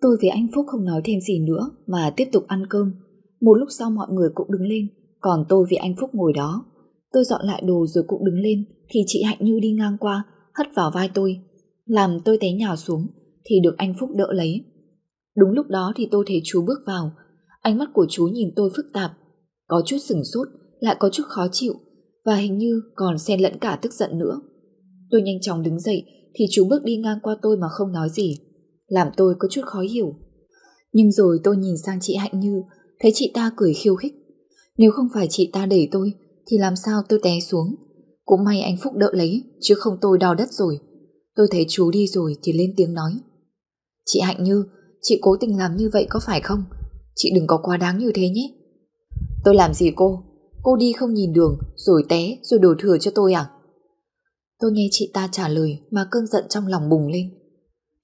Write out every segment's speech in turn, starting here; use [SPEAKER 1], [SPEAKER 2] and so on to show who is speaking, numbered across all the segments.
[SPEAKER 1] Tôi với anh Phúc không nói thêm gì nữa mà tiếp tục ăn cơm. Một lúc sau mọi người cũng đứng lên, còn tôi với anh Phúc ngồi đó. Tôi dọn lại đồ rồi cũng đứng lên thì chị Hạnh Như đi ngang qua, hất vào vai tôi. Làm tôi té nhào xuống thì được anh Phúc đỡ lấy. Đúng lúc đó thì tôi thấy chú bước vào. Ánh mắt của chú nhìn tôi phức tạp, có chút sừng sốt, lại có chút khó chịu và hình như còn xen lẫn cả tức giận nữa. Tôi nhanh chóng đứng dậy thì chú bước đi ngang qua tôi mà không nói gì, làm tôi có chút khó hiểu. Nhưng rồi tôi nhìn sang chị Hạnh Như, thấy chị ta cười khiêu khích. Nếu không phải chị ta đẩy tôi, thì làm sao tôi té xuống. Cũng may anh Phúc đỡ lấy, chứ không tôi đau đất rồi. Tôi thấy chú đi rồi thì lên tiếng nói. Chị Hạnh Như, chị cố tình làm như vậy có phải không? Chị đừng có quá đáng như thế nhé. Tôi làm gì cô? Cô đi không nhìn đường, rồi té, rồi đổ thừa cho tôi à? Tôi nghe chị ta trả lời mà cơn giận trong lòng bùng lên.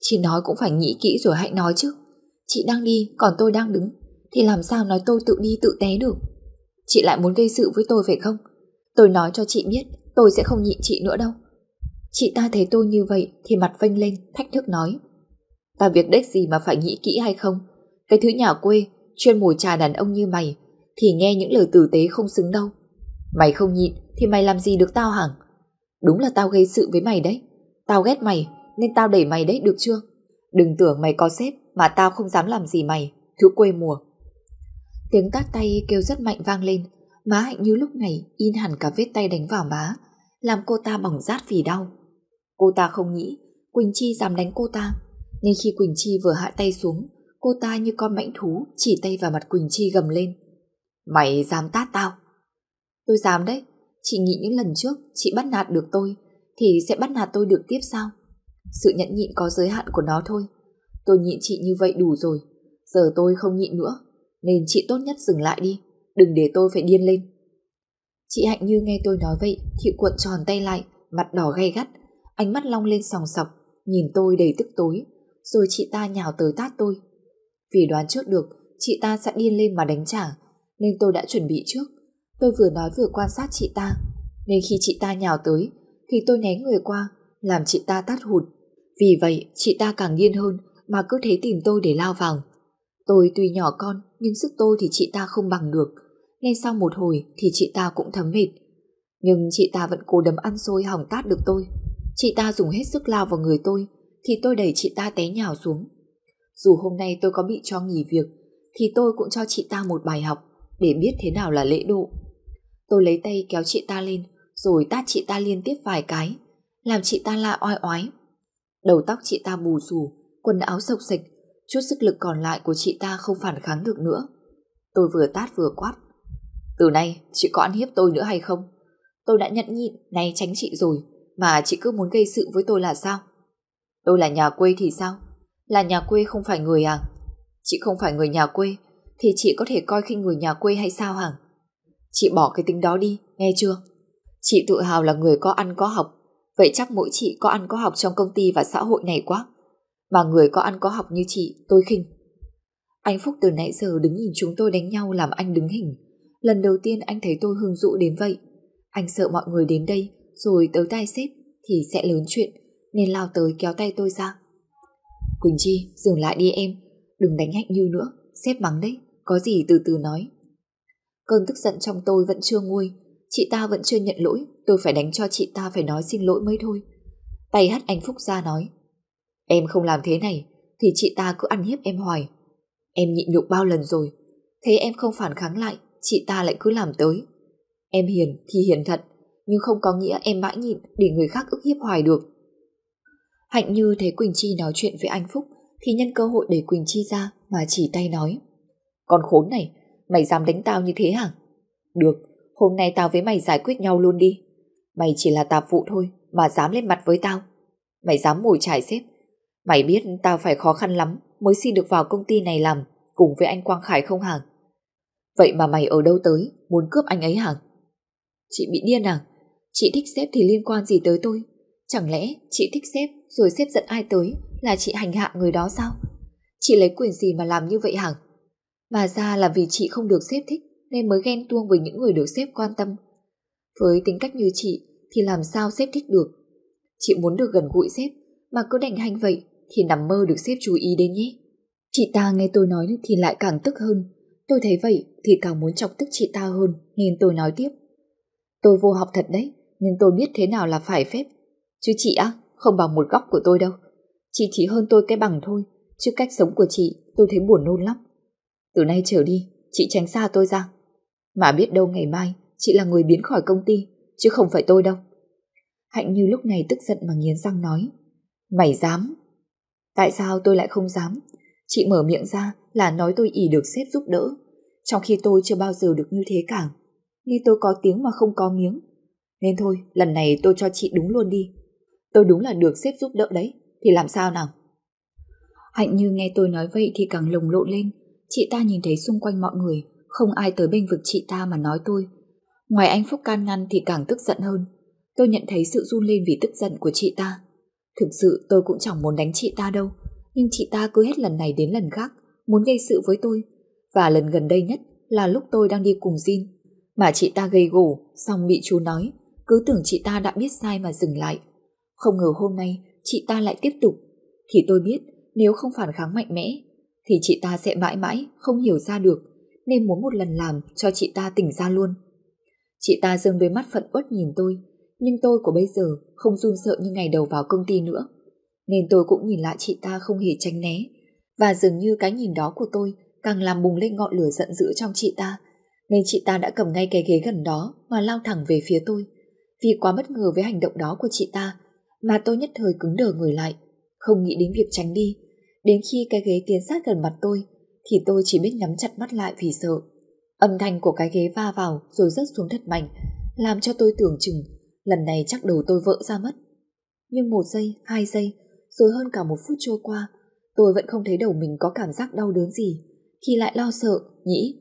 [SPEAKER 1] Chị nói cũng phải nghĩ kỹ rồi hãy nói chứ. Chị đang đi, còn tôi đang đứng, thì làm sao nói tôi tự đi tự té được? Chị lại muốn gây sự với tôi phải không? Tôi nói cho chị biết, tôi sẽ không nhịn chị nữa đâu. Chị ta thấy tôi như vậy thì mặt vênh lên, thách thức nói. Ta việc đếch gì mà phải nghĩ kỹ hay không? Cái thứ nhà quê, chuyên mùi trà đàn ông như mày, thì nghe những lời tử tế không xứng đâu. Mày không nhịn thì mày làm gì được tao hẳn? Đúng là tao gây sự với mày đấy. Tao ghét mày nên tao đẩy mày đấy được chưa? Đừng tưởng mày có sếp mà tao không dám làm gì mày, thứ quê mùa. Tiếng tát tay kêu rất mạnh vang lên, má hạnh như lúc này in hẳn cả vết tay đánh vào má, làm cô ta bỏng rát vì đau. Cô ta không nghĩ Quỳnh Chi dám đánh cô ta, nên khi Quỳnh Chi vừa hạ tay xuống, cô ta như con mãnh thú chỉ tay vào mặt Quỳnh Chi gầm lên. Mày dám tát tao? Tôi dám đấy, chị nghĩ những lần trước chị bắt nạt được tôi, thì sẽ bắt nạt tôi được tiếp sao? Sự nhẫn nhịn có giới hạn của nó thôi. Tôi nhịn chị như vậy đủ rồi, giờ tôi không nhịn nữa, nên chị tốt nhất dừng lại đi, đừng để tôi phải điên lên. Chị Hạnh Như nghe tôi nói vậy thì cuộn tròn tay lại, mặt đỏ gay gắt, ánh mắt long lên sòng sọc, nhìn tôi đầy tức tối, rồi chị ta nhào tới tát tôi. Vì đoán trước được chị ta sẽ điên lên mà đánh trả, nên tôi đã chuẩn bị trước. Tôi vừa nói vừa quan sát chị ta, nên khi chị ta nhào tới thì tôi né người qua, làm chị ta tát hụt. Vì vậy chị ta càng điên hơn mà cứ thế tìm tôi để lao vào. Tôi tuy nhỏ con nhưng sức tôi thì chị ta không bằng được, nên sau một hồi thì chị ta cũng thấm mệt. Nhưng chị ta vẫn cố đấm ăn xôi hỏng tát được tôi. Chị ta dùng hết sức lao vào người tôi, thì tôi đẩy chị ta té nhào xuống. Dù hôm nay tôi có bị cho nghỉ việc, thì tôi cũng cho chị ta một bài học để biết thế nào là lễ độ. Tôi lấy tay kéo chị ta lên, rồi tát chị ta liên tiếp vài cái, làm chị ta la oai oái. Đầu tóc chị ta bù xù, quần áo sộc sịch, chút sức lực còn lại của chị ta không phản kháng được nữa. Tôi vừa tát vừa quát. Từ nay, chị có ăn hiếp tôi nữa hay không? Tôi đã nhận nhịn, nay tránh chị rồi, mà chị cứ muốn gây sự với tôi là sao? Tôi là nhà quê thì sao? Là nhà quê không phải người à? Chị không phải người nhà quê, thì chị có thể coi khinh người nhà quê hay sao hả? Chị bỏ cái tính đó đi, nghe chưa? Chị tự hào là người có ăn có học, vậy chắc mỗi chị có ăn có học trong công ty và xã hội này quá. Mà người có ăn có học như chị, tôi khinh. Anh Phúc từ nãy giờ đứng nhìn chúng tôi đánh nhau làm anh đứng hình. Lần đầu tiên anh thấy tôi hương dụ đến vậy. Anh sợ mọi người đến đây rồi tới tay sếp thì sẽ lớn chuyện nên lao tới kéo tay tôi ra. Quỳnh Chi, dừng lại đi em, đừng đánh hạnh như nữa, sếp mắng đấy, có gì từ từ nói. Cơn tức giận trong tôi vẫn chưa nguôi, chị ta vẫn chưa nhận lỗi, tôi phải đánh cho chị ta phải nói xin lỗi mới thôi. Tay hất anh Phúc ra nói, em không làm thế này, thì chị ta cứ ăn hiếp em hoài. Em nhịn nhục bao lần rồi, thế em không phản kháng lại, chị ta lại cứ làm tới. Em hiền thì hiền thật, nhưng không có nghĩa em mãi nhịn để người khác ức hiếp hoài được. Hạnh Như thấy Quỳnh Chi nói chuyện với anh Phúc thì nhân cơ hội để Quỳnh Chi ra mà chỉ tay nói. Con khốn này, mày dám đánh tao như thế hả? Được, hôm nay tao với mày giải quyết nhau luôn đi. Mày chỉ là tạp vụ thôi, mà dám lên mặt với tao. Mày dám mồi trải xếp. Mày biết tao phải khó khăn lắm mới xin được vào công ty này làm, cùng với anh Quang Khải không hả? Vậy mà mày ở đâu tới, muốn cướp anh ấy hả? Chị bị điên à? Chị thích sếp thì liên quan gì tới tôi? Chẳng lẽ chị thích sếp rồi sếp giận ai tới là chị hành hạ người đó sao? Chị lấy quyền gì mà làm như vậy hả? Mà ra là vì chị không được sếp thích nên mới ghen tuông với những người được sếp quan tâm. Với tính cách như chị thì làm sao sếp thích được? Chị muốn được gần gũi sếp mà cứ đành hành vậy thì nằm mơ được sếp chú ý đến nhé. Chị ta nghe tôi nói thì lại càng tức hơn. Tôi thấy vậy thì càng muốn chọc tức chị ta hơn nên tôi nói tiếp. Tôi vô học thật đấy, nhưng tôi biết thế nào là phải phép. Chứ chị á, không bằng một góc của tôi đâu. Chị chỉ hơn tôi cái bằng thôi, chứ cách sống của chị tôi thấy buồn nôn lắm. Từ nay trở đi, chị tránh xa tôi ra. Mà biết đâu ngày mai chị là người biến khỏi công ty, chứ không phải tôi đâu. Hạnh như lúc này tức giận mà nghiến răng nói. Mày dám? Tại sao tôi lại không dám? Chị mở miệng ra là nói tôi ỉ được sếp giúp đỡ, trong khi tôi chưa bao giờ được như thế cả. Nên tôi có tiếng mà không có miếng. Nên thôi, lần này tôi cho chị đúng luôn đi. Tôi đúng là được sếp giúp đỡ đấy, thì làm sao nào? Hạnh như nghe tôi nói vậy thì càng lồng lộn lên. Chị ta nhìn thấy xung quanh mọi người, không ai tới bên vực chị ta mà nói tôi. Ngoài anh Phúc can ngăn thì càng tức giận hơn. Tôi nhận thấy sự run lên vì tức giận của chị ta. Thực sự tôi cũng chẳng muốn đánh chị ta đâu, nhưng chị ta cứ hết lần này đến lần khác, muốn gây sự với tôi. Và lần gần đây nhất là lúc tôi đang đi cùng Jin. Mà chị ta gây gổ, xong bị chú nói, cứ tưởng chị ta đã biết sai mà dừng lại. Không ngờ hôm nay chị ta lại tiếp tục. Thì tôi biết nếu không phản kháng mạnh mẽ, thì chị ta sẽ mãi mãi không hiểu ra được, nên muốn một lần làm cho chị ta tỉnh ra luôn. Chị ta dâng đôi mắt phận uất nhìn tôi, nhưng tôi của bây giờ không run sợ như ngày đầu vào công ty nữa. Nên tôi cũng nhìn lại chị ta không hề tránh né, và dường như cái nhìn đó của tôi càng làm bùng lên ngọn lửa giận dữ trong chị ta, nên chị ta đã cầm ngay cái ghế gần đó mà lao thẳng về phía tôi. Vì quá bất ngờ với hành động đó của chị ta, mà tôi nhất thời cứng đờ người lại, không nghĩ đến việc tránh đi. Đến khi cái ghế tiến sát gần mặt tôi, thì tôi chỉ biết nhắm chặt mắt lại vì sợ. Âm thanh của cái ghế va vào rồi rớt xuống thật mạnh, làm cho tôi tưởng chừng lần này chắc đầu tôi vỡ ra mất. Nhưng một giây, hai giây, rồi hơn cả một phút trôi qua, tôi vẫn không thấy đầu mình có cảm giác đau đớn gì, thì lại lo sợ, nghĩ.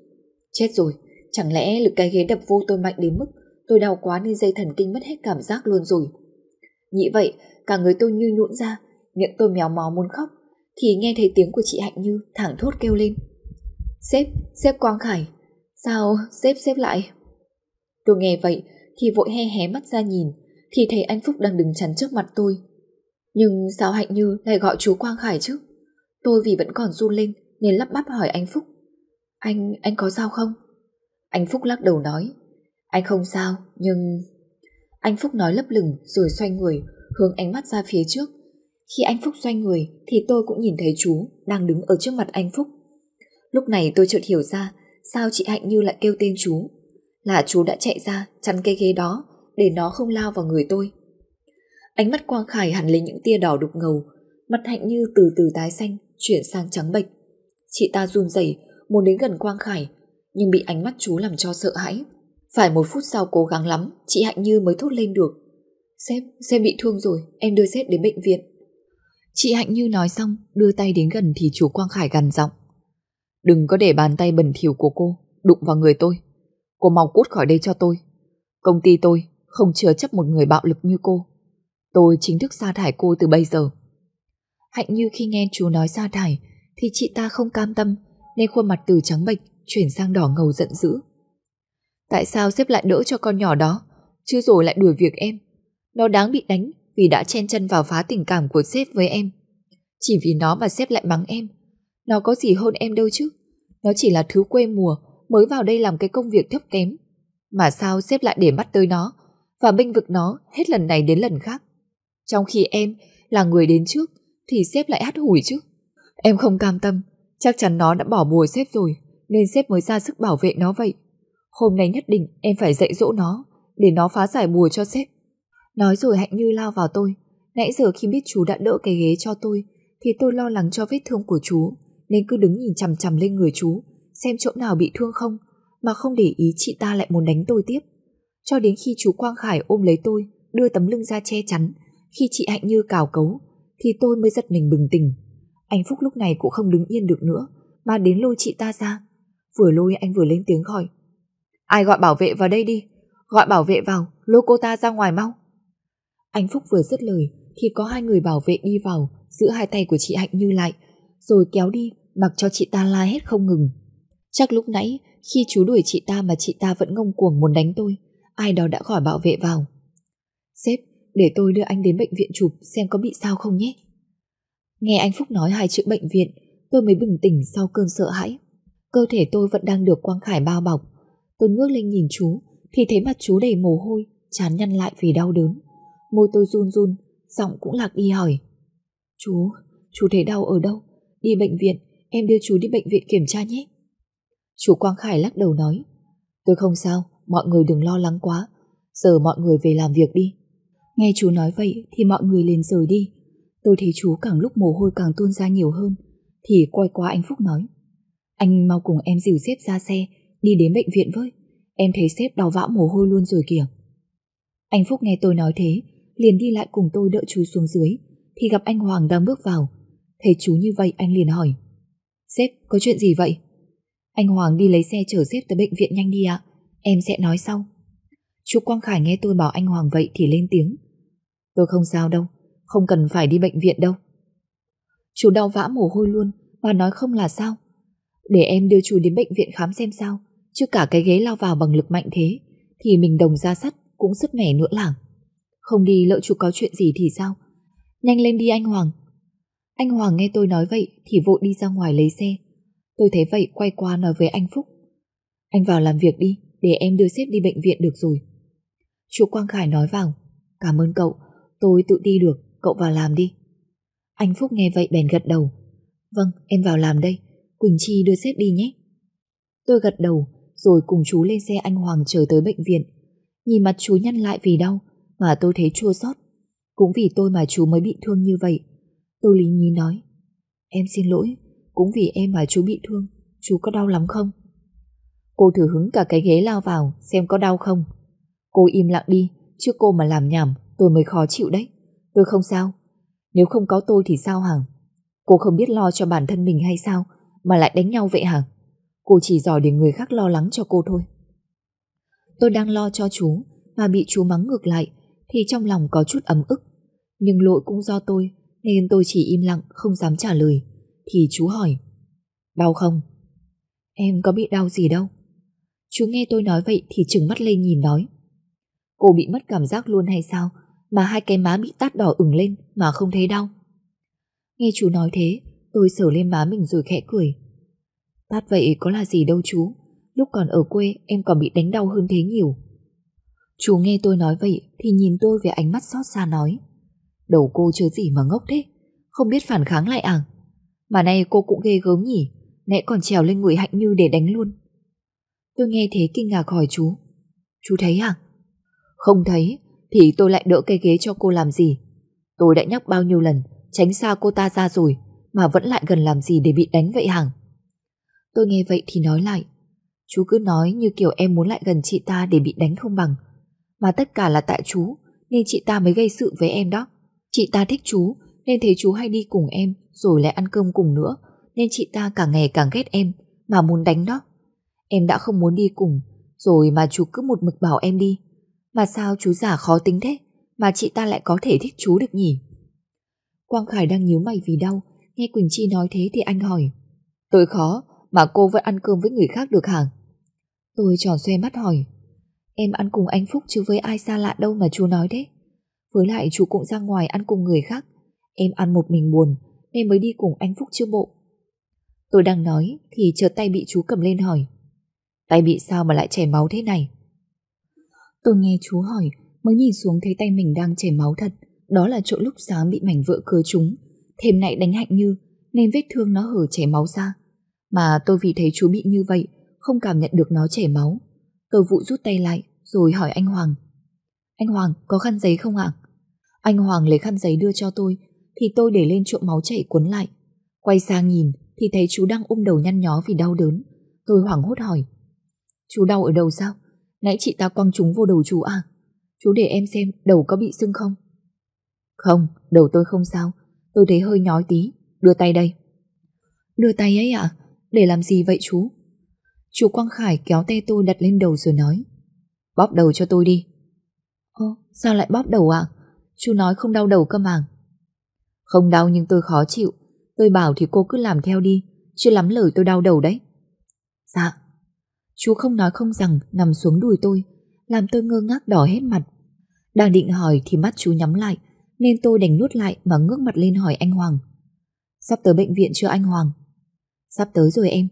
[SPEAKER 1] Chết rồi, chẳng lẽ lực cái ghế đập vô tôi mạnh đến mức tôi đau quá nên dây thần kinh mất hết cảm giác luôn rồi. Nghĩ vậy, cả người tôi như nhũn ra, miệng tôi méo mó muốn khóc, thì nghe thấy tiếng của chị Hạnh Như thẳng thốt kêu lên. Sếp, sếp Quang Khải, sao sếp sếp lại? Tôi nghe vậy thì vội he hé mắt ra nhìn, thì thấy anh Phúc đang đứng chắn trước mặt tôi. Nhưng sao Hạnh Như lại gọi chú Quang Khải chứ? Tôi vì vẫn còn run lên nên lắp bắp hỏi anh Phúc. Anh, anh có sao không? Anh Phúc lắc đầu nói. Anh không sao, nhưng... Anh Phúc nói lấp lửng rồi xoay người, hướng ánh mắt ra phía trước. Khi anh Phúc xoay người thì tôi cũng nhìn thấy chú đang đứng ở trước mặt anh Phúc. Lúc này tôi chợt hiểu ra sao chị Hạnh Như lại kêu tên chú. Là chú đã chạy ra chắn cây ghế đó để nó không lao vào người tôi. Ánh mắt Quang Khải hẳn lên những tia đỏ đục ngầu, mặt Hạnh Như từ từ tái xanh, chuyển sang trắng bệch. Chị ta run rẩy muốn đến gần Quang Khải, nhưng bị ánh mắt chú làm cho sợ hãi. Phải một phút sau cố gắng lắm, chị Hạnh Như mới thốt lên được. Sếp, sếp bị thương rồi, em đưa sếp đến bệnh viện. Chị Hạnh Như nói xong, đưa tay đến gần thì chú Quang Khải gằn giọng. Đừng có để bàn tay bẩn thỉu của cô đụng vào người tôi. Cô mau cút khỏi đây cho tôi. Công ty tôi không chứa chấp một người bạo lực như cô. Tôi chính thức sa thải cô từ bây giờ. Hạnh Như khi nghe chú nói sa thải thì chị ta không cam tâm nên khuôn mặt từ trắng bệch chuyển sang đỏ ngầu giận dữ. Tại sao xếp lại đỡ cho con nhỏ đó, chứ rồi lại đuổi việc em? Nó đáng bị đánh vì đã chen chân vào phá tình cảm của sếp với em. Chỉ vì nó mà xếp lại mắng em. Nó có gì hơn em đâu chứ. Nó chỉ là thứ quê mùa mới vào đây làm cái công việc thấp kém. Mà sao xếp lại để mắt tới nó và bênh vực nó hết lần này đến lần khác. Trong khi em là người đến trước thì xếp lại hắt hủi chứ. Em không cam tâm, chắc chắn nó đã bỏ bùa xếp rồi nên xếp mới ra sức bảo vệ nó vậy. Hôm nay nhất định em phải dạy dỗ nó để nó phá giải bùa cho sếp. Nói rồi Hạnh Như lao vào tôi. Nãy giờ khi biết chú đã đỡ cái ghế cho tôi thì tôi lo lắng cho vết thương của chú nên cứ đứng nhìn chằm chằm lên người chú xem chỗ nào bị thương không mà không để ý chị ta lại muốn đánh tôi tiếp. Cho đến khi chú Quang Khải ôm lấy tôi đưa tấm lưng ra che chắn khi chị Hạnh Như cào cấu thì tôi mới giật mình bừng tỉnh. Anh Phúc lúc này cũng không đứng yên được nữa mà đến lôi chị ta ra. Vừa lôi anh vừa lên tiếng gọi. Ai gọi bảo vệ vào đây đi, gọi bảo vệ vào, lôi cô ta ra ngoài mau. Anh Phúc vừa dứt lời thì có hai người bảo vệ đi vào giữ hai tay của chị Hạnh Như lại rồi kéo đi mặc cho chị ta la hết không ngừng. Chắc lúc nãy khi chú đuổi chị ta mà chị ta vẫn ngông cuồng muốn đánh tôi ai đó đã khỏi bảo vệ vào. Sếp, để tôi đưa anh đến bệnh viện chụp xem có bị sao không nhé. Nghe anh Phúc nói hai chữ bệnh viện tôi mới bừng tỉnh sau cơn sợ hãi. Cơ thể tôi vẫn đang được Quang Khải bao bọc. Tôi ngước lên nhìn chú, thì thấy mặt chú đầy mồ hôi, chán nhăn lại vì đau đớn. Môi tôi run run, giọng cũng lạc đi hỏi. Chú, chú thấy đau ở đâu? Đi bệnh viện, em đưa chú đi bệnh viện kiểm tra nhé. Chú Quang Khải lắc đầu nói. Tôi không sao, mọi người đừng lo lắng quá. Giờ mọi người về làm việc đi. Nghe chú nói vậy thì mọi người liền rời đi. Tôi thấy chú càng lúc mồ hôi càng tuôn ra nhiều hơn. Thì quay qua anh Phúc nói. Anh mau cùng em dìu xếp ra xe, đi đến bệnh viện với. Em thấy xếp đau vã mồ hôi luôn rồi kìa. Anh Phúc nghe tôi nói thế, liền đi lại cùng tôi đỡ chú xuống dưới, thì gặp anh Hoàng đang bước vào. Thấy chú như vậy anh liền hỏi. Sếp, có chuyện gì vậy? Anh Hoàng đi lấy xe chở sếp tới bệnh viện nhanh đi ạ, em sẽ nói sau. Chú Quang Khải nghe tôi bảo anh Hoàng vậy thì lên tiếng. Tôi không sao đâu, không cần phải đi bệnh viện đâu. Chú đau vã mồ hôi luôn, mà nói không là sao. Để em đưa chú đến bệnh viện khám xem sao, chứ cả cái ghế lao vào bằng lực mạnh thế, thì mình đồng ra sắt cũng sứt mẻ nữa làng. Không đi lỡ chú có chuyện gì thì sao? Nhanh lên đi anh Hoàng. Anh Hoàng nghe tôi nói vậy thì vội đi ra ngoài lấy xe. Tôi thấy vậy quay qua nói với anh Phúc. Anh vào làm việc đi, để em đưa sếp đi bệnh viện được rồi. Chú Quang Khải nói vào. Cảm ơn cậu, tôi tự đi được, cậu vào làm đi. Anh Phúc nghe vậy bèn gật đầu. Vâng, em vào làm đây. Quỳnh Chi đưa sếp đi nhé. Tôi gật đầu, rồi cùng chú lên xe anh Hoàng chờ tới bệnh viện. Nhìn mặt chú nhăn lại vì đau, mà tôi thấy chua xót. Cũng vì tôi mà chú mới bị thương như vậy. tô lý nhí nói, em xin lỗi, cũng vì em mà chú bị thương, chú có đau lắm không? Cô thử hứng cả cái ghế lao vào, xem có đau không. Cô im lặng đi, chứ cô mà làm nhảm, tôi mới khó chịu đấy. Tôi không sao. Nếu không có tôi thì sao hả? Cô không biết lo cho bản thân mình hay sao, mà lại đánh nhau vậy hả? Cô chỉ giỏi để người khác lo lắng cho cô thôi. Tôi đang lo cho chú, mà bị chú mắng ngược lại, thì trong lòng có chút ấm ức. Nhưng lỗi cũng do tôi, nên tôi chỉ im lặng không dám trả lời. Thì chú hỏi, đau không? Em có bị đau gì đâu. Chú nghe tôi nói vậy thì trừng mắt lên nhìn nói. Cô bị mất cảm giác luôn hay sao mà hai cái má bị tát đỏ ửng lên mà không thấy đau? Nghe chú nói thế, tôi sờ lên má mình rồi khẽ cười. Tát vậy có là gì đâu chú, lúc còn ở quê em còn bị đánh đau hơn thế nhiều. Chú nghe tôi nói vậy thì nhìn tôi với ánh mắt xót xa nói. Đầu cô chứa gì mà ngốc thế, không biết phản kháng lại à? Mà nay cô cũng ghê gớm nhỉ, nãy còn trèo lên người Hạnh Như để đánh luôn. Tôi nghe thế kinh ngạc hỏi chú. Chú thấy à? Không thấy, thì tôi lại đỡ cây ghế cho cô làm gì. Tôi đã nhắc bao nhiêu lần, tránh xa cô ta ra rồi, mà vẫn lại gần làm gì để bị đánh vậy hẳn Tôi nghe vậy thì nói lại. Chú cứ nói như kiểu em muốn lại gần chị ta để bị đánh không bằng. Mà tất cả là tại chú, nên chị ta mới gây sự với em đó. Chị ta thích chú, nên thấy chú hay đi cùng em, rồi lại ăn cơm cùng nữa, nên chị ta càng ngày càng ghét em, mà muốn đánh đó. Em đã không muốn đi cùng, rồi mà chú cứ một mực bảo em đi. Mà sao chú giả khó tính thế, mà chị ta lại có thể thích chú được nhỉ? Quang Khải đang nhíu mày vì đau, nghe Quỳnh Chi nói thế thì anh hỏi. Tôi khó, mà cô vẫn ăn cơm với người khác được hả? Tôi tròn xoe mắt hỏi. Em ăn cùng anh Phúc chứ với ai xa lạ đâu mà chú nói thế. Với lại chú cũng ra ngoài ăn cùng người khác. Em ăn một mình buồn, nên mới đi cùng anh Phúc chưa bộ. Tôi đang nói thì chợt tay bị chú cầm lên hỏi. Tay bị sao mà lại chảy máu thế này? Tôi nghe chú hỏi mới nhìn xuống thấy tay mình đang chảy máu thật. Đó là chỗ lúc sáng bị mảnh vỡ cưa trúng. Thêm nại đánh hạnh như nên vết thương nó hở chảy máu ra. Mà tôi vì thấy chú bị như vậy không cảm nhận được nó chảy máu. Tôi vụ rút tay lại rồi hỏi anh Hoàng. Anh Hoàng có khăn giấy không ạ? Anh Hoàng lấy khăn giấy đưa cho tôi thì tôi để lên chỗ máu chảy cuốn lại. Quay sang nhìn thì thấy chú đang ôm đầu nhăn nhó vì đau đớn. Tôi hoảng hốt hỏi. Chú đau ở đầu sao? Nãy chị ta quăng chúng vô đầu chú à? Chú để em xem đầu có bị sưng không? Không, đầu tôi không sao. Tôi thấy hơi nhói tí. Đưa tay đây. Đưa tay ấy ạ? Để làm gì vậy chú? Chú Quang Khải kéo tay tôi đặt lên đầu rồi nói. Bóp đầu cho tôi đi. Ơ, sao lại bóp đầu ạ? Chú nói không đau đầu cơ mà. Không đau nhưng tôi khó chịu. Tôi bảo thì cô cứ làm theo đi. Chứ lắm lời tôi đau đầu đấy. Dạ. Chú không nói không rằng nằm xuống đùi tôi, làm tôi ngơ ngác đỏ hết mặt. Đang định hỏi thì mắt chú nhắm lại, nên tôi đành nuốt lại mà ngước mặt lên hỏi anh Hoàng. Sắp tới bệnh viện chưa anh Hoàng? Sắp tới rồi em.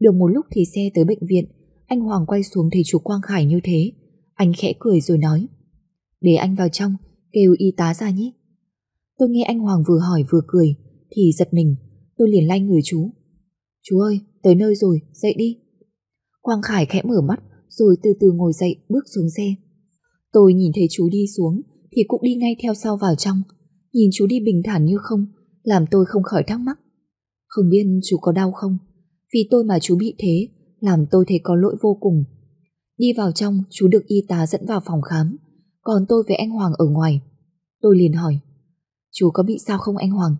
[SPEAKER 1] Được một lúc thì xe tới bệnh viện, anh Hoàng quay xuống thì chú Quang Khải như thế. Anh khẽ cười rồi nói, để anh vào trong, kêu y tá ra nhé. Tôi nghe anh Hoàng vừa hỏi vừa cười, thì giật mình, tôi liền lanh người chú. Chú ơi, tới nơi rồi, dậy đi. Quang Khải khẽ mở mắt, rồi từ từ ngồi dậy bước xuống xe. Tôi nhìn thấy chú đi xuống, thì cũng đi ngay theo sau vào trong. Nhìn chú đi bình thản như không, làm tôi không khỏi thắc mắc. Không biết chú có đau không? Vì tôi mà chú bị thế, làm tôi thấy có lỗi vô cùng. Đi vào trong, chú được y tá dẫn vào phòng khám, còn tôi với anh Hoàng ở ngoài. Tôi liền hỏi, chú có bị sao không anh Hoàng?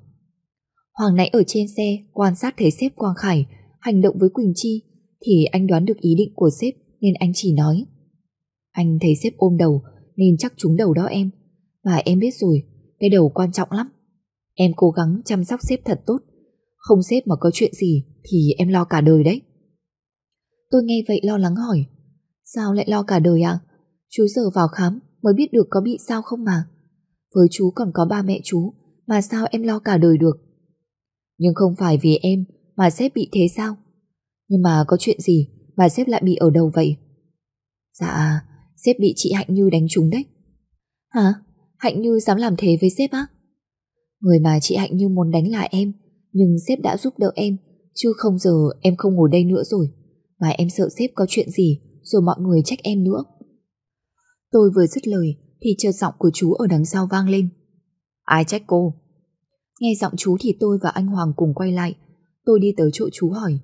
[SPEAKER 1] Hoàng nãy ở trên xe quan sát thấy sếp Quang Khải hành động với Quỳnh Chi thì anh đoán được ý định của sếp nên anh chỉ nói. Anh thấy sếp ôm đầu nên chắc trúng đầu đó em. Và em biết rồi, cái đầu quan trọng lắm. Em cố gắng chăm sóc sếp thật tốt. Không sếp mà có chuyện gì thì em lo cả đời đấy. Tôi nghe vậy lo lắng hỏi. Sao lại lo cả đời ạ? Chú giờ vào khám mới biết được có bị sao không mà. Với chú còn có ba mẹ chú, mà sao em lo cả đời được? Nhưng không phải vì em mà sếp bị thế sao? Nhưng mà có chuyện gì mà sếp lại bị ở đâu vậy? Dạ, sếp bị chị Hạnh Như đánh trúng đấy. Hả? Hạnh Như dám làm thế với sếp á? Người mà chị Hạnh Như muốn đánh là em, nhưng sếp đã giúp đỡ em, chứ không giờ em không ngồi đây nữa rồi. Mà em sợ sếp có chuyện gì, rồi mọi người trách em nữa. Tôi vừa dứt lời, thì chợt giọng của chú ở đằng sau vang lên. Ai trách cô? Nghe giọng chú thì tôi và anh Hoàng cùng quay lại. Tôi đi tới chỗ chú hỏi.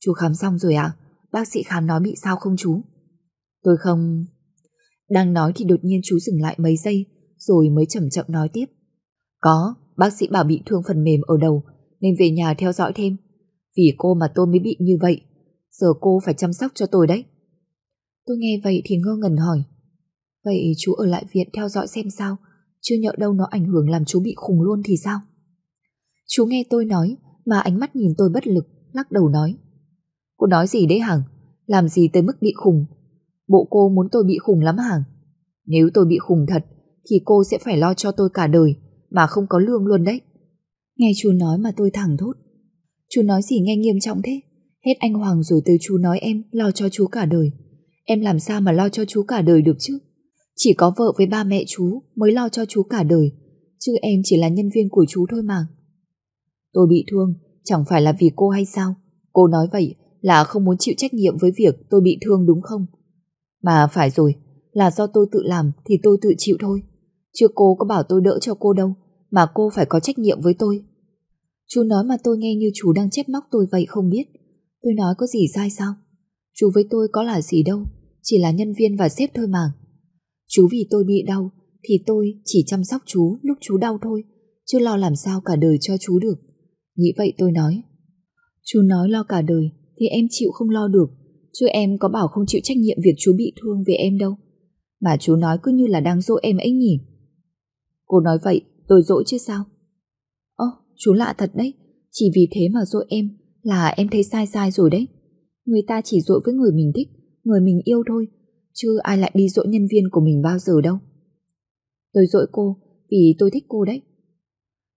[SPEAKER 1] Chú khám xong rồi ạ? Bác sĩ khám nói bị sao không chú? Tôi không... Đang nói thì đột nhiên chú dừng lại mấy giây, rồi mới chậm chậm nói tiếp. Có, bác sĩ bảo bị thương phần mềm ở đầu, nên về nhà theo dõi thêm. Vì cô mà tôi mới bị như vậy, giờ cô phải chăm sóc cho tôi đấy. Tôi nghe vậy thì ngơ ngẩn hỏi. Vậy chú ở lại viện theo dõi xem sao, chưa nhỡ đâu nó ảnh hưởng làm chú bị khùng luôn thì sao? Chú nghe tôi nói, mà ánh mắt nhìn tôi bất lực, lắc đầu nói. Cô nói gì đấy Hằng? Làm gì tới mức bị khùng? Bộ cô muốn tôi bị khùng lắm Hằng? Nếu tôi bị khùng thật, thì cô sẽ phải lo cho tôi cả đời, mà không có lương luôn đấy. Nghe chú nói mà tôi thẳng thốt. Chú nói gì nghe nghiêm trọng thế? Hết anh Hoàng rồi tới chú nói em lo cho chú cả đời. Em làm sao mà lo cho chú cả đời được chứ? Chỉ có vợ với ba mẹ chú mới lo cho chú cả đời, chứ em chỉ là nhân viên của chú thôi mà. Tôi bị thương, chẳng phải là vì cô hay sao? Cô nói vậy là không muốn chịu trách nhiệm với việc tôi bị thương đúng không? Mà phải rồi, là do tôi tự làm thì tôi tự chịu thôi. Chứ cô có bảo tôi đỡ cho cô đâu, mà cô phải có trách nhiệm với tôi. Chú nói mà tôi nghe như chú đang chép móc tôi vậy không biết. Tôi nói có gì sai sao? Chú với tôi có là gì đâu, chỉ là nhân viên và sếp thôi mà. Chú vì tôi bị đau thì tôi chỉ chăm sóc chú lúc chú đau thôi, chứ lo làm sao cả đời cho chú được. Nghĩ vậy tôi nói. Chú nói lo cả đời thì em chịu không lo được, chứ em có bảo không chịu trách nhiệm việc chú bị thương về em đâu. Mà chú nói cứ như là đang dỗ em ấy nhỉ. Cô nói vậy, tôi dỗi chứ sao? Ơ, chú lạ thật đấy, chỉ vì thế mà dỗ em là em thấy sai sai rồi đấy. Người ta chỉ dỗ với người mình thích, người mình yêu thôi, chứ ai lại đi dỗi nhân viên của mình bao giờ đâu. Tôi dỗi cô vì tôi thích cô đấy.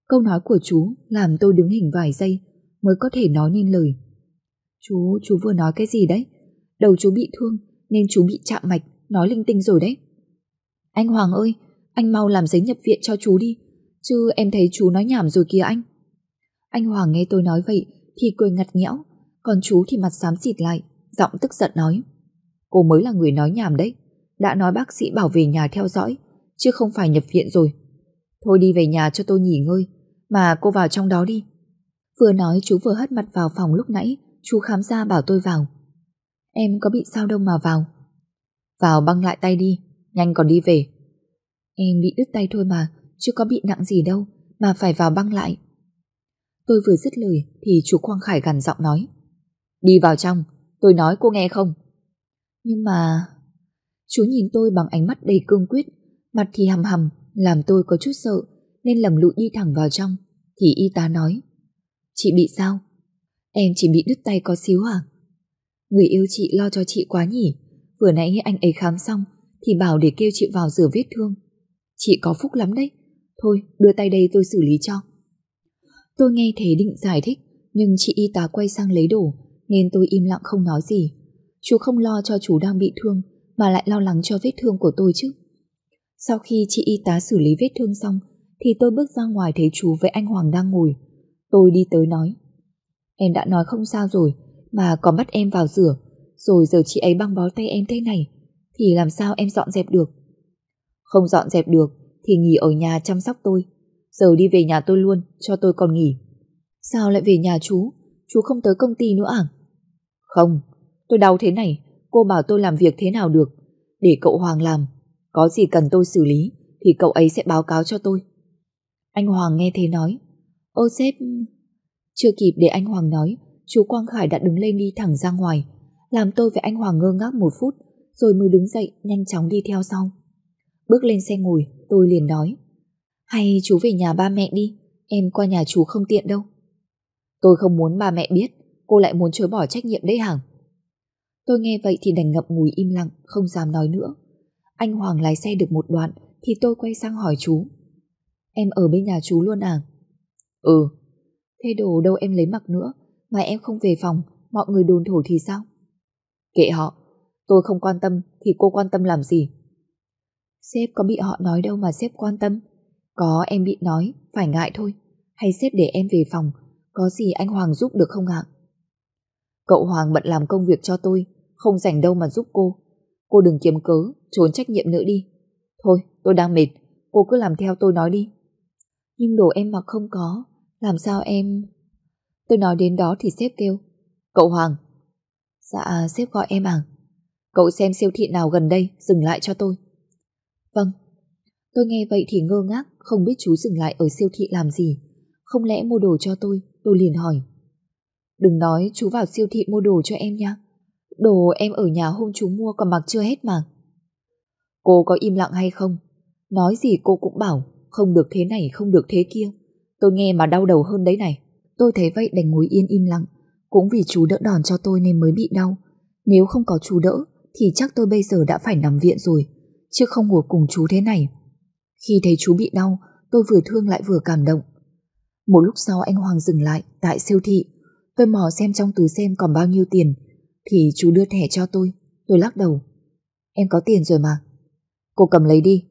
[SPEAKER 1] Câu nói của chú làm tôi đứng hình vài giây mới có thể nói nên lời. Chú, chú vừa nói cái gì đấy? Đầu chú bị thương nên chú bị chạm mạch, nói linh tinh rồi đấy. Anh Hoàng ơi, anh mau làm giấy nhập viện cho chú đi, chứ em thấy chú nói nhảm rồi kìa anh. Anh Hoàng nghe tôi nói vậy thì cười ngặt nghẽo, còn chú thì mặt xám xịt lại, giọng tức giận nói. Cô mới là người nói nhảm đấy, đã nói bác sĩ bảo về nhà theo dõi, chứ không phải nhập viện rồi. Thôi đi về nhà cho tôi nghỉ ngơi, mà cô vào trong đó đi. Vừa nói chú vừa hất mặt vào phòng lúc nãy, chú khám ra bảo tôi vào. Em có bị sao đâu mà vào. Vào băng lại tay đi, nhanh còn đi về. Em bị đứt tay thôi mà, chứ có bị nặng gì đâu, mà phải vào băng lại. Tôi vừa dứt lời thì chú Quang Khải gằn giọng nói. Đi vào trong, tôi nói cô nghe không? Nhưng mà... Chú nhìn tôi bằng ánh mắt đầy cương quyết, mặt thì hầm hầm, làm tôi có chút sợ, nên lầm lụi đi thẳng vào trong. Thì y tá nói, chị bị sao? Em chỉ bị đứt tay có xíu à? Người yêu chị lo cho chị quá nhỉ? Vừa nãy anh ấy khám xong, thì bảo để kêu chị vào rửa vết thương. Chị có phúc lắm đấy. Thôi, đưa tay đây tôi xử lý cho. Tôi nghe thế định giải thích, Nhưng chị y tá quay sang lấy đồ Nên tôi im lặng không nói gì Chú không lo cho chú đang bị thương, Mà lại lo lắng cho vết thương của tôi chứ. Sau khi chị y tá xử lý vết thương xong, Thì tôi bước ra ngoài thấy chú với anh Hoàng đang ngồi. Tôi đi tới nói, Em đã nói không sao rồi, Mà còn bắt em vào rửa, Rồi giờ chị ấy băng bó tay em thế này, Thì làm sao em dọn dẹp được? Không dọn dẹp được, Thì nghỉ ở nhà chăm sóc tôi. Giờ đi về nhà tôi luôn, Cho tôi còn nghỉ. Sao lại về nhà chú? Chú không tới công ty nữa à? Không Tôi đau thế này, Cô bảo tôi làm việc thế nào được? Để cậu Hoàng làm, Có gì cần tôi xử lý, Thì cậu ấy sẽ báo cáo cho tôi. Anh Hoàng nghe thế nói, Ô sếp, Chưa kịp để anh Hoàng nói, Chú Quang Khải đã đứng lên đi thẳng ra ngoài. Làm tôi với anh Hoàng ngơ ngác một phút, Rồi mới đứng dậy, nhanh chóng đi theo sau. Bước lên xe ngồi, Tôi liền nói, Hay chú về nhà ba mẹ đi, Em qua nhà chú không tiện đâu. Tôi không muốn ba mẹ biết, Cô lại muốn chối bỏ trách nhiệm đấy hẳn Tôi nghe vậy thì đành ngậm ngùi im lặng, Không dám nói nữa. Anh Hoàng lái xe được một đoạn Thì tôi quay sang hỏi chú. Em ở bên nhà chú luôn à? Ừ. Thế đồ đâu em lấy mặc nữa, Mà em không về phòng, Mọi người đồn thổi thì sao? Kệ họ, Tôi không quan tâm thì cô quan tâm làm gì? Sếp có bị họ nói đâu mà sếp quan tâm. Có em bị nói, Phải ngại thôi. Hay sếp để em về phòng, Có gì anh Hoàng giúp được không ạ? Cậu Hoàng bận làm công việc cho tôi không rảnh đâu mà giúp cô. Cô đừng kiếm cớ, Trốn trách nhiệm nữa đi. Thôi, tôi đang mệt. Cô cứ làm theo tôi nói đi. Nhưng đồ em mặc không có. Làm sao em Tôi nói đến đó thì sếp kêu. Cậu Hoàng. Dạ sếp gọi em à? Cậu xem siêu thị nào gần đây, Dừng lại cho tôi. Vâng. Tôi nghe vậy thì ngơ ngác, Không biết chú dừng lại ở siêu thị làm gì. Không lẽ mua đồ cho tôi Tôi liền hỏi. Đừng nói chú vào siêu thị mua đồ cho em nha. Đồ em ở nhà hôm chú mua còn mặc chưa hết mà. Cô có im lặng hay không? Nói gì cô cũng bảo, Không được thế này, không được thế kia. Tôi nghe mà đau đầu hơn đấy này. Tôi thấy vậy đành ngồi yên im lặng. Cũng vì chú đỡ đòn cho tôi nên mới bị đau. Nếu không có chú đỡ, Thì chắc tôi bây giờ đã phải nằm viện rồi, Chứ không ngồi cùng chú thế này. Khi thấy chú bị đau, Tôi vừa thương lại vừa cảm động. Một lúc sau anh Hoàng dừng lại Tại siêu thị. Tôi mò xem trong túi xem còn bao nhiêu tiền. Thì chú đưa thẻ cho tôi. Tôi lắc đầu. Em có tiền rồi mà. Cô cầm lấy đi.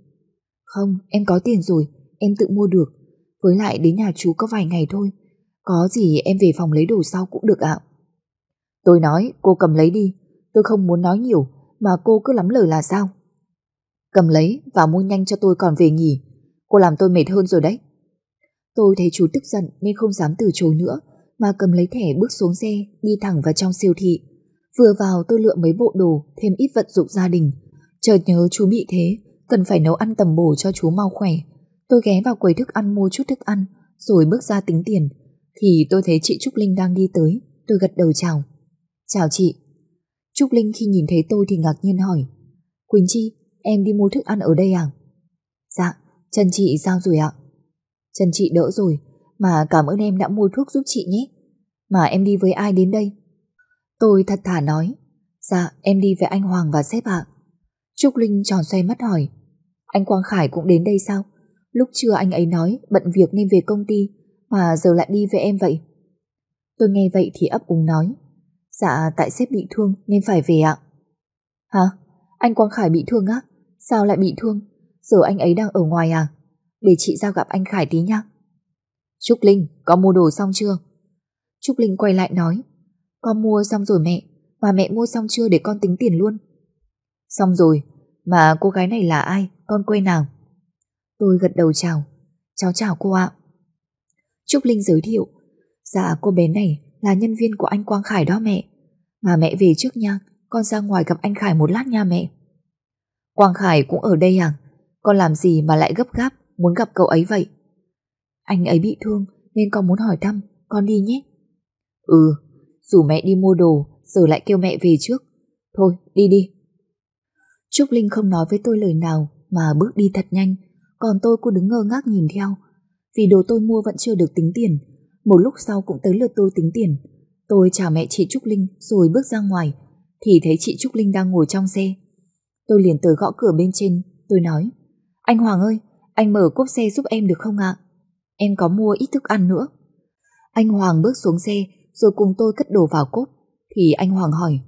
[SPEAKER 1] Không em có tiền rồi. Em tự mua được. Với lại đến nhà chú có vài ngày thôi. Có gì em về phòng lấy đồ sau cũng được ạ. Tôi nói cô cầm lấy đi. Tôi không muốn nói nhiều Mà cô cứ lắm lời là sao? Cầm lấy và mua nhanh cho tôi còn về nghỉ. Cô làm tôi mệt hơn rồi đấy. Tôi thấy chú tức giận nên không dám từ chối nữa mà cầm lấy thẻ bước xuống xe, đi thẳng vào trong siêu thị. Vừa vào tôi lựa mấy bộ đồ, thêm ít vận dụng gia đình. Chợt nhớ chú bị thế, cần phải nấu ăn tầm bổ cho chú mau khỏe. Tôi ghé vào quầy thức ăn mua chút thức ăn, rồi bước ra tính tiền. Thì tôi thấy chị Trúc Linh đang đi tới, tôi gật đầu chào. Chào chị. Trúc Linh khi nhìn thấy tôi thì ngạc nhiên hỏi. Quỳnh Chi, em đi mua thức ăn ở đây à? Dạ, chân chị sao rồi ạ? Chân chị đỡ rồi, mà cảm ơn em đã mua thuốc giúp chị nhé. Mà em đi với ai đến đây? Tôi thật thà nói. Dạ, em đi với anh Hoàng và sếp ạ. Trúc Linh tròn xoay mắt hỏi. Anh Quang Khải cũng đến đây sao? Lúc trưa anh ấy nói bận việc nên về công ty, mà giờ lại đi với em vậy. Tôi nghe vậy thì ấp úng nói. Dạ, tại sếp bị thương nên phải về ạ. Hả? Anh Quang Khải bị thương á? Sao lại bị thương? Giờ anh ấy đang ở ngoài à? Để chị ra gặp anh Khải tí nhá. Trúc Linh, có mua đồ xong chưa? Trúc Linh quay lại nói con mua xong rồi mẹ Mà mẹ mua xong chưa để con tính tiền luôn? Xong rồi Mà cô gái này là ai? Con quê nào? Tôi gật đầu chào. Cháu chào cô ạ. Trúc Linh giới thiệu. Dạ cô bé này là nhân viên của anh Quang Khải đó mẹ. Mà mẹ về trước nha Con ra ngoài gặp anh Khải một lát nha mẹ. Quang Khải cũng ở đây à? Con làm gì mà lại gấp gáp Muốn gặp cậu ấy vậy? Anh ấy bị thương nên con muốn hỏi thăm, con đi nhé. Ừ, dù mẹ đi mua đồ, giờ lại kêu mẹ về trước. Thôi, đi đi. Trúc Linh không nói với tôi lời nào mà bước đi thật nhanh, còn tôi cứ đứng ngơ ngác nhìn theo. Vì đồ tôi mua vẫn chưa được tính tiền, một lúc sau cũng tới lượt tôi tính tiền. Tôi chào mẹ chị Trúc Linh rồi bước ra ngoài, thì thấy chị Trúc Linh đang ngồi trong xe. Tôi liền tới gõ cửa bên trên, tôi nói, anh Hoàng ơi, anh mở cốp xe giúp em được không ạ? Em có mua ít thức ăn nữa. Anh Hoàng bước xuống xe rồi cùng tôi cất đồ vào cốp. Thì anh Hoàng hỏi,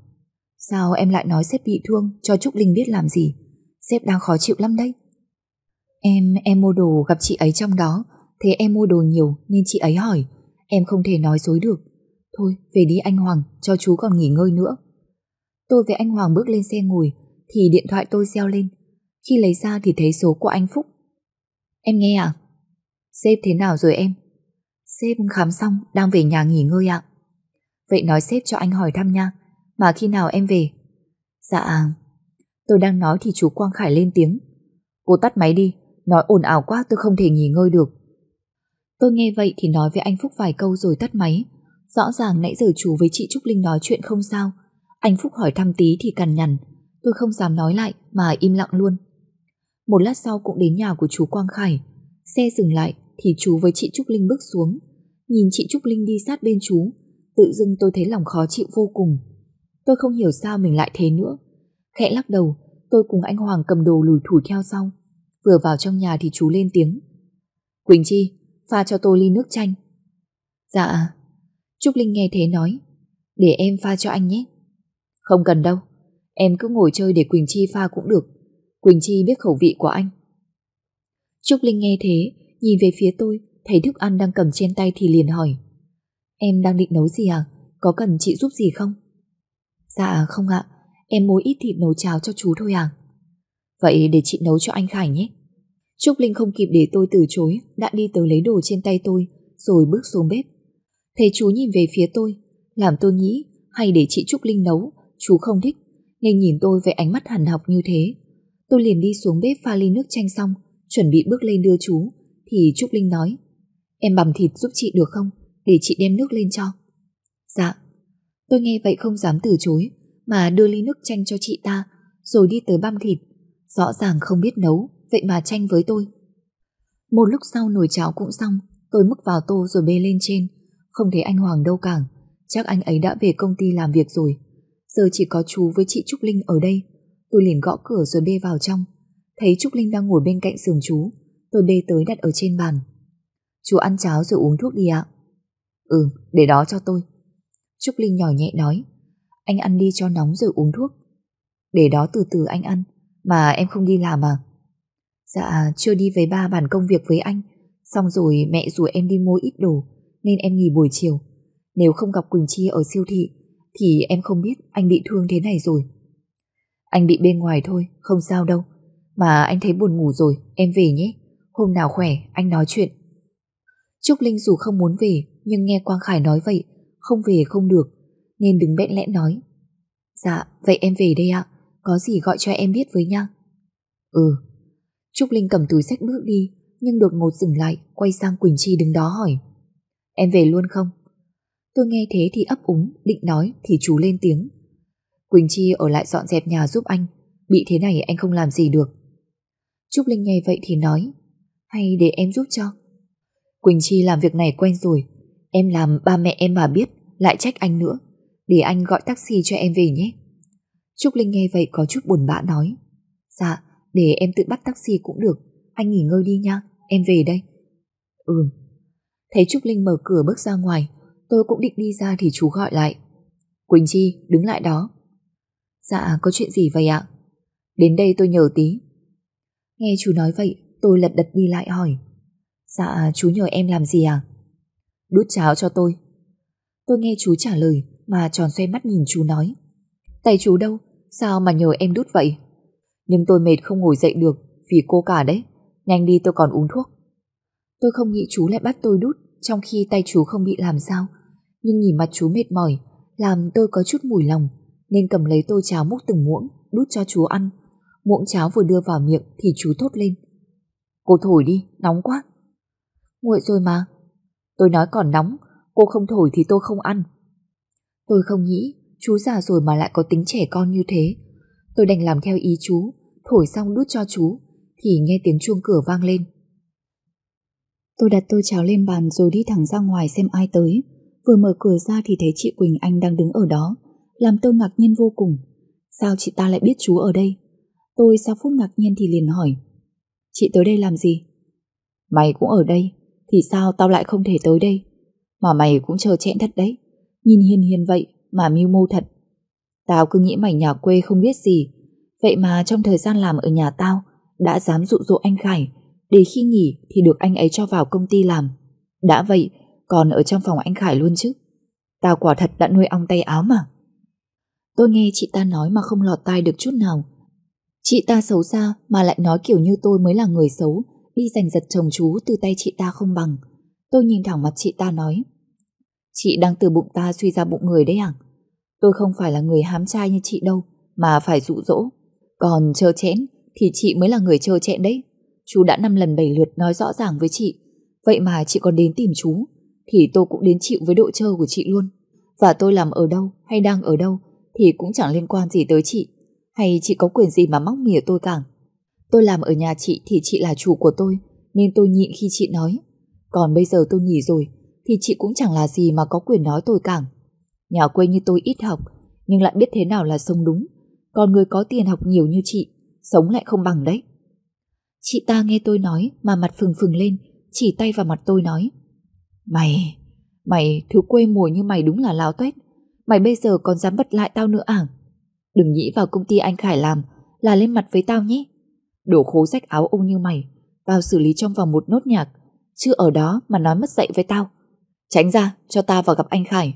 [SPEAKER 1] sao em lại nói sếp bị thương cho Trúc Linh biết làm gì? Sếp đang khó chịu lắm đấy. Em, em mua đồ gặp chị ấy trong đó, thế em mua đồ nhiều nên chị ấy hỏi, em không thể nói dối được. Thôi, về đi anh Hoàng, cho chú còn nghỉ ngơi nữa. Tôi với anh Hoàng bước lên xe ngồi, thì điện thoại tôi reo lên. Khi lấy ra thì thấy số của anh Phúc. Em nghe à? Sếp thế nào rồi em? Sếp khám xong, đang về nhà nghỉ ngơi ạ. Vậy nói sếp cho anh hỏi thăm nha, mà khi nào em về? Dạ, tôi đang nói thì chú Quang Khải lên tiếng. Cô tắt máy đi, nói ồn ào quá tôi không thể nghỉ ngơi được. Tôi nghe vậy thì nói với anh Phúc vài câu rồi tắt máy. Rõ ràng nãy giờ chú với chị Trúc Linh nói chuyện không sao. Anh Phúc hỏi thăm tí thì cằn nhằn. Tôi không dám nói lại mà im lặng luôn. Một lát sau cũng đến nhà của chú Quang Khải. Xe dừng lại thì chú với chị Trúc Linh bước xuống. Nhìn chị Trúc Linh đi sát bên chú, tự dưng tôi thấy lòng khó chịu vô cùng. Tôi không hiểu sao mình lại thế nữa. Khẽ lắc đầu, tôi cùng anh Hoàng cầm đồ lùi thủ theo sau. Vừa vào trong nhà thì chú lên tiếng. Quỳnh Chi, pha cho tôi ly nước chanh. Dạ. Trúc Linh nghe thế nói. Để em pha cho anh nhé. Không cần đâu. Em cứ ngồi chơi để Quỳnh Chi pha cũng được. Quỳnh Chi biết khẩu vị của anh. Trúc Linh nghe thế, nhìn về phía tôi, thấy thức ăn đang cầm trên tay thì liền hỏi. Em đang định nấu gì à? Có cần chị giúp gì không? Dạ không ạ, em mua ít thịt nấu cháo cho chú thôi à. Vậy để chị nấu cho anh Khải nhé. Trúc Linh không kịp để tôi từ chối, đã đi tới lấy đồ trên tay tôi, rồi bước xuống bếp. Thấy chú nhìn về phía tôi, làm tôi nghĩ hay để chị Trúc Linh nấu, chú không thích, nên nhìn tôi với ánh mắt hằn học như thế. Tôi liền đi xuống bếp pha ly nước chanh xong, chuẩn bị bước lên đưa chú, thì Trúc Linh nói, em bằm thịt giúp chị được không, để chị đem nước lên cho. Dạ, tôi nghe vậy không dám từ chối, mà đưa ly nước chanh cho chị ta, rồi đi tới băm thịt. Rõ ràng không biết nấu, vậy mà tranh với tôi. Một lúc sau nồi cháo cũng xong, tôi múc vào tô rồi bê lên trên, không thấy anh Hoàng đâu cả, chắc anh ấy đã về công ty làm việc rồi. Giờ chỉ có chú với chị Trúc Linh ở đây, tôi liền gõ cửa rồi bê vào trong. Thấy Trúc Linh đang ngồi bên cạnh giường chú, tôi bê tới đặt ở trên bàn. Chú ăn cháo rồi uống thuốc đi ạ. Ừ, để đó cho tôi. Trúc Linh nhỏ nhẹ nói, anh ăn đi cho nóng rồi uống thuốc. Để đó từ từ anh ăn, mà em không đi làm à? Dạ, chưa đi với ba bàn công việc với anh, xong rồi mẹ rủ em đi mua ít đồ, nên em nghỉ buổi chiều. Nếu không gặp Quỳnh Chi ở siêu thị, thì em không biết anh bị thương thế này rồi. Anh bị bên ngoài thôi, không sao đâu. Mà anh thấy buồn ngủ rồi, em về nhé. Hôm nào khỏe, anh nói chuyện. Trúc Linh dù không muốn về, nhưng nghe Quang Khải nói vậy, không về không được, nên đứng bẽn lẽn nói. Dạ, vậy em về đây ạ, có gì gọi cho em biết với nha. Ừ. Trúc Linh cầm túi sách bước đi, nhưng đột ngột dừng lại, quay sang Quỳnh Chi đứng đó hỏi. Em về luôn không? Tôi nghe thế thì ấp úng, định nói thì chú lên tiếng. Quỳnh Chi ở lại dọn dẹp nhà giúp anh, bị thế này anh không làm gì được. Trúc Linh nghe vậy thì nói, hay để em giúp cho. Quỳnh Chi làm việc này quen rồi, em làm ba mẹ em mà biết, lại trách anh nữa, để anh gọi taxi cho em về nhé. Trúc Linh nghe vậy có chút buồn bã nói, dạ, để em tự bắt taxi cũng được, anh nghỉ ngơi đi nha, em về đây. Ừ. Thấy Trúc Linh mở cửa bước ra ngoài, tôi cũng định đi ra thì chú gọi lại. Quỳnh Chi, đứng lại đó. Dạ, có chuyện gì vậy ạ? Đến đây tôi nhờ tí. Nghe chú nói vậy, tôi lật đật đi lại hỏi. Dạ, chú nhờ em làm gì à? Đút cháo cho tôi. Tôi nghe chú trả lời mà tròn xoay mắt nhìn chú nói. Tay chú đâu? Sao mà nhờ em đút vậy? Nhưng tôi mệt không ngồi dậy được vì cô cả đấy. Nhanh đi tôi còn uống thuốc. Tôi không nghĩ chú lại bắt tôi đút trong khi tay chú không bị làm sao. Nhưng nhìn mặt chú mệt mỏi làm tôi có chút mùi lòng nên cầm lấy tô cháo múc từng muỗng đút cho chú ăn. Muỗng cháo vừa đưa vào miệng thì chú thốt lên. Cô thổi đi, nóng quá. Nguội rồi mà. Tôi nói còn nóng, cô không thổi thì tôi không ăn. Tôi không nghĩ chú già rồi mà lại có tính trẻ con như thế. Tôi đành làm theo ý chú, thổi xong đút cho chú, thì nghe tiếng chuông cửa vang lên. Tôi đặt tô cháo lên bàn rồi đi thẳng ra ngoài xem ai tới. Vừa mở cửa ra thì thấy chị Quỳnh Anh đang đứng ở đó, làm tôi ngạc nhiên vô cùng. Sao chị ta lại biết chú ở đây? Tôi sau phút ngạc nhiên thì liền hỏi. Chị tới đây làm gì? Mày cũng ở đây, thì sao tao lại không thể tới đây? Mà mày cũng chờ chẽn thật đấy. Nhìn hiền hiền vậy mà mưu mô thật. Tao cứ nghĩ mày nhà quê không biết gì. Vậy mà trong thời gian làm ở nhà tao đã dám dụ dỗ anh Khải để khi nghỉ thì được anh ấy cho vào công ty làm. Đã vậy còn ở trong phòng anh Khải luôn chứ. Tao quả thật đã nuôi ong tay áo mà. Tôi nghe chị ta nói mà không lọt tai được chút nào. Chị ta xấu xa mà lại nói kiểu như tôi mới là người xấu, đi giành giật chồng chú từ tay chị ta không bằng. Tôi nhìn thẳng mặt chị ta nói. Chị đang từ bụng ta suy ra bụng người đấy à? Tôi không phải là người hám trai như chị đâu, mà phải dụ dỗ. Còn trơ chẽn thì chị mới là người trơ chẽn đấy. Chú đã năm lần bảy lượt nói rõ ràng với chị. Vậy mà chị còn đến tìm chú, thì tôi cũng đến chịu với độ trơ của chị luôn. Và tôi làm ở đâu hay đang ở đâu thì cũng chẳng liên quan gì tới chị. Hay chị có quyền gì mà móc mỉa tôi cả. Tôi làm ở nhà chị thì chị là chủ của tôi, nên tôi nhịn khi chị nói. Còn bây giờ tôi nghỉ rồi, thì chị cũng chẳng là gì mà có quyền nói tôi cả. Nhà quê như tôi ít học, nhưng lại biết thế nào là sống đúng. Còn người có tiền học nhiều như chị, sống lại không bằng đấy. Chị ta nghe tôi nói mà mặt phừng phừng lên, chỉ tay vào mặt tôi nói. Mày, mày thứ quê mùa như mày đúng là lao tuét. Mày bây giờ còn dám bật lại tao nữa à? Đừng nghĩ vào công ty anh Khải làm là lên mặt với tao nhé. Đổ khố rách áo ông như mày, vào xử lý trong vòng một nốt nhạc, chứ ở đó mà nói mất dạy với tao. Tránh ra, cho ta vào gặp anh Khải.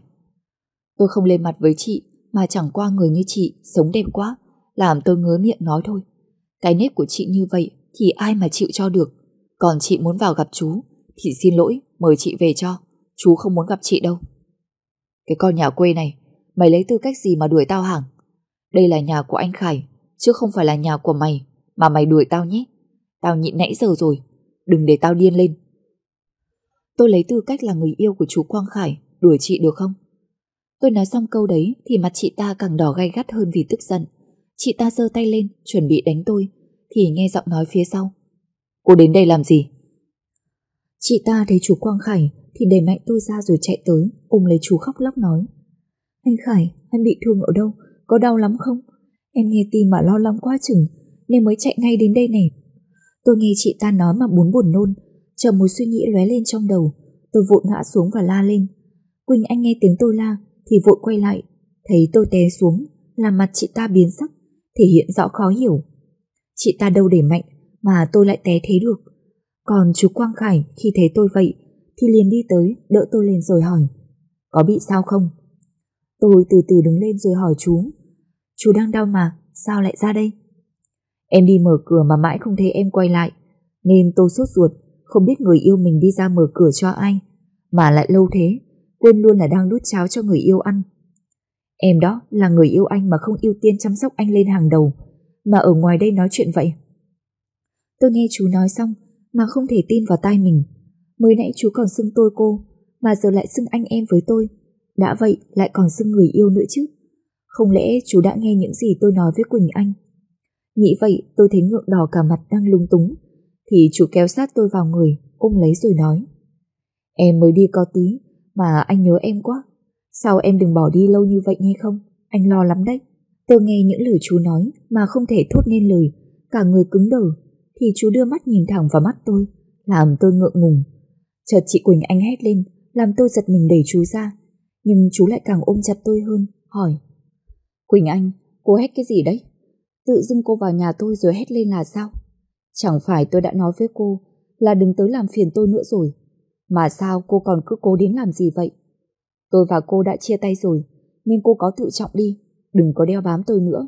[SPEAKER 1] Tôi không lên mặt với chị, mà chẳng qua người như chị, sống đẹp quá, làm tôi ngứa miệng nói thôi. Cái nếp của chị như vậy thì ai mà chịu cho được. Còn chị muốn vào gặp chú, thì xin lỗi, mời chị về cho. Chú không muốn gặp chị đâu. Cái con nhà quê này, mày lấy tư cách gì mà đuổi tao hàng? Đây là nhà của anh Khải, chứ không phải là nhà của mày, mà mày đuổi tao nhé. Tao nhịn nãy giờ rồi, đừng để tao điên lên. Tôi lấy tư cách là người yêu của chú Quang Khải, đuổi chị được không? Tôi nói xong câu đấy thì mặt chị ta càng đỏ gay gắt hơn vì tức giận. Chị ta giơ tay lên, chuẩn bị đánh tôi, thì nghe giọng nói phía sau. Cô đến đây làm gì? Chị ta thấy chú Quang Khải thì đẩy mạnh tôi ra rồi chạy tới, ôm lấy chú khóc lóc nói. Anh Khải, anh bị thương ở đâu? Có đau lắm không? Em nghe tin mà lo lắng quá chừng, nên mới chạy ngay đến đây này. Tôi nghe chị ta nói mà muốn buồn nôn, chờ một suy nghĩ lóe lên trong đầu, tôi vội ngã xuống và la lên. Quỳnh Anh nghe tiếng tôi la thì vội quay lại, thấy tôi té xuống, làm mặt chị ta biến sắc, thể hiện rõ khó hiểu. Chị ta đâu để mạnh mà tôi lại té thế được. Còn chú Quang Khải khi thấy tôi vậy thì liền đi tới đỡ tôi lên rồi hỏi Có bị sao không? Tôi từ từ đứng lên rồi hỏi chú Chú đang đau mà, sao lại ra đây? Em đi mở cửa mà mãi không thấy em quay lại. Nên tôi sốt ruột, Không biết người yêu mình đi ra mở cửa cho ai. Mà lại lâu thế, Quên luôn là đang đút cháo cho người yêu ăn. Em đó là người yêu anh mà không ưu tiên chăm sóc anh lên hàng đầu. Mà ở ngoài đây nói chuyện vậy. Tôi nghe chú nói xong Mà không thể tin vào tai mình. Mới nãy chú còn xưng tôi cô, Mà giờ lại xưng anh em với tôi. Đã vậy lại còn xưng người yêu nữa chứ. Không lẽ chú đã nghe những gì tôi nói với Quỳnh Anh? Nghĩ vậy tôi thấy ngượng đỏ cả mặt đang lung túng. Thì chú kéo sát tôi vào người Ôm lấy rồi nói. Em mới đi có tí Mà anh nhớ em quá. Sao em đừng bỏ đi lâu như vậy nghe không? Anh lo lắm đấy. Tôi nghe những lời chú nói Mà không thể thốt nên lời. Cả người cứng đờ Thì chú đưa mắt nhìn thẳng vào mắt tôi Làm tôi ngượng ngùng. Chợt chị Quỳnh Anh hét lên Làm tôi giật mình đẩy chú ra. Nhưng chú lại càng ôm chặt tôi hơn Hỏi. Quỳnh Anh, cô hét cái gì đấy? Tự dưng cô vào nhà tôi rồi hét lên là sao? Chẳng phải tôi đã nói với cô Là đừng tới làm phiền tôi nữa rồi. Mà sao cô còn cứ cố đến làm gì vậy? Tôi và cô đã chia tay rồi, Nên cô có tự trọng đi, Đừng có đeo bám tôi nữa.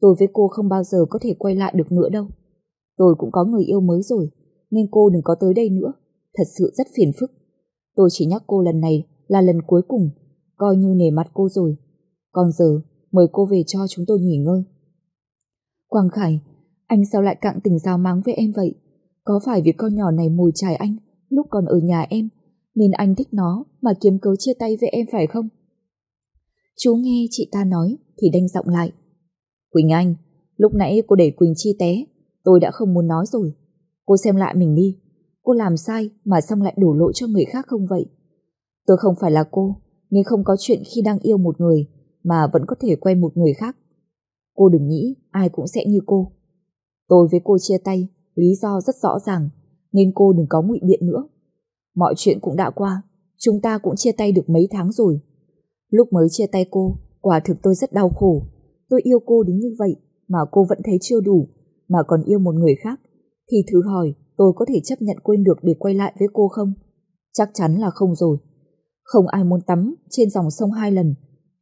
[SPEAKER 1] Tôi với cô không bao giờ có thể quay lại được nữa đâu. Tôi cũng có người yêu mới rồi, Nên cô đừng có tới đây nữa. Thật sự rất phiền phức. Tôi chỉ nhắc cô lần này là lần cuối cùng, Coi như nể mặt cô rồi. Còn giờ, mời cô về cho chúng tôi nghỉ ngơi. Quang Khải, Anh sao lại cặn tình giao mắng với em vậy? Có phải vì con nhỏ này mồi chài anh, Lúc còn ở nhà em, Nên anh thích nó mà kiếm cớ chia tay với em phải không? Chú nghe chị ta nói Thì đanh giọng lại. Quỳnh Anh, Lúc nãy cô để Quỳnh chi té, Tôi đã không muốn nói rồi. Cô xem lại mình đi, Cô làm sai mà xong lại đổ lỗi cho người khác không vậy? Tôi không phải là cô, Nên không có chuyện khi đang yêu một người Mà vẫn có thể quen một người khác. Cô đừng nghĩ ai cũng sẽ như cô Tôi với cô chia tay Lý do rất rõ ràng Nên cô đừng có ngụy biện nữa Mọi chuyện cũng đã qua Chúng ta cũng chia tay được mấy tháng rồi
[SPEAKER 2] Lúc mới chia tay cô, quả thực tôi rất đau khổ. Tôi yêu cô đến như vậy mà cô vẫn thấy chưa đủ, mà còn yêu một người khác. Thì thử hỏi tôi có thể chấp nhận quên được để quay lại với cô không? Chắc chắn là không rồi. Không ai muốn tắm trên dòng sông hai lần,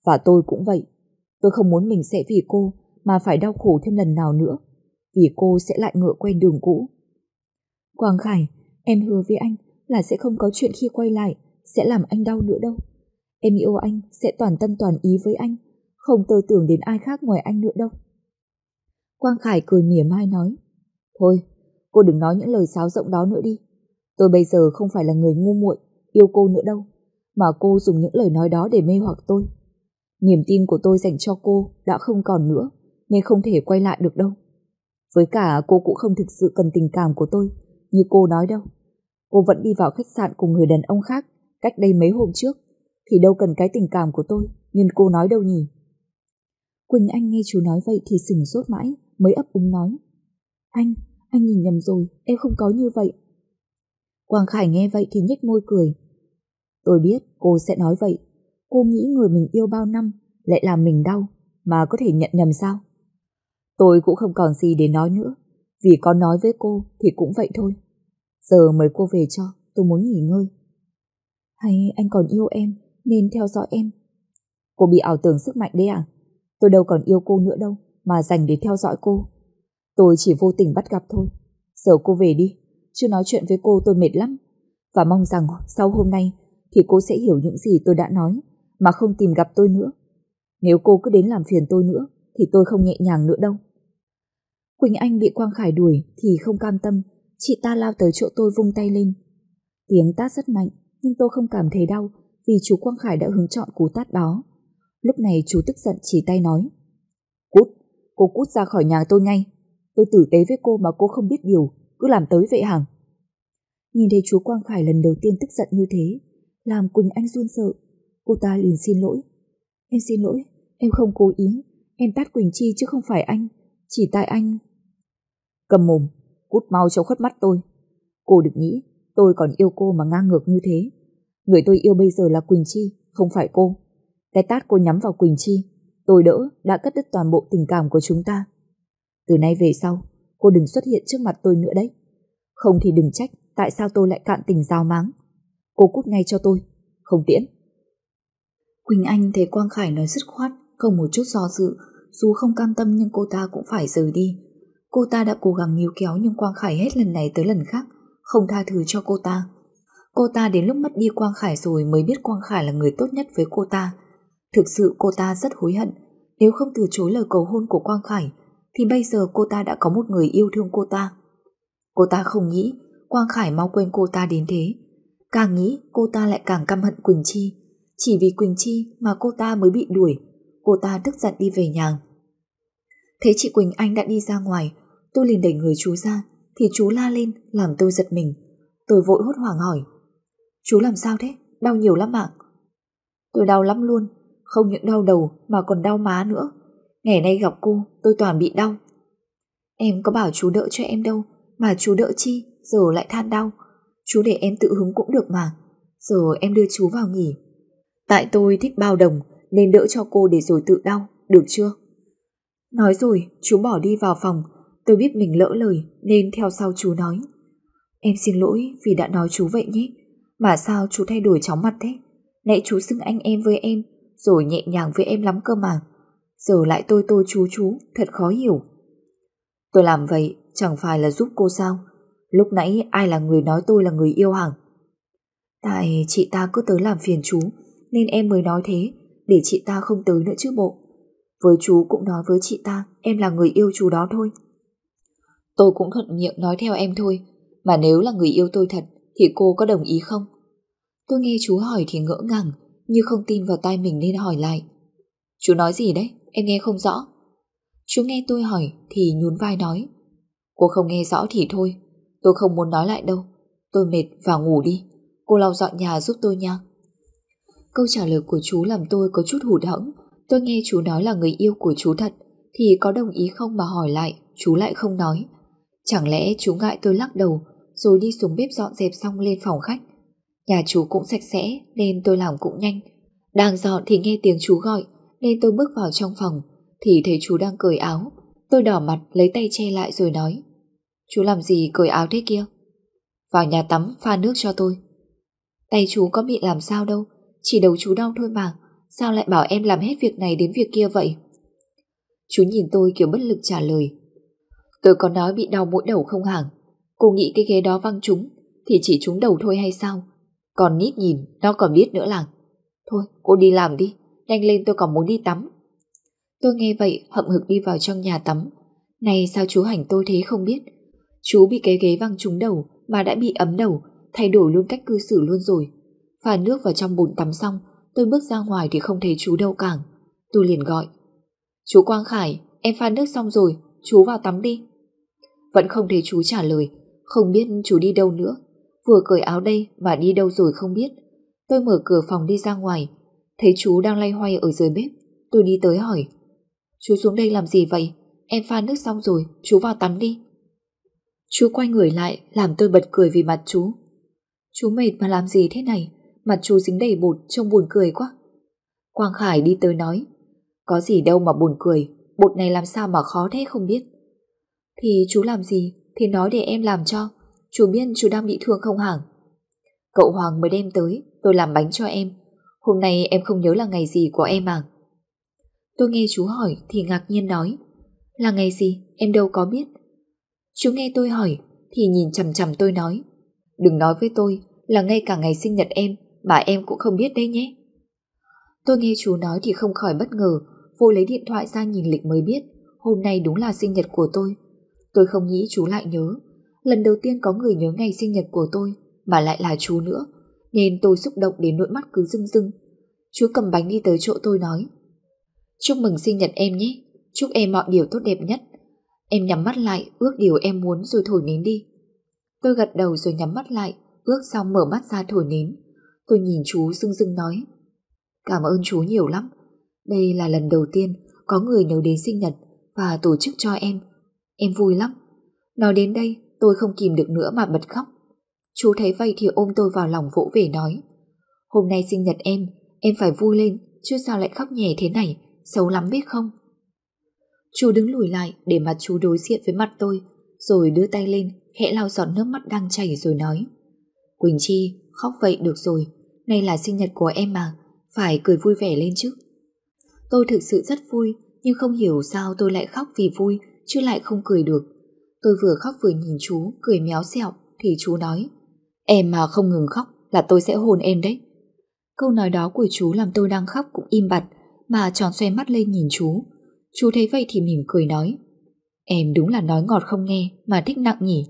[SPEAKER 2] và tôi cũng vậy. Tôi không muốn mình sẽ vì cô mà phải đau khổ thêm lần nào nữa, vì cô sẽ lại ngựa quen đường cũ. Quang Khải, em hứa với anh là sẽ không có chuyện khi quay lại, sẽ làm anh đau nữa đâu. Em yêu anh, sẽ toàn tâm toàn ý với anh, không tơ tưởng đến ai khác ngoài anh nữa đâu. Quang Khải cười mỉa mai nói, Thôi, cô đừng nói những lời sáo rộng đó nữa đi. Tôi bây giờ không phải là người ngu muội yêu cô nữa đâu, mà cô dùng những lời nói đó để mê hoặc tôi. Niềm tin của tôi dành cho cô đã không còn nữa, nên không thể quay lại được đâu. Với cả cô cũng không thực sự cần tình cảm của tôi, như cô nói đâu. Cô vẫn đi vào khách sạn cùng người đàn ông khác cách đây mấy hôm trước, thì đâu cần cái tình cảm của tôi, nhưng cô nói đâu nhỉ? Quỳnh Anh nghe chú nói vậy thì sừng sốt mãi, mới ấp úng nói. Anh, anh nhìn nhầm rồi, em không có như vậy. Quang Khải nghe vậy thì nhếch môi cười. Tôi biết cô sẽ nói vậy. Cô nghĩ người mình yêu bao năm lại làm mình đau, mà có thể nhận nhầm sao? Tôi cũng không còn gì để nói nữa, vì có nói với cô thì cũng vậy thôi. Giờ mời cô về cho, tôi muốn nghỉ ngơi. Hay anh còn yêu em, nên theo dõi em. Cô bị ảo tưởng sức mạnh đấy à? Tôi đâu còn yêu cô nữa đâu, mà dành để theo dõi cô. Tôi chỉ vô tình bắt gặp thôi. Giờ cô về đi, chưa nói chuyện với cô tôi mệt lắm. Và mong rằng sau hôm nay thì cô sẽ hiểu những gì tôi đã nói, mà không tìm gặp tôi nữa. Nếu cô cứ đến làm phiền tôi nữa, thì tôi không nhẹ nhàng nữa đâu. Quỳnh Anh bị Quang Khải đuổi thì không cam tâm, chị ta lao tới chỗ tôi vung tay lên. Tiếng tát rất mạnh, nhưng tôi không cảm thấy đau vì chú Quang Khải đã hứng chọn cú tát đó. Lúc này chú tức giận chỉ tay nói. Cút, cô cút ra khỏi nhà tôi ngay. Tôi tử tế với cô mà cô không biết điều, cứ làm tới vậy hằng. Nhìn thấy chú Quang Khải lần đầu tiên tức giận như thế, làm Quỳnh Anh run sợ. Cô ta liền xin lỗi. Em xin lỗi, em không cố ý, em tát Quỳnh Chi chứ không phải anh, chỉ tại anh. Cầm mồm, cút mau cho khuất mắt tôi. Cô được nghĩ tôi còn yêu cô mà ngang ngược như thế. Người tôi yêu bây giờ là Quỳnh Chi, không phải cô. Cái tát cô nhắm vào Quỳnh Chi, tôi đỡ đã cắt đứt toàn bộ tình cảm của chúng ta. Từ nay về sau, cô đừng xuất hiện trước mặt tôi nữa đấy. Không thì đừng trách tại sao tôi lại cạn tình giao máng. Cô cút ngay cho tôi, không tiễn.
[SPEAKER 1] Quỳnh Anh thấy Quang Khải nói dứt khoát, không một chút do dự, dù không cam tâm nhưng cô ta cũng phải rời đi. Cô ta đã cố gắng níu kéo nhưng Quang Khải hết lần này tới lần khác, không tha thứ cho cô ta. Cô ta đến lúc mất đi Quang Khải rồi mới biết Quang Khải là người tốt nhất với cô ta. Thực sự cô ta rất hối hận, nếu không từ chối lời cầu hôn của Quang Khải, thì bây giờ cô ta đã có một người yêu thương cô ta. Cô ta không nghĩ Quang Khải mau quên cô ta đến thế. Càng nghĩ cô ta lại càng căm hận Quỳnh Chi. Chỉ vì Quỳnh Chi mà cô ta mới bị đuổi, cô ta tức giận đi về nhà. Thấy chị Quỳnh Anh đã đi ra ngoài, tôi liền đẩy người chú ra, thì chú la lên làm tôi giật mình. Tôi vội hốt hoảng hỏi. Chú làm sao thế? Đau nhiều lắm ạ? Tôi đau lắm luôn, không những đau đầu mà còn đau má nữa. Ngày nay gặp cô, tôi toàn bị đau. Em có bảo chú đỡ cho em đâu, mà chú đỡ chi, giờ lại than đau. Chú để em tự hứng cũng được mà. Giờ em đưa chú vào nghỉ. Tại tôi thích bao đồng nên đỡ cho cô để rồi tự đau, được chưa? Nói rồi, chú bỏ đi vào phòng. Tôi biết mình lỡ lời nên theo sau chú nói. Em xin lỗi vì đã nói chú vậy nhé. Mà sao chú thay đổi chóng mặt thế? Nãy chú xưng anh em với em, rồi nhẹ nhàng với em lắm cơ mà. Giờ lại tôi tôi chú chú, thật khó hiểu. Tôi làm vậy chẳng phải là giúp cô sao? Lúc nãy ai là người nói tôi là người yêu hằng? Tại chị ta cứ tới làm phiền chú, nên em mới nói thế, để chị ta không tới nữa chứ bộ. Với chú cũng nói với chị ta, em là người yêu chú đó thôi. Tôi cũng thuận miệng nói theo em thôi, mà nếu là người yêu tôi thật, thì cô có đồng ý không? Tôi nghe chú hỏi thì ngỡ ngàng, như không tin vào tai mình nên hỏi lại. Chú nói gì đấy? Em nghe không rõ. Chú nghe tôi hỏi thì nhún vai nói. Cô không nghe rõ thì thôi, tôi không muốn nói lại đâu. Tôi mệt, vào ngủ đi. Cô lau dọn nhà giúp tôi nha. Câu trả lời của chú làm tôi có chút hụt hẫng. Tôi nghe chú nói là người yêu của chú thật, thì có đồng ý không mà hỏi lại, chú lại không nói. Chẳng lẽ chú ngại tôi lắc đầu, rồi đi xuống bếp dọn dẹp xong lên phòng khách. Nhà chú cũng sạch sẽ nên tôi làm cũng nhanh. Đang dọn thì nghe tiếng chú gọi nên tôi bước vào trong phòng thì thấy chú đang cởi áo. Tôi đỏ mặt lấy tay che lại rồi nói Chú làm gì cởi áo thế kia? Vào nhà tắm pha nước cho tôi. Tay chú có bị làm sao đâu, chỉ đầu chú đau thôi mà. Sao lại bảo em làm hết việc này đến việc kia vậy? Chú nhìn tôi kiểu bất lực trả lời. Tôi có nói bị đau mỗi đầu không hẳn. Cô nghĩ cái ghế đó văng trúng thì chỉ trúng đầu thôi hay sao? Còn nít nhìn, nó còn biết nữa là Thôi, cô đi làm đi, nhanh lên tôi còn muốn đi tắm. Tôi nghe vậy hậm hực đi vào trong nhà tắm. Này sao chú hành tôi thế không biết? Chú bị cái ghế văng trúng đầu mà đã bị ấm đầu, thay đổi luôn cách cư xử luôn rồi. Pha nước vào trong bồn tắm xong, tôi bước ra ngoài thì không thấy chú đâu cả. Tôi liền gọi. Chú Quang Khải, em pha nước xong rồi, chú vào tắm đi. Vẫn không thấy chú trả lời, không biết chú đi đâu nữa. Vừa cởi áo đây mà đi đâu rồi không biết. Tôi mở cửa phòng đi ra ngoài, thấy chú đang lay hoay ở dưới bếp. Tôi đi tới hỏi. Chú xuống đây làm gì vậy? Em pha nước xong rồi, chú vào tắm đi. Chú quay người lại, làm tôi bật cười vì mặt chú. Chú mệt mà làm gì thế này? Mặt chú dính đầy bột, trông buồn cười quá. Quang Khải đi tới nói. Có gì đâu mà buồn cười, bột này làm sao mà khó thế không biết. Thì chú làm gì, thì nói để em làm cho. Chú biết chú đang bị thương không hẳn. Cậu Hoàng mới đem tới, tôi làm bánh cho em. Hôm nay em không nhớ là ngày gì của em à? Tôi nghe chú hỏi thì ngạc nhiên nói. Là ngày gì, em đâu có biết. Chú nghe tôi hỏi thì nhìn chầm chầm tôi nói. Đừng nói với tôi là ngay cả ngày sinh nhật em mà em cũng không biết đấy nhé. Tôi nghe chú nói thì không khỏi bất ngờ, vô lấy điện thoại ra nhìn lịch mới biết hôm nay đúng là sinh nhật của tôi. Tôi không nghĩ chú lại nhớ. Lần đầu tiên có người nhớ ngày sinh nhật của tôi mà lại là chú nữa, nên tôi xúc động đến nỗi mắt cứ rưng rưng. Chú cầm bánh đi tới chỗ tôi nói Chúc mừng sinh nhật em nhé, chúc em mọi điều tốt đẹp nhất. Em nhắm mắt lại, ước điều em muốn rồi thổi nến đi. Tôi gật đầu rồi nhắm mắt lại, ước xong mở mắt ra thổi nến. Tôi nhìn chú rưng rưng nói Cảm ơn chú nhiều lắm. Đây là lần đầu tiên có người nhớ đến sinh nhật và tổ chức cho em. Em vui lắm. Nói đến đây, tôi không kìm được nữa mà bật khóc. Chú thấy vậy thì ôm tôi vào lòng vỗ về nói Hôm nay sinh nhật em, em phải vui lên, chứ sao lại khóc nhè thế này, xấu lắm biết không? Chú đứng lùi lại để mặt chú đối diện với mặt tôi, rồi đưa tay lên, khẽ lau giọt nước mắt đang chảy rồi nói Quỳnh Chi, khóc vậy được rồi, nay là sinh nhật của em mà, phải cười vui vẻ lên chứ. Tôi thực sự rất vui, nhưng không hiểu sao tôi lại khóc vì vui, chứ lại không cười được. Tôi vừa khóc vừa nhìn chú, cười méo xẹo, thì chú nói Em mà không ngừng khóc là tôi sẽ hôn em đấy. Câu nói đó của chú làm tôi đang khóc cũng im bặt, mà tròn xoay mắt lên nhìn chú. Chú thấy vậy thì mỉm cười nói Em đúng là nói ngọt không nghe mà thích nặng nhỉ.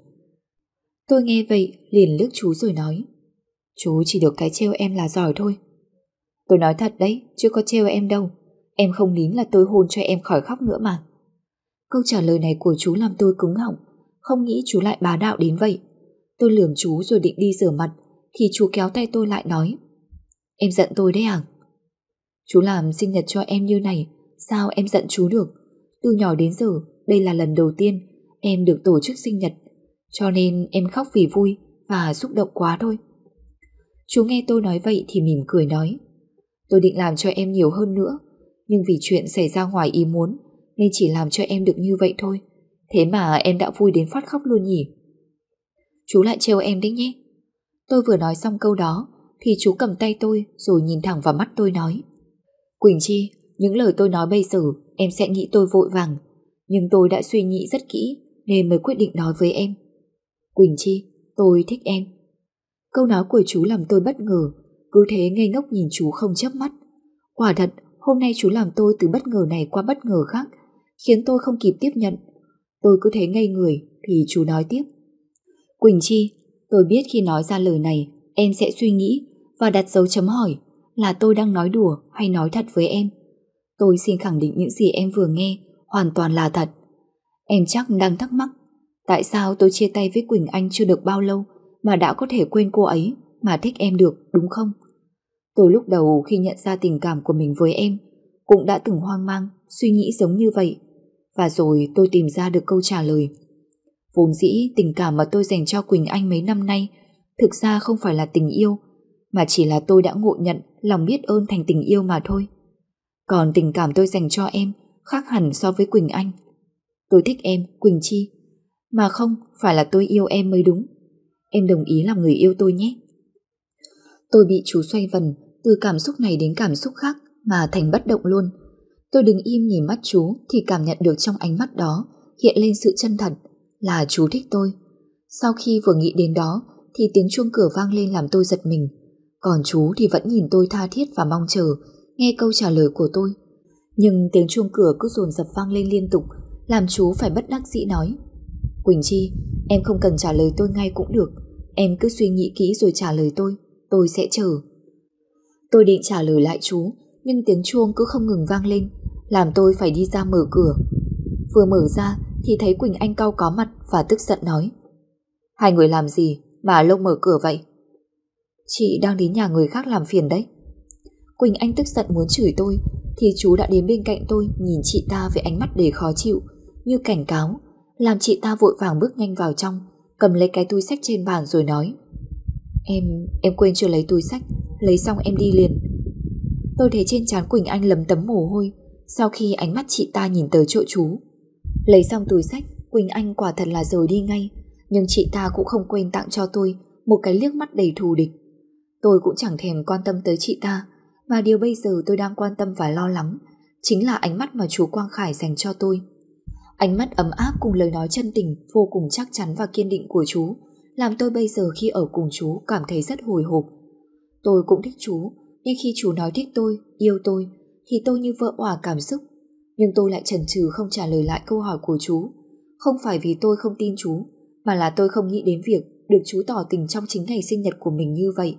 [SPEAKER 1] Tôi nghe vậy liền lướt chú rồi nói Chú chỉ được cái trêu em là giỏi thôi. Tôi nói thật đấy, chưa có trêu em đâu. Em không nín là tôi hôn cho em khỏi khóc nữa mà. Câu trả lời này của chú làm tôi cứng họng, không nghĩ chú lại bá đạo đến vậy. Tôi lườm chú rồi định đi rửa mặt, thì chú kéo tay tôi lại nói Em giận tôi đấy à? Chú làm sinh nhật cho em như này, sao em giận chú được? Từ nhỏ đến giờ, đây là lần đầu tiên em được tổ chức sinh nhật, cho nên em khóc vì vui và xúc động quá thôi. Chú nghe tôi nói vậy thì mỉm cười nói, Tôi định làm cho em nhiều hơn nữa, Nhưng vì chuyện xảy ra ngoài ý muốn Nên chỉ làm cho em được như vậy thôi. Thế mà em đã vui đến phát khóc luôn nhỉ? Chú lại trêu em đấy nhé. Tôi vừa nói xong câu đó Thì chú cầm tay tôi rồi nhìn thẳng vào mắt tôi nói, Quỳnh Chi, Những lời tôi nói bây giờ Em sẽ nghĩ tôi vội vàng, Nhưng tôi đã suy nghĩ rất kỹ Nên mới quyết định nói với em. Quỳnh Chi, Tôi thích em. Câu nói của chú làm tôi bất ngờ Cứ thế ngây ngốc nhìn chú không chớp mắt Quả thật hôm nay chú làm tôi từ bất ngờ này qua bất ngờ khác Khiến tôi không kịp tiếp nhận Tôi cứ thế ngây người Thì chú nói tiếp Quỳnh Chi, tôi biết khi nói ra lời này em sẽ suy nghĩ và đặt dấu chấm hỏi là tôi đang nói đùa hay nói thật với em. Tôi xin khẳng định những gì em vừa nghe hoàn toàn là thật. Em chắc đang thắc mắc tại sao tôi chia tay với Quỳnh Anh chưa được bao lâu mà đã có thể quên cô ấy mà thích em được đúng không? Tôi lúc đầu khi nhận ra tình cảm của mình với em cũng đã từng hoang mang, suy nghĩ giống như vậy. Và rồi tôi tìm ra được câu trả lời. Vốn dĩ tình cảm mà tôi dành cho Quỳnh Anh mấy năm nay thực ra không phải là tình yêu, mà chỉ là tôi đã ngộ nhận lòng biết ơn thành tình yêu mà thôi. Còn tình cảm tôi dành cho em khác hẳn so với Quỳnh Anh. Tôi thích em, Quỳnh Chi, mà không phải là tôi yêu em mới đúng. Em đồng ý làm người yêu tôi nhé. Tôi bị chú xoay vần từ cảm xúc này đến cảm xúc khác mà thành bất động luôn. Tôi đứng im nhìn mắt chú thì cảm nhận được trong ánh mắt đó hiện lên sự chân thật là chú thích tôi. Sau khi vừa nghĩ đến đó thì tiếng chuông cửa vang lên làm tôi giật mình. Còn chú thì vẫn nhìn tôi tha thiết và mong chờ nghe câu trả lời của tôi. Nhưng tiếng chuông cửa cứ dồn dập vang lên liên tục làm chú phải bất đắc dĩ nói. Quỳnh Chi, em không cần trả lời tôi ngay cũng được. Em cứ suy nghĩ kỹ rồi trả lời tôi. Tôi sẽ chờ. Tôi định trả lời lại chú, nhưng tiếng chuông cứ không ngừng vang lên, làm tôi phải đi ra mở cửa. Vừa mở ra thì thấy Quỳnh Anh cau có mặt và tức giận nói Hai người làm gì mà lông mở cửa vậy? Chị đang đến nhà người khác làm phiền đấy. Quỳnh Anh tức giận muốn chửi tôi thì chú đã đến bên cạnh tôi nhìn chị ta với ánh mắt đầy khó chịu, như cảnh cáo, làm chị ta vội vàng bước nhanh vào trong cầm lấy cái túi sách trên bàn rồi nói Em, em quên chưa lấy túi sách lấy xong em đi liền. Tôi thấy trên trán Quỳnh Anh lấm tấm mồ hôi sau khi ánh mắt chị ta nhìn tới chỗ chú. Lấy xong túi sách, Quỳnh Anh quả thật là rời đi ngay, nhưng chị ta cũng không quên tặng cho tôi một cái liếc mắt đầy thù địch. Tôi cũng chẳng thèm quan tâm tới chị ta, mà điều bây giờ tôi đang quan tâm và lo lắng chính là ánh mắt mà chú Quang Khải dành cho tôi. Ánh mắt ấm áp cùng lời nói chân tình vô cùng chắc chắn và kiên định của chú làm tôi bây giờ khi ở cùng chú cảm thấy rất hồi hộp. Tôi cũng thích chú, nhưng khi chú nói thích tôi, yêu tôi thì tôi như vỡ òa cảm xúc. Nhưng tôi lại chần chừ không trả lời lại câu hỏi của chú. Không phải vì tôi không tin chú, mà là tôi không nghĩ đến việc được chú tỏ tình trong chính ngày sinh nhật của mình như vậy.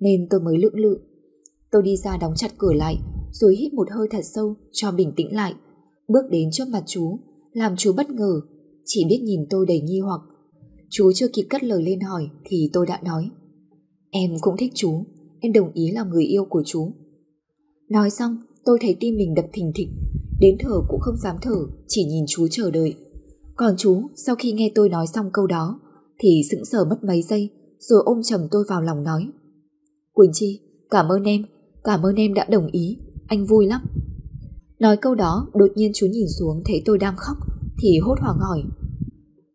[SPEAKER 1] Nên tôi mới lưỡng lự. Tôi đi ra đóng chặt cửa lại, rồi hít một hơi thật sâu cho bình tĩnh lại. Bước đến trước mặt chú, làm chú bất ngờ, chỉ biết nhìn tôi đầy nghi hoặc. Chú chưa kịp cất lời lên hỏi thì tôi đã nói. Em cũng thích chú, em đồng ý làm người yêu của chú. Nói xong, tôi thấy tim mình đập thình thịch, đến thở cũng không dám thở, chỉ nhìn chú chờ đợi. Còn chú, sau khi nghe tôi nói xong câu đó, thì sững sờ mất mấy giây, rồi ôm chầm tôi vào lòng nói. Quỳnh Chi, cảm ơn em, cảm ơn em đã đồng ý, anh vui lắm. Nói câu đó, đột nhiên chú nhìn xuống thấy tôi đang khóc, thì hốt hoảng hỏi.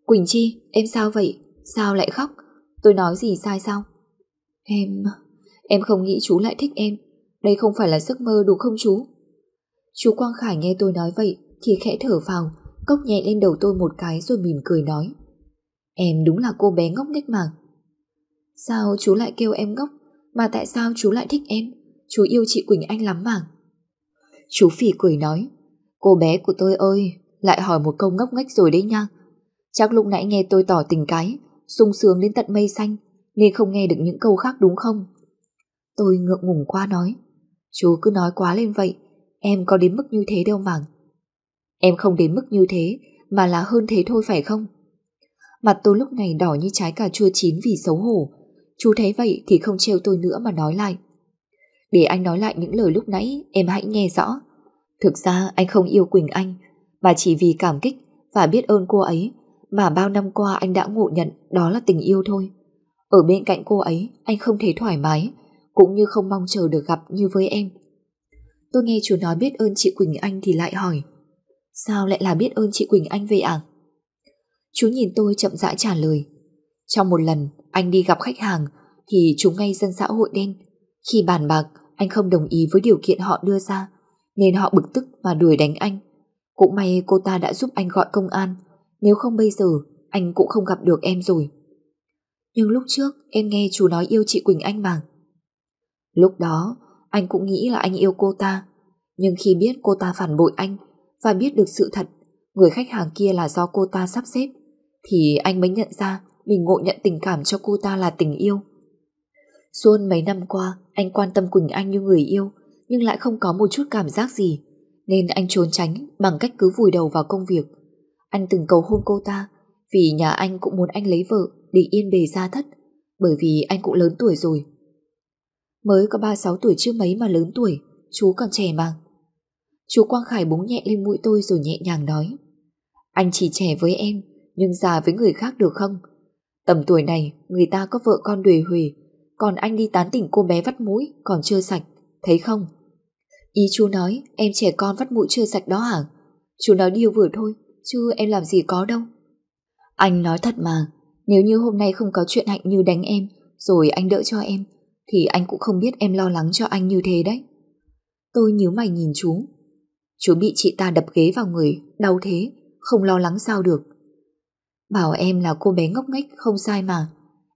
[SPEAKER 1] Quỳnh Chi, em sao vậy? Sao lại khóc? Tôi nói gì sai sao? Em... Em không nghĩ chú lại thích em, đây không phải là giấc mơ đúng không chú? Chú Quang Khải nghe tôi nói vậy thì khẽ thở vào, cốc nhẹ lên đầu tôi một cái rồi mỉm cười nói. Em đúng là cô bé ngốc nghếch mà. Sao chú lại kêu em ngốc, mà tại sao chú lại thích em? Chú yêu chị Quỳnh Anh lắm mà. Chú phỉ cười nói, cô bé của tôi ơi, lại hỏi một câu ngốc nghếch rồi đấy nha. Chắc lúc nãy nghe tôi tỏ tình cái, sung sướng đến tận mây xanh, nên không nghe được những câu khác đúng không? Tôi ngượng ngùng qua nói. Chú cứ nói quá lên vậy, em có đến mức như thế đâu mà. Em không đến mức như thế, mà là hơn thế thôi phải không? Mặt tôi lúc này đỏ như trái cà chua chín vì xấu hổ. Chú thấy vậy thì không trêu tôi nữa mà nói lại. Để anh nói lại những lời lúc nãy, em hãy nghe rõ. Thực ra anh không yêu Quỳnh Anh, mà chỉ vì cảm kích và biết ơn cô ấy mà bao năm qua anh đã ngộ nhận đó là tình yêu thôi. Ở bên cạnh cô ấy, anh không thấy thoải mái, cũng như không mong chờ được gặp như với em. Tôi nghe chú nói biết ơn chị Quỳnh Anh thì lại hỏi Sao lại là biết ơn chị Quỳnh Anh vậy à? Chú nhìn tôi chậm rãi trả lời Trong một lần anh đi gặp khách hàng thì chúng ngay dân xã hội đen khi bàn bạc anh không đồng ý với điều kiện họ đưa ra nên họ bực tức mà đuổi đánh anh. Cũng may cô ta đã giúp anh gọi công an nếu không bây giờ anh cũng không gặp được em rồi. Nhưng lúc trước em nghe chú nói yêu chị Quỳnh Anh mà. Lúc đó, anh cũng nghĩ là anh yêu cô ta. Nhưng khi biết cô ta phản bội anh và biết được sự thật, người khách hàng kia là do cô ta sắp xếp, thì anh mới nhận ra mình ngộ nhận tình cảm cho cô ta là tình yêu. Xuân mấy năm qua, anh quan tâm Quỳnh Anh như người yêu, nhưng lại không có một chút cảm giác gì, nên anh trốn tránh bằng cách cứ vùi đầu vào công việc. Anh từng cầu hôn cô ta, vì nhà anh cũng muốn anh lấy vợ để yên bề gia thất, bởi vì anh cũng lớn tuổi rồi. Mới có 36 tuổi chưa mấy mà lớn tuổi, chú còn trẻ mà. Chú Quang Khải búng nhẹ lên mũi tôi rồi nhẹ nhàng nói. Anh chỉ trẻ với em, nhưng già với người khác được không? Tầm tuổi này, người ta có vợ con đuề huề, còn anh đi tán tỉnh cô bé vắt mũi còn chưa sạch, thấy không? Ý chú nói em trẻ con vắt mũi chưa sạch đó hả? Chú nói điều vừa thôi, chứ em làm gì có đâu. Anh nói thật mà, nếu như hôm nay không có chuyện Hạnh Như đánh em, rồi anh đỡ cho em, thì anh cũng không biết em lo lắng cho anh như thế đấy. Tôi nhíu mày nhìn chú. Chú bị chị ta đập ghế vào người, đau thế, không lo lắng sao được. Bảo em là cô bé ngốc nghếch không sai mà,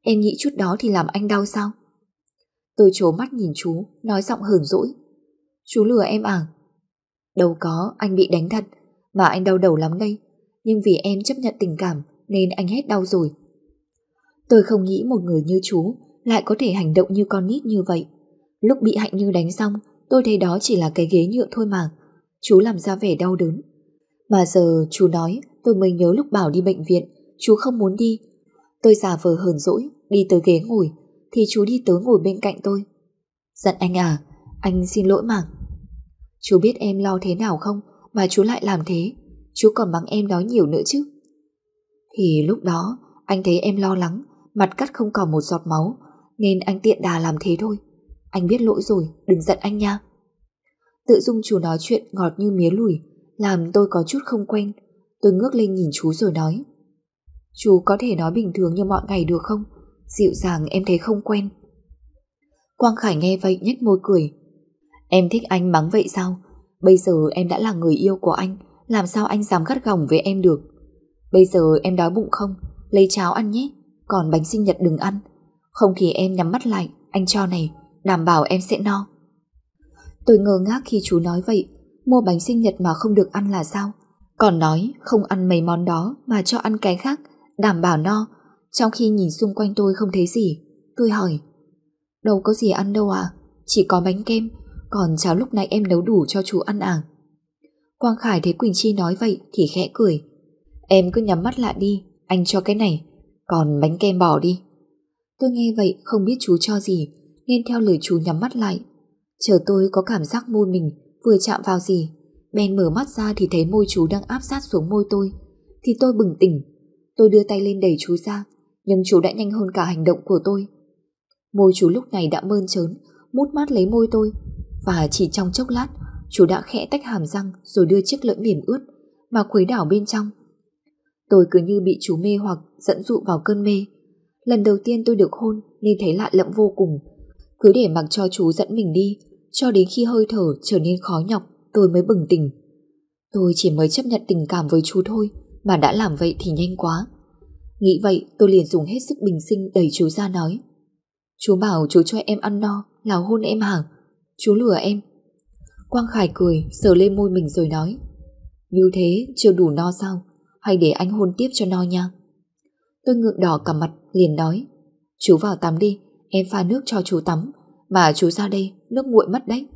[SPEAKER 1] em nghĩ chút đó thì làm anh đau sao? Tôi trố mắt nhìn chú, nói giọng hờn dỗi. Chú lừa em à? Đâu có, anh bị đánh thật, mà anh đau đầu lắm đây. Nhưng vì em chấp nhận tình cảm nên anh hết đau rồi. Tôi không nghĩ một người như chú lại có thể hành động như con nít như vậy. Lúc bị Hạnh Như đánh xong, tôi thấy đó chỉ là cái ghế nhựa thôi mà. Chú làm ra vẻ đau đớn. Mà giờ chú nói tôi mới nhớ lúc bảo đi bệnh viện, chú không muốn đi. Tôi giả vờ hờn dỗi, đi tới ghế ngồi, thì chú đi tới ngồi bên cạnh tôi. Giận anh à, anh xin lỗi mà. Chú biết em lo thế nào không, mà chú lại làm thế. Chú còn mắng em nói nhiều nữa chứ. Thì lúc đó, anh thấy em lo lắng, mặt cắt không còn một giọt máu, nên anh tiện đà làm thế thôi. Anh biết lỗi rồi, đừng giận anh nha. Tự dung chú nói chuyện ngọt như mía lùi, làm tôi có chút không quen. Tôi ngước lên nhìn chú rồi nói. Chú có thể nói bình thường như mọi ngày được không? Dịu dàng em thấy không quen. Quang Khải nghe vậy nhếch môi cười. Em thích anh mắng vậy sao? Bây giờ em đã là người yêu của anh, làm sao anh dám gắt gỏng với em được? Bây giờ em đói bụng không? Lấy cháo ăn nhé, còn bánh sinh nhật đừng ăn. Không thì em nhắm mắt lại, anh cho này, đảm bảo em sẽ no. Tôi ngơ ngác khi chú nói vậy, mua bánh sinh nhật mà không được ăn là sao? Còn nói không ăn mấy món đó mà cho ăn cái khác, đảm bảo no, trong khi nhìn xung quanh tôi không thấy gì. Tôi hỏi, đâu có gì ăn đâu à, chỉ có bánh kem, còn cháo lúc nãy em nấu đủ cho chú ăn à? Quang Khải thấy Quỳnh Chi nói vậy thì khẽ cười. Em cứ nhắm mắt lại đi, anh cho cái này, còn bánh kem bỏ đi. Tôi nghe vậy không biết chú cho gì, nên theo lời chú nhắm mắt lại. Chờ tôi có cảm giác môi mình vừa chạm vào gì, Ben mở mắt ra thì thấy môi chú đang áp sát xuống môi tôi. Thì tôi bừng tỉnh, tôi đưa tay lên đẩy chú ra, nhưng chú đã nhanh hơn cả hành động của tôi. Môi chú lúc này đã mơn trớn, mút mát lấy môi tôi, và chỉ trong chốc lát, chú đã khẽ tách hàm răng rồi đưa chiếc lưỡi mỉm ướt mà khuấy đảo bên trong. Tôi cứ như bị chú mê hoặc dẫn dụ vào cơn mê. Lần đầu tiên tôi được hôn nên thấy lạ lẫm vô cùng. Cứ để mặc cho chú dẫn mình đi, cho đến khi hơi thở trở nên khó nhọc, tôi mới bừng tỉnh. Tôi chỉ mới chấp nhận tình cảm với chú thôi, mà đã làm vậy thì nhanh quá. Nghĩ vậy tôi liền dùng hết sức bình sinh đẩy chú ra nói. Chú bảo chú cho em ăn no, là hôn em hả? Chú lừa em. Quang Khải cười, sờ lên môi mình rồi nói. Như thế chưa đủ no sao? Hay để anh hôn tiếp cho no nha? Tôi ngượng đỏ cả mặt, liền nói. Chú vào tắm đi, em pha nước cho chú tắm. Mà chú ra đây, nước nguội mất đấy.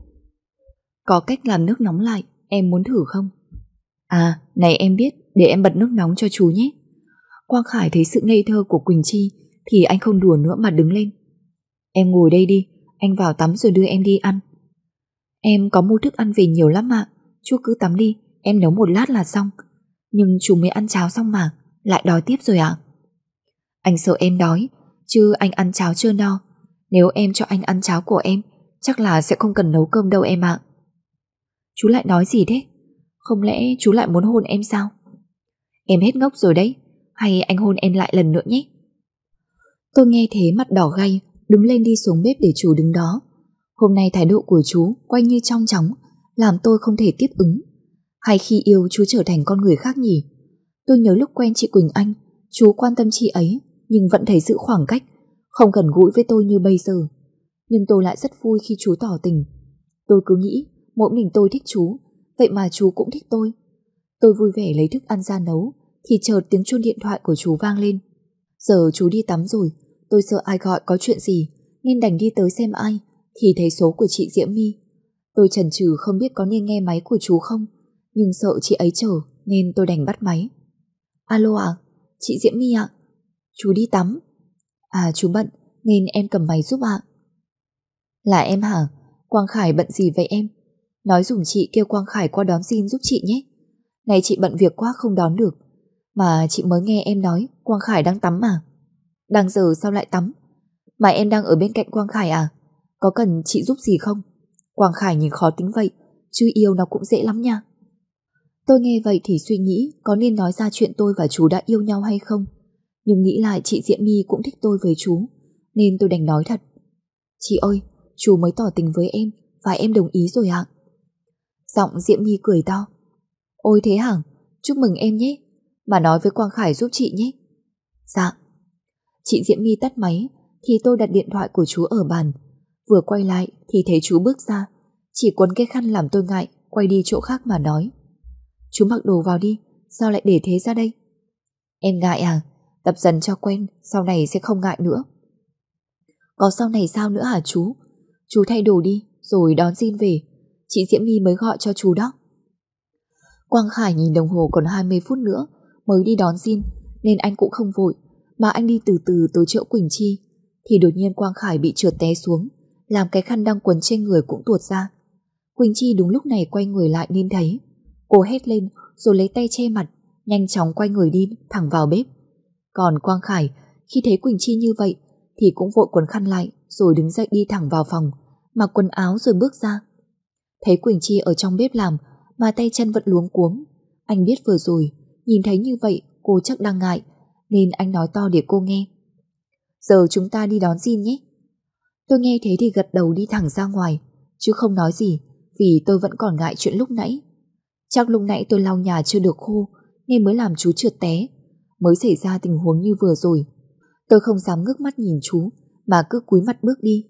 [SPEAKER 1] Có cách làm nước nóng lại, em muốn thử không? À, này em biết, để em bật nước nóng cho chú nhé. Quang Khải thấy sự ngây thơ của Quỳnh Chi thì anh không đùa nữa mà đứng lên. Em ngồi đây đi, anh vào tắm rồi đưa em đi ăn. Em có mua thức ăn về nhiều lắm ạ, chú cứ tắm đi, em nấu một lát là xong. Nhưng chú mới ăn cháo xong mà, lại đói tiếp rồi ạ. Anh sợ em đói, chứ anh ăn cháo chưa no. Nếu em cho anh ăn cháo của em, chắc là sẽ không cần nấu cơm đâu em ạ. Chú lại nói gì thế? Không lẽ chú lại muốn hôn em sao? Em hết ngốc rồi đấy, hay anh hôn em lại lần nữa nhé. Tôi nghe thế mặt đỏ gay, đứng lên đi xuống bếp để chú đứng đó. Hôm nay thái độ của chú quay như trong chóng, làm tôi không thể tiếp ứng. Hay khi yêu chú trở thành con người khác nhỉ? Tôi nhớ lúc quen chị Quỳnh Anh, chú quan tâm chị ấy, nhưng vẫn thấy giữ khoảng cách, không gần gũi với tôi như bây giờ. Nhưng tôi lại rất vui khi chú tỏ tình. Tôi cứ nghĩ, mỗi mình tôi thích chú, vậy mà chú cũng thích tôi. Tôi vui vẻ lấy thức ăn ra nấu, thì chợt tiếng chuông điện thoại của chú vang lên. Giờ chú đi tắm rồi, tôi sợ ai gọi có chuyện gì, nên đành đi tới xem ai, thì thấy số của chị Diễm My. Tôi chần chừ không biết có nên nghe máy của chú không, nhưng sợ chị ấy chờ nên tôi đành bắt máy. Alo ạ, chị Diễm My ạ. Chú đi tắm. À chú bận nên em cầm máy giúp ạ. Là em hả? Quang Khải bận gì vậy em? Nói dùng chị kêu Quang Khải qua đón xin giúp chị nhé. Này chị bận việc quá không đón được. Mà chị mới nghe em nói Quang Khải đang tắm mà. Đang giờ sao lại tắm? Mà em đang ở bên cạnh Quang Khải à? Có cần chị giúp gì không? Quang Khải nhìn khó tính vậy, chứ yêu nó cũng dễ lắm nha. Tôi nghe vậy thì suy nghĩ có nên nói ra chuyện tôi và chú đã yêu nhau hay không. Nhưng nghĩ lại chị Diễm My cũng thích tôi với chú, nên tôi đành nói thật. Chị ơi, chú mới tỏ tình với em và em đồng ý rồi ạ. Giọng Diễm My cười to. Ôi thế hằng Chúc mừng em nhé. Mà nói với Quang Khải giúp chị nhé. Dạ. Chị Diễm My tắt máy thì tôi đặt điện thoại của chú ở bàn. Vừa quay lại thì thấy chú bước ra. Chỉ quấn cái khăn làm tôi ngại, quay đi chỗ khác mà nói. Chú mặc đồ vào đi, sao lại để thế ra đây? Em ngại à? Tập dần cho quen, sau này sẽ không ngại nữa. Có sau này sao nữa hả chú? Chú thay đồ đi, rồi đón xin về. Chị Diễm My mới gọi cho chú đó. Quang Khải nhìn đồng hồ còn 20 phút nữa mới đi đón xin, nên anh cũng không vội, mà anh đi từ từ tới chỗ Quỳnh Chi. Thì đột nhiên Quang Khải bị trượt té xuống, làm cái khăn đang quấn trên người cũng tuột ra. Quỳnh Chi đúng lúc này quay người lại nên thấy. Cô hét lên rồi lấy tay che mặt, nhanh chóng quay người đi thẳng vào bếp. Còn Quang Khải, khi thấy Quỳnh Chi như vậy, thì cũng vội quấn khăn lại rồi đứng dậy đi thẳng vào phòng, mặc quần áo rồi bước ra. Thấy Quỳnh Chi ở trong bếp làm mà tay chân vẫn luống cuống. Anh biết vừa rồi, nhìn thấy như vậy cô chắc đang ngại, nên anh nói to để cô nghe. Giờ chúng ta đi đón Jin nhé. Tôi nghe thế thì gật đầu đi thẳng ra ngoài, chứ không nói gì, vì tôi vẫn còn ngại chuyện lúc nãy. Chắc lúc nãy tôi lau nhà chưa được khô, nên mới làm chú trượt té, mới xảy ra tình huống như vừa rồi. Tôi không dám ngước mắt nhìn chú, mà cứ cúi mặt bước đi.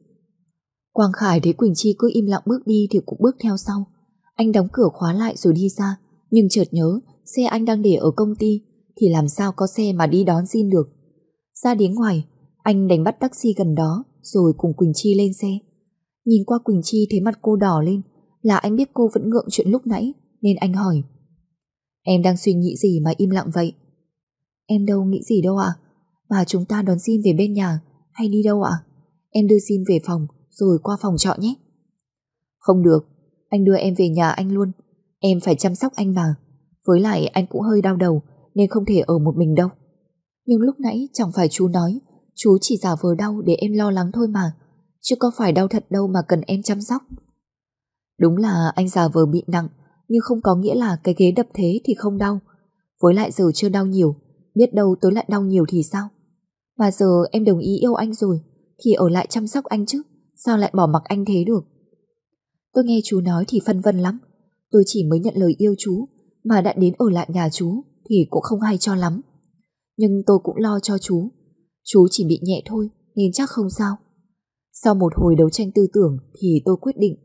[SPEAKER 1] Quang Khải thấy Quỳnh Chi cứ im lặng bước đi thì cũng bước theo sau. Anh đóng cửa khóa lại rồi đi ra, nhưng chợt nhớ xe anh đang để ở công ty thì làm sao có xe mà đi đón xin được. Ra đến ngoài, anh đánh bắt taxi gần đó rồi cùng Quỳnh Chi lên xe. Nhìn qua Quỳnh Chi thấy mặt cô đỏ lên là anh biết cô vẫn ngượng chuyện lúc nãy nên anh hỏi. Em đang suy nghĩ gì mà im lặng vậy? Em đâu nghĩ gì đâu ạ. Mà chúng ta đón xin về bên nhà hay đi đâu ạ? Em đưa xin về phòng rồi qua phòng trọ nhé. Không được, anh đưa em về nhà anh luôn. Em phải chăm sóc anh mà. Với lại anh cũng hơi đau đầu nên không thể ở một mình đâu. Nhưng lúc nãy chẳng phải chú nói chú chỉ giả vờ đau để em lo lắng thôi mà. Chứ có phải đau thật đâu mà cần em chăm sóc. Đúng là anh giả vờ bị nặng nhưng không có nghĩa là cái ghế đập thế thì không đau. Với lại giờ chưa đau nhiều, biết đâu tối lại đau nhiều thì sao? Mà giờ em đồng ý yêu anh rồi, thì ở lại chăm sóc anh chứ, sao lại bỏ mặc anh thế được? Tôi nghe chú nói thì phân vân lắm, tôi chỉ mới nhận lời yêu chú, mà đã đến ở lại nhà chú thì cũng không hay cho lắm. Nhưng tôi cũng lo cho chú, chú chỉ bị nhẹ thôi nên chắc không sao. Sau một hồi đấu tranh tư tưởng thì tôi quyết định.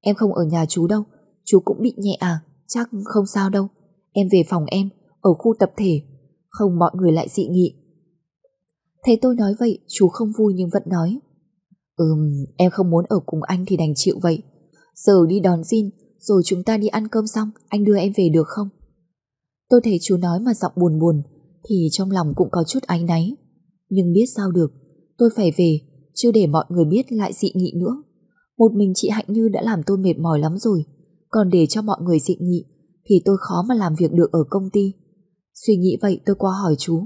[SPEAKER 1] Em không ở nhà chú đâu, chú cũng bị nhẹ à, chắc không sao đâu. Em về phòng em, ở khu tập thể, không mọi người lại dị nghị. Thấy tôi nói vậy, chú không vui nhưng vẫn nói. Ừm, em không muốn ở cùng anh thì đành chịu vậy. Giờ đi đón Jin, rồi chúng ta đi ăn cơm xong, anh đưa em về được không? Tôi thấy chú nói mà giọng buồn buồn, thì trong lòng cũng có chút áy náy. Nhưng biết sao được, tôi phải về, chưa để mọi người biết lại dị nghị nữa. Một mình chị Hạnh Như đã làm tôi mệt mỏi lắm rồi, còn để cho mọi người dị nghị, thì tôi khó mà làm việc được ở công ty. Suy nghĩ vậy tôi qua hỏi chú.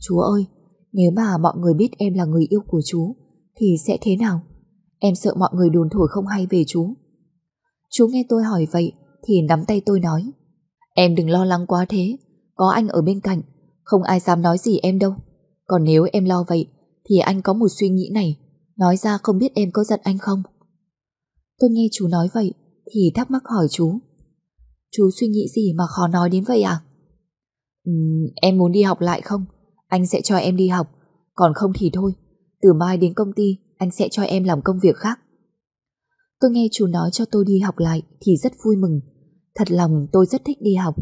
[SPEAKER 1] Chú ơi, nếu mà mọi người biết em là người yêu của chú, thì sẽ thế nào? Em sợ mọi người đồn thổi không hay về chú. Chú nghe tôi hỏi vậy, thì nắm tay tôi nói. Em đừng lo lắng quá thế, có anh ở bên cạnh, không ai dám nói gì em đâu. Còn nếu em lo vậy, thì anh có một suy nghĩ này, nói ra không biết em có giận anh không? Tôi nghe chú nói vậy, thì thắc mắc hỏi chú. Chú suy nghĩ gì mà khó nói đến vậy à? Uhm, em muốn đi học lại không? Anh sẽ cho em đi học, còn không thì thôi. Từ mai đến công ty, anh sẽ cho em làm công việc khác. Tôi nghe chú nói cho tôi đi học lại thì rất vui mừng. Thật lòng, tôi rất thích đi học.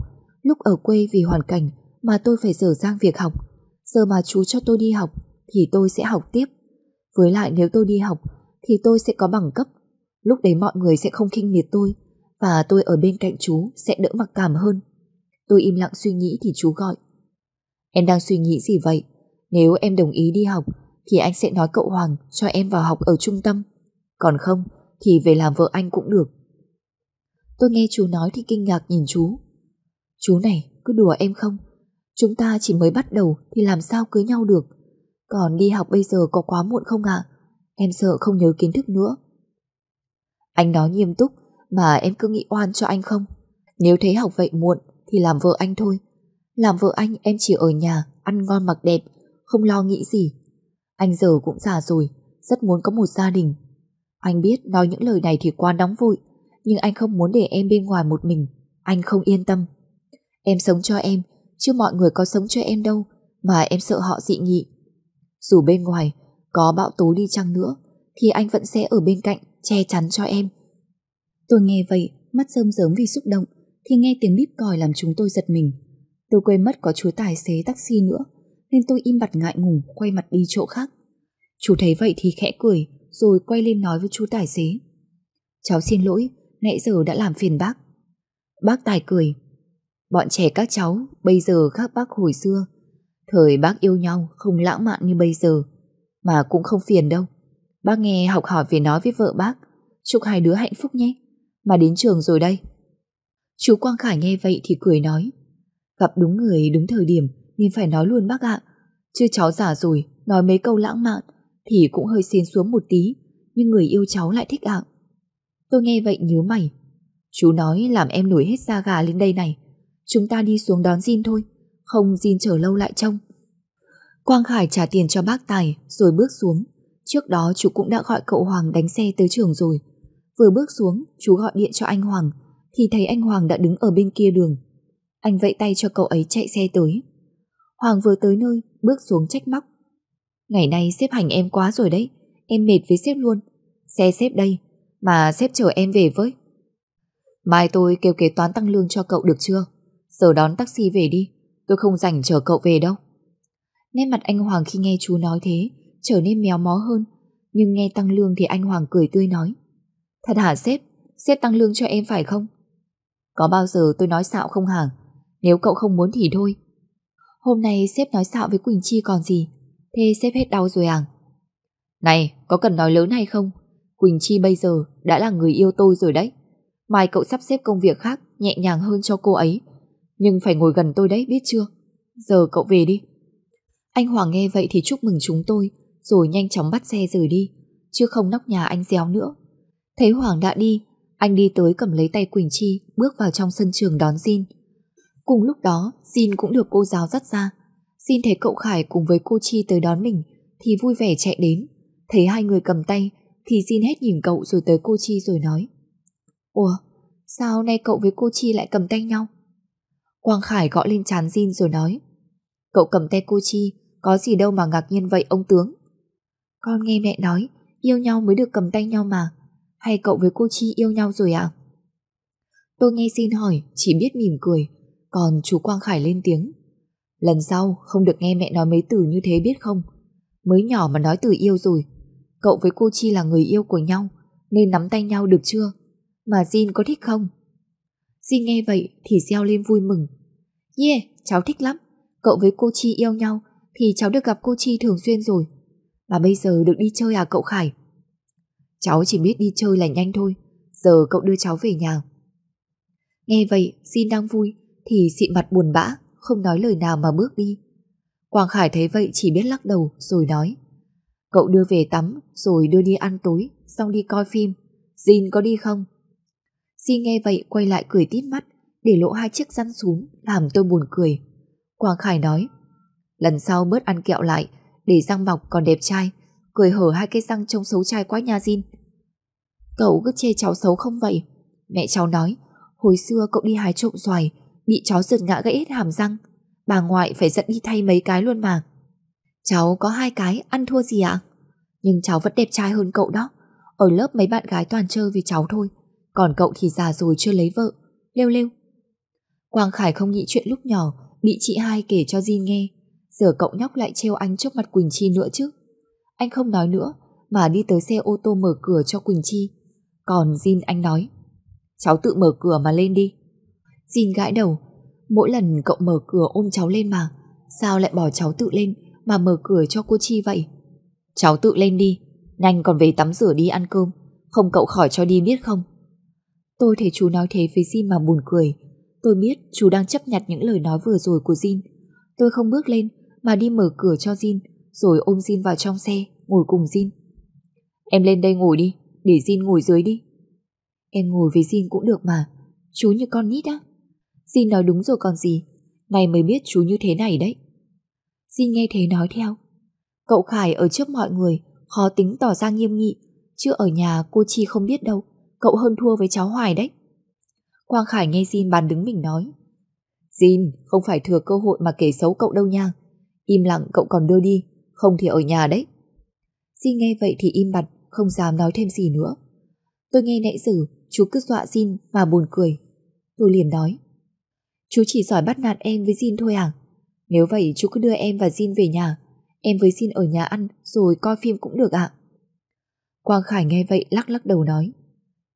[SPEAKER 1] Lúc ở quê vì hoàn cảnh mà tôi phải dở dang việc học. Giờ mà chú cho tôi đi học thì tôi sẽ học tiếp. Với lại nếu tôi đi học thì tôi sẽ có bằng cấp. Lúc đấy mọi người sẽ không khinh miệt tôi và tôi ở bên cạnh chú sẽ đỡ mặc cảm hơn. Tôi im lặng suy nghĩ thì chú gọi. Em đang suy nghĩ gì vậy? Nếu em đồng ý đi học thì anh sẽ nói cậu Hoàng cho em vào học ở trung tâm. Còn không thì về làm vợ anh cũng được. Tôi nghe chú nói thì kinh ngạc nhìn chú. Chú này, cứ đùa em không? Chúng ta chỉ mới bắt đầu thì làm sao cưới nhau được? Còn đi học bây giờ có quá muộn không ạ? Em sợ không nhớ kiến thức nữa. Anh nói nghiêm túc mà em cứ nghĩ oan cho anh không? Nếu thấy học vậy muộn thì làm vợ anh thôi. Làm vợ anh em chỉ ở nhà, ăn ngon mặc đẹp, không lo nghĩ gì. Anh giờ cũng già rồi, rất muốn có một gia đình. Anh biết nói những lời này thì quá nóng vội, nhưng anh không muốn để em bên ngoài một mình. Anh không yên tâm. Em sống cho em, chứ mọi người có sống cho em đâu, mà em sợ họ dị nghị. Dù bên ngoài có bão tố đi chăng nữa, thì anh vẫn sẽ ở bên cạnh, che chắn cho em. Tôi nghe vậy, mắt rơm rớm vì xúc động, thì nghe tiếng bíp còi làm chúng tôi giật mình. Tôi quên mất có chú tài xế taxi nữa, nên tôi im bặt ngại ngùng quay mặt đi chỗ khác. Chú thấy vậy thì khẽ cười, rồi quay lên nói với chú tài xế. Cháu xin lỗi, nãy giờ đã làm phiền bác. Bác tài cười. Bọn trẻ các cháu bây giờ khác bác hồi xưa. Thời bác yêu nhau không lãng mạn như bây giờ, mà cũng không phiền đâu. Bác nghe học hỏi về nói với vợ bác, chúc hai đứa hạnh phúc nhé. Mà đến trường rồi đây. Chú Quang Khải nghe vậy thì cười nói. Gặp đúng người đúng thời điểm nên phải nói luôn bác ạ. Chứ cháu già rồi, nói mấy câu lãng mạn thì cũng hơi xin xuống một tí, nhưng người yêu cháu lại thích ạ. Tôi nghe vậy nhớ mày. Chú nói làm em nổi hết da gà lên đây này. Chúng ta đi xuống đón Jin thôi, không Jin chờ lâu lại trông. Quang Khải trả tiền cho bác Tài rồi bước xuống. Trước đó chú cũng đã gọi cậu Hoàng đánh xe tới trường rồi. Vừa bước xuống, chú gọi điện cho anh Hoàng, thì thấy anh Hoàng đã đứng ở bên kia đường. Anh vẫy tay cho cậu ấy chạy xe tới. Hoàng vừa tới nơi, bước xuống trách móc. Ngày nay xếp hành em quá rồi đấy, em mệt với xếp luôn. Xe xếp đây, mà xếp chờ em về với. Mai tôi kêu kế toán tăng lương cho cậu được chưa? Giờ đón taxi về đi, tôi không rảnh chờ cậu về đâu. Nét mặt anh Hoàng khi nghe chú nói thế, trở nên méo mó hơn, nhưng nghe tăng lương thì anh Hoàng cười tươi nói. Thật hả sếp? Sếp tăng lương cho em phải không? Có bao giờ tôi nói xạo không hả? Nếu cậu không muốn thì thôi. Hôm nay sếp nói xạo với Quỳnh Chi còn gì? Thế sếp hết đau rồi à? Này, có cần nói lớn hay không? Quỳnh Chi bây giờ đã là người yêu tôi rồi đấy. Mai cậu sắp xếp công việc khác nhẹ nhàng hơn cho cô ấy. Nhưng phải ngồi gần tôi đấy, biết chưa? Giờ cậu về đi. Anh Hoàng nghe vậy thì chúc mừng chúng tôi, rồi nhanh chóng bắt xe rời đi, chứ không nóc nhà anh réo nữa. Thấy Hoàng đã đi, anh đi tới cầm lấy tay Quỳnh Chi, bước vào trong sân trường đón Jin. Cùng lúc đó, Jin cũng được cô giáo dắt ra. Jin thấy cậu Khải cùng với cô Chi tới đón mình, thì vui vẻ chạy đến. Thấy hai người cầm tay, thì Jin hết nhìn cậu rồi tới cô Chi rồi nói. Ủa, sao nay cậu với cô Chi lại cầm tay nhau? Quang Khải gõ lên chán Jin rồi nói. Cậu cầm tay cô Chi, có gì đâu mà ngạc nhiên vậy ông tướng. Con nghe mẹ nói, yêu nhau mới được cầm tay nhau mà. Hay cậu với cô Chi yêu nhau rồi ạ? À? Tôi nghe xin hỏi, chỉ biết mỉm cười, còn chú Quang Khải lên tiếng. Lần sau không được nghe mẹ nói mấy từ như thế biết không? Mới nhỏ mà nói từ yêu rồi. Cậu với cô Chi là người yêu của nhau, nên nắm tay nhau được chưa? Mà Jin có thích không? Jin nghe vậy thì reo lên vui mừng. Yeah, cháu thích lắm. Cậu với cô Chi yêu nhau thì cháu được gặp cô Chi thường xuyên rồi. Mà bây giờ được đi chơi à cậu Khải? Cháu chỉ biết đi chơi là nhanh thôi, giờ cậu đưa cháu về nhà. Nghe vậy, Xin đang vui, thì xị mặt buồn bã, không nói lời nào mà bước đi. Quang Khải thấy vậy chỉ biết lắc đầu rồi nói. Cậu đưa về tắm, rồi đưa đi ăn tối, xong đi coi phim. Jin có đi không? Jin nghe vậy quay lại cười tít mắt, để lộ hai chiếc răng xuống, làm tôi buồn cười. Quang Khải nói, lần sau bớt ăn kẹo lại, để răng mọc còn đẹp trai, cười hở hai cái răng trông xấu trai quá nha Jin. Cậu cứ chê cháu xấu không vậy? Mẹ cháu nói, hồi xưa cậu đi hái trộm xoài, bị cháu giật ngã gãy hết hàm răng. Bà ngoại phải dẫn đi thay mấy cái luôn mà. Cháu có hai cái, ăn thua gì ạ? Nhưng cháu vẫn đẹp trai hơn cậu đó. Ở lớp mấy bạn gái toàn chơi vì cháu thôi. Còn cậu thì già rồi chưa lấy vợ. Lêu lêu. Quang Khải không nghĩ chuyện lúc nhỏ bị chị hai kể cho Jin nghe. Giờ cậu nhóc lại trêu anh trước mặt Quỳnh Chi nữa chứ. Anh không nói nữa mà đi tới xe ô tô mở cửa cho Quỳnh Chi. Còn Jin anh nói Cháu tự mở cửa mà lên đi. Jin gãi đầu Mỗi lần cậu mở cửa ôm cháu lên mà Sao lại bỏ cháu tự lên Mà mở cửa cho cô Chi vậy Cháu tự lên đi Nhanh còn về tắm rửa đi ăn cơm Không cậu khỏi cho đi biết không Tôi thấy chú nói thế với Jin mà buồn cười Tôi biết chú đang chấp nhận những lời nói vừa rồi của Jin Tôi không bước lên Mà đi mở cửa cho Jin rồi ôm Jin vào trong xe, ngồi cùng Jin. Em lên đây ngồi đi, để Jin ngồi dưới đi. Em ngồi với Jin cũng được mà, chú như con nít á xin nói đúng rồi còn gì, này mới biết chú như thế này đấy. Xin nghe thế nói theo. Cậu Khải ở trước mọi người, khó tính tỏ ra nghiêm nghị, chứ ở nhà cô Chi không biết đâu, cậu hơn thua với cháu Hoài đấy. Quang Khải nghe Jin bàn đứng mình nói. Jin, không phải thừa cơ hội mà kể xấu cậu đâu nha. Im lặng cậu còn đưa đi, không thì ở nhà đấy. Jin nghe vậy thì im bặt, không dám nói thêm gì nữa. Tôi nghe nãy giờ chú cứ dọa Jin mà buồn cười. Tôi liền nói. Chú chỉ giỏi bắt nạt em với Jin thôi à? Nếu vậy chú cứ đưa em và Jin về nhà. Em với Jin ở nhà ăn rồi coi phim cũng được ạ. Quang Khải nghe vậy lắc lắc đầu nói.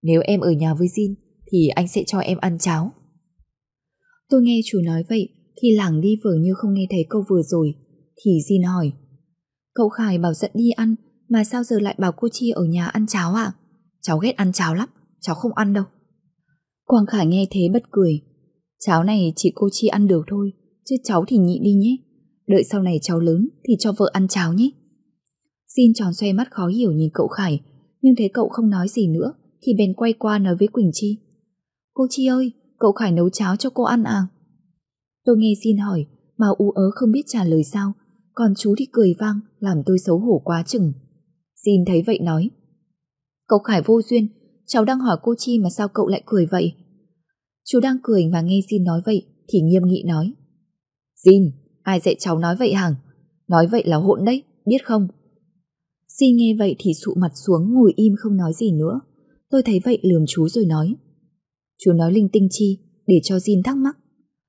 [SPEAKER 1] Nếu em ở nhà với Jin thì anh sẽ cho em ăn cháo. Tôi nghe chú nói vậy thì lảng đi vừa như không nghe thấy câu vừa rồi. Thì Jin hỏi. Cậu Khải bảo dẫn đi ăn mà sao giờ lại bảo cô Chi ở nhà ăn cháo ạ? Cháu ghét ăn cháo lắm, cháu không ăn đâu. Quang Khải nghe thế bất cười. Cháo này chỉ cô Chi ăn được thôi, chứ cháu thì nhịn đi nhé. Đợi sau này cháu lớn thì cho vợ ăn cháo nhé. Xin tròn xoay mắt khó hiểu nhìn cậu Khải, nhưng thấy cậu không nói gì nữa thì bèn quay qua nói với Quỳnh Chi. Cô Chi ơi, cậu Khải nấu cháo cho cô ăn à? Tôi nghe xin hỏi mà u ớ không biết trả lời sao, còn chú thì cười vang làm tôi xấu hổ quá chừng. Xin thấy vậy nói. Cậu Khải vô duyên, cháu đang hỏi cô Chi mà sao cậu lại cười vậy? Chú đang cười mà nghe Jin nói vậy thì nghiêm nghị nói. Jin, ai dạy cháu nói vậy hằng? Nói vậy là hỗn đấy, biết không? Jin nghe vậy thì sụ mặt xuống ngồi im không nói gì nữa. Tôi thấy vậy lườm chú rồi nói. Chú nói linh tinh chi để cho Jin thắc mắc.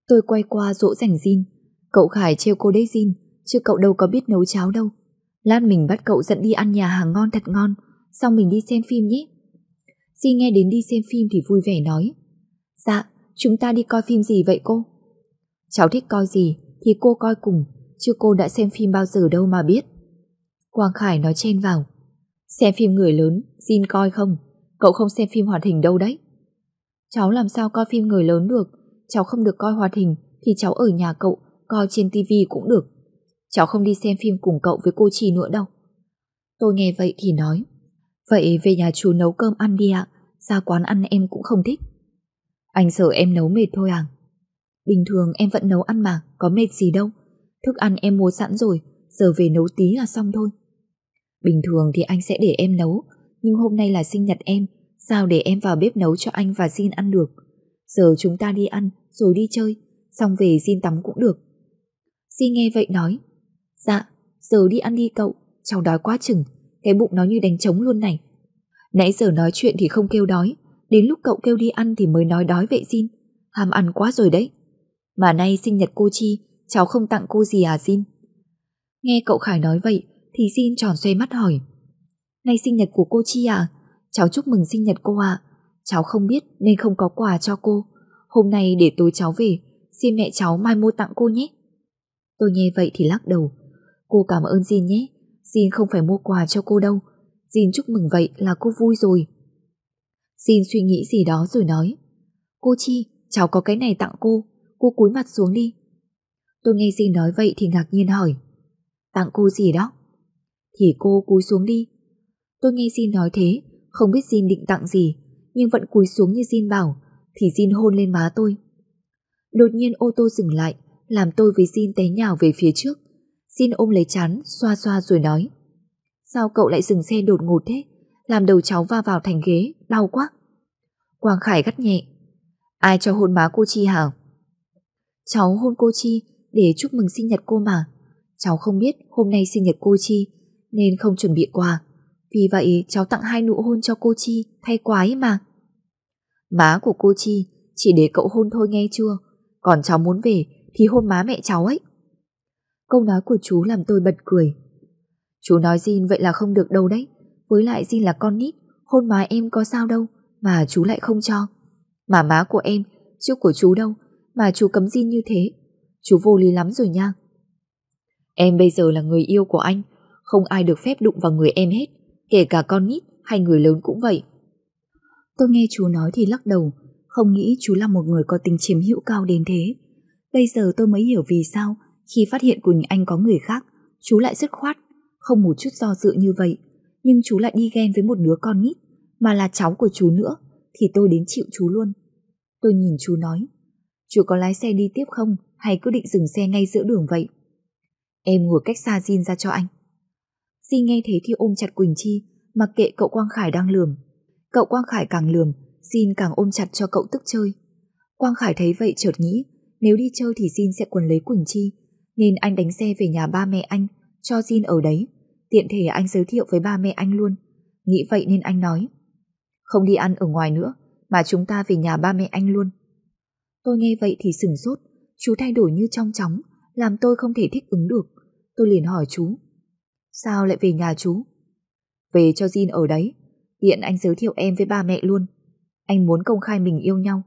[SPEAKER 1] Tôi quay qua dỗ dành Jin. Cậu Khải trêu cô đấy Jin, chứ cậu đâu có biết nấu cháo đâu. Lát mình bắt cậu dẫn đi ăn nhà hàng ngon thật ngon, xong mình đi xem phim nhé. Jin nghe đến đi xem phim thì vui vẻ nói. Dạ, chúng ta đi coi phim gì vậy cô? Cháu thích coi gì thì cô coi cùng, chứ cô đã xem phim bao giờ đâu mà biết. Quang Khải nói chen vào. Xem phim người lớn, xin coi không? Cậu không xem phim hoạt hình đâu đấy. Cháu làm sao coi phim người lớn được, cháu không được coi hoạt hình thì cháu ở nhà cậu, coi trên tivi cũng được. Cháu không đi xem phim cùng cậu với cô Trì nữa đâu. Tôi nghe vậy thì nói. Vậy về nhà chú nấu cơm ăn đi ạ, ra quán ăn em cũng không thích. Anh sợ em nấu mệt thôi à? Bình thường em vẫn nấu ăn mà, có mệt gì đâu. Thức ăn em mua sẵn rồi, giờ về nấu tí là xong thôi. Bình thường thì anh sẽ để em nấu, nhưng hôm nay là sinh nhật em, sao để em vào bếp nấu cho anh và xin ăn được. Giờ chúng ta đi ăn, rồi đi chơi, xong về xin tắm cũng được. Xin nghe vậy nói, dạ, giờ đi ăn đi cậu, cháu đói quá chừng, cái bụng nó như đánh trống luôn này. Nãy giờ nói chuyện thì không kêu đói, đến lúc cậu kêu đi ăn thì mới nói đói vậy xin. Ham ăn quá rồi đấy. Mà nay sinh nhật cô Chi, cháu không tặng cô gì à Jin? Nghe cậu Khải nói vậy thì Jin tròn xoay mắt hỏi. Nay sinh nhật của cô Chi à? Cháu chúc mừng sinh nhật cô ạ. Cháu không biết nên không có quà cho cô. Hôm nay để tối cháu về, xin mẹ cháu mai mua tặng cô nhé. Tôi nghe vậy thì lắc đầu. Cô cảm ơn Jin nhé. Jin không phải mua quà cho cô đâu. Jin chúc mừng vậy là cô vui rồi xin suy nghĩ gì đó rồi nói. Cô Chi, cháu có cái này tặng cô. Cô cúi mặt xuống đi. Tôi nghe xin nói vậy thì ngạc nhiên hỏi. Tặng cô gì đó? Thì cô cúi xuống đi. Tôi nghe xin nói thế, không biết xin định tặng gì, nhưng vẫn cúi xuống như xin bảo, thì xin hôn lên má tôi. Đột nhiên ô tô dừng lại, làm tôi với xin té nhào về phía trước. xin ôm lấy chán, xoa xoa rồi nói. Sao cậu lại dừng xe đột ngột thế? Làm đầu cháu va vào thành ghế, đau quá. Quang Khải gắt nhẹ. Ai cho hôn má cô Chi hả? Cháu hôn cô Chi để chúc mừng sinh nhật cô mà. Cháu không biết hôm nay sinh nhật cô Chi nên không chuẩn bị quà. Vì vậy cháu tặng hai nụ hôn cho cô Chi thay quà ấy mà. Má của cô Chi chỉ để cậu hôn thôi nghe chưa? Còn cháu muốn về thì hôn má mẹ cháu ấy. Câu nói của chú làm tôi bật cười. Chú nói gì vậy là không được đâu đấy. Với lại Jin là con nít, hôn má em có sao đâu, mà chú lại không cho. Mà má của em, chứ của chú đâu, mà chú cấm Jin như thế. Chú vô lý lắm rồi nha. Em bây giờ là người yêu của anh, không ai được phép đụng vào người em hết, kể cả con nít hay người lớn cũng vậy. Tôi nghe chú nói thì lắc đầu, không nghĩ chú là một người có tính chiếm hữu cao đến thế. Bây giờ tôi mới hiểu vì sao khi phát hiện Quỳnh Anh có người khác, chú lại dứt khoát
[SPEAKER 2] Không một chút do dự như vậy, nhưng chú lại đi ghen với một đứa con nít, mà là cháu của chú nữa, thì tôi đến chịu chú luôn. Tôi nhìn chú nói, chú có lái xe đi tiếp không hay cứ định dừng xe ngay giữa đường vậy? Em ngồi cách xa Jin ra cho anh. Jin nghe thế thì ôm chặt Quỳnh Chi, mặc kệ cậu Quang Khải đang lườm. Cậu Quang Khải càng lườm, Jin càng ôm chặt cho cậu tức chơi. Quang Khải thấy vậy chợt nghĩ, nếu đi chơi thì Jin sẽ quần lấy Quỳnh Chi, nên anh đánh xe về nhà ba mẹ anh, cho Jin ở đấy. Tiện thể anh giới thiệu với ba mẹ anh luôn. Nghĩ vậy nên anh nói, không đi ăn ở ngoài nữa, mà chúng ta về nhà ba mẹ anh luôn. Tôi nghe vậy thì sửng sốt, chú thay đổi như trong chóng, làm tôi không thể thích ứng được. Tôi liền hỏi chú, sao lại về nhà chú? Về cho Jin ở đấy, hiện anh giới thiệu em với ba mẹ luôn. Anh muốn công khai mình yêu nhau,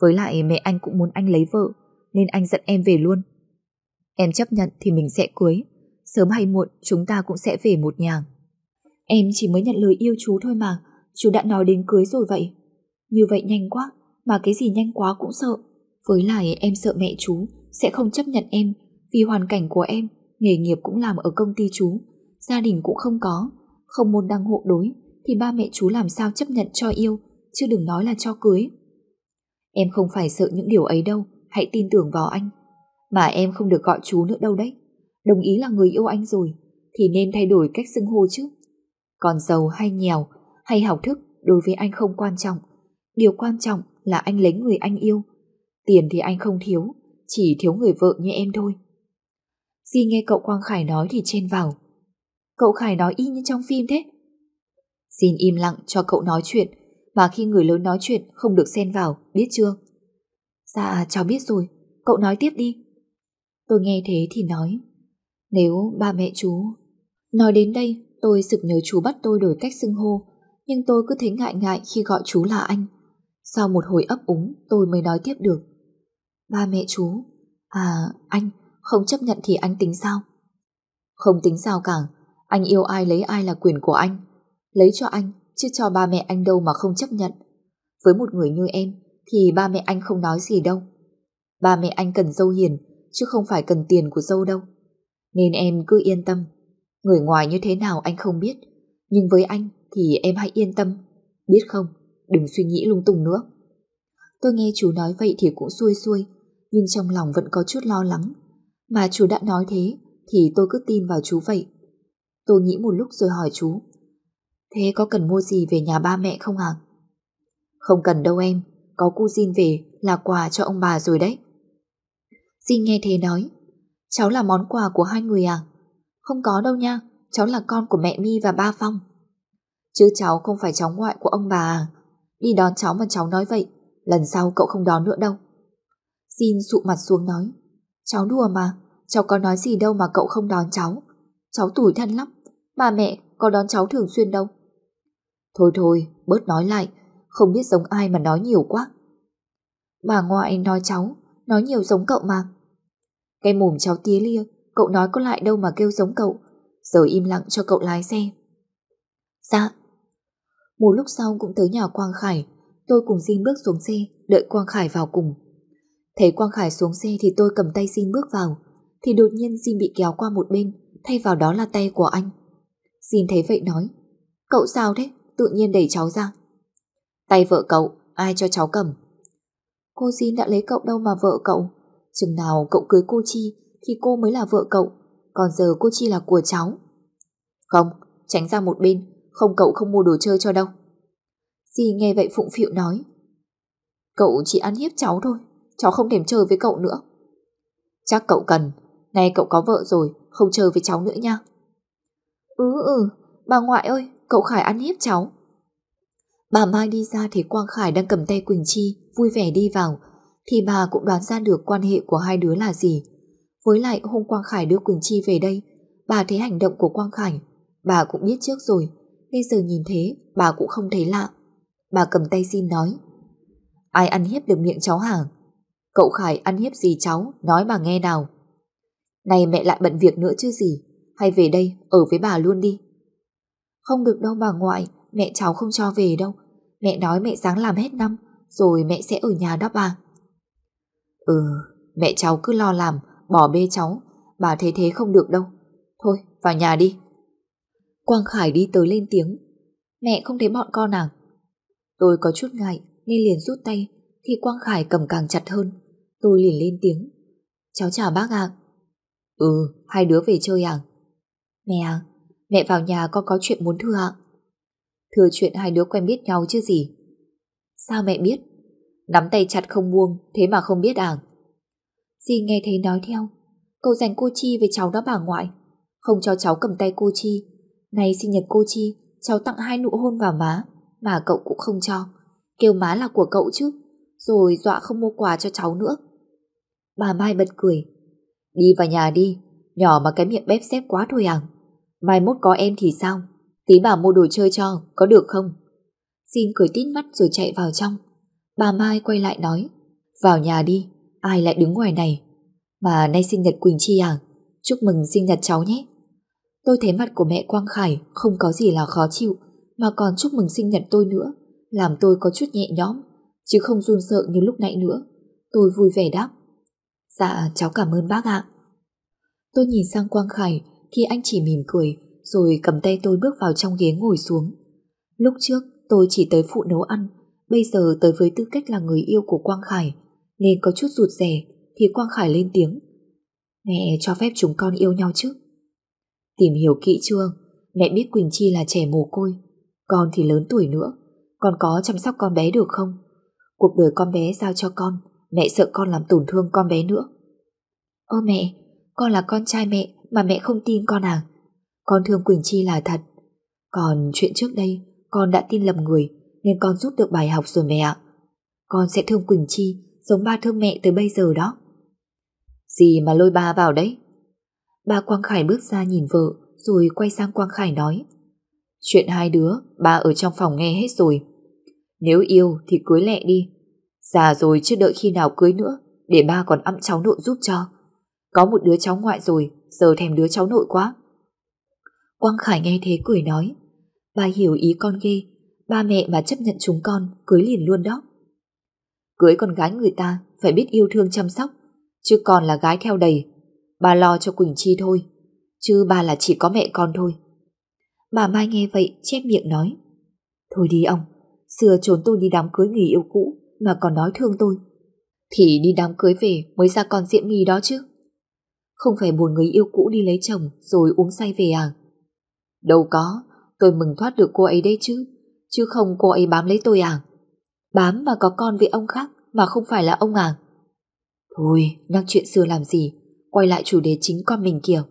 [SPEAKER 2] với lại mẹ anh cũng muốn anh lấy vợ, nên anh dẫn em về luôn. Em chấp nhận thì mình sẽ cưới, sớm hay muộn chúng ta cũng sẽ về một nhà. Em chỉ mới nhận lời yêu chú thôi mà, chú đã nói đến cưới rồi vậy. Như vậy nhanh quá, mà cái gì nhanh quá cũng sợ. Với lại em sợ mẹ chú sẽ không chấp nhận em vì hoàn cảnh của em, nghề nghiệp cũng làm ở công ty chú, gia đình cũng không có, không môn đăng hộ đối thì ba mẹ chú làm sao chấp nhận cho yêu, chứ đừng nói là cho cưới. Em không phải sợ những điều ấy đâu, hãy tin tưởng vào anh. Mà em không được gọi chú nữa đâu đấy. Đồng ý là người yêu anh rồi, thì nên thay đổi cách xưng hô chứ. Còn giàu hay nghèo, hay học thức đối với anh không quan trọng. Điều quan trọng là anh lấy người anh yêu. Tiền thì anh không thiếu, chỉ thiếu người vợ như em thôi. Di nghe cậu Quang Khải nói thì chen vào. Cậu Khải nói y như trong phim thế. Xin im lặng cho cậu nói chuyện, mà khi người lớn nói chuyện không được xen vào, biết chưa? Dạ, cháu biết rồi, cậu nói tiếp đi. Tôi nghe thế thì nói, nếu ba mẹ chú... Nói đến đây, tôi sực nhớ chú bắt tôi đổi cách xưng hô, nhưng tôi cứ thấy ngại ngại khi gọi chú là anh. Sau một hồi ấp úng, tôi mới nói tiếp được. Ba mẹ chú, à, anh, không chấp nhận thì anh tính sao? Không tính sao cả, anh yêu ai lấy ai là quyền của anh. Lấy cho anh, chứ cho ba mẹ anh đâu mà không chấp nhận. Với một người như em, thì ba mẹ anh không nói gì đâu. Ba mẹ anh cần dâu hiền, chứ không phải cần tiền của dâu đâu. Nên em cứ yên tâm. Người ngoài như thế nào anh không biết, nhưng với anh thì em hãy yên tâm. Biết không, đừng suy nghĩ lung tung nữa. Tôi nghe chú nói vậy thì cũng xuôi xuôi, nhưng trong lòng vẫn có chút lo lắng. Mà chú đã nói thế, thì tôi cứ tin vào chú vậy. Tôi nghĩ một lúc rồi hỏi chú. Thế có cần mua gì về nhà ba mẹ không hả? Không cần đâu em, có cu Jin về là quà cho ông bà rồi đấy. Jin nghe thế nói, cháu là món quà của hai người à? Không có đâu nha, cháu là con của mẹ Mi và ba Phong. Chứ cháu không phải cháu ngoại của ông bà à? Đi đón cháu mà cháu nói vậy, lần sau cậu không đón nữa đâu. Jin sụ mặt xuống nói, cháu đùa mà, cháu có nói gì đâu mà cậu không đón cháu. Cháu tủi thân lắm, bà mẹ có đón cháu thường xuyên đâu. Thôi thôi, bớt nói lại, không biết giống ai mà nói nhiều quá. Bà ngoại nói cháu, nói nhiều giống cậu mà. Cái mồm cháu tía lia, cậu nói có lại đâu mà kêu giống cậu, giờ im lặng cho cậu lái xe. Dạ. Một lúc sau cũng tới nhà Quang Khải, tôi cùng Xin bước xuống xe, đợi Quang Khải vào cùng. Thấy Quang Khải xuống xe thì tôi cầm tay Xin bước vào, thì đột nhiên Xin bị kéo qua một bên, thay vào đó là tay của anh. Xin thấy vậy nói, cậu sao thế, tự nhiên đẩy cháu ra. Tay vợ cậu, ai cho cháu cầm? Cô Xin đã lấy cậu đâu mà vợ cậu. Chừng nào cậu cưới cô Chi thì cô mới là vợ cậu, còn giờ cô Chi là của cháu. Không, tránh ra một bên, không cậu không mua đồ chơi cho đâu. Di nghe vậy phụng phịu nói. Cậu chỉ ăn hiếp cháu thôi, cháu không thèm chơi với cậu nữa. Chắc cậu cần, nay cậu có vợ rồi, không chơi với cháu nữa nha. Ừ ừ, bà ngoại ơi, cậu Khải ăn hiếp cháu. Bà Mai đi ra thấy Quang Khải đang cầm tay Quỳnh Chi, vui vẻ đi vào, thì bà cũng đoán ra được quan hệ của hai đứa là gì. Với lại hôm Quang Khải đưa Quỳnh Chi về đây, bà thấy hành động của Quang Khải, bà cũng biết trước rồi, nên giờ nhìn thế, bà cũng không thấy lạ. Bà cầm tay xin nói, ai ăn hiếp được miệng cháu hả? Cậu Khải ăn hiếp gì cháu, nói bà nghe nào. Này mẹ lại bận việc nữa chứ gì, hay về đây, ở với bà luôn đi. Không được đâu bà ngoại, mẹ cháu không cho về đâu. Mẹ nói mẹ sáng làm hết năm, rồi mẹ sẽ ở nhà đó bà. Ừ, mẹ cháu cứ lo làm, bỏ bê cháu, bà thấy thế không được đâu. Thôi, vào nhà đi.
[SPEAKER 1] Quang Khải đi tới lên tiếng. Mẹ không thấy bọn con à? Tôi có chút ngại nên liền rút tay thì Quang Khải cầm càng chặt hơn. Tôi liền lên tiếng. Cháu chào bác ạ. Ừ, hai đứa về chơi à? Mẹ à, mẹ vào nhà con có chuyện muốn thưa ạ. Thưa chuyện hai đứa quen biết nhau chứ gì. Sao mẹ biết? Nắm tay chặt không buông, thế mà không biết à? Dì nghe thấy nói theo. Cậu dành cô Chi với cháu đó bà ngoại. Không cho cháu cầm tay cô Chi. Nay sinh nhật cô Chi, cháu tặng hai nụ hôn vào má, mà cậu cũng không cho. Kêu má là của cậu chứ. Rồi dọa không mua quà cho cháu nữa. Bà Mai bật cười. Đi vào nhà đi, nhỏ mà cái miệng bếp xếp quá thôi à. Mai mốt có em thì sao? Tí bà mua đồ chơi cho, có được không? Xin cười tít mắt rồi chạy vào trong. Bà Mai quay lại nói, vào nhà đi, ai lại đứng ngoài này? Mà nay sinh nhật Quỳnh Chi à? Chúc mừng sinh nhật cháu nhé. Tôi thấy mặt của mẹ Quang Khải không có gì là khó chịu, mà còn chúc mừng sinh nhật tôi nữa, làm tôi có chút nhẹ nhõm, chứ không run sợ như lúc nãy nữa. Tôi vui vẻ đáp. Dạ, cháu cảm ơn bác ạ. Tôi nhìn sang Quang Khải thì anh chỉ mỉm cười, rồi cầm tay tôi bước vào trong ghế ngồi xuống. Lúc trước tôi chỉ tới phụ nấu ăn, bây giờ tới với tư cách là người yêu của Quang Khải, nên có chút rụt rè thì Quang Khải lên tiếng. Mẹ cho phép chúng con yêu nhau chứ? Tìm hiểu kỹ chưa? Mẹ biết Quỳnh Chi là trẻ mồ côi, con thì lớn tuổi nữa, con có chăm sóc con bé được không? Cuộc đời con bé giao cho con, mẹ sợ con làm tổn thương con bé nữa. Ơ mẹ, con là con trai mẹ mà mẹ không tin con à? Con thương Quỳnh Chi là thật. Còn chuyện trước đây, con đã tin lầm người nên con rút được bài học rồi mẹ ạ. Con sẽ thương Quỳnh Chi giống ba thương mẹ từ bây giờ đó. Gì mà lôi ba vào đấy? Ba Quang Khải bước ra nhìn vợ rồi quay sang Quang Khải nói Chuyện hai đứa, ba ở trong phòng nghe hết rồi. Nếu yêu thì cưới lẹ đi. Già rồi chưa đợi khi nào cưới nữa để ba còn ẵm cháu nội giúp cho. Có một đứa cháu ngoại rồi, giờ thèm đứa cháu nội quá. Quang Khải nghe thế cười nói Ba hiểu ý con ghê Ba mẹ mà chấp nhận chúng con Cưới liền luôn đó. Cưới con gái người ta phải biết yêu thương chăm sóc Chứ còn là gái theo đầy. Ba lo cho Quỳnh Chi thôi Chứ ba là chỉ có mẹ con thôi. Bà Mai nghe vậy chép miệng nói Thôi đi ông Xưa trốn tôi đi đám cưới người yêu cũ Mà còn nói thương tôi. Thì đi đám cưới về mới ra con diễm my đó chứ. Không phải buồn người yêu cũ đi lấy chồng Rồi uống say về à? Đâu có, tôi mừng thoát được cô ấy đấy chứ, chứ không cô ấy bám lấy tôi à? Bám mà có con với ông khác mà không phải là ông à? Thôi, nhắc chuyện xưa làm gì, quay lại chủ đề chính con mình kìa.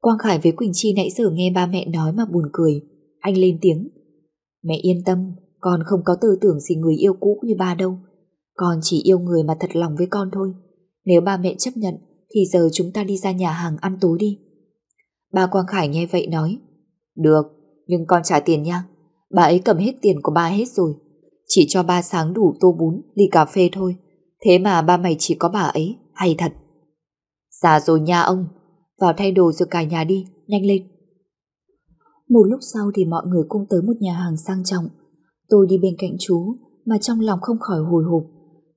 [SPEAKER 1] Quang Khải với Quỳnh Chi nãy giờ nghe ba mẹ nói mà buồn cười, anh lên tiếng. Mẹ yên tâm, con không có tư tưởng gì người yêu cũ như ba đâu. Con chỉ yêu người mà thật lòng với con thôi. Nếu ba mẹ chấp nhận, thì giờ chúng ta đi ra nhà hàng ăn tối đi. Ba Quang Khải nghe vậy nói Được, nhưng con trả tiền nha Bà ấy cầm hết tiền của ba hết rồi. Chỉ cho ba sáng đủ tô bún, ly cà phê thôi. Thế mà ba mày chỉ có bà ấy Hay thật. Già rồi nha ông. Vào thay đồ rồi cả nhà đi, nhanh lên. Một lúc sau thì mọi người cũng tới một nhà hàng sang trọng. Tôi đi bên cạnh chú Mà trong lòng không khỏi hồi hộp.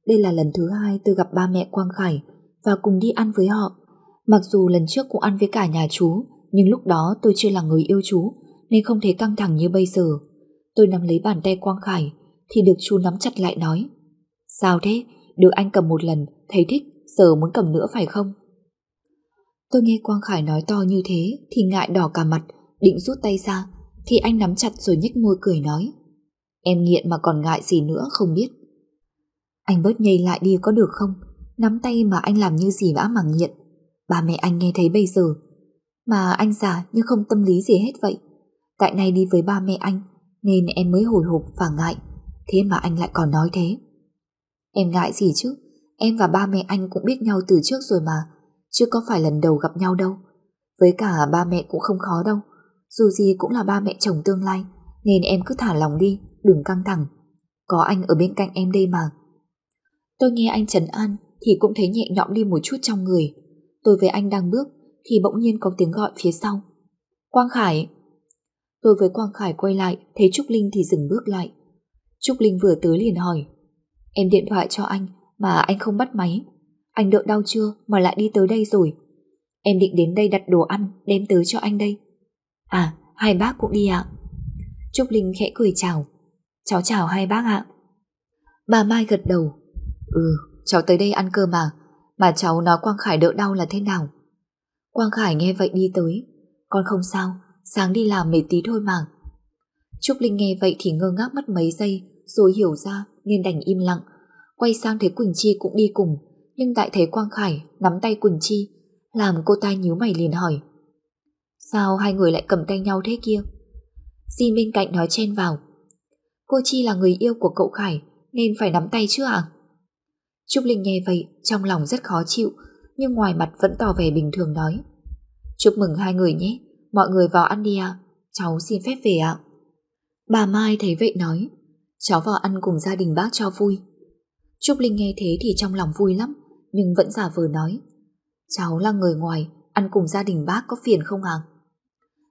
[SPEAKER 1] Đây là lần thứ hai tôi gặp ba mẹ Quang Khải Và cùng đi ăn với họ. Mặc dù lần trước cũng ăn với cả nhà chú nhưng lúc đó tôi chưa là người yêu chú nên không thể căng thẳng như bây giờ. Tôi nắm lấy bàn tay Quang Khải thì được chú nắm chặt lại nói Sao thế? Được anh cầm một lần thấy thích, giờ muốn cầm nữa phải không? Tôi nghe Quang Khải nói to như thế thì ngại đỏ cả mặt, định rút tay ra thì anh nắm chặt rồi nhếch môi cười nói Em nghiện mà còn ngại gì nữa không biết. Anh bớt nhây lại đi có được không? Nắm tay mà anh làm như gì đã mà nghiện. bà mẹ anh nghe thấy bây giờ mà anh già như không tâm lý gì hết vậy Tại nay đi với ba mẹ anh nên em mới hồi hộp và ngại. Thế mà anh lại còn nói thế. Em ngại gì chứ? Em và ba mẹ anh cũng biết nhau từ trước rồi mà. Chứ có phải lần đầu gặp nhau đâu. Với cả ba mẹ cũng không khó đâu. Dù gì cũng là ba mẹ chồng tương lai, Nên em cứ thả lòng đi, Đừng căng thẳng. Có anh ở bên cạnh em đây mà. Tôi nghe anh trấn an Thì cũng thấy nhẹ nhõm đi một chút trong người. Tôi với anh đang bước thì bỗng nhiên có tiếng gọi phía sau. Quang Khải! Tôi với Quang Khải quay lại, thấy Trúc Linh thì dừng bước lại. Trúc Linh vừa tới liền hỏi. Em điện thoại cho anh, mà anh không bắt máy. Anh đợi đau chưa mà lại đi tới đây rồi. Em định đến đây đặt đồ ăn, đem tới cho anh đây. À, hai bác cũng đi ạ. Trúc Linh khẽ cười chào. Cháu chào hai bác ạ. Bà Mai gật đầu. Ừ, cháu tới đây ăn cơm mà. Mà cháu nói Quang Khải đỡ đau là thế nào? Quang Khải nghe vậy đi tới. Con không sao, sáng đi làm mệt tí thôi mà. Trúc Linh nghe vậy thì ngơ ngác mất mấy giây, rồi hiểu ra nên đành im lặng. Quay sang thấy Quỳnh Chi cũng đi cùng, nhưng tại thấy Quang Khải nắm tay Quỳnh Chi, làm cô ta nhíu mày liền hỏi, Sao hai người lại cầm tay nhau thế kia? Di bên cạnh nói chen vào, Cô Chi là người yêu của cậu Khải, nên phải nắm tay chứ à? Trúc Linh nghe vậy trong lòng rất khó chịu, nhưng ngoài mặt vẫn tỏ vẻ bình thường nói, Chúc mừng hai người nhé mọi người vào ăn đi ạ. Cháu xin phép về ạ. Bà Mai thấy vậy nói. Cháu vào ăn cùng gia đình bác cho vui. Trúc Linh nghe thế thì trong lòng vui lắm, nhưng vẫn giả vờ nói. Cháu là người ngoài, ăn cùng gia đình bác có phiền không ạ?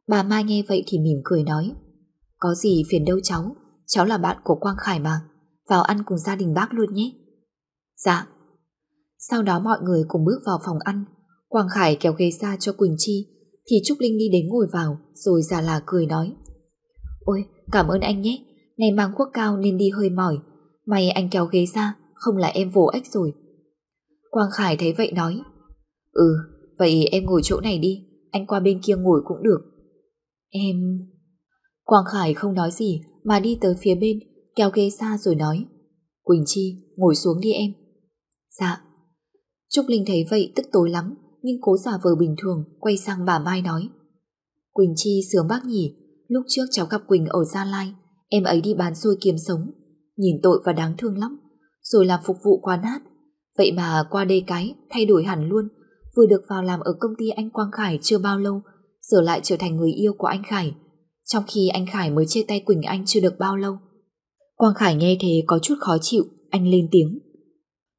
[SPEAKER 1] Bà Mai nghe vậy thì mỉm cười nói. Có gì phiền đâu cháu cháu là bạn của Quang Khải mà. Vào ăn cùng gia đình bác luôn nhé. Dạ. Sau đó mọi người cùng bước vào phòng ăn. Quang Khải kéo ghế ra cho Quỳnh Chi thì Trúc Linh đi đến ngồi vào, rồi già là cười nói. Ôi, cảm ơn anh nhé, nay mang quốc cao nên đi hơi mỏi. May anh kéo ghế ra, Không là em vồ ếch rồi. Quang Khải thấy vậy nói. Ừ vậy em ngồi chỗ này đi, Anh qua bên kia ngồi cũng được. Em... Quang Khải không nói gì, Mà đi tới phía bên, Kéo ghế ra rồi nói. Quỳnh Chi, ngồi xuống đi em. Dạ. Trúc Linh thấy vậy tức tối lắm nhưng cố giả vờ bình thường quay sang bà Mai nói. Quỳnh Chi sướng bác nhỉ, lúc trước cháu gặp Quỳnh ở Gia Lai, em ấy đi bán xôi kiếm sống, nhìn tội và đáng thương lắm, rồi làm phục vụ quán hát. Vậy mà qua đây cái, thay đổi hẳn luôn, vừa được vào làm ở công ty anh Quang Khải chưa bao lâu, giờ lại trở thành người yêu của anh Khải. Trong khi anh Khải mới chia tay Quỳnh Anh chưa được bao lâu. Quang Khải nghe thế có chút khó chịu, anh lên tiếng.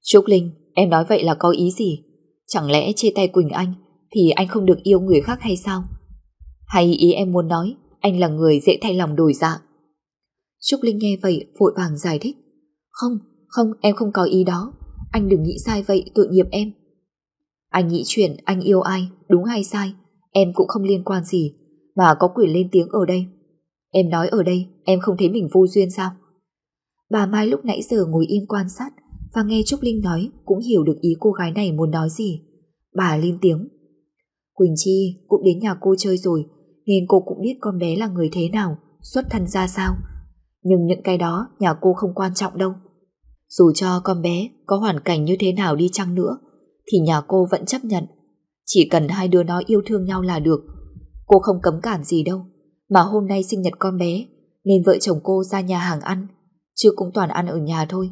[SPEAKER 1] Trúc Linh, em nói vậy là có ý gì? Chẳng lẽ chia tay Quỳnh Anh thì anh không được yêu người khác hay sao? Hay ý em muốn nói anh là người dễ thay lòng đổi dạ? Trúc Linh nghe vậy vội vàng giải thích. Không, không em không có ý đó. Anh đừng nghĩ sai vậy tội nghiệp em. Anh nghĩ chuyện anh yêu ai, đúng hay sai, em cũng không liên quan gì, mà có quyền lên tiếng ở đây. Em nói ở đây, em không thấy mình vô duyên sao? Bà Mai lúc nãy giờ ngồi im quan sát, và nghe Trúc Linh nói cũng hiểu được ý cô gái này muốn nói gì. Bà lên tiếng. Quỳnh Chi cũng đến nhà cô chơi rồi nên cô cũng biết con bé là người thế nào, xuất thân ra sao. Nhưng những cái đó nhà cô không quan trọng đâu. Dù cho con bé có hoàn cảnh như thế nào đi chăng nữa thì nhà cô vẫn chấp nhận. Chỉ cần hai đứa nó yêu thương nhau là được. Cô không cấm cản gì đâu. Mà hôm nay sinh nhật con bé nên vợ chồng cô ra nhà hàng ăn chứ cũng toàn ăn ở nhà thôi.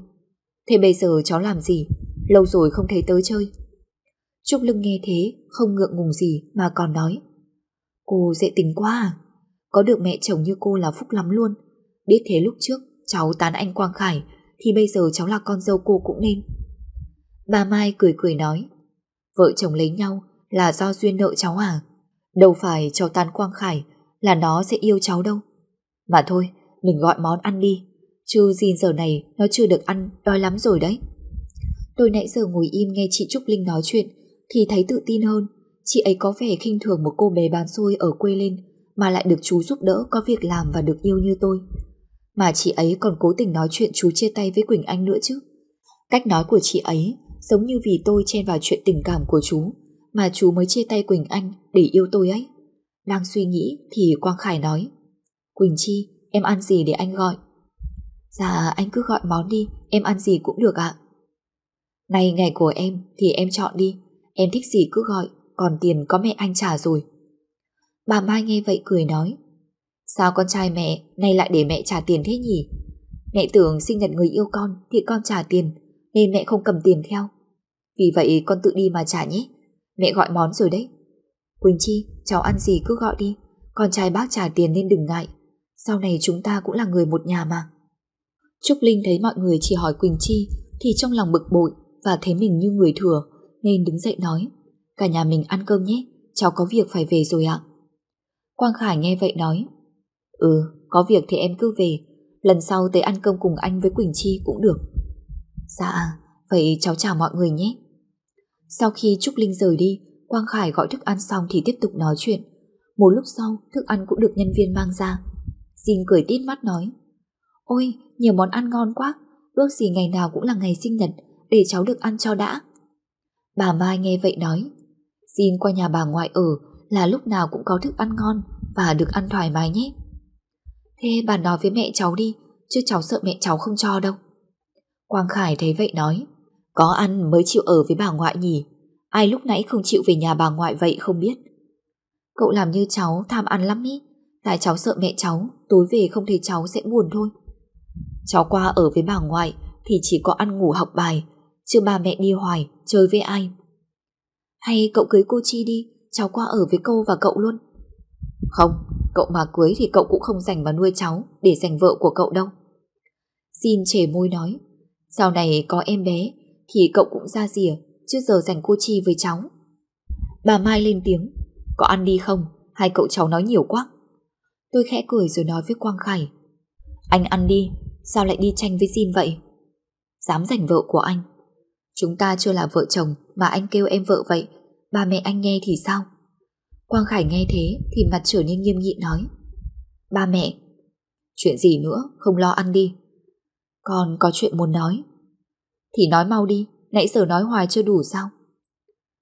[SPEAKER 1] Thế bây giờ cháu làm gì? Lâu rồi không thấy tới chơi. Trúc Lưng nghe thế, không ngượng ngùng gì mà còn nói. Cô dễ tính quá à? Có được mẹ chồng như cô là phúc lắm luôn. Biết thế lúc trước cháu tán anh Quang Khải thì bây giờ cháu là con dâu cô cũng nên. Bà Mai cười cười nói Vợ chồng lấy nhau là do duyên nợ cháu à? Đâu phải cháu tán Quang Khải là nó sẽ yêu cháu đâu. Mà thôi, mình gọi món ăn đi. Chứ gì giờ này nó chưa được ăn, đói lắm rồi đấy. Tôi nãy giờ ngồi im nghe chị Trúc Linh nói chuyện thì thấy tự tin hơn. Chị ấy có vẻ khinh thường một cô bé bán xôi ở quê lên mà lại được chú giúp đỡ có việc làm và được yêu như tôi. Mà chị ấy còn cố tình nói chuyện chú chia tay với Quỳnh Anh nữa chứ. Cách nói của chị ấy giống như vì tôi chen vào chuyện tình cảm của chú mà chú mới chia tay Quỳnh Anh để yêu tôi ấy. Đang suy nghĩ thì Quang Khải nói Quỳnh Chi, em ăn gì để anh gọi? Dạ anh cứ gọi món đi, Em ăn gì cũng được ạ. Này ngày của em thì em chọn đi, Em thích gì cứ gọi, Còn tiền có mẹ anh trả rồi. Bà Mai nghe vậy cười nói, Sao con trai mẹ nay lại để mẹ trả tiền thế nhỉ? Mẹ tưởng sinh nhật người yêu con Thì con trả tiền, Nên mẹ không cầm tiền theo. Vì vậy con tự đi mà trả nhé, Mẹ gọi món rồi đấy. Quỳnh Chi, cháu ăn gì cứ gọi đi, Con trai bác trả tiền nên đừng ngại. Sau này chúng ta cũng là người một nhà mà. Trúc Linh thấy mọi người chỉ hỏi Quỳnh Chi thì trong lòng bực bội và thấy mình như người thừa nên đứng dậy nói cả nhà mình ăn cơm nhé, cháu có việc phải về rồi ạ. Quang Khải nghe vậy nói Ừ, có việc thì em cứ về lần sau tới ăn cơm cùng anh với Quỳnh Chi cũng được. Dạ, vậy cháu chào mọi người nhé. Sau khi Trúc Linh rời đi, Quang Khải gọi thức ăn xong thì tiếp tục nói chuyện. Một lúc sau, thức ăn cũng được nhân viên mang ra. Xin cười tít mắt nói, Ôi, nhiều món ăn ngon quá, ước gì ngày nào cũng là ngày sinh nhật, để cháu được ăn cho đã. Bà Mai nghe vậy nói, Xin qua nhà bà ngoại ở là lúc nào cũng có thức ăn ngon và được ăn thoải mái nhé. Thế bà nói với mẹ cháu đi, chứ cháu sợ mẹ cháu không cho đâu. Quang Khải thấy vậy nói, có ăn mới chịu ở với bà ngoại nhỉ, ai lúc nãy không chịu về nhà bà ngoại vậy không biết. Cậu làm như cháu tham ăn lắm ý, tại cháu sợ mẹ cháu, tối về không thấy cháu sẽ buồn thôi. Cháu qua ở với bà ngoại thì chỉ có ăn ngủ học bài, chứ bà mẹ đi hoài, chơi với ai. Hay cậu cưới cô Chi đi, cháu qua ở với cô và cậu luôn. Không, cậu mà cưới thì cậu cũng không dành mà nuôi cháu để dành vợ của cậu đâu. Xin chề môi nói, sau này có em bé thì cậu cũng ra rìa, chứ giờ dành cô Chi với cháu. Bà Mai lên tiếng, có ăn đi không? Hai cậu cháu nói nhiều quá. Tôi khẽ cười rồi nói với Quang Khải, anh ăn đi, sao lại đi tranh với Jin vậy? Dám giành vợ của anh. Chúng ta chưa là vợ chồng mà anh kêu em vợ vậy, ba mẹ anh nghe thì sao? Quang Khải nghe thế thì mặt trở nên nghiêm nghị nói. Ba mẹ, chuyện gì nữa, không lo ăn đi. Con có chuyện muốn nói. Thì nói mau đi, nãy giờ nói hoài chưa đủ sao?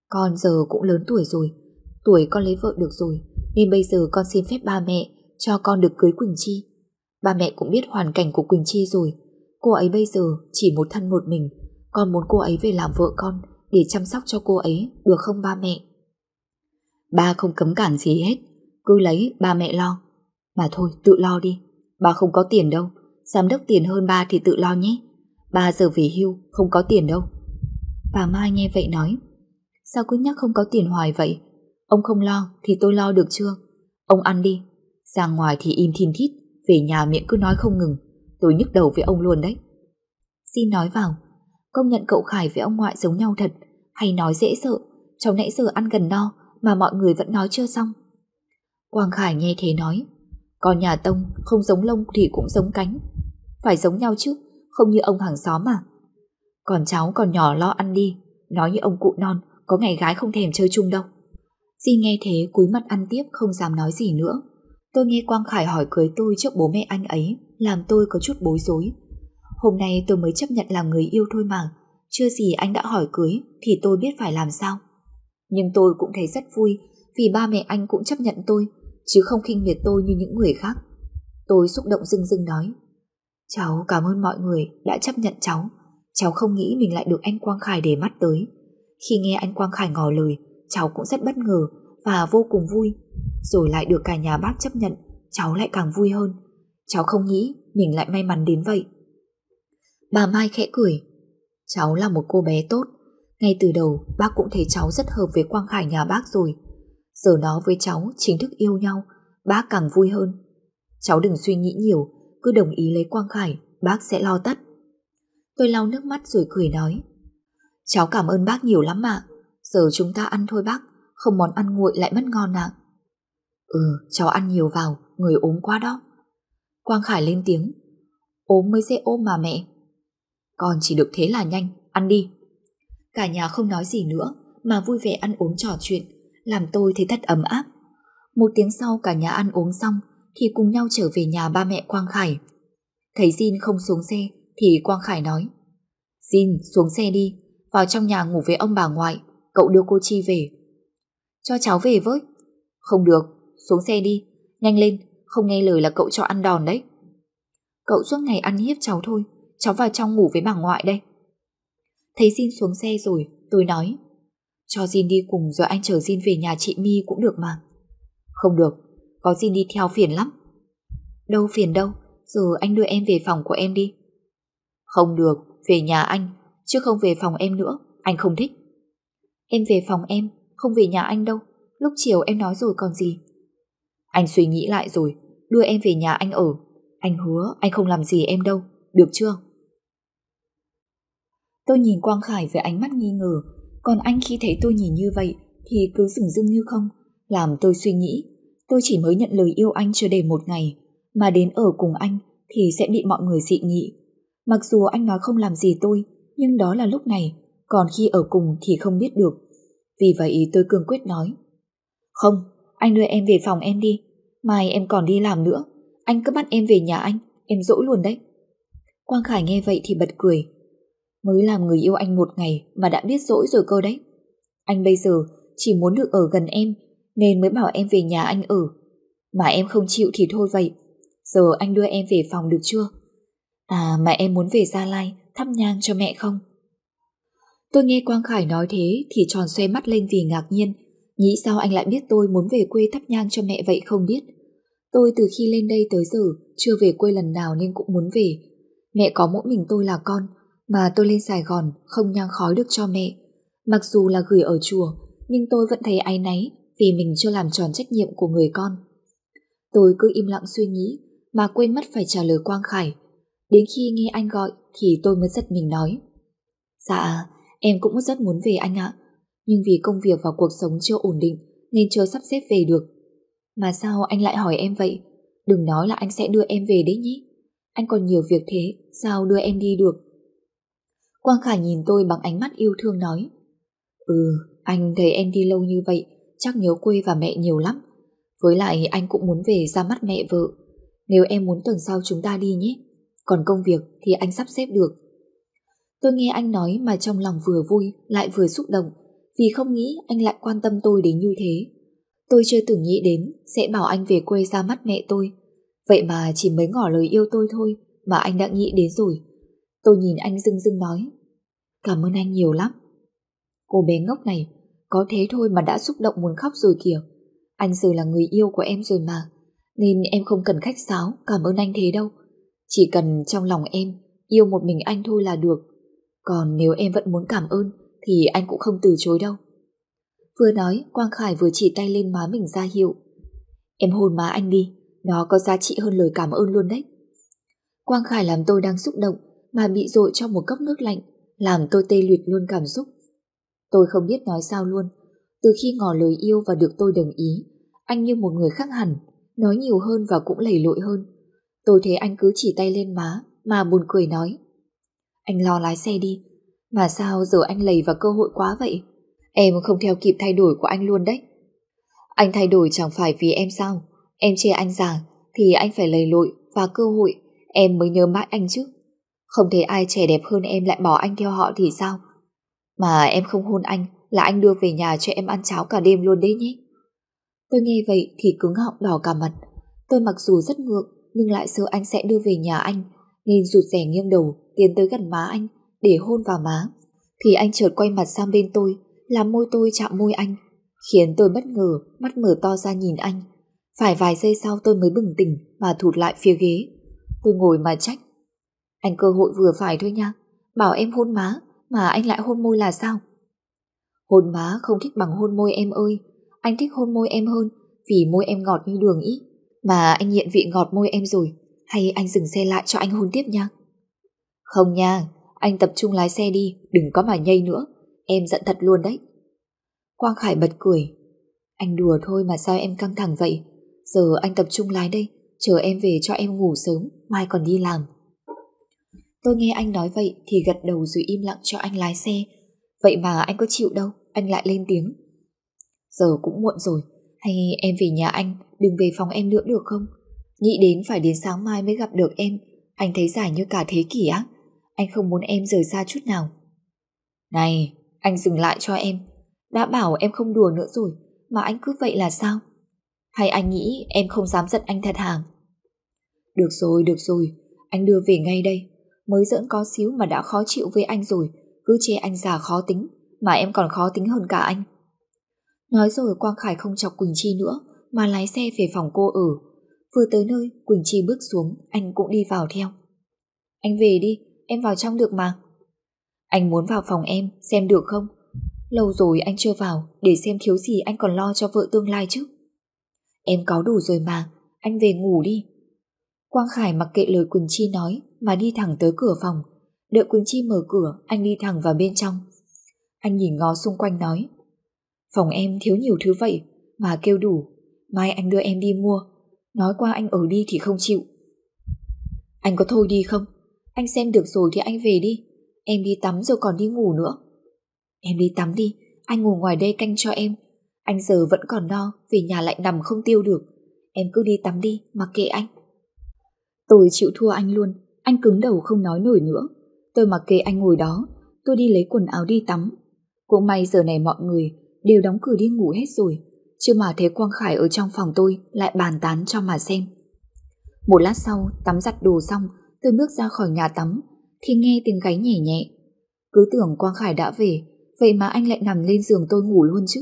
[SPEAKER 1] Con giờ cũng lớn tuổi rồi, tuổi con lấy vợ được rồi, nên bây giờ con xin phép ba mẹ cho con được cưới Quỳnh Chi. Ba mẹ cũng biết hoàn cảnh của Quỳnh Chi rồi, cô ấy bây giờ chỉ một thân một mình, con muốn cô ấy về làm vợ con để chăm sóc cho cô ấy, được không ba mẹ? Ba không cấm cản gì hết, cứ lấy ba mẹ lo. Mà thôi, tự lo đi, ba không có tiền đâu, giám đốc tiền hơn ba thì tự lo nhé. Ba giờ về hưu, không có tiền đâu. Bà Mai nghe vậy nói, sao cứ nhắc không có tiền hoài vậy? Ông không lo thì tôi lo được chưa? Ông ăn đi, ra ngoài thì im thìn thít, về nhà miệng cứ nói không ngừng, tôi nhức đầu với ông luôn đấy. Xin nói vào, công nhận cậu Khải với ông ngoại giống nhau thật, hay nói dễ sợ, cháu nãy giờ ăn gần no mà mọi người vẫn nói chưa xong. Quang Khải nghe thế nói, con nhà Tông không giống lông thì cũng giống cánh. Phải giống nhau chứ, không như ông hàng xóm mà. Còn cháu còn nhỏ lo ăn đi, nói như ông cụ non, có ngày gái không thèm chơi chung đâu. Di nghe thế cúi mặt ăn tiếp không dám nói gì nữa. Tôi nghe Quang Khải hỏi cưới tôi trước bố mẹ anh ấy, làm tôi có chút bối rối. Hôm nay tôi mới chấp nhận làm người yêu thôi mà, chưa gì anh đã hỏi cưới thì tôi biết phải làm sao. Nhưng tôi cũng thấy rất vui vì ba mẹ anh cũng chấp nhận tôi, chứ không khinh miệt tôi như những người khác. Tôi xúc động dưng dưng nói, cháu cảm ơn mọi người đã chấp nhận cháu. Cháu không nghĩ mình lại được anh Quang Khải để mắt tới. Khi nghe anh Quang Khải ngỏ lời, cháu cũng rất bất ngờ và vô cùng vui. Rồi lại được cả nhà bác chấp nhận, cháu lại càng vui hơn. Cháu không nghĩ mình lại may mắn đến vậy. Bà Mai khẽ cười. Cháu là một cô bé tốt. Ngay từ đầu bác cũng thấy cháu rất hợp với Quang Khải nhà bác rồi. Giờ nó với cháu chính thức yêu nhau, bác càng vui hơn. Cháu đừng suy nghĩ nhiều, cứ đồng ý lấy Quang Khải, bác sẽ lo tất. Tôi lau nước mắt rồi cười nói. Cháu cảm ơn bác nhiều lắm ạ. Giờ chúng ta ăn thôi bác, không món ăn nguội lại mất ngon ạ. Ừ, cháu ăn nhiều vào, người ốm quá đó. Quang Khải lên tiếng. Ốm mới dễ ôm mà mẹ. Con chỉ được thế là nhanh, ăn đi. Cả nhà không nói gì nữa, mà vui vẻ ăn uống trò chuyện, làm tôi thấy thật ấm áp. Một tiếng sau cả nhà ăn uống xong, thì cùng nhau trở về nhà ba mẹ Quang Khải. Thấy Jin không xuống xe, thì Quang Khải nói. Jin, xuống xe đi, vào trong nhà ngủ với ông bà ngoại, cậu đưa cô Chi về. Cho cháu về với. Không được, xuống xe đi, nhanh lên, không nghe lời là cậu cho ăn đòn đấy. Cậu suốt ngày ăn hiếp cháu thôi, cháu vào trong ngủ với bà ngoại đây. Thấy Jin xuống xe rồi, tôi nói, cho Jin đi cùng rồi anh chở Jin về nhà chị Mi cũng được mà. Không được, có Jin đi theo phiền lắm. Đâu phiền đâu, giờ anh đưa em về phòng của em đi. Không được, về nhà anh, chứ không về phòng em nữa, anh không thích. Em về phòng em, không về nhà anh đâu, lúc chiều em nói rồi còn gì. Anh suy nghĩ lại rồi, đưa em về nhà anh ở. Anh hứa anh không làm gì em đâu, được chưa? Tôi nhìn Quang Khải với ánh mắt nghi ngờ, còn anh khi thấy tôi nhìn như vậy thì cứ dừng dưng như không, làm tôi suy nghĩ. Tôi chỉ mới nhận lời yêu anh chưa đầy một ngày, mà đến ở cùng anh thì sẽ bị mọi người dị nghị. Mặc dù anh nói không làm gì tôi, nhưng đó là lúc này, còn khi ở cùng thì không biết được. Vì vậy tôi cương quyết nói. Không, anh đưa em về phòng em đi. Mai em còn đi làm nữa. Anh cứ bắt em về nhà anh. Em dỗi luôn đấy. Quang Khải nghe vậy thì bật cười. Mới làm người yêu anh một ngày mà đã biết dỗi rồi cơ đấy. Anh bây giờ chỉ muốn được ở gần em nên mới bảo em về nhà anh ở. Mà em không chịu thì thôi vậy. Giờ anh đưa em về phòng được chưa? À mà em muốn về Gia Lai, thắp nhang cho mẹ không? Tôi nghe Quang Khải nói thế thì tròn xoay mắt lên vì ngạc nhiên. Nghĩ sao anh lại biết tôi muốn về quê thắp nhang cho mẹ vậy không biết. Tôi từ khi lên đây tới giờ chưa về quê lần nào nên cũng muốn về. Mẹ có mỗi mình tôi là con, mà tôi lên Sài Gòn không nhang khói được cho mẹ. Mặc dù là gửi ở chùa, nhưng tôi vẫn thấy áy náy vì mình chưa làm tròn trách nhiệm của người con. Tôi cứ im lặng suy nghĩ mà quên mất phải trả lời Quang Khải. Đến khi nghe anh gọi thì tôi mới giật mình nói. Dạ, em cũng rất muốn về anh ạ. Nhưng vì công việc và cuộc sống chưa ổn định nên chưa sắp xếp về được. Mà sao anh lại hỏi em vậy? Đừng nói là anh sẽ đưa em về đấy nhé. Anh còn nhiều việc thế, sao đưa em đi được? Quang Khải nhìn tôi bằng ánh mắt yêu thương nói. Ừ, anh thấy em đi lâu như vậy, chắc nhớ quê và mẹ nhiều lắm. Với lại anh cũng muốn về ra mắt mẹ vợ. Nếu em muốn tuần sau chúng ta đi nhé. Còn công việc thì anh sắp xếp được. Tôi nghe anh nói mà trong lòng vừa vui lại vừa xúc động vì không nghĩ anh lại quan tâm tôi đến như thế. Tôi chưa từng nghĩ đến sẽ bảo anh về quê ra mắt mẹ tôi. Vậy mà chỉ mới ngỏ lời yêu tôi thôi mà anh đã nghĩ đến rồi. Tôi nhìn anh dưng dưng nói, Cảm ơn anh nhiều lắm. Cô bé ngốc này, có thế thôi mà đã xúc động muốn khóc rồi kìa. Anh giờ là người yêu của em rồi mà. Nên em không cần khách sáo, cảm ơn anh thế đâu. Chỉ cần trong lòng em yêu một mình anh thôi là được. Còn nếu em vẫn muốn cảm ơn thì anh cũng không từ chối đâu. Vừa nói, Quang Khải vừa chỉ tay lên má mình ra hiệu. Em hôn má anh đi, nó có giá trị hơn lời cảm ơn luôn đấy. Quang Khải làm tôi đang xúc động mà bị dội cho một cốc nước lạnh, làm tôi tê liệt luôn cảm xúc. Tôi không biết nói sao luôn. Từ khi ngỏ lời yêu và được tôi đồng ý, anh như một người khác hẳn, nói nhiều hơn và cũng lầy lội hơn. Tôi thấy anh cứ chỉ tay lên má mà buồn cười nói. Anh lo lái xe đi, mà sao giờ anh lầy vào cơ hội quá vậy? Em không theo kịp thay đổi của anh luôn đấy. Anh thay đổi chẳng phải vì em sao? Em chê anh già thì anh phải lầy lội và cơ hội em mới nhớ mãi anh chứ. Không thấy ai trẻ đẹp hơn em lại bỏ anh theo họ thì sao? Mà em không hôn anh là anh đưa về nhà cho em ăn cháo cả đêm luôn đấy nhé. Tôi nghe vậy thì cứng họng đỏ cả mặt. Tôi mặc dù rất ngượng nhưng lại sợ anh sẽ đưa về nhà anh, nên rụt rẻ nghiêng đầu tiến tới gần má anh để hôn vào má. Thì anh chợt quay mặt sang bên tôi làm môi tôi chạm môi anh khiến tôi bất ngờ mắt mở to ra nhìn anh. Phải vài giây sau tôi mới bừng tỉnh mà thụt lại phía ghế. Tôi ngồi mà trách. Anh cơ hội vừa phải thôi nha. Bảo em hôn má mà anh lại hôn môi là sao? Hôn má không thích bằng hôn môi em ơi. Anh thích hôn môi em hơn vì môi em ngọt như đường ý. Mà anh nghiện vị ngọt môi em rồi. Hay anh dừng xe lại cho anh hôn tiếp nha. Không nha, anh tập trung lái xe đi, đừng có mà nhây nữa. Em giận thật luôn đấy. Quang Khải bật cười. Anh đùa thôi mà sao em căng thẳng vậy? Giờ anh tập trung lái đây, chờ em về cho em ngủ sớm, mai còn đi làm. Tôi nghe anh nói vậy thì gật đầu rồi im lặng cho anh lái xe. Vậy mà anh có chịu đâu, anh lại lên tiếng. Giờ cũng muộn rồi, hay em về nhà anh, đừng về phòng em nữa được không? Nghĩ đến phải đến sáng mai mới gặp được em, anh thấy dài như cả thế kỷ á. Anh không muốn em rời xa chút nào. Này, anh dừng lại cho em. Đã bảo em không đùa nữa rồi, mà anh cứ vậy là sao? Hay anh nghĩ em không dám giận anh thật hàng? Được rồi, được rồi, anh đưa về ngay đây. Mới giỡn có xíu mà đã khó chịu với anh rồi, cứ chê anh già khó tính, mà em còn khó tính hơn cả anh. Nói rồi Quang Khải không chọc Quỳnh Chi nữa, mà lái xe về phòng cô ở. Vừa tới nơi, Quỳnh Chi bước xuống, anh cũng đi vào theo. Anh về đi, em vào trong được mà. Anh muốn vào phòng em, xem được không? Lâu rồi anh chưa vào, để xem thiếu gì anh còn lo cho vợ tương lai chứ. Em có đủ rồi mà, anh về ngủ đi. Quang Khải mặc kệ lời Quỳnh Chi nói mà đi thẳng tới cửa phòng. Đợi Quỳnh Chi mở cửa, anh đi thẳng vào bên trong. Anh nhìn ngó xung quanh nói Phòng em thiếu nhiều thứ vậy mà kêu đủ. Mai anh đưa em đi mua. Nói qua anh ở đi thì không chịu. Anh có thôi đi không? Anh xem được rồi thì anh về đi. Em đi tắm rồi còn đi ngủ nữa. Em đi tắm đi, anh ngủ ngoài đây canh cho em. Anh giờ vẫn còn no, về nhà lại nằm không tiêu được. Em cứ đi tắm đi, mặc kệ anh. Tôi chịu thua anh luôn, anh cứng đầu không nói nổi nữa. Tôi mặc kệ anh ngồi đó, tôi đi lấy quần áo đi tắm. Cũng may giờ này mọi người đều đóng cửa đi ngủ hết rồi, chứ mà thấy Quang Khải ở trong phòng tôi lại bàn tán cho mà xem. Một lát sau, tắm giặt đồ xong, tôi bước ra khỏi nhà tắm, thì nghe tiếng gáy nhẹ nhẹ. Cứ tưởng Quang Khải đã về, vậy mà anh lại nằm lên giường tôi ngủ luôn chứ.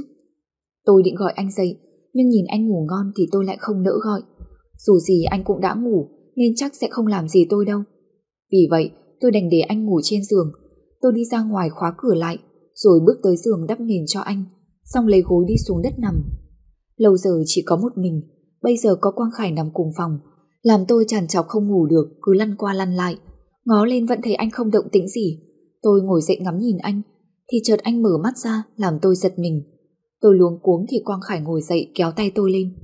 [SPEAKER 1] Tôi định gọi anh dậy, nhưng nhìn anh ngủ ngon thì tôi lại không nỡ gọi. Dù gì anh cũng đã ngủ, nên chắc sẽ không làm gì tôi đâu. Vì vậy, tôi đành để anh ngủ trên giường. Tôi đi ra ngoài khóa cửa lại, rồi bước tới giường đắp nền cho anh, xong lấy gối đi xuống đất nằm. Lâu giờ chỉ có một mình, bây giờ có Quang Khải nằm cùng phòng, làm tôi tràn trọc không ngủ được, cứ lăn qua lăn lại. Ngó lên vẫn thấy anh không động tĩnh gì. Tôi ngồi dậy ngắm nhìn anh, thì chợt anh mở mắt ra làm tôi giật mình. Tôi luống cuống thì Quang Khải ngồi dậy kéo tay tôi lên.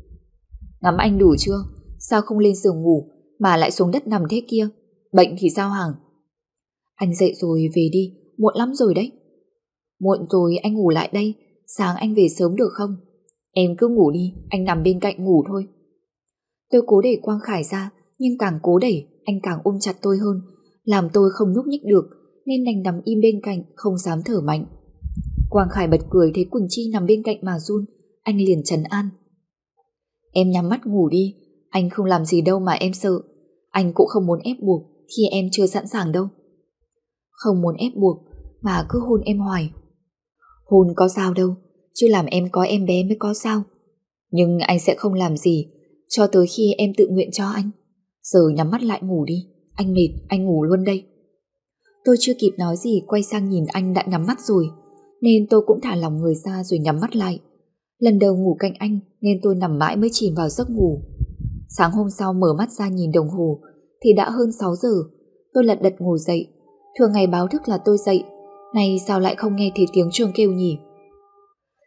[SPEAKER 1] Ngắm anh đủ chưa? Sao không lên giường ngủ mà lại xuống đất nằm thế kia? Bệnh thì sao hàng? Anh dậy rồi về đi, muộn lắm rồi đấy. Muộn rồi anh ngủ lại đây, sáng anh về sớm được không? Em cứ ngủ đi, anh nằm bên cạnh ngủ thôi. Tôi cố đẩy Quang Khải ra, nhưng càng cố đẩy, anh càng ôm chặt tôi hơn, làm tôi không nhúc nhích được, nên đành nằm im bên cạnh, không dám thở mạnh. Quang Khải bật cười thấy Quỳnh Chi nằm bên cạnh mà run, anh liền trấn an. Em nhắm mắt ngủ đi, anh không làm gì đâu mà em sợ. Anh cũng không muốn ép buộc khi em chưa sẵn sàng đâu. Không muốn ép buộc, mà cứ hôn em hoài. Hôn có sao đâu, chứ làm em có em bé mới có sao. Nhưng anh sẽ không làm gì, cho tới khi em tự nguyện cho anh. Giờ nhắm mắt lại ngủ đi, anh mệt, anh ngủ luôn đây. Tôi chưa kịp nói gì quay sang nhìn anh đã nhắm mắt rồi, nên tôi cũng thả lòng người ra rồi nhắm mắt lại. Lần đầu ngủ cạnh anh nên tôi nằm mãi mới chìm vào giấc ngủ. Sáng hôm sau mở mắt ra nhìn đồng hồ thì đã hơn 6 giờ. Tôi lật đật ngồi dậy. Thường ngày báo thức là tôi dậy. nay sao lại không nghe thấy tiếng chuông kêu nhỉ?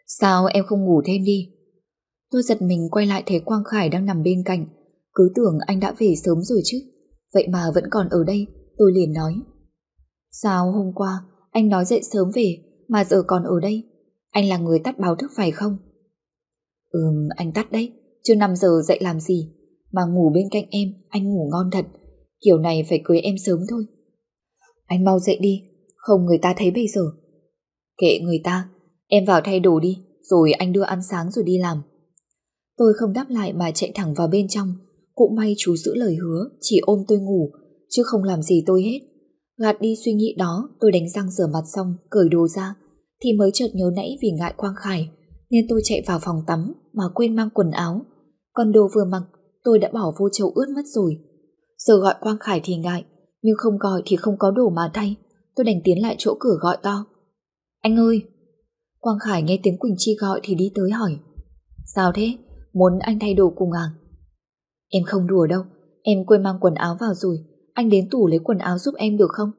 [SPEAKER 1] Sao em không ngủ thêm đi? Tôi giật mình quay lại thấy Quang Khải đang nằm bên cạnh. Cứ tưởng anh đã về sớm rồi chứ. Vậy mà vẫn còn ở đây. Tôi liền nói. Sao hôm qua anh nói dậy sớm về mà giờ còn ở đây? Anh là người tắt báo thức phải không? Ừm, anh tắt đấy. Chưa 5 giờ dậy làm gì? Mà ngủ bên cạnh em, anh ngủ ngon thật. Kiểu này phải cưới em sớm thôi. Anh mau dậy đi, không người ta thấy bây giờ. Kệ người ta, em vào thay đồ đi, rồi anh đưa ăn sáng rồi đi làm. Tôi không đáp lại mà chạy thẳng vào bên trong. Cũng may chú giữ lời hứa, chỉ ôm tôi ngủ, chứ không làm gì tôi hết. Gạt đi suy nghĩ đó, tôi đánh răng rửa mặt xong, cởi đồ ra, thì mới chợt nhớ nãy vì ngại Quang Khải, nên tôi chạy vào phòng tắm mà quên mang quần áo. Còn đồ vừa mặc, tôi đã bỏ vô chậu ướt mất rồi. Giờ gọi Quang Khải thì ngại, nhưng không gọi thì không có đồ mà thay. Tôi đành tiến lại chỗ cửa gọi to. Anh ơi! Quang Khải nghe tiếng Quỳnh Chi gọi thì đi tới hỏi. Sao thế? Muốn anh thay đồ cùng à? Em không đùa đâu, em quên mang quần áo vào rồi, anh đến tủ lấy quần áo giúp em được không?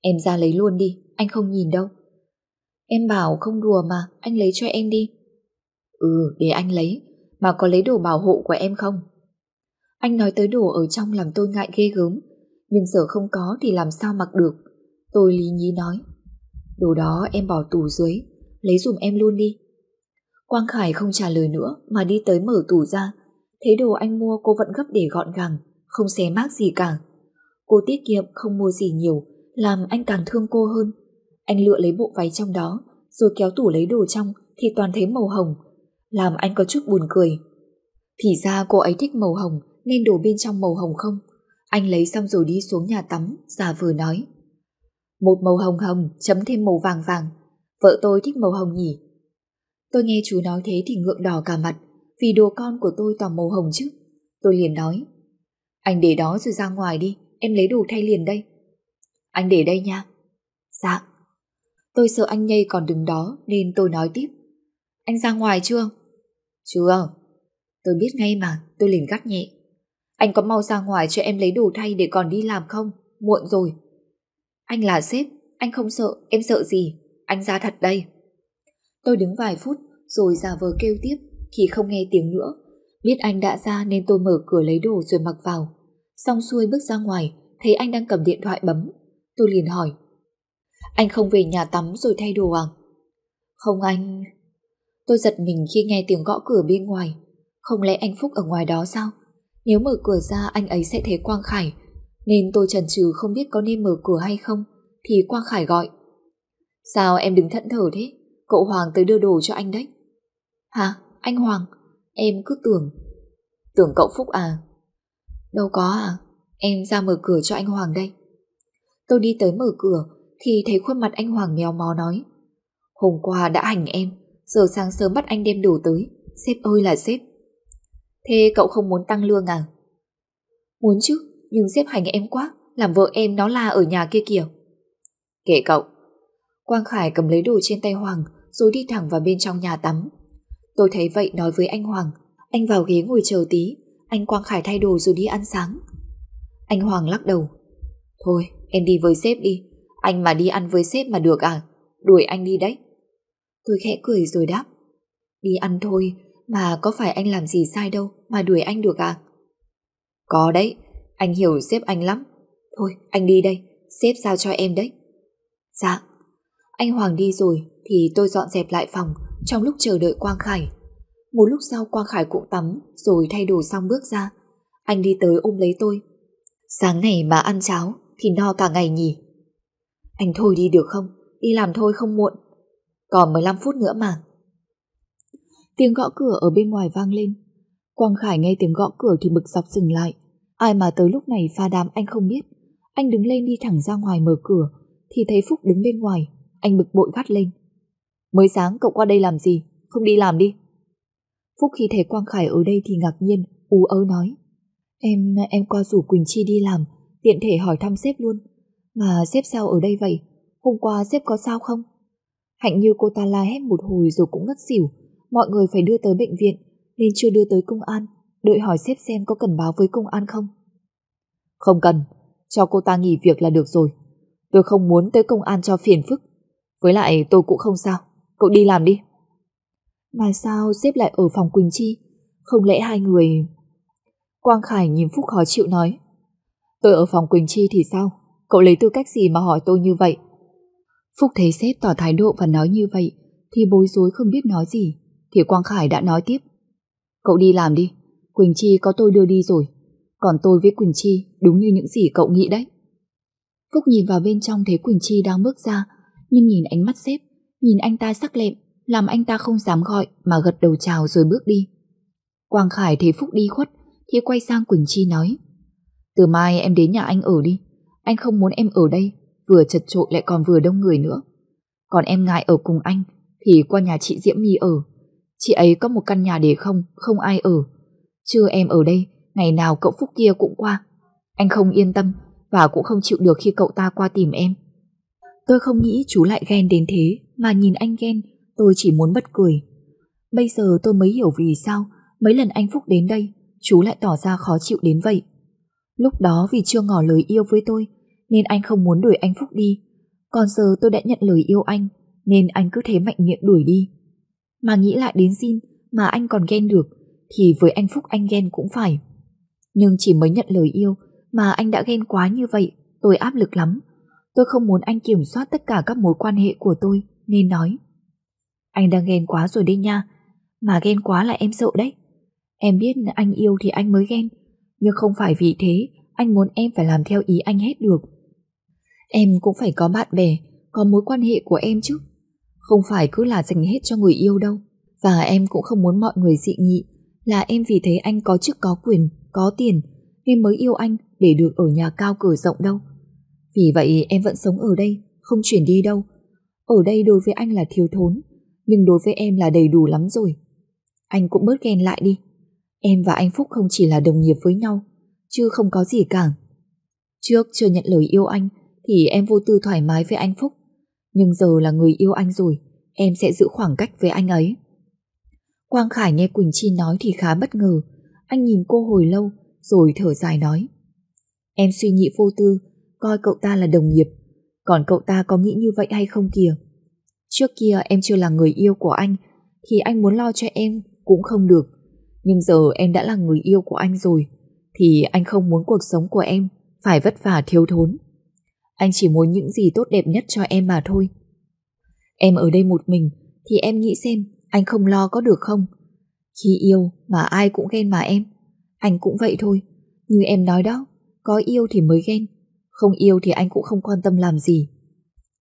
[SPEAKER 1] Em ra lấy luôn đi, anh không nhìn đâu. Em bảo không đùa mà, anh lấy cho em đi. Ừ, để anh lấy, mà có lấy đồ bảo hộ của em không? Anh nói tới đồ ở trong làm tôi ngại ghê gớm, nhưng giờ không có thì làm sao mặc được. Tôi lý nhí nói. Đồ đó em bỏ tủ dưới, lấy dùm em luôn đi. Quang Khải không trả lời nữa mà đi tới mở tủ ra. Thấy đồ anh mua cô vẫn gấp để gọn gàng, không xé mác gì cả. Cô tiết kiệm không mua gì nhiều, làm anh càng thương cô hơn. Anh lựa lấy bộ váy trong đó, rồi kéo tủ lấy đồ trong thì toàn thấy màu hồng, làm anh có chút buồn cười. Thì ra cô ấy thích màu hồng nên đồ bên trong màu hồng không? Anh lấy xong rồi đi xuống nhà tắm, giả vừa nói. Một màu hồng hồng chấm thêm màu vàng vàng, vợ tôi thích màu hồng nhỉ? Tôi nghe chú nói thế thì ngượng đỏ cả mặt, vì đồ con của tôi toàn màu hồng chứ. Tôi liền nói, anh để đó rồi ra ngoài đi, em lấy đồ thay liền đây. Anh để đây nha. Dạ. Tôi sợ anh nhây còn đứng đó nên tôi nói tiếp. Anh ra ngoài chưa? Chưa. Tôi biết ngay mà, tôi liền gắt nhẹ. Anh có mau ra ngoài cho em lấy đồ thay để còn đi làm không? Muộn rồi. Anh là sếp, anh không sợ, em sợ gì? Anh ra thật đây. Tôi đứng vài phút rồi giả vờ kêu tiếp thì không nghe tiếng nữa. Biết anh đã ra nên tôi mở cửa lấy đồ rồi mặc vào. Xong xuôi bước ra ngoài, thấy anh đang cầm điện thoại bấm. Tôi liền hỏi. Anh không về nhà tắm rồi thay đồ à? Không anh... Tôi giật mình khi nghe tiếng gõ cửa bên ngoài. Không lẽ anh Phúc ở ngoài đó sao? Nếu mở cửa ra anh ấy sẽ thấy Quang Khải. Nên tôi chần chừ không biết có nên mở cửa hay không. Thì Quang Khải gọi. Sao em đứng thẫn thờ thế? Cậu Hoàng tới đưa đồ cho anh đấy. Hả? Anh Hoàng? Em cứ tưởng. Tưởng cậu Phúc à? Đâu có à? Em ra mở cửa cho anh Hoàng đây. Tôi đi tới mở cửa thì thấy khuôn mặt anh Hoàng mèo mó nói. Hôm qua đã hành em, giờ sáng sớm bắt anh đem đồ tới. Sếp ơi là sếp. Thế cậu không muốn tăng lương à? Muốn chứ, nhưng sếp hành em quá, làm vợ em nó la ở nhà kia kìa. Kệ cậu. Quang Khải cầm lấy đồ trên tay Hoàng rồi đi thẳng vào bên trong nhà tắm. Tôi thấy vậy nói với anh Hoàng, anh vào ghế ngồi chờ tí, anh Quang Khải thay đồ rồi đi ăn sáng. Anh Hoàng lắc đầu. Thôi, em đi với sếp đi, anh mà đi ăn với sếp mà được à? Đuổi anh đi đấy. Tôi khẽ cười rồi đáp. Đi ăn thôi, mà có phải anh làm gì sai đâu mà đuổi anh được à? Có đấy, anh hiểu sếp anh lắm. Thôi, anh đi đây, sếp giao cho em đấy. Dạ. Anh Hoàng đi rồi thì tôi dọn dẹp lại phòng, trong lúc chờ đợi Quang Khải. Một lúc sau Quang Khải cũng tắm, rồi thay đồ xong bước ra. Anh đi tới ôm lấy tôi. Sáng này mà ăn cháo thì no cả ngày nhỉ. Anh thôi đi được không? Đi làm thôi không muộn. Còn 15 phút nữa mà. Tiếng gõ cửa ở bên ngoài vang lên. Quang Khải nghe tiếng gõ cửa thì bực dọc dừng lại. Ai mà tới lúc này pha đám anh không biết. Anh đứng lên đi thẳng ra ngoài mở cửa, thì thấy Phúc đứng bên ngoài. Anh bực bội gắt lên. Mới sáng cậu qua đây làm gì? Không đi làm đi. Phúc khi thấy Quang Khải ở đây thì ngạc nhiên, ú ớ nói. Em, em qua rủ Quỳnh Chi đi làm, tiện thể hỏi thăm sếp luôn. Mà sếp sao ở đây vậy? Hôm qua sếp có sao không? Hạnh như cô ta la hét một hồi rồi cũng ngất xỉu. Mọi người phải đưa tới bệnh viện, nên chưa đưa tới công an. Đợi hỏi sếp xem có cần báo với công an không? Không cần, cho cô ta nghỉ việc là được rồi. Tôi không muốn tới công an cho phiền phức. Với lại tôi cũng không sao. Cậu đi làm đi. Mà sao xếp lại ở phòng Quỳnh Chi? Không lẽ hai người... Quang Khải nhìn Phúc khó chịu nói. Tôi ở phòng Quỳnh Chi thì sao? Cậu lấy tư cách gì mà hỏi tôi như vậy? Phúc thấy sếp tỏ thái độ và nói như vậy, thì bối rối không biết nói gì. Thì Quang Khải đã nói tiếp. Cậu đi làm đi. Quỳnh Chi có tôi đưa đi rồi. Còn tôi với Quỳnh Chi đúng như những gì cậu nghĩ đấy. Phúc nhìn vào bên trong thấy Quỳnh Chi đang bước ra, nhưng nhìn ánh mắt sếp Nhìn anh ta sắc lẹm, làm anh ta không dám gọi mà gật đầu chào rồi bước đi. Quang Khải thấy Phúc đi khuất thì quay sang Quỳnh Chi nói Từ mai em đến nhà anh ở đi. Anh không muốn em ở đây, vừa chật trội lại còn vừa đông người nữa. Còn em ngại ở cùng anh thì qua nhà chị Diễm My ở. Chị ấy có một căn nhà để không, không ai ở. Chưa em ở đây, ngày nào cậu Phúc kia cũng qua. Anh không yên tâm và cũng không chịu được khi cậu ta qua tìm em. Tôi không nghĩ chú lại ghen đến thế, mà nhìn anh ghen, tôi chỉ muốn bật cười. Bây giờ tôi mới hiểu vì sao mấy lần anh Phúc đến đây, chú lại tỏ ra khó chịu đến vậy. Lúc đó vì chưa ngỏ lời yêu với tôi, nên anh không muốn đuổi anh Phúc đi. Còn giờ tôi đã nhận lời yêu anh, nên anh cứ thế mạnh miệng đuổi đi. Mà nghĩ lại đến xin mà anh còn ghen được, thì với anh Phúc anh ghen cũng phải. Nhưng chỉ mới nhận lời yêu mà anh đã ghen quá như vậy, tôi áp lực lắm. Tôi không muốn anh kiểm soát tất cả các mối quan hệ của tôi, nên nói. Anh đang ghen quá rồi đấy nha, mà ghen quá là em sợ đấy. Em biết anh yêu thì anh mới ghen, nhưng không phải vì thế anh muốn em phải làm theo ý anh hết được. Em cũng phải có bạn bè, có mối quan hệ của em chứ. Không phải cứ là dành hết cho người yêu đâu. Và em cũng không muốn mọi người dị nghị là em vì thấy anh có chức có quyền, có tiền nên mới yêu anh để được ở nhà cao cửa rộng đâu. Vì vậy em vẫn sống ở đây, không chuyển đi đâu. Ở đây đối với anh là thiếu thốn, nhưng đối với em là đầy đủ lắm rồi. Anh cũng bớt ghen lại đi. Em và anh Phúc không chỉ là đồng nghiệp với nhau, chứ không có gì cả. Trước chưa nhận lời yêu anh, thì em vô tư thoải mái với anh Phúc. Nhưng giờ là người yêu anh rồi, em sẽ giữ khoảng cách với anh ấy. Quang Khải nghe Quỳnh Chi nói thì khá bất ngờ. Anh nhìn cô hồi lâu, rồi thở dài nói. Em suy nghĩ vô tư, coi cậu ta là đồng nghiệp. Còn cậu ta có nghĩ như vậy hay không kìa? Trước kia em chưa là người yêu của anh, thì anh muốn lo cho em cũng không được. Nhưng giờ em đã là người yêu của anh rồi, thì anh không muốn cuộc sống của em phải vất vả thiếu thốn. Anh chỉ muốn những gì tốt đẹp nhất cho em mà thôi. Em ở đây một mình, thì em nghĩ xem anh không lo có được không? Khi yêu mà ai cũng ghen mà em. Anh cũng vậy thôi. Như em nói đó, có yêu thì mới ghen. Không yêu thì anh cũng không quan tâm làm gì.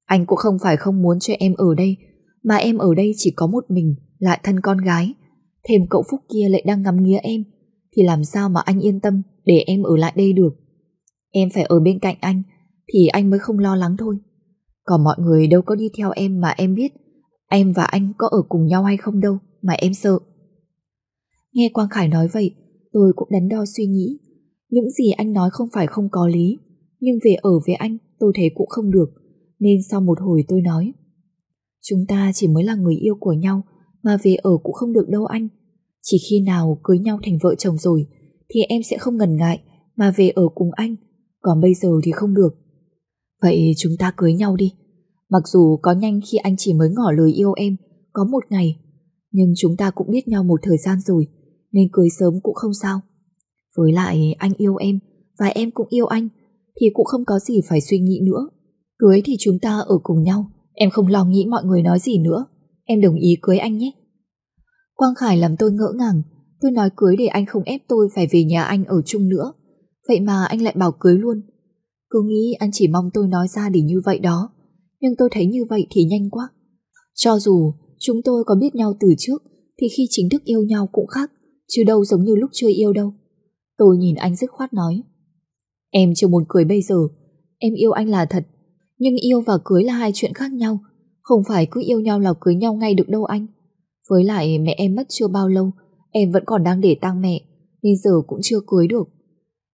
[SPEAKER 1] Anh cũng không phải không muốn cho em ở đây, mà em ở đây chỉ có một mình, lại thân con gái. Thêm cậu Phúc kia lại đang ngắm nghía em, thì làm sao mà anh yên tâm để em ở lại đây được. Em phải ở bên cạnh anh, thì anh mới không lo lắng thôi. Còn mọi người đâu có đi theo em mà em biết em và anh có ở cùng nhau hay không đâu mà em sợ. Nghe Quang Khải nói vậy, tôi cũng đắn đo suy nghĩ. Những gì anh nói không phải không có lý, nhưng về ở với anh tôi thấy cũng không được, nên sau một hồi tôi nói. Chúng ta chỉ mới là người yêu của nhau, mà về ở cũng không được đâu anh. Chỉ khi nào cưới nhau thành vợ chồng rồi, thì em sẽ không ngần ngại mà về ở cùng anh, còn bây giờ thì không được. Vậy chúng ta cưới nhau đi. Mặc dù có nhanh khi anh chỉ mới ngỏ lời yêu em, có một ngày, nhưng chúng ta cũng biết nhau một thời gian rồi, nên cưới sớm cũng không sao. Với lại anh yêu em, và em cũng yêu anh, thì cũng không có gì phải suy nghĩ nữa. Cưới thì chúng ta ở cùng nhau, em không lo nghĩ mọi người nói gì nữa. Em đồng ý cưới anh nhé. Quang Khải làm tôi ngỡ ngàng, tôi nói cưới để anh không ép tôi phải về nhà anh ở chung nữa. Vậy mà anh lại bảo cưới luôn. Cứ nghĩ anh chỉ mong tôi nói ra để như vậy đó, nhưng tôi thấy như vậy thì nhanh quá. Cho dù chúng tôi có biết nhau từ trước, thì khi chính thức yêu nhau cũng khác, chứ đâu giống như lúc chưa yêu đâu. Tôi nhìn anh dứt khoát nói. Em chưa muốn cưới bây giờ, em yêu anh là thật, nhưng yêu và cưới là hai chuyện khác nhau, không phải cứ yêu nhau là cưới nhau ngay được đâu anh. Với lại mẹ em mất chưa bao lâu, em vẫn còn đang để tang mẹ, nên giờ cũng chưa cưới được.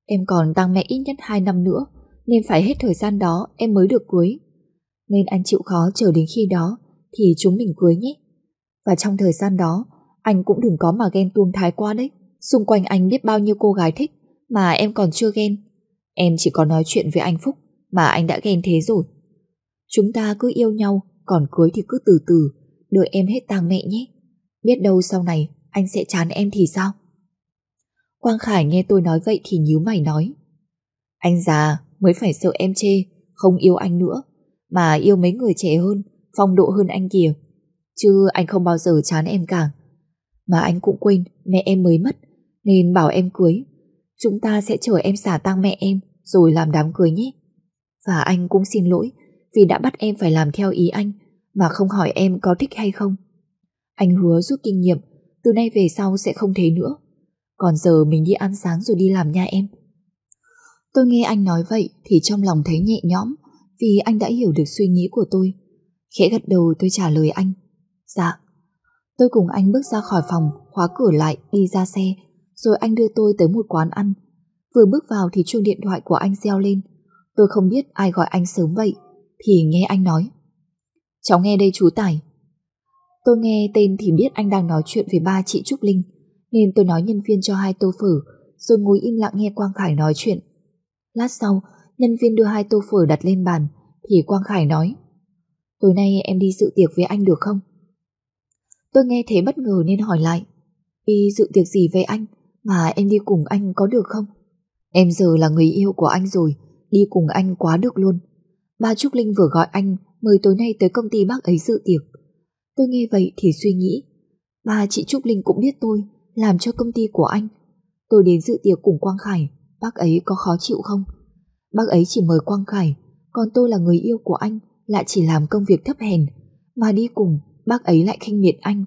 [SPEAKER 1] Em còn tang mẹ ít nhất 2 năm nữa, nên phải hết thời gian đó em mới được cưới. Nên anh chịu khó chờ đến khi đó thì chúng mình cưới nhé. Và trong thời gian đó, anh cũng đừng có mà ghen tuông thái quá đấy. Xung quanh anh biết bao nhiêu cô gái thích mà em còn chưa ghen. Em chỉ có nói chuyện với anh Phúc mà anh đã ghen thế rồi. Chúng ta cứ yêu nhau, còn cưới thì cứ từ từ, đợi em hết tang mẹ nhé. Biết đâu sau này anh sẽ chán em thì sao? Quang Khải nghe tôi nói vậy thì nhíu mày nói. Anh già mới phải sợ em chê, không yêu anh nữa, mà yêu mấy người trẻ hơn, phong độ hơn anh kìa. Chứ anh không bao giờ chán em cả. Mà anh cũng quên mẹ em mới mất, nên bảo em cưới. Chúng ta sẽ chờ em xả tang mẹ em, rồi làm đám cưới nhé. Và anh cũng xin lỗi vì đã bắt em phải làm theo ý anh, mà không hỏi em có thích hay không. Anh hứa rút kinh nghiệm, từ nay về sau sẽ không thế nữa. Còn giờ mình đi ăn sáng rồi đi làm nha em. Tôi nghe anh nói vậy thì trong lòng thấy nhẹ nhõm vì anh đã hiểu được suy nghĩ của tôi. Khẽ gật đầu tôi trả lời anh. Dạ. Tôi cùng anh bước ra khỏi phòng, khóa cửa lại, đi ra xe, rồi anh đưa tôi tới một quán ăn. Vừa bước vào thì chuông điện thoại của anh reo lên. Tôi không biết ai gọi anh sớm vậy, thì nghe anh nói. Cháu nghe đây chú Tài. Tôi nghe tên thì biết anh đang nói chuyện với ba chị Trúc Linh, nên tôi nói nhân viên cho hai tô phở, rồi ngồi im lặng nghe Quang Khải nói chuyện. Lát sau, nhân viên đưa hai tô phở đặt lên bàn, thì Quang Khải nói, tối nay em đi dự tiệc với anh được không? Tôi nghe thế bất ngờ nên hỏi lại, đi dự tiệc gì với anh, mà em đi cùng anh có được không? Em giờ là người yêu của anh rồi, đi cùng anh quá được luôn. Ba Trúc Linh vừa gọi anh mời tối nay tới công ty bác ấy dự tiệc. Tôi nghe vậy thì suy nghĩ, ba chị Trúc Linh cũng biết tôi làm cho công ty của anh. Tôi đến dự tiệc cùng Quang Khải, bác ấy có khó chịu không? Bác ấy chỉ mời Quang Khải, còn tôi là người yêu của anh, lại chỉ làm công việc thấp hèn, mà đi cùng, bác ấy lại khinh miệt anh.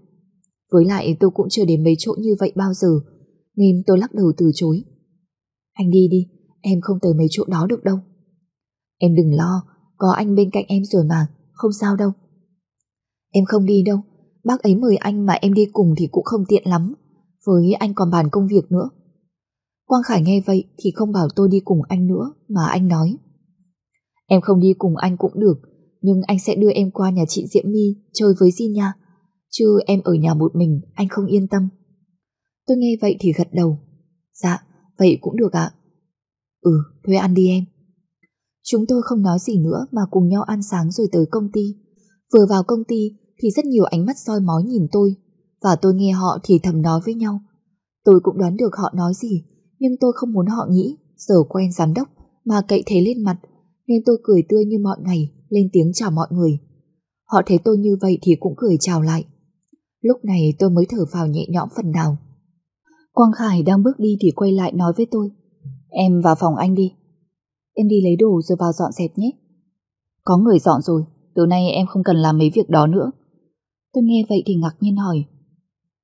[SPEAKER 1] Với lại tôi cũng chưa đến mấy chỗ như vậy bao giờ, nên tôi lắc đầu từ chối. Anh đi đi, em không tới mấy chỗ đó được đâu. Em đừng lo, có anh bên cạnh em rồi mà, không sao đâu. Em không đi đâu, bác ấy mời anh mà em đi cùng thì cũng không tiện lắm, với anh còn bàn công việc nữa. Quang Khải nghe vậy thì không bảo tôi đi cùng anh nữa, mà anh nói. Em không đi cùng anh cũng được, nhưng anh sẽ đưa em qua nhà chị Diễm My chơi với Di nha. Chứ em ở nhà một mình, anh không yên tâm. Tôi nghe vậy thì gật đầu. Dạ, vậy cũng được ạ. Ừ, thuê ăn đi em. Chúng tôi không nói gì nữa mà cùng nhau ăn sáng rồi tới công ty. Vừa vào công ty thì rất nhiều ánh mắt soi mói nhìn tôi và tôi nghe họ thì thầm nói với nhau. Tôi cũng đoán được họ nói gì nhưng tôi không muốn họ nghĩ giờ quen giám đốc mà cậy thế lên mặt nên tôi cười tươi như mọi ngày lên tiếng chào mọi người. Họ thấy tôi như vậy thì cũng cười chào lại. Lúc này tôi mới thở vào nhẹ nhõm phần nào. Quang Khải đang bước đi thì quay lại nói với tôi. Em vào phòng anh đi. Em đi lấy đồ rồi vào dọn dẹp nhé. Có người dọn rồi, từ nay em không cần làm mấy việc đó nữa. Tôi nghe vậy thì ngạc nhiên hỏi.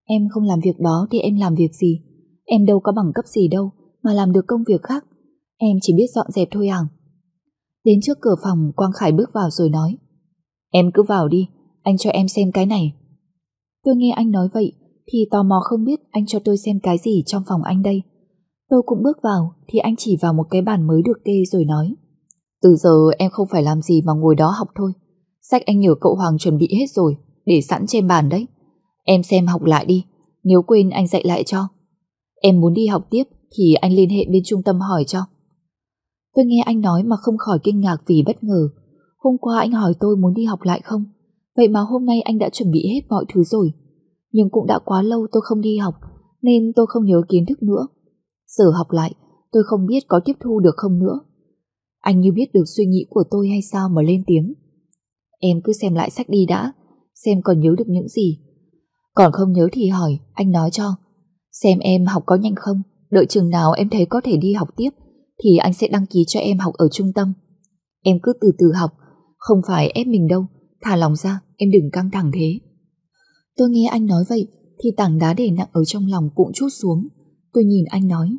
[SPEAKER 1] Em không làm việc đó thì em làm việc gì? Em đâu có bằng cấp gì đâu mà làm được công việc khác. Em chỉ biết dọn dẹp thôi à. Đến trước cửa phòng Quang Khải bước vào rồi nói. Em cứ vào đi, anh cho em xem cái này. Tôi nghe anh nói vậy thì tò mò không biết anh cho tôi xem cái gì trong phòng anh đây. Tôi cũng bước vào thì anh chỉ vào một cái bàn mới được kê rồi nói. Từ giờ em không phải làm gì mà ngồi đó học thôi. Sách anh nhờ cậu Hoàng chuẩn bị hết rồi, để sẵn trên bàn đấy. Em xem học lại đi, nếu quên anh dạy lại cho. Em muốn đi học tiếp thì anh liên hệ bên trung tâm hỏi cho. Tôi nghe anh nói mà không khỏi kinh ngạc vì bất ngờ. Hôm qua anh hỏi tôi muốn đi học lại không? Vậy mà hôm nay anh đã chuẩn bị hết mọi thứ rồi. Nhưng cũng đã quá lâu tôi không đi học, nên tôi không nhớ kiến thức nữa. Giờ học lại, tôi không biết có tiếp thu được không nữa. Anh như biết được suy nghĩ của tôi hay sao mà lên tiếng. Em cứ xem lại sách đi đã, xem còn nhớ được những gì. Còn không nhớ thì hỏi, anh nói cho. Xem em học có nhanh không, đợi chừng nào em thấy có thể đi học tiếp, thì anh sẽ đăng ký cho em học ở trung tâm. Em cứ từ từ học, không phải ép mình đâu, thả lòng ra, em đừng căng thẳng thế. Tôi nghe anh nói vậy, thì tảng đá để nặng ở trong lòng cũng chút xuống. Tôi nhìn anh nói,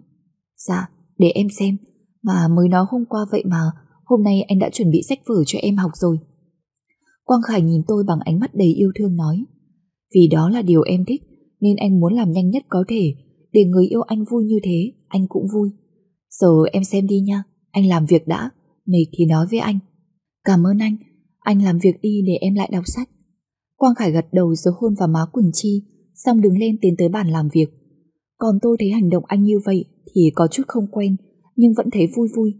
[SPEAKER 1] dạ, để em xem, mà mới nói hôm qua vậy mà, hôm nay anh đã chuẩn bị sách vở cho em học rồi. Quang Khải nhìn tôi bằng ánh mắt đầy yêu thương nói, vì đó là điều em thích, nên anh muốn làm nhanh nhất có thể, để người yêu anh vui như thế, anh cũng vui. Giờ em xem đi nha, anh làm việc đã, mệt thì nói với anh. Cảm ơn anh, anh làm việc đi để em lại đọc sách. Quang Khải gật đầu rồi hôn vào má Quỳnh Chi, xong đứng lên tiến tới bàn làm việc. Còn tôi thấy hành động anh như vậy thì có chút không quen, nhưng vẫn thấy vui vui.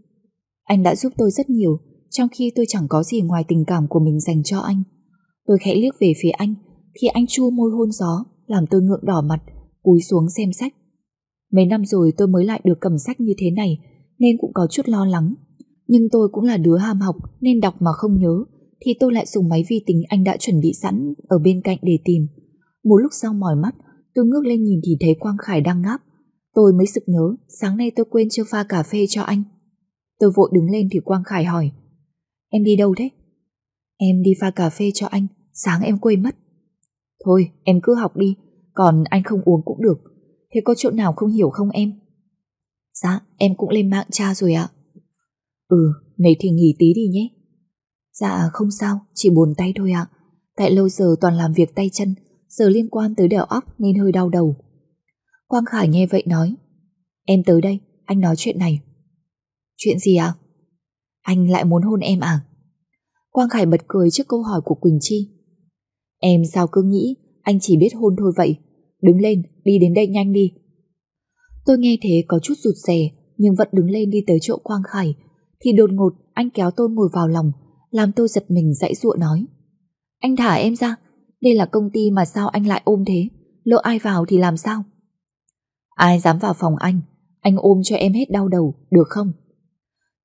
[SPEAKER 1] Anh đã giúp tôi rất nhiều, trong khi tôi chẳng có gì ngoài tình cảm của mình dành cho anh. Tôi khẽ liếc về phía anh, thì anh chua môi hôn gió, làm tôi ngượng đỏ mặt, cúi xuống xem sách. Mấy năm rồi tôi mới lại được cầm sách như thế này, nên cũng có chút lo lắng. Nhưng tôi cũng là đứa ham học nên đọc mà không nhớ, thì tôi lại dùng máy vi tính anh đã chuẩn bị sẵn ở bên cạnh để tìm. Một lúc sau mỏi mắt, tôi ngước lên nhìn thì thấy Quang Khải đang ngáp. Tôi mới sực nhớ, sáng nay tôi quên chưa pha cà phê cho anh. Tôi vội đứng lên thì Quang Khải hỏi, Em đi đâu thế? Em đi pha cà phê cho anh, sáng em quên mất. Thôi, em cứ học đi, còn anh không uống cũng được. Thế có chỗ nào không hiểu không em? Dạ, em cũng lên mạng tra rồi ạ. Ừ, mấy thì nghỉ tí đi nhé. Dạ, không sao, chỉ buồn tay thôi ạ. Tại lâu giờ toàn làm việc tay chân, giờ liên quan tới đèo óc nên hơi đau đầu. Quang Khải nghe vậy nói, em tới đây, anh nói chuyện này. Chuyện gì ạ? Anh lại muốn hôn em à? Quang Khải bật cười trước câu hỏi của Quỳnh Chi. Em sao cứ nghĩ anh chỉ biết hôn thôi vậy? Đứng lên, đi đến đây nhanh đi. Tôi nghe thế có chút rụt rè, nhưng vẫn đứng lên đi tới chỗ Quang Khải. Thì đột ngột anh kéo tôi ngồi vào lòng, làm tôi giật mình dãy dụa nói. Anh thả em ra, đây là công ty mà sao anh lại ôm thế? Lỡ ai vào thì làm sao? Ai dám vào phòng anh, anh ôm cho em hết đau đầu, được không?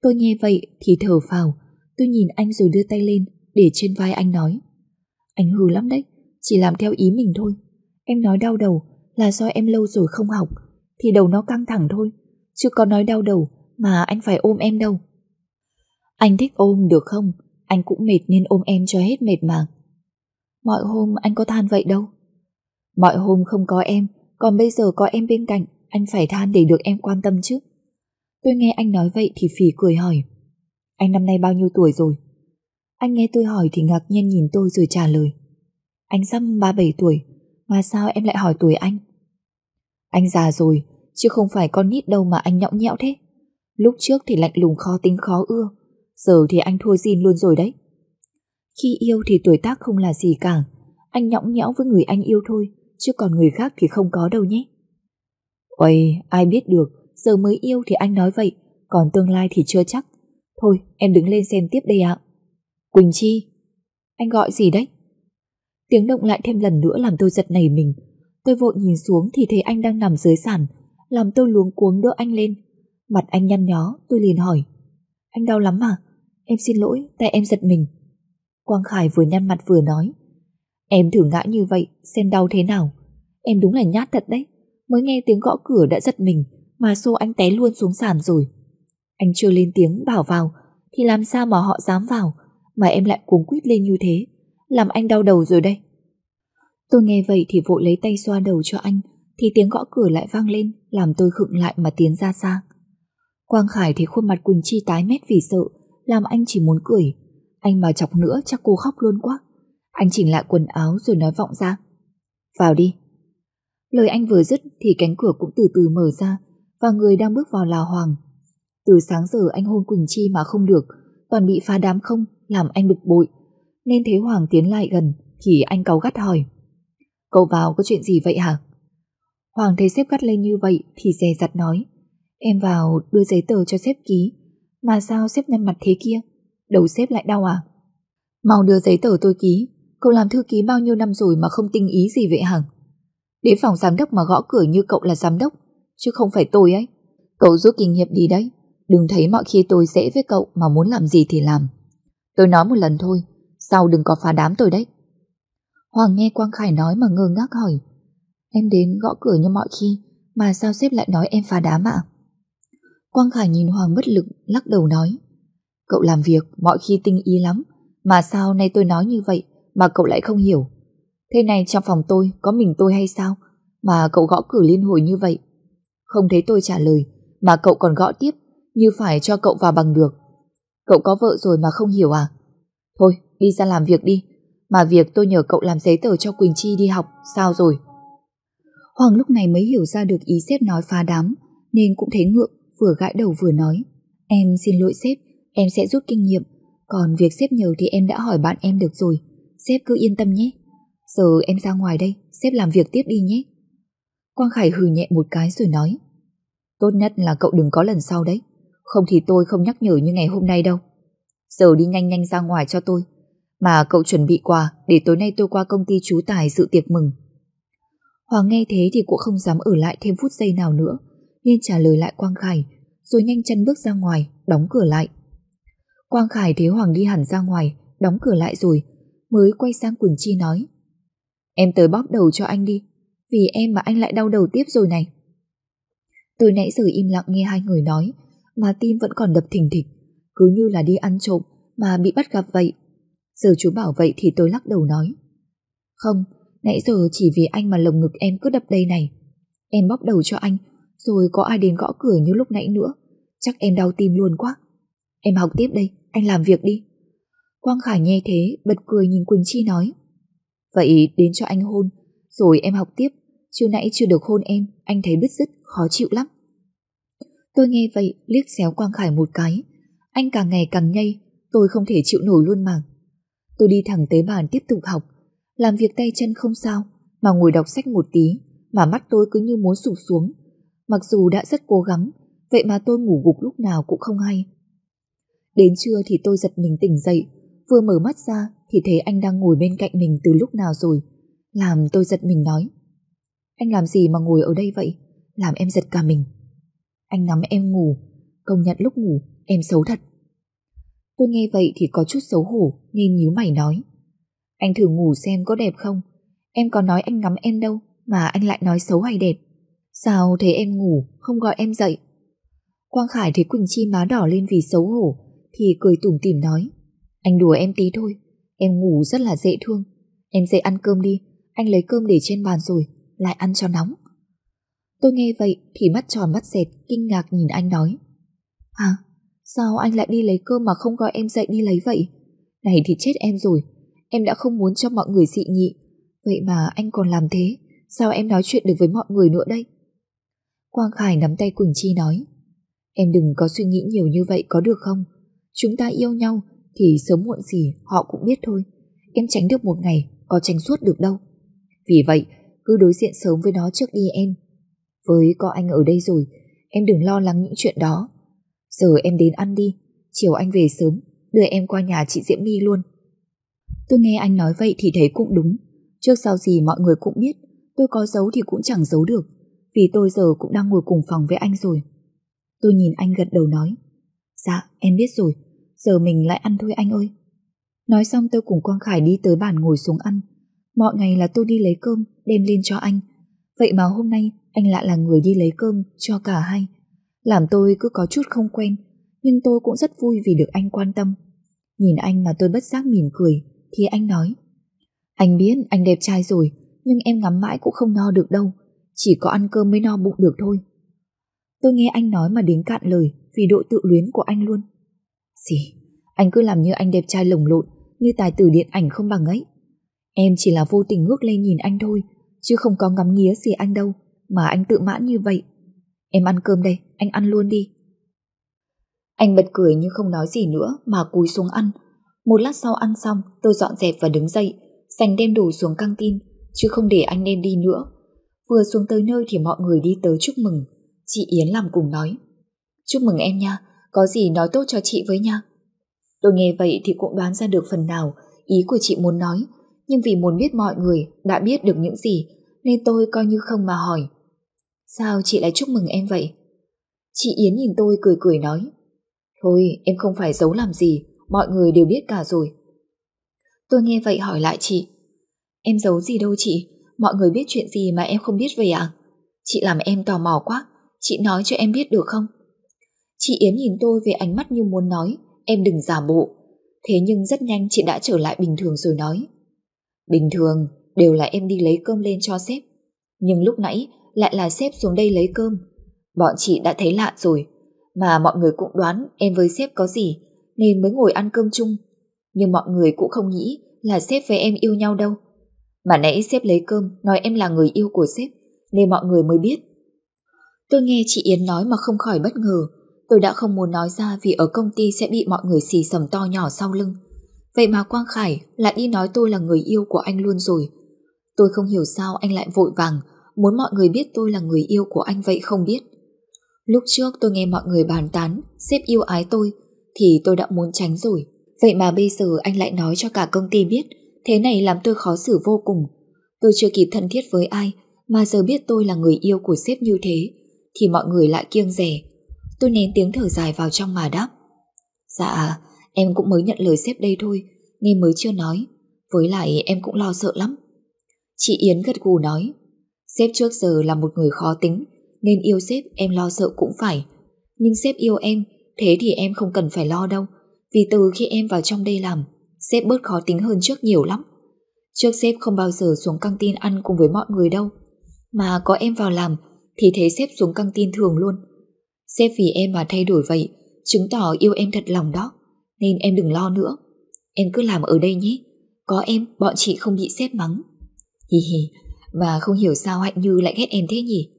[SPEAKER 1] Tôi nghe vậy thì thở phào, tôi nhìn anh rồi đưa tay lên để trên vai anh nói. Anh hư lắm đấy, chỉ làm theo ý mình thôi. Em nói đau đầu là do em lâu rồi không học, thì đầu nó căng thẳng thôi, chứ có nói đau đầu mà anh phải ôm em đâu. Anh thích ôm được không? Anh cũng mệt nên ôm em cho hết mệt mà. Mọi hôm anh có than vậy đâu. Mọi hôm không có em, còn bây giờ có em bên cạnh, anh phải than để được em quan tâm chứ. Tôi nghe anh nói vậy thì phỉ cười hỏi. Anh năm nay bao nhiêu tuổi rồi? Anh nghe tôi hỏi thì ngạc nhiên nhìn tôi rồi trả lời. Anh sắp 37 tuổi, mà sao em lại hỏi tuổi anh? Anh già rồi, chứ không phải con nít đâu mà anh nhõng nhẽo thế. Lúc trước thì lạnh lùng khó tính khó ưa, giờ thì anh thua xin luôn rồi đấy. Khi yêu thì tuổi tác không là gì cả, anh nhõng nhẽo với người anh yêu thôi, chứ còn người khác thì không có đâu nhé. Ôi, ai biết được, giờ mới yêu thì anh nói vậy, còn tương lai thì chưa chắc. Thôi, em đứng lên xem tiếp đây ạ. Quỳnh Chi, anh gọi gì đấy? Tiếng động lại thêm lần nữa làm tôi giật nảy mình. Tôi vội nhìn xuống thì thấy anh đang nằm dưới sàn, làm tôi luống cuống đỡ anh lên. Mặt anh nhăn nhó, tôi liền hỏi. Anh đau lắm à? Em xin lỗi, tại em giật mình. Quang Khải vừa nhăn mặt vừa nói. Em thử ngã như vậy, xem đau thế nào. Em đúng là nhát thật đấy. Mới nghe tiếng gõ cửa đã giật mình, mà xô anh té luôn xuống sàn rồi. Anh chưa lên tiếng bảo vào, thì làm sao mà họ dám vào, mà em lại cuống quýt lên như thế, làm anh đau đầu rồi đây. Tôi nghe vậy thì vội lấy tay xoa đầu cho anh, thì tiếng gõ cửa lại vang lên, làm tôi khựng lại mà tiến ra xa. Quang Khải thấy khuôn mặt Quỳnh Chi tái mét vì sợ, làm anh chỉ muốn cười. Anh mà chọc nữa chắc cô khóc luôn quá. Anh chỉnh lại quần áo rồi nói vọng ra. Vào đi. Lời anh vừa dứt thì cánh cửa cũng từ từ mở ra và người đang bước vào là Hoàng. Từ sáng giờ anh hôn Quỳnh Chi mà không được, toàn bị phá đám không, làm anh bực bội. Nên thấy Hoàng tiến lại gần thì anh cáu gắt hỏi. Cậu vào có chuyện gì vậy hả? Hoàng thấy sếp gắt lên như vậy thì dè dặt nói. Em vào đưa giấy tờ cho sếp ký. Mà sao xếp nhăn mặt thế kia? Đầu xếp lại đau à? Mau đưa giấy tờ tôi ký. Cậu làm thư ký bao nhiêu năm rồi mà không tinh ý gì vậy hẳn Đến phòng giám đốc mà gõ cửa như cậu là giám đốc, chứ không phải tôi ấy. Cậu rút kinh nghiệm đi đấy. Đừng thấy mọi khi tôi dễ với cậu mà muốn làm gì thì làm. Tôi nói một lần thôi, sau đừng có phá đám tôi đấy. Hoàng nghe Quang Khải nói mà ngơ ngác hỏi. Em đến gõ cửa như mọi khi, mà sao sếp lại nói em phá đám ạ? Quang Khải nhìn Hoàng bất lực, lắc đầu nói. Cậu làm việc mọi khi tinh ý lắm, mà sao nay tôi nói như vậy mà cậu lại không hiểu. Thế này trong phòng tôi có mình tôi hay sao mà cậu gõ cửa liên hồi như vậy? Không thấy tôi trả lời mà cậu còn gõ tiếp như phải cho cậu vào bằng được. Cậu có vợ rồi mà không hiểu à? Thôi đi ra làm việc đi mà việc tôi nhờ cậu làm giấy tờ cho Quỳnh Chi đi học sao rồi? Hoàng lúc này mới hiểu ra được ý xếp nói phá đám nên cũng thấy ngượng vừa gãi đầu vừa nói Em xin lỗi sếp, em sẽ rút kinh nghiệm. Còn việc sếp nhờ thì em đã hỏi bạn em được rồi. Sếp cứ yên tâm nhé. Giờ em ra ngoài đây, sếp làm việc tiếp đi nhé. Quang Khải hừ nhẹ một cái rồi nói Tốt nhất là cậu đừng có lần sau đấy. Không thì tôi không nhắc nhở như ngày hôm nay đâu. Giờ đi nhanh nhanh ra ngoài cho tôi. Mà cậu chuẩn bị quà Để tối nay tôi qua công ty chú Tài dự tiệc mừng. Hoàng nghe thế thì cũng không dám ở lại thêm phút giây nào nữa. Nên trả lời lại Quang Khải Rồi nhanh chân bước ra ngoài Đóng cửa lại. Quang Khải thấy Hoàng đi hẳn ra ngoài Đóng cửa lại rồi Mới quay sang Quỳnh Chi nói. Em tới bóp đầu cho anh đi Vì em mà anh lại đau đầu tiếp rồi này. Từ nãy giờ im lặng nghe hai người nói Mà tim vẫn còn đập thình thịch Cứ như là đi ăn trộm Mà bị bắt gặp vậy. Giờ chú bảo vậy thì tôi lắc đầu nói. Không, nãy giờ chỉ vì anh mà lồng ngực em cứ đập đây này. Em bóp đầu cho anh rồi có ai đến gõ cửa như lúc nãy nữa? Chắc em đau tim luôn quá. Em học tiếp đây, anh làm việc đi. Quang Khải nghe thế bật cười nhìn Quỳnh Chi nói. Vậy đến cho anh hôn Rồi em học tiếp. Chưa nãy chưa được hôn em Anh thấy bứt rứt khó chịu lắm. Tôi nghe vậy liếc xéo Quang Khải một cái. Anh càng ngày càng nhây Tôi không thể chịu nổi luôn mà. Tôi đi thẳng tới bàn tiếp tục học. Làm việc tay chân không sao Mà ngồi đọc sách một tí Mà mắt tôi cứ như muốn sụp xuống. Mặc dù đã rất cố gắng, Vậy mà tôi ngủ gục lúc nào cũng không hay Đến trưa thì tôi giật mình tỉnh dậy, Vừa mở mắt ra thì thấy anh đang ngồi bên cạnh mình từ lúc nào rồi. Làm tôi giật mình nói. Anh làm gì mà ngồi ở đây vậy? Làm em giật cả mình. Anh ngắm em ngủ. Công nhận lúc ngủ, em xấu thật. Tôi nghe vậy thì có chút xấu hổ nên nhíu mày nói. Anh thử ngủ xem có đẹp không? Em có nói anh ngắm em đâu, mà anh lại nói xấu hay đẹp. Sao thấy em ngủ không gọi em dậy? Quang Khải thấy Quỳnh Chi má đỏ lên vì xấu hổ thì cười tủm tỉm nói. Anh đùa em tí thôi Em ngủ rất là dễ thương Em dậy ăn cơm đi Anh lấy cơm để trên bàn rồi Lại ăn cho nóng Tôi nghe vậy thì mắt tròn mắt dẹt Kinh ngạc nhìn anh nói à, Sao anh lại đi lấy cơm mà không gọi em dậy đi lấy vậy? Này thì chết em rồi Em đã không muốn cho mọi người dị nhị Vậy mà anh còn làm thế Sao em nói chuyện được với mọi người nữa đây? Quang Khải nắm tay Quỳnh Chi nói Em đừng có suy nghĩ nhiều như vậy có được không? Chúng ta yêu nhau thì sớm muộn gì họ cũng biết thôi. Em tránh được một ngày, có tránh suốt được đâu. Vì vậy, cứ đối diện sớm với nó trước đi em. Với có anh ở đây rồi, em đừng lo lắng những chuyện đó. Giờ em đến ăn đi, chiều anh về sớm, đưa em qua nhà chị Diễm My luôn. Tôi nghe anh nói vậy thì thấy cũng đúng. Trước sau gì mọi người cũng biết, tôi có giấu thì cũng chẳng giấu được, vì tôi giờ cũng đang ngồi cùng phòng với anh rồi. Tôi nhìn anh gật đầu nói, dạ em biết rồi, giờ mình lại ăn thôi anh ơi. Nói xong tôi cùng Quang Khải đi tới bàn ngồi xuống ăn. Mọi ngày là tôi đi lấy cơm, đem lên cho anh. Vậy mà hôm nay anh lại là người đi lấy cơm cho cả hai. Làm tôi cứ có chút không quen, nhưng tôi cũng rất vui vì được anh quan tâm. Nhìn anh mà tôi bất giác mỉm cười, thì anh nói. Anh biết anh đẹp trai rồi, nhưng em ngắm mãi cũng không no được đâu. Chỉ có ăn cơm mới no bụng được thôi. Tôi nghe anh nói mà đến cạn lời vì độ tự luyến của anh luôn. Gì? Anh cứ làm như anh đẹp trai lồng lộn, như tài tử điện ảnh không bằng ấy. Em chỉ là vô tình ngước lên nhìn anh thôi, chứ không có ngắm nghía gì anh đâu, mà anh tự mãn như vậy. Em ăn cơm đây, anh ăn luôn đi. Anh bật cười nhưng không nói gì nữa mà cúi xuống ăn. Một lát sau ăn xong, tôi dọn dẹp và đứng dậy, dành đem đồ xuống căng tin, chứ không để anh đem đi nữa. Vừa xuống tới nơi thì mọi người đi tới chúc mừng. Chị Yến làm cùng nói. Chúc mừng em nha, có gì nói tốt cho chị với nha. Tôi nghe vậy thì cũng đoán ra được phần nào ý của chị muốn nói, nhưng vì muốn biết mọi người đã biết được những gì nên tôi coi như không mà hỏi. Sao chị lại chúc mừng em vậy? Chị Yến nhìn tôi cười cười nói Thôi em không phải giấu làm gì Mọi người đều biết cả rồi Tôi nghe vậy hỏi lại chị Em giấu gì đâu chị Mọi người biết chuyện gì mà em không biết vậy à Chị làm em tò mò quá. Chị nói cho em biết được không? Chị Yến nhìn tôi với ánh mắt như muốn nói, Em đừng giả bộ. Thế nhưng rất nhanh chị đã trở lại bình thường rồi nói, Bình thường Đều là em đi lấy cơm lên cho sếp, Nhưng lúc nãy lại là sếp xuống đây lấy cơm. Bọn chị đã thấy lạ rồi, Mà mọi người cũng đoán em với sếp có gì Nên mới ngồi ăn cơm chung. Nhưng mọi người cũng không nghĩ Là sếp với em yêu nhau đâu. Mà nãy sếp lấy cơm, Nói em là người yêu của sếp, Nên mọi người mới biết. Tôi nghe chị Yến nói mà không khỏi bất ngờ. Tôi đã không muốn nói ra Vì ở công ty sẽ bị mọi người xì sầm to nhỏ sau lưng. Vậy mà Quang Khải lại đi nói tôi là người yêu của anh luôn rồi. Tôi không hiểu sao anh lại vội vàng, Muốn mọi người biết tôi là người yêu của anh vậy không biết. Lúc trước tôi nghe mọi người bàn tán, Sếp yêu ái tôi, Thì tôi đã muốn tránh rồi. Vậy mà bây giờ anh lại nói cho cả công ty biết Thế này làm tôi khó xử vô cùng. Tôi chưa kịp thân thiết với ai Mà giờ biết tôi là người yêu của sếp như thế Thì mọi người lại kiêng rẻ. Tôi nén tiếng thở dài vào trong mà đáp. Dạ Em cũng mới nhận lời sếp đây thôi Nên mới chưa nói. Với lại em cũng lo sợ lắm. Chị Yến gật gù nói. Sếp trước giờ là một người khó tính nên yêu sếp em lo sợ cũng phải. Nhưng sếp yêu em, thế thì em không cần phải lo đâu. Vì từ khi em vào trong đây làm, sếp bớt khó tính hơn trước nhiều lắm. Trước sếp không bao giờ xuống căng tin ăn cùng với mọi người đâu. Mà có em vào làm thì thấy sếp xuống căng tin thường luôn. Sếp vì em mà thay đổi vậy, chứng tỏ yêu em thật lòng đó. Nên em đừng lo nữa. Em cứ làm ở đây nhé. Có em, bọn chị không bị sếp mắng. Hi hi, và không hiểu sao Hạnh Như lại ghét em thế nhỉ?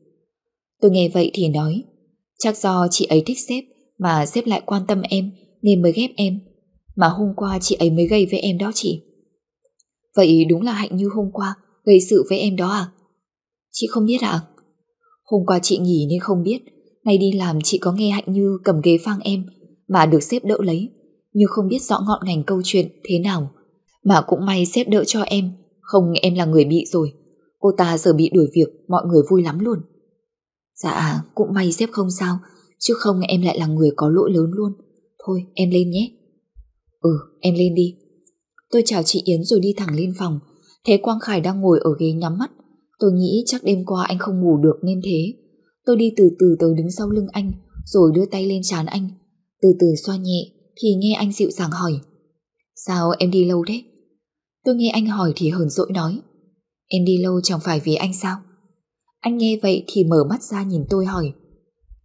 [SPEAKER 1] Tôi nghe vậy thì nói Chắc do chị ấy thích sếp Mà sếp lại quan tâm em Nên mới ghép em mà hôm qua chị ấy mới gây với em đó chị. Vậy đúng là Hạnh Như hôm qua, Gây sự với em đó à? Chị không biết à? Hôm qua chị nghỉ nên không biết. Nay đi làm chị có nghe Hạnh Như cầm ghế phang em, Mà được xếp đỡ lấy. Nhưng không biết rõ ngọn ngành câu chuyện thế nào. Mà cũng may xếp đỡ cho em, Không em là người bị rồi. Cô ta giờ bị đuổi việc, Mọi người vui lắm luôn. Dạ cũng may xếp không sao, Chứ không em lại là người có lỗi lớn luôn. Thôi, em lên nhé. Ừ em lên đi. Tôi chào chị Yến rồi đi thẳng lên phòng. Thế Quang Khải đang ngồi ở ghế nhắm mắt. Tôi nghĩ chắc đêm qua anh không ngủ được nên thế. Tôi đi từ từ tới đứng sau lưng anh, Rồi đưa tay lên trán anh. Từ từ xoa nhẹ, Thì nghe anh dịu dàng hỏi. Sao em đi lâu thế? Tôi nghe anh hỏi thì hờn dỗi nói. Em đi lâu chẳng phải vì anh sao? Anh nghe vậy thì mở mắt ra nhìn tôi hỏi.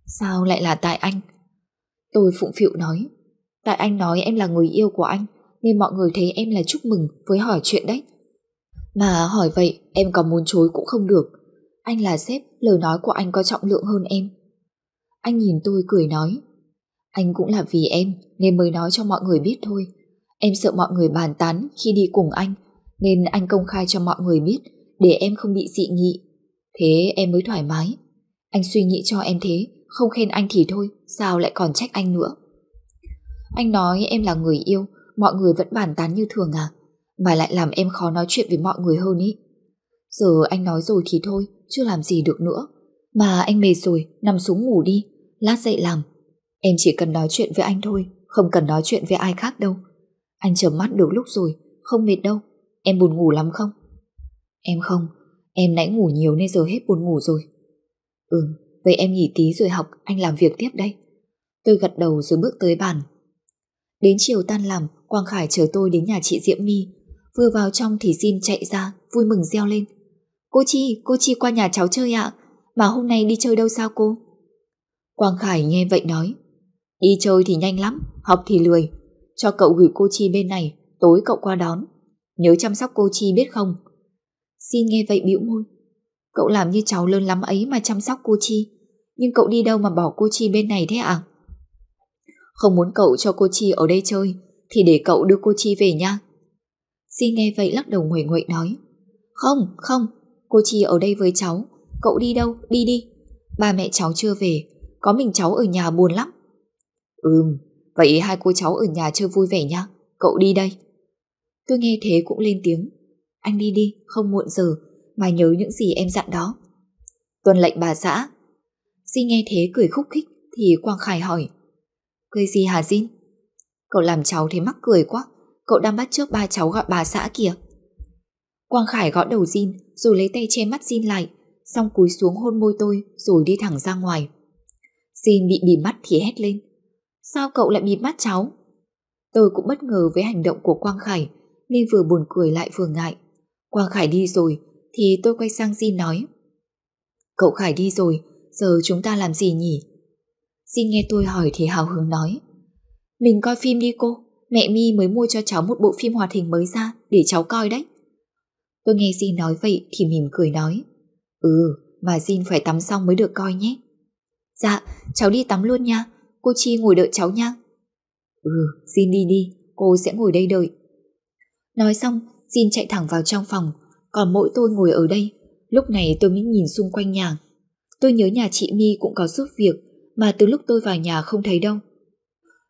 [SPEAKER 1] Sao lại là tại anh? Tôi phụng phịu nói. Tại anh nói em là người yêu của anh, Nên mọi người thấy em là chúc mừng với hỏi chuyện đấy. Mà hỏi vậy, em có muốn chối cũng không được. Anh là sếp, Lời nói của anh có trọng lượng hơn em. Anh nhìn tôi cười nói, Anh cũng là vì em Nên mới nói cho mọi người biết thôi. Em sợ mọi người bàn tán khi đi cùng anh, Nên anh công khai cho mọi người biết Để em không bị dị nghị. Thế em mới thoải mái. Anh suy nghĩ cho em thế, Không khen anh thì thôi, Sao lại còn trách anh nữa? Anh nói em là người yêu Mọi người vẫn bàn tán như thường à? Mà lại làm em khó nói chuyện với mọi người hơn ý. Giờ anh nói rồi thì thôi Chưa làm gì được nữa. Mà anh mệt rồi Nằm xuống ngủ đi Lát dậy làm. Em chỉ cần nói chuyện với anh thôi Không cần nói chuyện với ai khác đâu. Anh chấm mắt được lúc rồi Không mệt đâu. Em buồn ngủ lắm không? Em không, em nãy ngủ nhiều nên giờ hết buồn ngủ rồi. Ừ, vậy em nghỉ tí rồi học, anh làm việc tiếp đây. Tôi gật đầu rồi bước tới bàn. Đến chiều tan làm, Quang Khải chờ tôi đến nhà chị Diễm My. Vừa vào trong thì Jin chạy ra, vui mừng reo lên. Cô Chi, cô Chi qua nhà cháu chơi ạ. Mà hôm nay đi chơi đâu sao cô? Quang Khải nghe vậy nói. Đi chơi thì nhanh lắm, học thì lười. Cho cậu gửi cô Chi bên này, tối cậu qua đón. Nhớ chăm sóc cô Chi biết không? Xin nghe vậy bĩu môi. Cậu làm như cháu lớn lắm ấy mà chăm sóc cô Chi. Nhưng cậu đi đâu mà bỏ cô Chi bên này thế à? Không muốn cậu cho cô Chi ở đây chơi, thì để cậu đưa cô Chi về nha. Di nghe vậy lắc đầu nguội nguội nói. Không, không, cô Chi ở đây với cháu. Cậu đi đâu, đi đi. Ba mẹ cháu chưa về, có mình cháu ở nhà buồn lắm. Ừm, vậy hai cô cháu ở nhà chơi vui vẻ nha. Cậu đi đây. Tôi nghe thế cũng lên tiếng. Anh đi đi, không muộn giờ, mà nhớ những gì em dặn đó. Tuân lệnh bà xã. Di nghe thế cười khúc khích thì Quang Khải hỏi. Cười gì hả Jin? Cậu làm cháu thấy mắc cười quá, cậu đang bắt trước ba cháu gọi bà xã kìa. Quang Khải gõ đầu Jin rồi lấy tay che mắt Jin lại, xong cúi xuống hôn môi tôi rồi đi thẳng ra ngoài. Jin bị bịt mắt thì hét lên. Sao cậu lại bịt mắt cháu? Tôi cũng bất ngờ với hành động của Quang Khải nên vừa buồn cười lại vừa ngại. Quang Khải đi rồi thì tôi quay sang Jin nói Cậu Khải đi rồi, giờ chúng ta làm gì nhỉ? Xin nghe tôi hỏi thì hào hứng nói Mình coi phim đi cô, mẹ mi mới mua cho cháu một bộ phim hoạt hình mới ra để cháu coi đấy. Tôi nghe Jin nói vậy thì mỉm cười nói Ừ, mà Jin phải tắm xong mới được coi nhé. Dạ, cháu đi tắm luôn nha, cô Chi ngồi đợi cháu nha. Ừ, Jin đi đi, cô sẽ ngồi đây đợi. Nói xong, Jin chạy thẳng vào trong phòng, còn mỗi tôi ngồi ở đây. Lúc này tôi mới nhìn xung quanh nhà. Tôi nhớ nhà chị mi cũng có giúp việc, mà từ lúc tôi vào nhà không thấy đâu.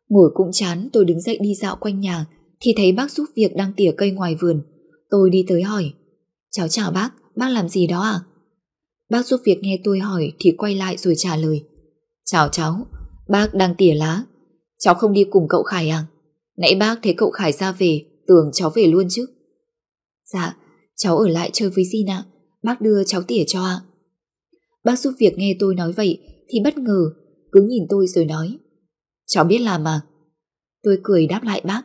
[SPEAKER 1] Ngồi cũng chán, tôi đứng dậy đi dạo quanh nhà, thì thấy bác giúp việc đang tỉa cây ngoài vườn. Tôi đi tới hỏi, cháu chào bác, bác làm gì đó à? Bác giúp việc nghe tôi hỏi thì quay lại rồi trả lời. Chào cháu, bác đang tỉa lá. Cháu không đi cùng cậu Khải à? Nãy bác thấy cậu Khải ra về, tưởng cháu về luôn chứ. Dạ, cháu ở lại chơi với Jin ạ, bác đưa cháu tỉa cho ạ. Bác giúp việc nghe tôi nói vậy thì bất ngờ, cứ nhìn tôi rồi nói. Cháu biết làm mà. Tôi cười đáp lại bác.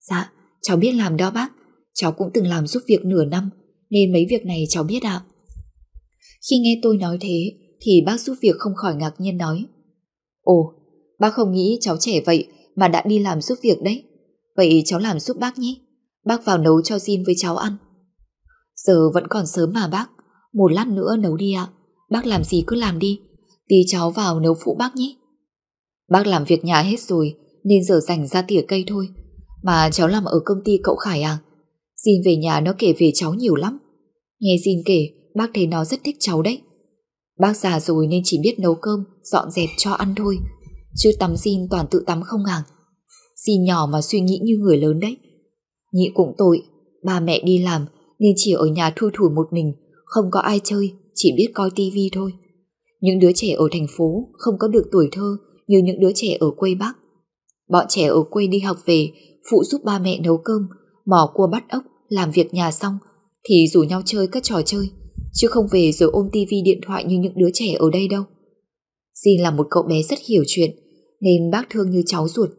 [SPEAKER 1] Dạ, cháu biết làm đó bác, cháu cũng từng làm giúp việc nửa năm, nên mấy việc này cháu biết ạ. Khi nghe tôi nói thế, thì bác giúp việc không khỏi ngạc nhiên nói. Ồ, bác không nghĩ cháu trẻ vậy mà đã đi làm giúp việc đấy. Vậy cháu làm giúp bác nhé. Bác vào nấu cho Jin với cháu ăn. Giờ vẫn còn sớm mà bác. Một lát nữa nấu đi ạ. Bác làm gì cứ làm đi. Tí cháu vào nấu phụ bác nhé. Bác làm việc nhà hết rồi nên giờ dành ra tỉa cây thôi. Mà cháu làm ở công ty cậu Khải à? Jin về nhà nó kể về cháu nhiều lắm. Nghe Jin kể, bác thấy nó rất thích cháu đấy. Bác già rồi nên chỉ biết nấu cơm, dọn dẹp cho ăn thôi. Chứ tắm Jin toàn tự tắm không à? Jin nhỏ mà suy nghĩ như người lớn đấy. Nhị cũng tội, ba mẹ đi làm nên chỉ ở nhà thui thủi một mình, không có ai chơi, chỉ biết coi tivi thôi. Những đứa trẻ ở thành phố không có được tuổi thơ như những đứa trẻ ở quê Bắc. Bọn trẻ ở quê đi học về, phụ giúp ba mẹ nấu cơm, mò cua bắt ốc, làm việc nhà xong, thì rủ nhau chơi các trò chơi, chứ không về rồi ôm tivi điện thoại như những đứa trẻ ở đây đâu. Jin là một cậu bé rất hiểu chuyện, nên bác thương như cháu ruột.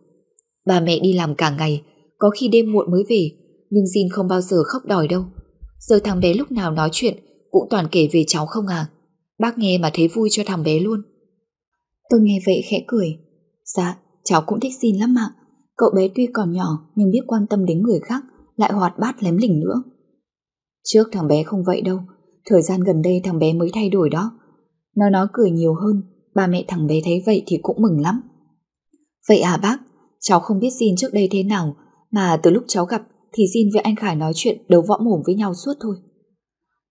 [SPEAKER 1] Ba mẹ đi làm cả ngày, có khi đêm muộn mới về, nhưng Jin không bao giờ khóc đòi đâu. Giờ thằng bé lúc nào nói chuyện cũng toàn kể về cháu không à. Bác nghe mà thấy vui cho thằng bé luôn. Tôi nghe vậy khẽ cười. Dạ, cháu cũng thích Jin lắm ạ. Cậu bé tuy còn nhỏ nhưng biết quan tâm đến người khác, lại hoạt bát lém lỉnh nữa. Trước thằng bé không vậy đâu, thời gian gần đây thằng bé mới thay đổi đó. Nó nói cười nhiều hơn, ba mẹ thằng bé thấy vậy thì cũng mừng lắm. Vậy à bác, cháu không biết Jin trước đây thế nào, mà từ lúc cháu gặp thì Jin với anh Khải nói chuyện đấu võ mồm với nhau suốt thôi.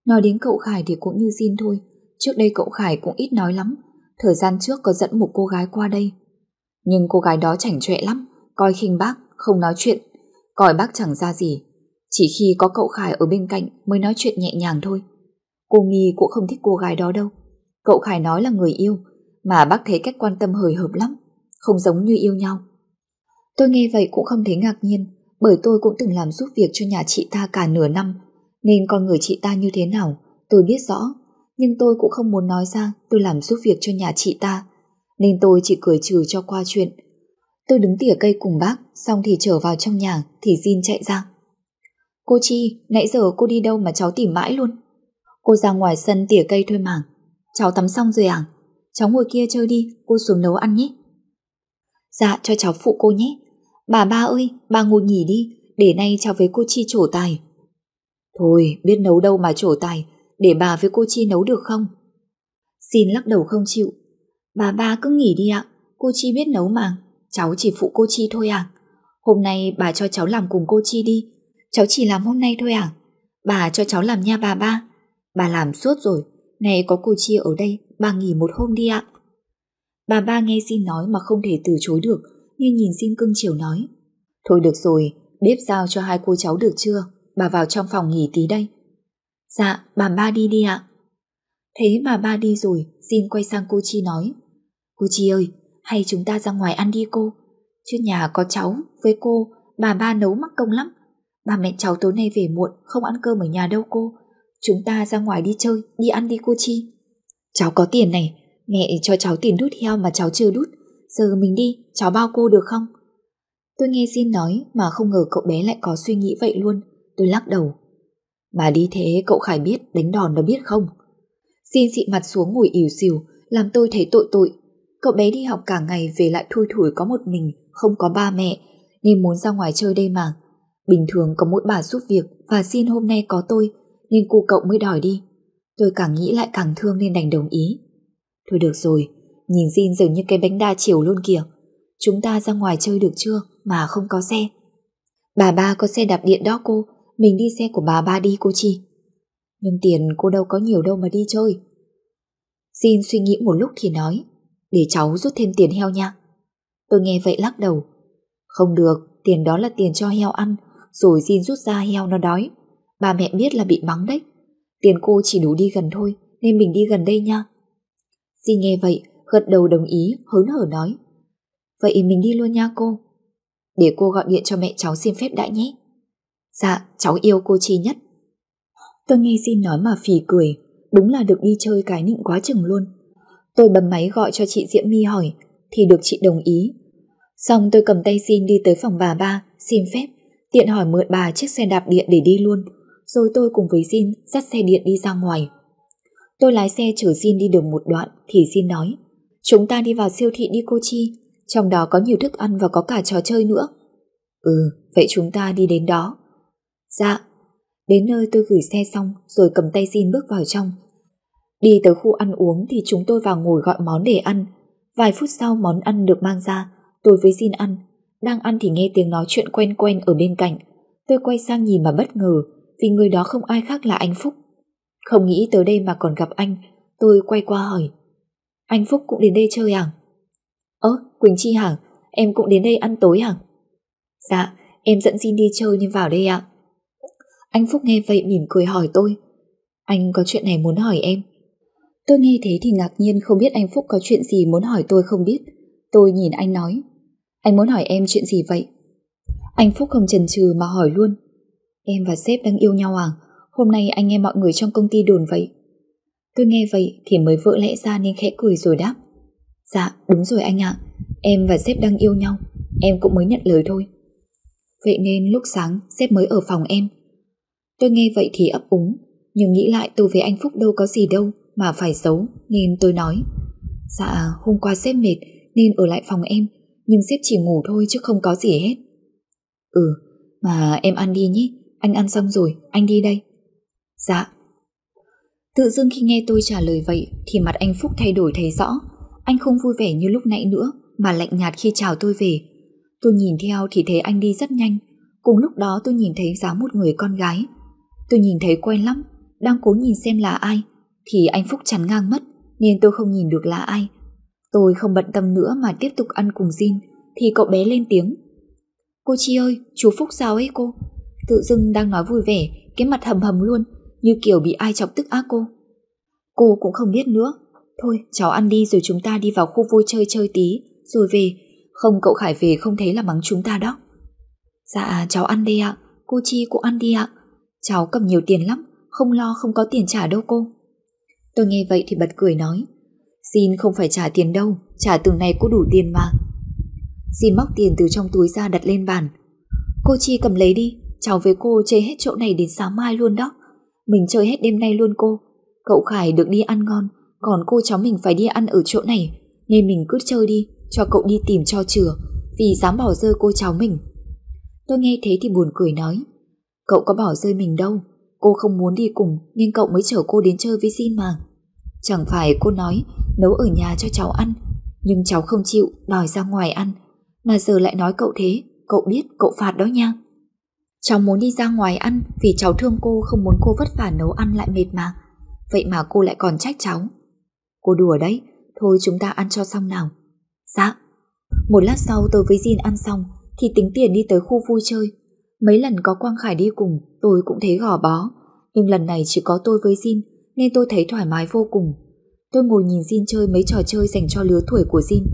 [SPEAKER 1] Nói đến cậu Khải thì cũng như Jin thôi, trước đây cậu Khải cũng ít nói lắm, thời gian trước có dẫn một cô gái qua đây. Nhưng cô gái đó chảnh chọe lắm, coi khinh bác, không nói chuyện, coi bác chẳng ra gì. Chỉ khi có cậu Khải ở bên cạnh mới nói chuyện nhẹ nhàng thôi. Cô Nghi cũng không thích cô gái đó đâu. Cậu Khải nói là người yêu, mà bác thấy cách quan tâm hời hợt lắm, không giống như yêu nhau. Tôi nghe vậy cũng không thấy ngạc nhiên, bởi tôi cũng từng làm giúp việc cho nhà chị ta cả nửa năm, Nên con người chị ta như thế nào tôi biết rõ nhưng tôi cũng không muốn nói ra tôi làm giúp việc cho nhà chị ta. Nên tôi chỉ cười trừ cho qua chuyện. Tôi đứng tỉa cây cùng bác Xong thì trở vào trong nhà Thì Jin chạy ra. Cô Chi, nãy giờ cô đi đâu mà cháu tìm mãi luôn? Cô ra ngoài sân tỉa cây thôi mà. Cháu tắm xong rồi à? Cháu ngồi kia chơi đi Cô xuống nấu ăn nhé. Dạ cho cháu phụ cô nhé. Bà ba ơi, bà ngồi nghỉ đi Để nay cháu với cô Chi trổ tài. Thôi, biết nấu đâu mà trổ tài để bà với cô Chi nấu được không? Xin lắc đầu không chịu. Bà ba cứ nghỉ đi ạ, Cô Chi biết nấu mà, Cháu chỉ phụ cô Chi thôi à Hôm nay bà cho cháu làm cùng cô Chi đi, Cháu chỉ làm hôm nay thôi à Bà cho cháu làm nha bà ba, Bà làm suốt rồi Này có cô Chi ở đây, Bà nghỉ một hôm đi ạ. Bà ba nghe xin nói mà không thể từ chối được, nhưng nhìn xin cưng chiều nói. Thôi được rồi, Bếp giao cho hai cô cháu được chưa? Bà vào trong phòng nghỉ tí đây. Dạ bà ba đi đi ạ. Thế bà ba đi rồi, Xin quay sang cô Chi nói. Cô Chi ơi, hay chúng ta ra ngoài ăn đi cô. Chứ nhà có cháu, với cô, Bà ba nấu mắc công lắm. Bà mẹ cháu tối nay về muộn, Không ăn cơm ở nhà đâu cô. Chúng ta ra ngoài đi chơi, Đi ăn đi cô Chi. Cháu có tiền này, Mẹ cho cháu tiền đút heo mà cháu chưa đút. Giờ mình đi, cháu bao cô được không? Tôi nghe xin nói Mà không ngờ cậu bé lại có suy nghĩ vậy luôn. Tôi lắc đầu. Mà đi thế, cậu Khải biết, đánh đòn nó biết không? Xin xị mặt xuống ngồi ỉu xìu, Làm tôi thấy tội tội. Cậu bé đi học cả ngày về lại thui thủi có một mình, Không có ba mẹ, Nên muốn ra ngoài chơi đây mà. Bình thường có mỗi bà giúp việc Và xin hôm nay có tôi, Nên cô cậu mới đòi đi. Tôi càng nghĩ lại càng thương nên đành đồng ý. Thôi được rồi, Nhìn Jin dường như cái bánh đa chiều luôn kìa. Chúng ta ra ngoài chơi được chưa Mà không có xe? Bà ba có xe đạp điện đó cô mình đi xe của bà ba đi cô Chi. Nhưng tiền cô đâu có nhiều đâu mà đi chơi. Jin suy nghĩ một lúc thì nói Để cháu rút thêm tiền heo nha. Tôi nghe vậy lắc đầu. Không được, tiền đó là tiền cho heo ăn Rồi Jin rút ra heo nó đói. Bà mẹ biết là bị mắng đấy. Tiền cô chỉ đủ đi gần thôi Nên mình đi gần đây nha. Jin nghe vậy, gật đầu đồng ý Hớn hở nói Vậy mình đi luôn nha cô. Để cô gọi điện cho mẹ cháu xin phép đã nhé. Dạ, cháu yêu cô Chi nhất. Tôi nghe xin nói mà phì cười Đúng là được đi chơi cái nịnh quá chừng luôn. Tôi bấm máy gọi cho chị Diễm My hỏi Thì được chị đồng ý. Xong tôi cầm tay xin đi tới phòng bà ba Xin phép Tiện hỏi mượn bà chiếc xe đạp điện để đi luôn. Rồi tôi cùng với Jin dắt xe điện đi ra ngoài. Tôi lái xe chở Jin đi được một đoạn Thì Jin nói Chúng ta đi vào siêu thị đi cô Chi Trong đó có nhiều thức ăn và có cả trò chơi nữa. Ừ vậy chúng ta đi đến đó. Dạ Đến nơi tôi gửi xe xong Rồi cầm tay Xin bước vào trong Đi tới khu ăn uống thì chúng tôi vào ngồi gọi món để ăn. Vài phút sau món ăn được mang ra, tôi với xin ăn. Đang ăn thì nghe tiếng nói chuyện quen quen ở bên cạnh. Tôi quay sang nhìn mà bất ngờ, vì người đó không ai khác là anh Phúc. Không nghĩ tới đây mà còn gặp anh, tôi quay qua hỏi. Anh Phúc cũng đến đây chơi à? Ơ, Quỳnh Chi hả? Em cũng đến đây ăn tối hả? Dạ, em dẫn xin đi chơi nên vào đây ạ. Anh Phúc nghe vậy mỉm cười hỏi tôi. Anh có chuyện này muốn hỏi em. Tôi nghe thế thì ngạc nhiên không biết anh Phúc có chuyện gì muốn hỏi tôi không biết. Tôi nhìn anh nói. Anh muốn hỏi em chuyện gì vậy? Anh Phúc không chần chừ mà hỏi luôn. Em và sếp đang yêu nhau à? Hôm nay anh nghe mọi người trong công ty đồn vậy. Tôi nghe vậy thì mới vỡ lẽ ra nên khẽ cười rồi đáp. Dạ, đúng rồi anh ạ. Em và sếp đang yêu nhau. Em cũng mới nhận lời thôi. Vậy nên lúc sáng sếp mới ở phòng em. Tôi nghe vậy thì ấp úng. Nhưng nghĩ lại tôi với anh Phúc đâu có gì đâu mà phải giấu nên tôi nói. Dạ hôm qua sếp mệt nên ở lại phòng em, nhưng sếp chỉ ngủ thôi chứ không có gì hết. Ừ mà em ăn đi nhé, anh ăn xong rồi, anh đi đây. Dạ. Tự dưng khi nghe tôi trả lời vậy thì mặt anh Phúc thay đổi thấy rõ. Anh không vui vẻ như lúc nãy nữa mà lạnh nhạt khi chào tôi về. Tôi nhìn theo thì thấy anh đi rất nhanh. Cùng lúc đó tôi nhìn thấy dáng một người con gái tôi nhìn thấy quen lắm đang cố nhìn xem là ai thì anh Phúc chắn ngang mất nên tôi không nhìn được là ai. Tôi không bận tâm nữa mà tiếp tục ăn cùng Jin thì cậu bé lên tiếng. Cô Chi ơi, chú Phúc sao ấy cô? Tự dưng đang nói vui vẻ, cái mặt hầm hầm luôn, như kiểu bị ai chọc tức á cô. Cô cũng không biết nữa. Thôi, cháu ăn đi rồi chúng ta đi vào khu vui chơi chơi tí, rồi về. Không cậu Khải về không thấy là mắng chúng ta đó. Dạ, cháu ăn đi ạ. Cô Chi cũng ăn đi ạ. Cháu cầm nhiều tiền lắm, không lo không có tiền trả đâu cô. Tôi nghe vậy thì bật cười nói, xin không phải trả tiền đâu, trả từng này có đủ tiền mà. Xin móc tiền từ trong túi ra đặt lên bàn. Cô Chi cầm lấy đi, cháu với cô chơi hết chỗ này đến sáng mai luôn đó. Mình chơi hết đêm nay luôn cô. Cậu Khải được đi ăn ngon, còn cô cháu mình phải đi ăn ở chỗ này, nên mình cứ chơi đi, cho cậu đi tìm cho chừa, vì dám bỏ rơi cô cháu mình. Tôi nghe thế thì buồn cười nói, cậu có bỏ rơi mình đâu, cô không muốn đi cùng nên cậu mới chở cô đến chơi với Jin mà. Chẳng phải cô nói nấu ở nhà cho cháu ăn, nhưng cháu không chịu đòi ra ngoài ăn, mà giờ lại nói cậu thế, cậu biết cậu phạt đó nha. Cháu muốn đi ra ngoài ăn vì cháu thương cô không muốn cô vất vả nấu ăn lại mệt mà. Vậy mà cô lại còn trách cháu. Cô đùa đấy, thôi chúng ta ăn cho xong nào. Dạ. Một lát sau tôi với Jin ăn xong thì tính tiền đi tới khu vui chơi. Mấy lần có Quang Khải đi cùng, tôi cũng thấy gò bó. Nhưng lần này chỉ có tôi với Jin, nên tôi thấy thoải mái vô cùng. Tôi ngồi nhìn Jin chơi mấy trò chơi dành cho lứa tuổi của Jin.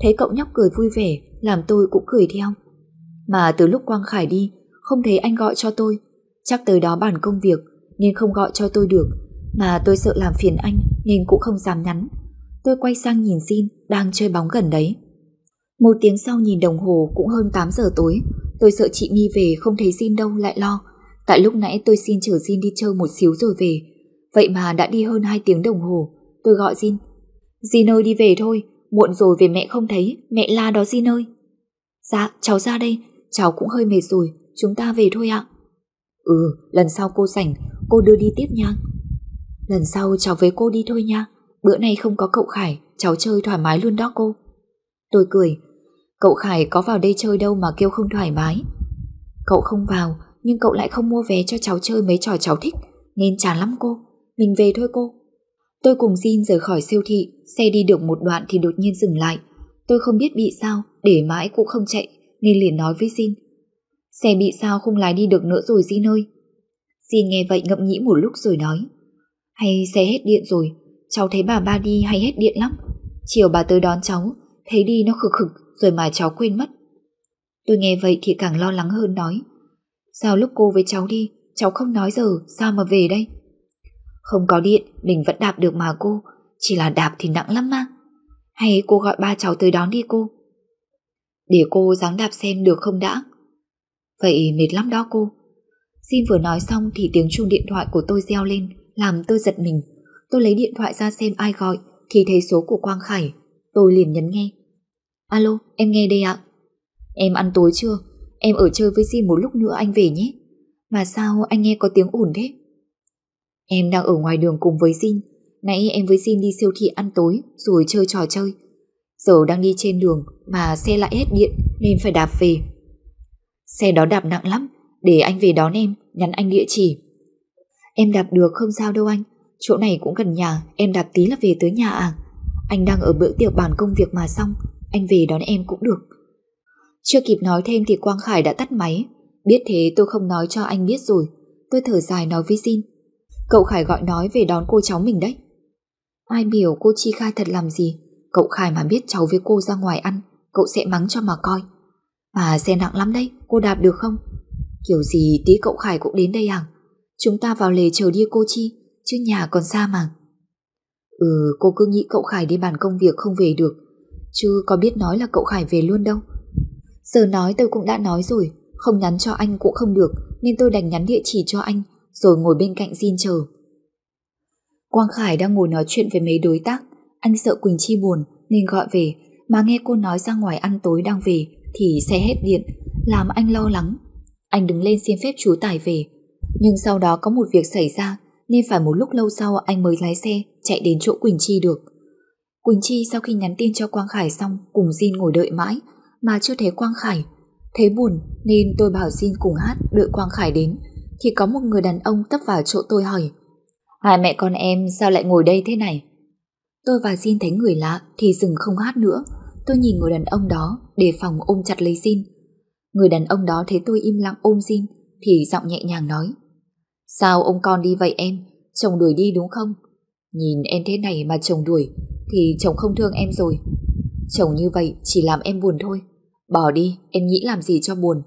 [SPEAKER 1] Thấy cậu nhóc cười vui vẻ, làm tôi cũng cười theo. Mà từ lúc Quang Khải đi, không thấy anh gọi cho tôi. Chắc tới đó bàn công việc, nên không gọi cho tôi được mà tôi sợ làm phiền anh, nên cũng không dám nhắn. Tôi quay sang nhìn Jin, đang chơi bóng gần đấy. Một tiếng sau nhìn đồng hồ, cũng hơn 8 giờ tối. Tôi sợ chị My về không thấy Jin đâu, lại lo. Tại lúc nãy tôi xin chở Jin đi chơi một xíu rồi về. Vậy mà đã đi hơn 2 tiếng đồng hồ. Tôi gọi Jin. Jin ơi, đi về thôi. Muộn rồi về mẹ không thấy. Mẹ la đó, Jin ơi. Dạ cháu ra đây. Cháu cũng hơi mệt rồi. Chúng ta về thôi ạ. Ừ lần sau cô rảnh, Cô đưa đi tiếp nha. Lần sau cháu với cô đi thôi nha Bữa nay không có cậu Khải Cháu chơi thoải mái luôn đó cô Tôi cười Cậu Khải có vào đây chơi đâu mà kêu không thoải mái. Cậu không vào Nhưng cậu lại không mua vé cho cháu chơi mấy trò cháu thích Nên chán lắm cô. Mình về thôi cô. Tôi cùng Jin rời khỏi siêu thị Xe đi được một đoạn thì đột nhiên dừng lại. Tôi không biết bị sao Để mãi cũng không chạy Nên liền nói với Jin. Xe bị sao không lái đi được nữa rồi Jin ơi. Jin nghe vậy ngậm nghĩ một lúc rồi nói. Hay xe hết điện rồi, cháu thấy bà ba đi hay hết điện lắm. Chiều bà tới đón cháu, thấy đi nó khực khực rồi mà cháu quên mất. Tôi nghe vậy thì càng lo lắng hơn nói. Sao lúc cô với cháu đi, cháu không nói giờ, sao mà về đây? Không có điện, mình vẫn đạp được mà cô, chỉ là đạp thì nặng lắm mà. Hay cô gọi ba cháu tới đón đi cô? Để cô dáng đạp xem được không đã? Vậy mệt lắm đó cô. Xin vừa nói xong thì tiếng chuông điện thoại của tôi reo lên, làm tôi giật mình. Tôi lấy điện thoại ra xem ai gọi thì thấy số của Quang Khải. Tôi liền nhấn nghe. Alo, em nghe đây ạ. Em ăn tối chưa? Em ở chơi với Jin một lúc nữa anh về nhé. Mà sao anh nghe có tiếng ổn thế? Em đang ở ngoài đường cùng với Jin. Nãy em với Jin đi siêu thị ăn tối rồi chơi trò chơi. Giờ đang đi trên đường mà xe lại hết điện nên phải đạp về. Xe đó đạp nặng lắm, để anh về đón em, nhắn anh địa chỉ. Em đạp được không sao đâu anh Chỗ này cũng gần nhà Em đạp tí là về tới nhà à Anh đang ở bữa tiệc bàn công việc mà xong anh về đón em cũng được. Chưa kịp nói thêm thì Quang Khải đã tắt máy. Biết thế tôi không nói cho anh biết rồi. Tôi thở dài nói với Jin. Cậu Khải gọi nói về đón cô cháu mình đấy. Ai biểu cô Chi Khai thật làm gì? Cậu Khải mà biết cháu với cô ra ngoài ăn, Cậu sẽ mắng cho mà coi. Mà xe nặng lắm đấy, Cô đạp được không? Kiểu gì tí cậu Khải cũng đến đây à Chúng ta vào lề chờ đi cô Chi, Chứ nhà còn xa mà. Ừ cô cứ nghĩ cậu Khải đi bàn công việc không về được. Chứ có biết nói là cậu Khải về luôn đâu. Giờ nói tôi cũng đã nói rồi, Không nhắn cho anh cũng không được, Nên tôi đành nhắn địa chỉ cho anh, Rồi ngồi bên cạnh xin chờ. Quang Khải đang ngồi nói chuyện với mấy đối tác. Anh sợ Quỳnh Chi buồn, Nên gọi về. Mà nghe cô nói ra ngoài ăn tối đang về, Thì xe hết điện, Làm anh lo lắng. Anh đứng lên xin phép chú Tài về. Nhưng sau đó có một việc xảy ra, nên phải một lúc lâu sau anh mới lái xe chạy đến chỗ Quỳnh Chi được. Quỳnh Chi sau khi nhắn tin cho Quang Khải xong cùng Jin ngồi đợi mãi, mà chưa thấy Quang Khải. Thấy buồn nên tôi bảo Jin cùng hát đợi Quang Khải đến thì có một người đàn ông tấp vào chỗ tôi hỏi Hai mẹ con em sao lại ngồi đây thế này? Tôi và Jin thấy người lạ thì dừng không hát nữa. Tôi nhìn người đàn ông đó để phòng ôm chặt lấy Jin. Người đàn ông đó thấy tôi im lặng ôm Jin thì giọng nhẹ nhàng nói, Sao ông con đi vậy em? Chồng đuổi đi đúng không? Nhìn em thế này mà chồng đuổi thì chồng không thương em rồi. Chồng như vậy chỉ làm em buồn thôi. Bỏ đi, em nghĩ làm gì cho buồn.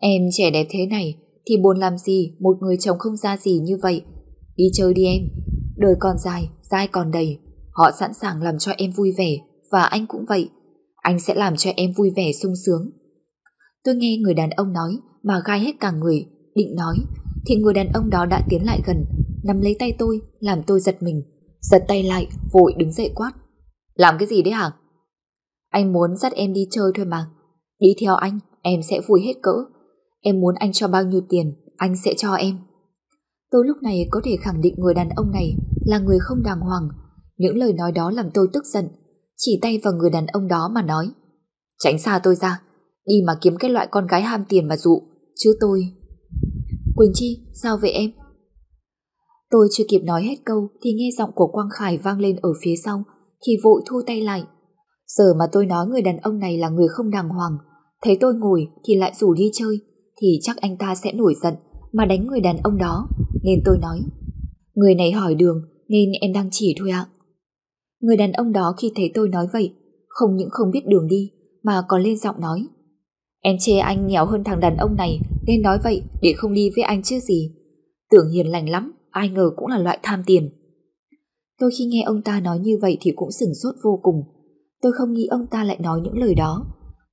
[SPEAKER 1] Em trẻ đẹp thế này thì buồn làm gì một người chồng không ra gì như vậy. Đi chơi đi em, đời còn dài, dai còn đầy. Họ sẵn sàng làm cho em vui vẻ và anh cũng vậy. Anh sẽ làm cho em vui vẻ sung sướng. Tôi nghe người đàn ông nói mà gai hết cả người, định nói thì người đàn ông đó đã tiến lại gần, nắm lấy tay tôi, làm tôi giật mình. Giật tay lại, vội đứng dậy quát. Làm cái gì đấy hả? Anh muốn dắt em đi chơi thôi mà. Đi theo anh, em sẽ vui hết cỡ. Em muốn anh cho bao nhiêu tiền, anh sẽ cho em. Tôi lúc này có thể khẳng định người đàn ông này là người không đàng hoàng. Những lời nói đó làm tôi tức giận, chỉ tay vào người đàn ông đó mà nói. Tránh xa tôi ra, đi mà kiếm cái loại con gái ham tiền mà dụ, chứ tôi... Quỳnh Chi, sao vậy em? Tôi chưa kịp nói hết câu thì nghe giọng của Quang Khải vang lên ở phía sau, thì vội thu tay lại. Giờ mà tôi nói người đàn ông này là người không đàng hoàng, thấy tôi ngồi thì lại rủ đi chơi, thì chắc anh ta sẽ nổi giận mà đánh người đàn ông đó, nên tôi nói. Người này hỏi đường nên em đang chỉ thôi ạ. Người đàn ông đó khi thấy tôi nói vậy, không những không biết đường đi mà còn lên giọng nói. Em chê anh nghèo hơn thằng đàn ông này nên nói vậy để không đi với anh chứ gì. Tưởng hiền lành lắm, ai ngờ cũng là loại tham tiền. Tôi khi nghe ông ta nói như vậy thì cũng sửng sốt vô cùng. Tôi không nghĩ ông ta lại nói những lời đó.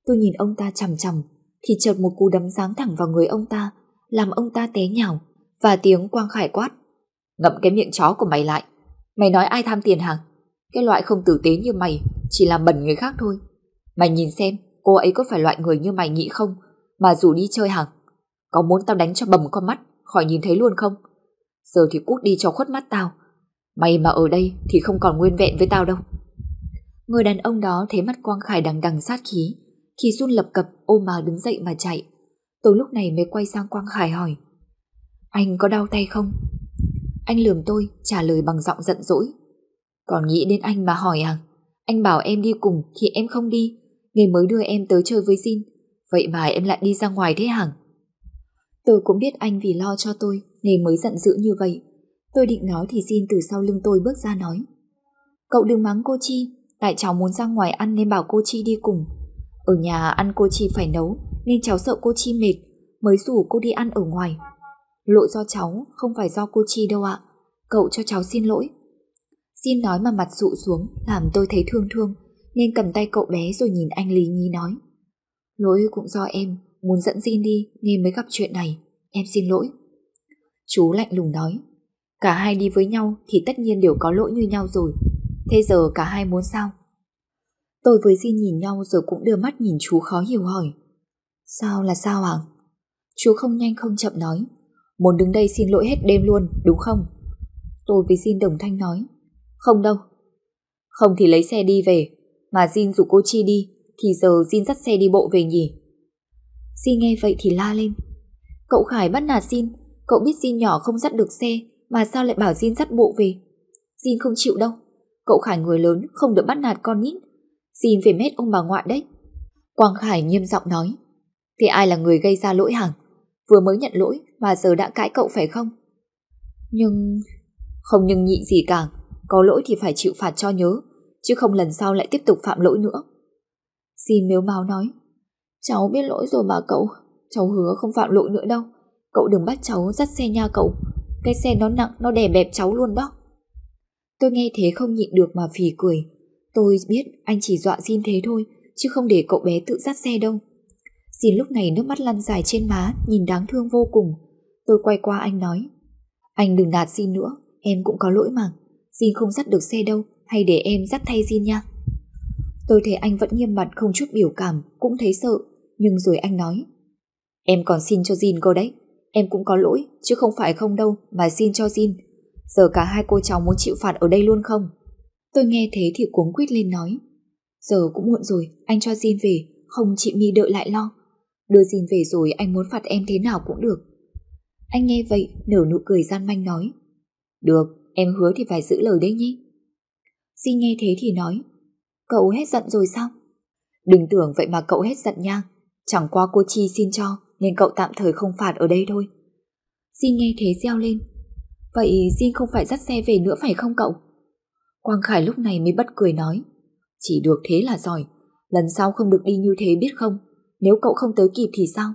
[SPEAKER 1] Tôi nhìn ông ta chằm chằm, thì chợt một cú đấm giáng thẳng vào người ông ta, làm ông ta té nhào, và tiếng quang khải quát. Ngậm cái miệng chó của mày lại. Mày nói ai tham tiền hả? Cái loại không tử tế như mày, chỉ làm bẩn người khác thôi. Mày nhìn xem, cô ấy có phải loại người như mày nghĩ không, mà rủ đi chơi hả? Có muốn tao đánh cho bầm con mắt, khỏi nhìn thấy luôn không? Giờ thì cút đi cho khuất mắt tao, Mày mà ở đây thì không còn nguyên vẹn với tao đâu. Người đàn ông đó thấy mắt Quang Khải đằng đằng sát khí, thì run lập cập ôm mà đứng dậy mà chạy. Tôi lúc này mới quay sang Quang Khải hỏi. Anh có đau tay không? Anh lườm tôi, trả lời bằng giọng giận dỗi. Còn nghĩ đến anh mà hỏi à? Anh bảo em đi cùng thì em không đi, ngày mới đưa em tới chơi với Jin. Vậy mà em lại đi ra ngoài thế hẳn? Tôi cũng biết anh vì lo cho tôi nên mới giận dữ như vậy. Tôi định nói thì xin từ sau lưng tôi bước ra nói. Cậu đừng mắng cô Chi, tại cháu muốn ra ngoài ăn nên bảo cô Chi đi cùng. Ở nhà ăn cô Chi phải nấu nên cháu sợ cô Chi mệt, mới rủ cô đi ăn ở ngoài. Lỗi do cháu, không phải do cô Chi đâu ạ. Cậu cho cháu xin lỗi. Xin nói mà mặt dụ xuống làm tôi thấy thương thương nên cầm tay cậu bé rồi nhìn anh Lý Nhi nói. Lỗi cũng do em, muốn dẫn Jin đi nên mới gặp chuyện này. Em xin lỗi. Chú lạnh lùng nói. Cả hai đi với nhau thì tất nhiên đều có lỗi như nhau rồi. Thế giờ cả hai muốn sao? Tôi với Di nhìn nhau rồi cũng đưa mắt nhìn chú khó hiểu hỏi. Sao là sao hả? Chú không nhanh không chậm nói. Muốn đứng đây xin lỗi hết đêm luôn, đúng không? Tôi với Jin đồng thanh nói. Không đâu. Không thì lấy xe đi về, mà Jin rủ cô Chi đi, thì giờ Jin dắt xe đi bộ về nhỉ? Jin nghe vậy thì la lên. Cậu Khải bắt nạt Jin, cậu biết Jin nhỏ không dắt được xe, mà sao lại bảo Jin dắt bộ về? Jin không chịu đâu. Cậu Khải người lớn không được bắt nạt con nít. Jin về mét ông bà ngoại đấy. Quang Khải nghiêm giọng nói. Thì ai là người gây ra lỗi hẳn Vừa mới nhận lỗi mà giờ đã cãi cậu phải không? Nhưng... Không nhưng nhị gì cả. Có lỗi thì phải chịu phạt cho nhớ. Chứ không lần sau lại tiếp tục phạm lỗi nữa. Jin mếu máu nói. Cháu biết lỗi rồi mà cậu. Cháu hứa không phạm lỗi nữa đâu. Cậu đừng bắt cháu dắt xe nha cậu. Cái xe nó nặng, nó đè bẹp cháu luôn đó. Tôi nghe thế không nhịn được mà phì cười. Tôi biết anh chỉ dọa Xin thế thôi, chứ không để cậu bé tự dắt xe đâu. Xin lúc này nước mắt lăn dài trên má, nhìn đáng thương vô cùng. Tôi quay qua anh nói. Anh đừng nạt Xin nữa, em cũng có lỗi mà. Xin không dắt được xe đâu, hay để em dắt thay Xin nha. Tôi thấy anh vẫn nghiêm mặt không chút biểu cảm, cũng thấy sợ, nhưng rồi anh nói. Em còn xin cho Jin cô đấy. Em cũng có lỗi, chứ không phải không đâu, mà xin cho xin. Giờ cả hai cô cháu muốn chịu phạt ở đây luôn không? Tôi nghe thế thì cuống quýt lên nói. Giờ cũng muộn rồi, anh cho xin về, không chị mi đợi lại lo. Đưa xin về rồi anh muốn phạt em thế nào cũng được. Anh nghe vậy, nở nụ cười gian manh nói. Được, em hứa thì phải giữ lời đấy nhé. Xin nghe thế thì nói. Cậu hết giận rồi sao? Đừng tưởng vậy mà cậu hết giận nha. Chẳng qua cô Chi xin cho, nên cậu tạm thời không phạt ở đây thôi. Jin nghe thế reo lên. Vậy Jin không phải dắt xe về nữa phải không cậu? Quang Khải lúc này mới bất cười nói. Chỉ được thế là giỏi, lần sau không được đi như thế biết không? Nếu cậu không tới kịp thì sao?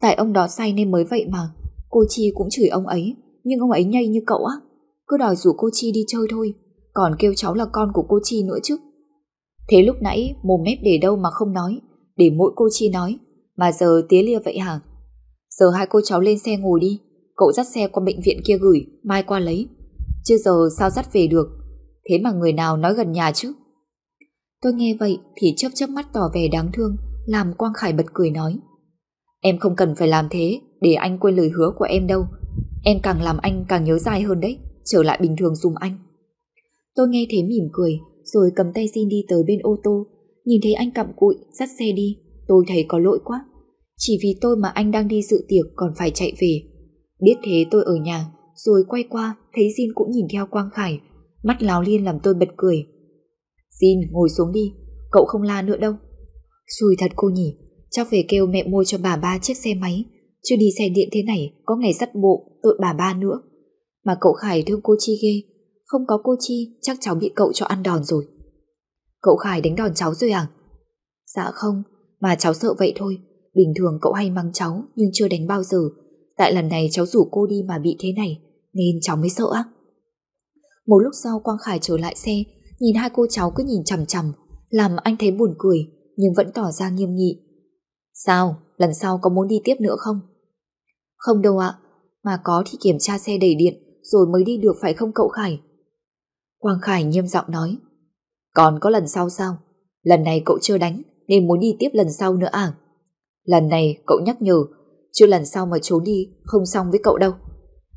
[SPEAKER 1] Tại ông đó say nên mới vậy mà. Cô Chi cũng chửi ông ấy, nhưng ông ấy nhây như cậu á. Cứ đòi rủ cô Chi đi chơi thôi, còn kêu cháu là con của cô Chi nữa chứ. Thế lúc nãy mồm mép để đâu mà không nói, để mỗi cô Chi nói, mà giờ tía lia vậy hả? Giờ hai cô cháu lên xe ngồi đi, cậu dắt xe qua bệnh viện kia gửi, mai qua lấy. Chứ giờ sao dắt về được, thế mà người nào nói gần nhà chứ? Tôi nghe vậy thì chớp chớp mắt tỏ vẻ đáng thương, làm Quang Khải bật cười nói. Em không cần phải làm thế để anh quên lời hứa của em đâu. Em càng làm anh càng nhớ dài hơn đấy, trở lại bình thường dùm anh. Tôi nghe thế mỉm cười, rồi cầm tay xin đi tới bên ô tô. Nhìn thấy anh cặm cụi, dắt xe đi, tôi thấy có lỗi quá. Chỉ vì tôi mà anh đang đi dự tiệc còn phải chạy về. Biết thế tôi ở nhà, rồi quay qua thấy Jin cũng nhìn theo Quang Khải. Mắt láo liên làm tôi bật cười. Jin ngồi xuống đi, cậu không la nữa đâu. Xui thật cô nhỉ, chắc về kêu mẹ mua cho bà ba chiếc xe máy, chứ đi xe điện thế này có ngày dắt bộ tội bà ba nữa. Mà cậu Khải thương cô Chi ghê, không có cô Chi chắc cháu bị cậu cho ăn đòn rồi. Cậu Khải đánh đòn cháu rồi à? Dạ không, mà cháu sợ vậy thôi. Bình thường cậu hay mắng cháu nhưng chưa đánh bao giờ. Tại lần này cháu rủ cô đi mà bị thế này nên cháu mới sợ á. Một lúc sau Quang Khải trở lại xe nhìn hai cô cháu cứ nhìn chằm chằm làm anh thấy buồn cười nhưng vẫn tỏ ra nghiêm nghị. Sao? Lần sau có muốn đi tiếp nữa không? Không đâu ạ, mà có thì kiểm tra xe đầy điện rồi mới đi được phải không cậu Khải? Quang Khải nghiêm giọng nói. Còn có lần sau sao? Lần này cậu chưa đánh nên muốn đi tiếp lần sau nữa à? Lần này cậu nhắc nhở, chưa lần sau mà trốn đi không xong với cậu đâu.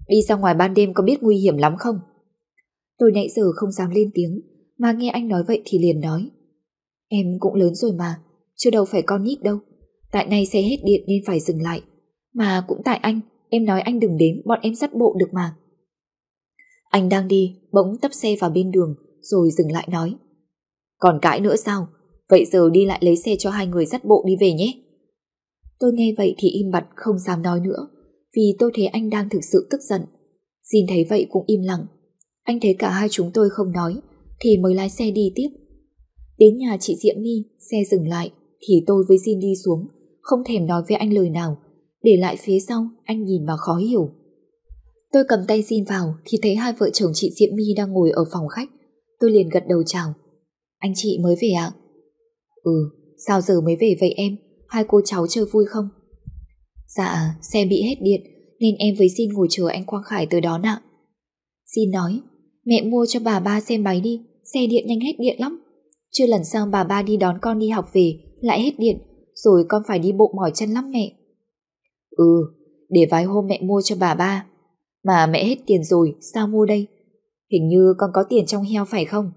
[SPEAKER 1] Đi ra ngoài ban đêm có biết nguy hiểm lắm không? Tôi nãy giờ không dám lên tiếng, mà nghe anh nói vậy thì liền nói. Em cũng lớn rồi mà, chưa đâu phải con nít đâu. Tại nay xe hết điện nên phải dừng lại. Mà cũng tại anh, em nói anh đừng đến, bọn em dắt bộ được mà. Anh đang đi, bỗng tấp xe vào bên đường, rồi dừng lại nói. Còn cãi nữa sao? Vậy giờ đi lại lấy xe cho hai người dắt bộ đi về nhé. Tôi nghe vậy thì im bặt không dám nói nữa, vì tôi thấy anh đang thực sự tức giận. Jin thấy vậy cũng im lặng. Anh thấy cả hai chúng tôi không nói, thì mới lái xe đi tiếp. Đến nhà chị Diệm My, xe dừng lại, thì tôi với Jin đi xuống, không thèm nói với anh lời nào. Để lại phía sau, anh nhìn mà khó hiểu. Tôi cầm tay Jin vào thì thấy hai vợ chồng chị Diệm My đang ngồi ở phòng khách. Tôi liền gật đầu chào. Anh chị mới về ạ? Ừ, sao giờ mới về vậy em? Hai cô cháu chơi vui không? Dạ, xe bị hết điện nên em với xin ngồi chờ anh Quang Khải tới đón ạ. Xin nói, mẹ mua cho bà ba xe máy đi, xe điện nhanh hết điện lắm. Chưa lần sau bà ba đi đón con đi học về lại hết điện, rồi con phải đi bộ mỏi chân lắm mẹ. Ừ, để vài hôm mẹ mua cho bà ba. Mà mẹ hết tiền rồi, sao mua đây? Hình như con có tiền trong heo phải không?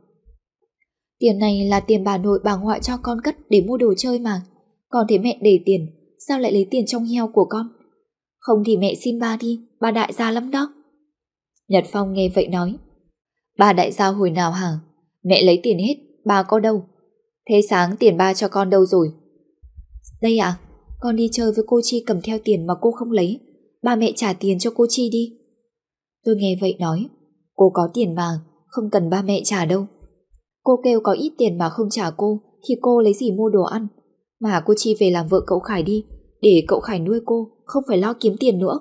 [SPEAKER 1] Tiền này là tiền bà nội bà ngoại cho con cất để mua đồ chơi mà. Còn thế mẹ để tiền, sao lại lấy tiền trong heo của con? Không thì mẹ xin ba đi, ba đại gia lắm đó. Nhật Phong nghe vậy nói. Ba đại gia hồi nào hả? Mẹ lấy tiền hết, ba có đâu? Thế sáng tiền ba cho con đâu rồi? Đây à, con đi chơi với cô Chi cầm theo tiền mà cô không lấy. Ba mẹ trả tiền cho cô Chi đi. Tôi nghe vậy nói, cô có tiền mà, không cần ba mẹ trả đâu. Cô kêu có ít tiền mà không trả cô, thì cô lấy gì mua đồ ăn? Mà cô Chi về làm vợ cậu Khải đi, để cậu Khải nuôi cô, không phải lo kiếm tiền nữa.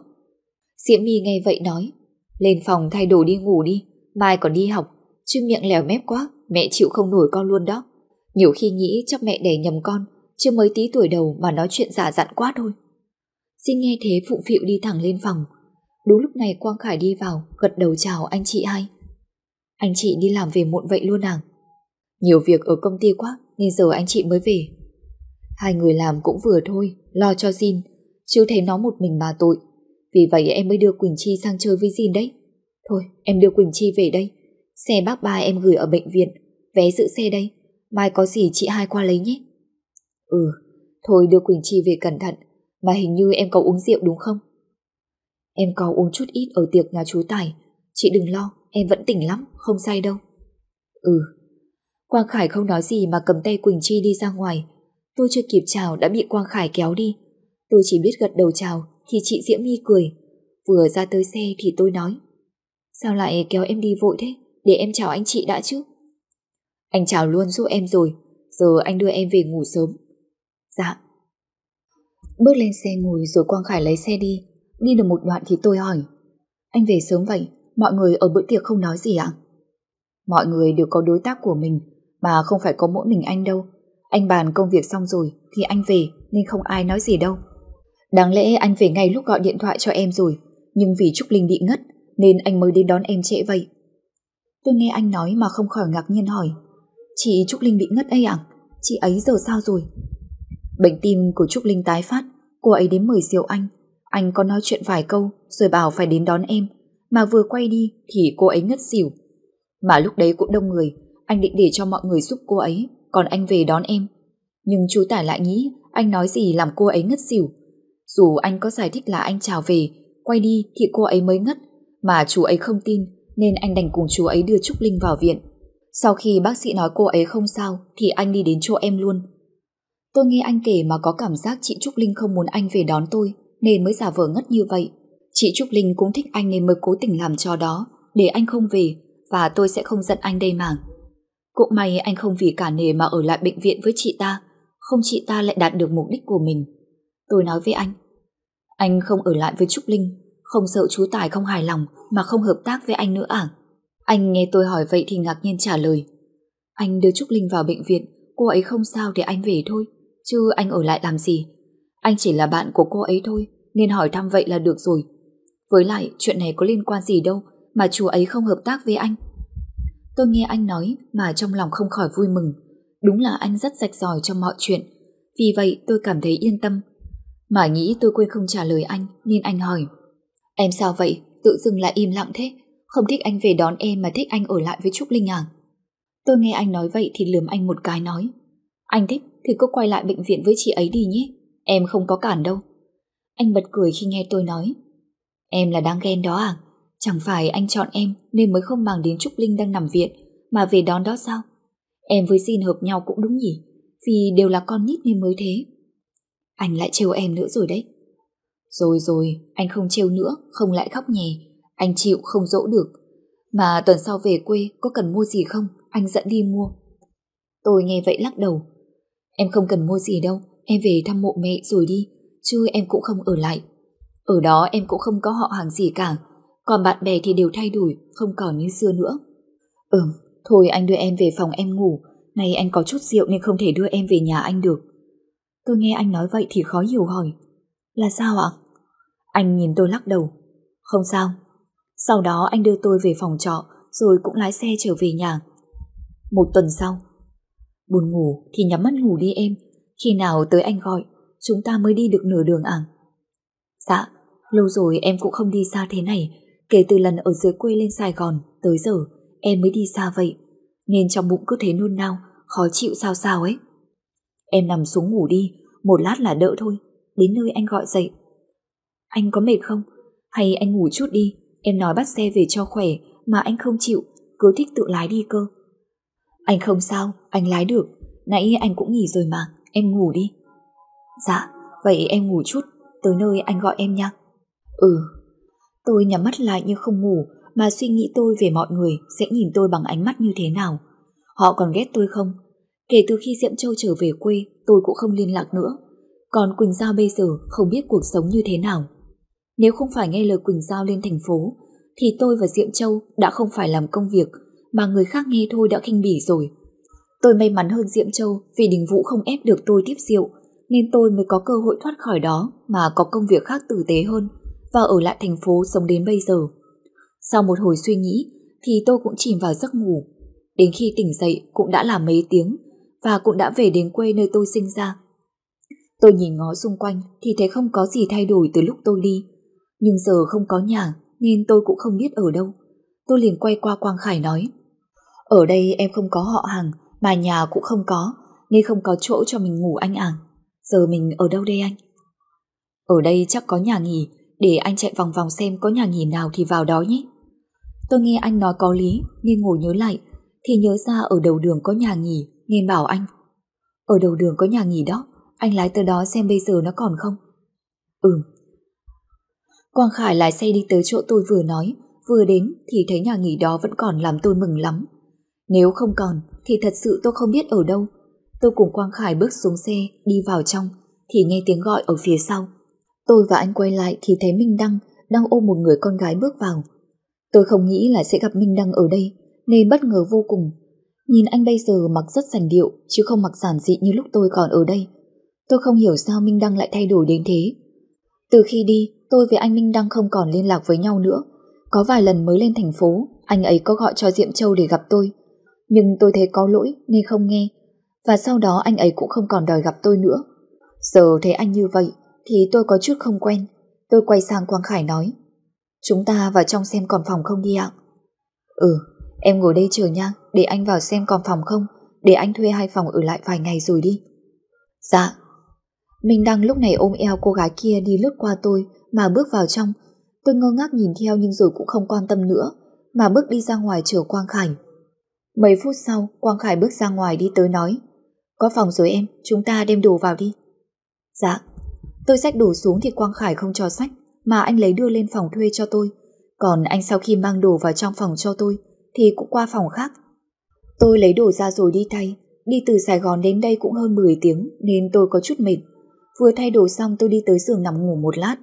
[SPEAKER 1] Diễm My nghe vậy nói, lên phòng thay đồ đi ngủ đi, mai còn đi học, chứ miệng lèo mép quá, mẹ chịu không nổi con luôn đó. Nhiều khi nghĩ chắc mẹ đẻ nhầm con, chưa mới tí tuổi đầu mà nói chuyện giả dặn quá thôi. Xin nghe thế phụ phịu đi thẳng lên phòng. Đúng lúc này Quang Khải đi vào, gật đầu chào anh chị hai. Anh chị đi làm về muộn vậy luôn à? Nhiều việc ở công ty quá nên giờ anh chị mới về. Hai người làm cũng vừa thôi, lo cho Jin, chứ thấy nó một mình mà tội. Vì vậy em mới đưa Quỳnh Chi sang chơi với Jin đấy. Thôi, em đưa Quỳnh Chi về đây. Xe bác ba em gửi ở bệnh viện, vé giữ xe đây. Mai có gì chị hai qua lấy nhé. Ừ, thôi đưa Quỳnh Chi về cẩn thận, mà hình như em có uống rượu đúng không? Em có uống chút ít ở tiệc nhà chú Tài, chị đừng lo, em vẫn tỉnh lắm, không say đâu. Ừ. Quang Khải không nói gì mà cầm tay Quỳnh Chi đi ra ngoài. Tôi chưa kịp chào đã bị Quang Khải kéo đi. Tôi chỉ biết gật đầu chào thì chị Diễm My cười. Vừa ra tới xe thì tôi nói. Sao lại kéo em đi vội thế? Để em chào anh chị đã chứ. Anh chào luôn giúp em rồi. Giờ anh đưa em về ngủ sớm. Dạ. Bước lên xe ngồi rồi Quang Khải lấy xe đi. Đi được một đoạn thì tôi hỏi. Anh về sớm vậy, mọi người ở bữa tiệc không nói gì ạ? Mọi người đều có đối tác của mình, mà không phải có mỗi mình anh đâu. Anh bàn công việc xong rồi thì anh về nên không ai nói gì đâu. Đáng lẽ anh về ngay lúc gọi điện thoại cho em rồi, nhưng vì Trúc Linh bị ngất nên anh mới đến đón em trễ vậy. Tôi nghe anh nói mà không khỏi ngạc nhiên hỏi. Chị Trúc Linh bị ngất ấy à? Chị ấy giờ sao rồi? Bệnh tim của Trúc Linh tái phát, cô ấy đến mời rượu anh. Anh có nói chuyện vài câu rồi bảo phải đến đón em, mà vừa quay đi thì cô ấy ngất xỉu. Mà lúc đấy cũng đông người, anh định để cho mọi người giúp cô ấy, còn anh về đón em. Nhưng chú Tải lại nghĩ anh nói gì làm cô ấy ngất xỉu. Dù anh có giải thích là anh chào về, quay đi thì cô ấy mới ngất, mà chú ấy không tin nên anh đành cùng chú ấy đưa Trúc Linh vào viện. Sau khi bác sĩ nói cô ấy không sao thì anh đi đến chỗ em luôn. Tôi nghe anh kể mà có cảm giác chị Trúc Linh không muốn anh về đón tôi nên mới giả vờ ngất như vậy. Chị Trúc Linh cũng thích anh nên mới cố tình làm cho đó để anh không về và tôi sẽ không giận anh đây màng. Cũng may anh không vì cả nề mà ở lại bệnh viện với chị ta, không chị ta lại đạt được mục đích của mình. Tôi nói với anh, anh không ở lại với Trúc Linh, không sợ chú Tài không hài lòng mà không hợp tác với anh nữa à? Anh nghe tôi hỏi vậy thì ngạc nhiên trả lời. Anh đưa Trúc Linh vào bệnh viện, cô ấy không sao để anh về thôi, chứ anh ở lại làm gì? Anh chỉ là bạn của cô ấy thôi, nên hỏi thăm vậy là được rồi. Với lại, chuyện này có liên quan gì đâu mà chú ấy không hợp tác với anh. Tôi nghe anh nói mà trong lòng không khỏi vui mừng. Đúng là anh rất rạch ròi trong mọi chuyện. Vì vậy tôi cảm thấy yên tâm. Mà nghĩ tôi quên không trả lời anh, nên anh hỏi. Em sao vậy? Tự dưng lại im lặng thế. Không thích anh về đón em mà thích anh ở lại với Trúc Linh à? Tôi nghe anh nói vậy thì lườm anh một cái nói. Anh thích thì cứ quay lại bệnh viện với chị ấy đi nhé. Em không có cản đâu. Anh bật cười khi nghe tôi nói. Em là đang ghen đó à? Chẳng phải anh chọn em nên mới không mang đến Trúc Linh đang nằm viện mà về đón đó sao? Em với xin hợp nhau cũng đúng nhỉ? Vì đều là con nít nên mới thế. Anh lại trêu em nữa rồi đấy. Rồi rồi, anh không trêu nữa, không lại khóc nhè. Anh chịu không dỗ được. Mà tuần sau về quê có cần mua gì không? Anh dẫn đi mua. Tôi nghe vậy lắc đầu. Em không cần mua gì đâu, em về thăm mộ mẹ rồi đi, chứ em cũng không ở lại. Ở đó em cũng không có họ hàng gì cả, còn bạn bè thì đều thay đổi, không còn như xưa nữa. Ừm, thôi anh đưa em về phòng em ngủ, nay anh có chút rượu nên không thể đưa em về nhà anh được. Tôi nghe anh nói vậy thì khó hiểu hỏi. Là sao ạ? Anh nhìn tôi lắc đầu. Không sao. Sau đó anh đưa tôi về phòng trọ rồi cũng lái xe trở về nhà. Một tuần sau. Buồn ngủ thì nhắm mắt ngủ đi em. Khi nào tới anh gọi, chúng ta mới đi được nửa đường à? Dạ, lâu rồi em cũng không đi xa thế này. Kể từ lần ở dưới quê lên Sài Gòn, tới giờ em mới đi xa vậy. Nên trong bụng cứ thế nôn nao, khó chịu sao sao ấy. Em nằm xuống ngủ đi, một lát là đỡ thôi. Đến nơi anh gọi dậy. Anh có mệt không? Hay anh ngủ chút đi, em nói bắt xe về cho khỏe mà anh không chịu, cứ thích tự lái đi cơ. Anh không sao, anh lái được. Nãy anh cũng nghỉ rồi mà, em ngủ đi. Dạ, vậy em ngủ chút, tới nơi anh gọi em nha. Ừ, tôi nhắm mắt lại nhưng không ngủ, mà suy nghĩ tôi về mọi người sẽ nhìn tôi bằng ánh mắt như thế nào. Họ còn ghét tôi không? Kể từ khi Diệm Châu trở về quê, tôi cũng không liên lạc nữa. Còn Quỳnh Giao bây giờ không biết cuộc sống như thế nào. Nếu không phải nghe lời Quỳnh Giao lên thành phố, thì tôi và Diệm Châu đã không phải làm công việc mà người khác nghe thôi đã khinh bỉ rồi. Tôi may mắn hơn Diệm Châu vì Đình Vũ không ép được tôi tiếp rượu, nên tôi mới có cơ hội thoát khỏi đó mà có công việc khác tử tế hơn và ở lại thành phố sống đến bây giờ. Sau một hồi suy nghĩ, thì tôi cũng chìm vào giấc ngủ. Đến khi tỉnh dậy, cũng đã là mấy tiếng, và cũng đã về đến quê nơi tôi sinh ra. Tôi nhìn ngó xung quanh, thì thấy không có gì thay đổi từ lúc tôi đi. Nhưng giờ không có nhà, nên tôi cũng không biết ở đâu. Tôi liền quay qua Quang Khải nói, Ở đây em không có họ hàng, mà nhà cũng không có, nên không có chỗ cho mình ngủ anh à. Giờ mình ở đâu đây anh? Ở đây chắc có nhà nghỉ để anh chạy vòng vòng xem có nhà nghỉ nào thì vào đó nhé. Tôi nghe anh nói có lý nên ngồi nhớ lại, thì nhớ ra ở đầu đường có nhà nghỉ nên bảo anh. Ở đầu đường có nhà nghỉ đó, anh lái tới đó xem bây giờ nó còn không? Ừ Quang Khải lái xe đi tới chỗ tôi vừa nói, Vừa đến thì thấy nhà nghỉ đó vẫn còn làm tôi mừng lắm. Nếu không còn, thì thật sự tôi không biết ở đâu. Tôi cùng Quang Khải bước xuống xe, Đi vào trong, thì nghe tiếng gọi ở phía sau. Tôi và anh quay lại thì thấy Minh Đăng đang ôm một người con gái bước vào. Tôi không nghĩ là sẽ gặp Minh Đăng ở đây nên bất ngờ vô cùng. Nhìn anh bây giờ mặc rất sành điệu chứ không mặc giản dị như lúc tôi còn ở đây. Tôi không hiểu sao Minh Đăng lại thay đổi đến thế. Từ khi đi, tôi với anh Minh Đăng không còn liên lạc với nhau nữa. Có vài lần mới lên thành phố, anh ấy có gọi cho Diệm Châu để gặp tôi. Nhưng tôi thấy có lỗi nên không nghe. Và sau đó anh ấy cũng không còn đòi gặp tôi nữa. Giờ thấy anh như vậy thì tôi có chút không quen. Tôi quay sang Quang Khải nói, Chúng ta vào trong xem còn phòng không đi ạ. Ừ Em ngồi đây chờ nha, Để anh vào xem còn phòng không, Để anh thuê hai phòng ở lại vài ngày rồi đi. Dạ. Mình đang lúc này ôm eo cô gái kia đi lướt qua tôi, Mà bước vào trong. Tôi ngơ ngác nhìn theo nhưng rồi cũng không quan tâm nữa, Mà bước đi ra ngoài chờ Quang Khải. Mấy phút sau, Quang Khải bước ra ngoài đi tới nói, Có phòng rồi em, Chúng ta đem đồ vào đi. Dạ. Tôi xách đồ xuống thì Quang Khải không cho sách mà anh lấy đưa lên phòng thuê cho tôi. Còn anh sau khi mang đồ vào trong phòng cho tôi, thì cũng qua phòng khác. Tôi lấy đồ ra rồi đi thay. Đi từ Sài Gòn đến đây cũng hơn 10 tiếng, nên tôi có chút mệt. Vừa thay đồ xong tôi đi tới giường nằm ngủ một lát.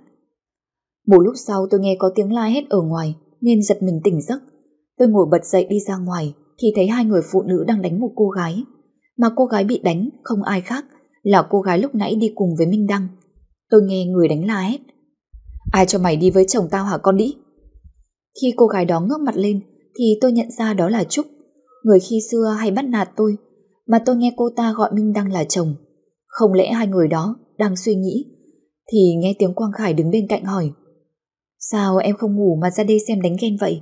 [SPEAKER 1] Một lúc sau tôi nghe có tiếng la hét ở ngoài, nên giật mình tỉnh giấc. Tôi ngồi bật dậy đi ra ngoài, thì thấy hai người phụ nữ đang đánh một cô gái. Mà cô gái bị đánh, không ai khác, là cô gái lúc nãy đi cùng với Minh Đăng. Tôi nghe người đánh la hét. Ai cho mày đi với chồng tao hả con đĩ? Khi cô gái đó ngước mặt lên thì tôi nhận ra đó là Trúc, người khi xưa hay bắt nạt tôi, mà tôi nghe cô ta gọi Minh Đăng là chồng. Không lẽ hai người đó đang suy nghĩ? Thì nghe tiếng Quang Khải đứng bên cạnh hỏi Sao em không ngủ mà ra đây xem đánh ghen vậy?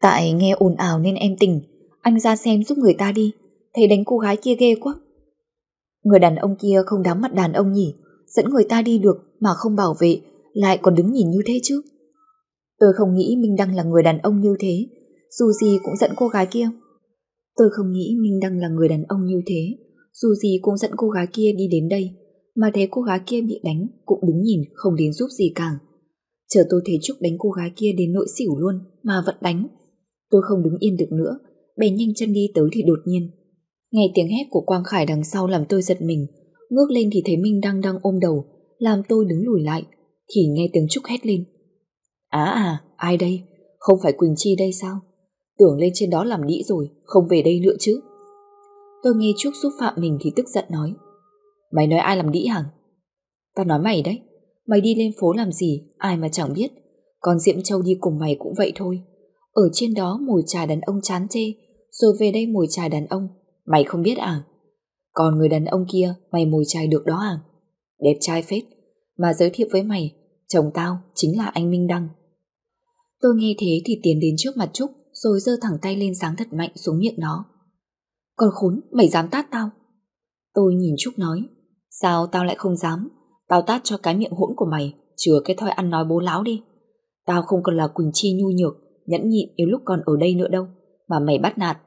[SPEAKER 1] Tại nghe ồn ào nên em tỉnh, anh ra xem giúp người ta đi, thấy đánh cô gái kia ghê quá. Người đàn ông kia không đám mặt đàn ông nhỉ, dẫn người ta đi được mà không bảo vệ, lại còn đứng nhìn như thế chứ. Tôi không nghĩ Minh Đăng là người đàn ông như thế, dù gì cũng dẫn cô gái kia. Tôi không nghĩ Minh Đăng là người đàn ông như thế, dù gì cũng dẫn cô gái kia đi đến đây, mà thấy cô gái kia bị đánh cũng đứng nhìn không đến giúp gì cả. Chờ tôi thấy Trúc đánh cô gái kia đến nỗi xỉu luôn mà vẫn đánh. Tôi không đứng yên được nữa, bèn nhanh chân đi tới thì đột nhiên. Nghe tiếng hét của Quang Khải đằng sau làm tôi giật mình, ngước lên thì thấy Minh Đăng đang ôm đầu, làm tôi đứng lùi lại, thì nghe tiếng Trúc hét lên. Á à, ai đây? Không phải Quỳnh Chi đây sao? Tưởng lên trên đó làm đĩ rồi, không về đây nữa chứ. Tôi nghe Trúc xúc phạm mình thì tức giận nói. Mày nói ai làm đĩ hằng? Tao nói mày đấy. Mày đi lên phố làm gì, ai mà chẳng biết. Còn Diệm Châu đi cùng mày cũng vậy thôi. Ở trên đó mùi trà đàn ông chán chê, rồi về đây mùi trà đàn ông. Mày không biết à? Còn người đàn ông kia mày mùi trai được đó à? Đẹp trai phết. Mà giới thiệu với mày, chồng tao chính là anh Minh Đăng. Tôi nghe thế thì tiến đến trước mặt Trúc rồi giơ thẳng tay lên sáng thật mạnh xuống miệng nó. Còn khốn, mày dám tát tao? Tôi nhìn Trúc nói, sao tao lại không dám? Tao tát cho cái miệng hỗn của mày, chừa cái thói ăn nói bố láo đi. Tao không còn là Quỳnh Chi nhu nhược, nhẫn nhịn yếu lúc còn ở đây nữa đâu, mà mày bắt nạt.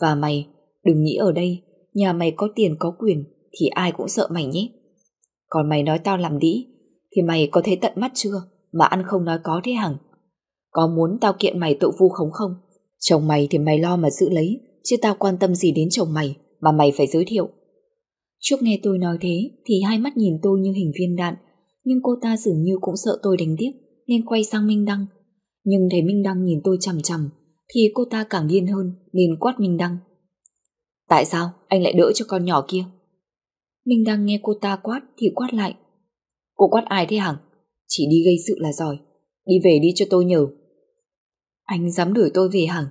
[SPEAKER 1] Và mày, đừng nghĩ ở đây, nhà mày có tiền có quyền, thì ai cũng sợ mày nhé. Còn mày nói tao làm đĩ, thì mày có thấy tận mắt chưa, mà ăn không nói có thế hằng. Có muốn tao kiện mày tội vu khống không? Chồng mày thì mày lo mà giữ lấy, chứ tao quan tâm gì đến chồng mày, mà mày phải giới thiệu. Trúc nghe tôi nói thế thì hai mắt nhìn tôi như hình viên đạn, nhưng cô ta dường như cũng sợ tôi đánh tiếp nên quay sang Minh Đăng. Nhưng thấy Minh Đăng nhìn tôi chằm chằm thì cô ta càng điên hơn nên quát Minh Đăng. Tại sao anh lại đỡ cho con nhỏ kia? Minh Đăng nghe cô ta quát thì quát lại. Cô quát ai thế hằng? Chỉ đi gây sự là giỏi. Đi về đi cho tôi nhờ. Anh dám đuổi tôi về hằng?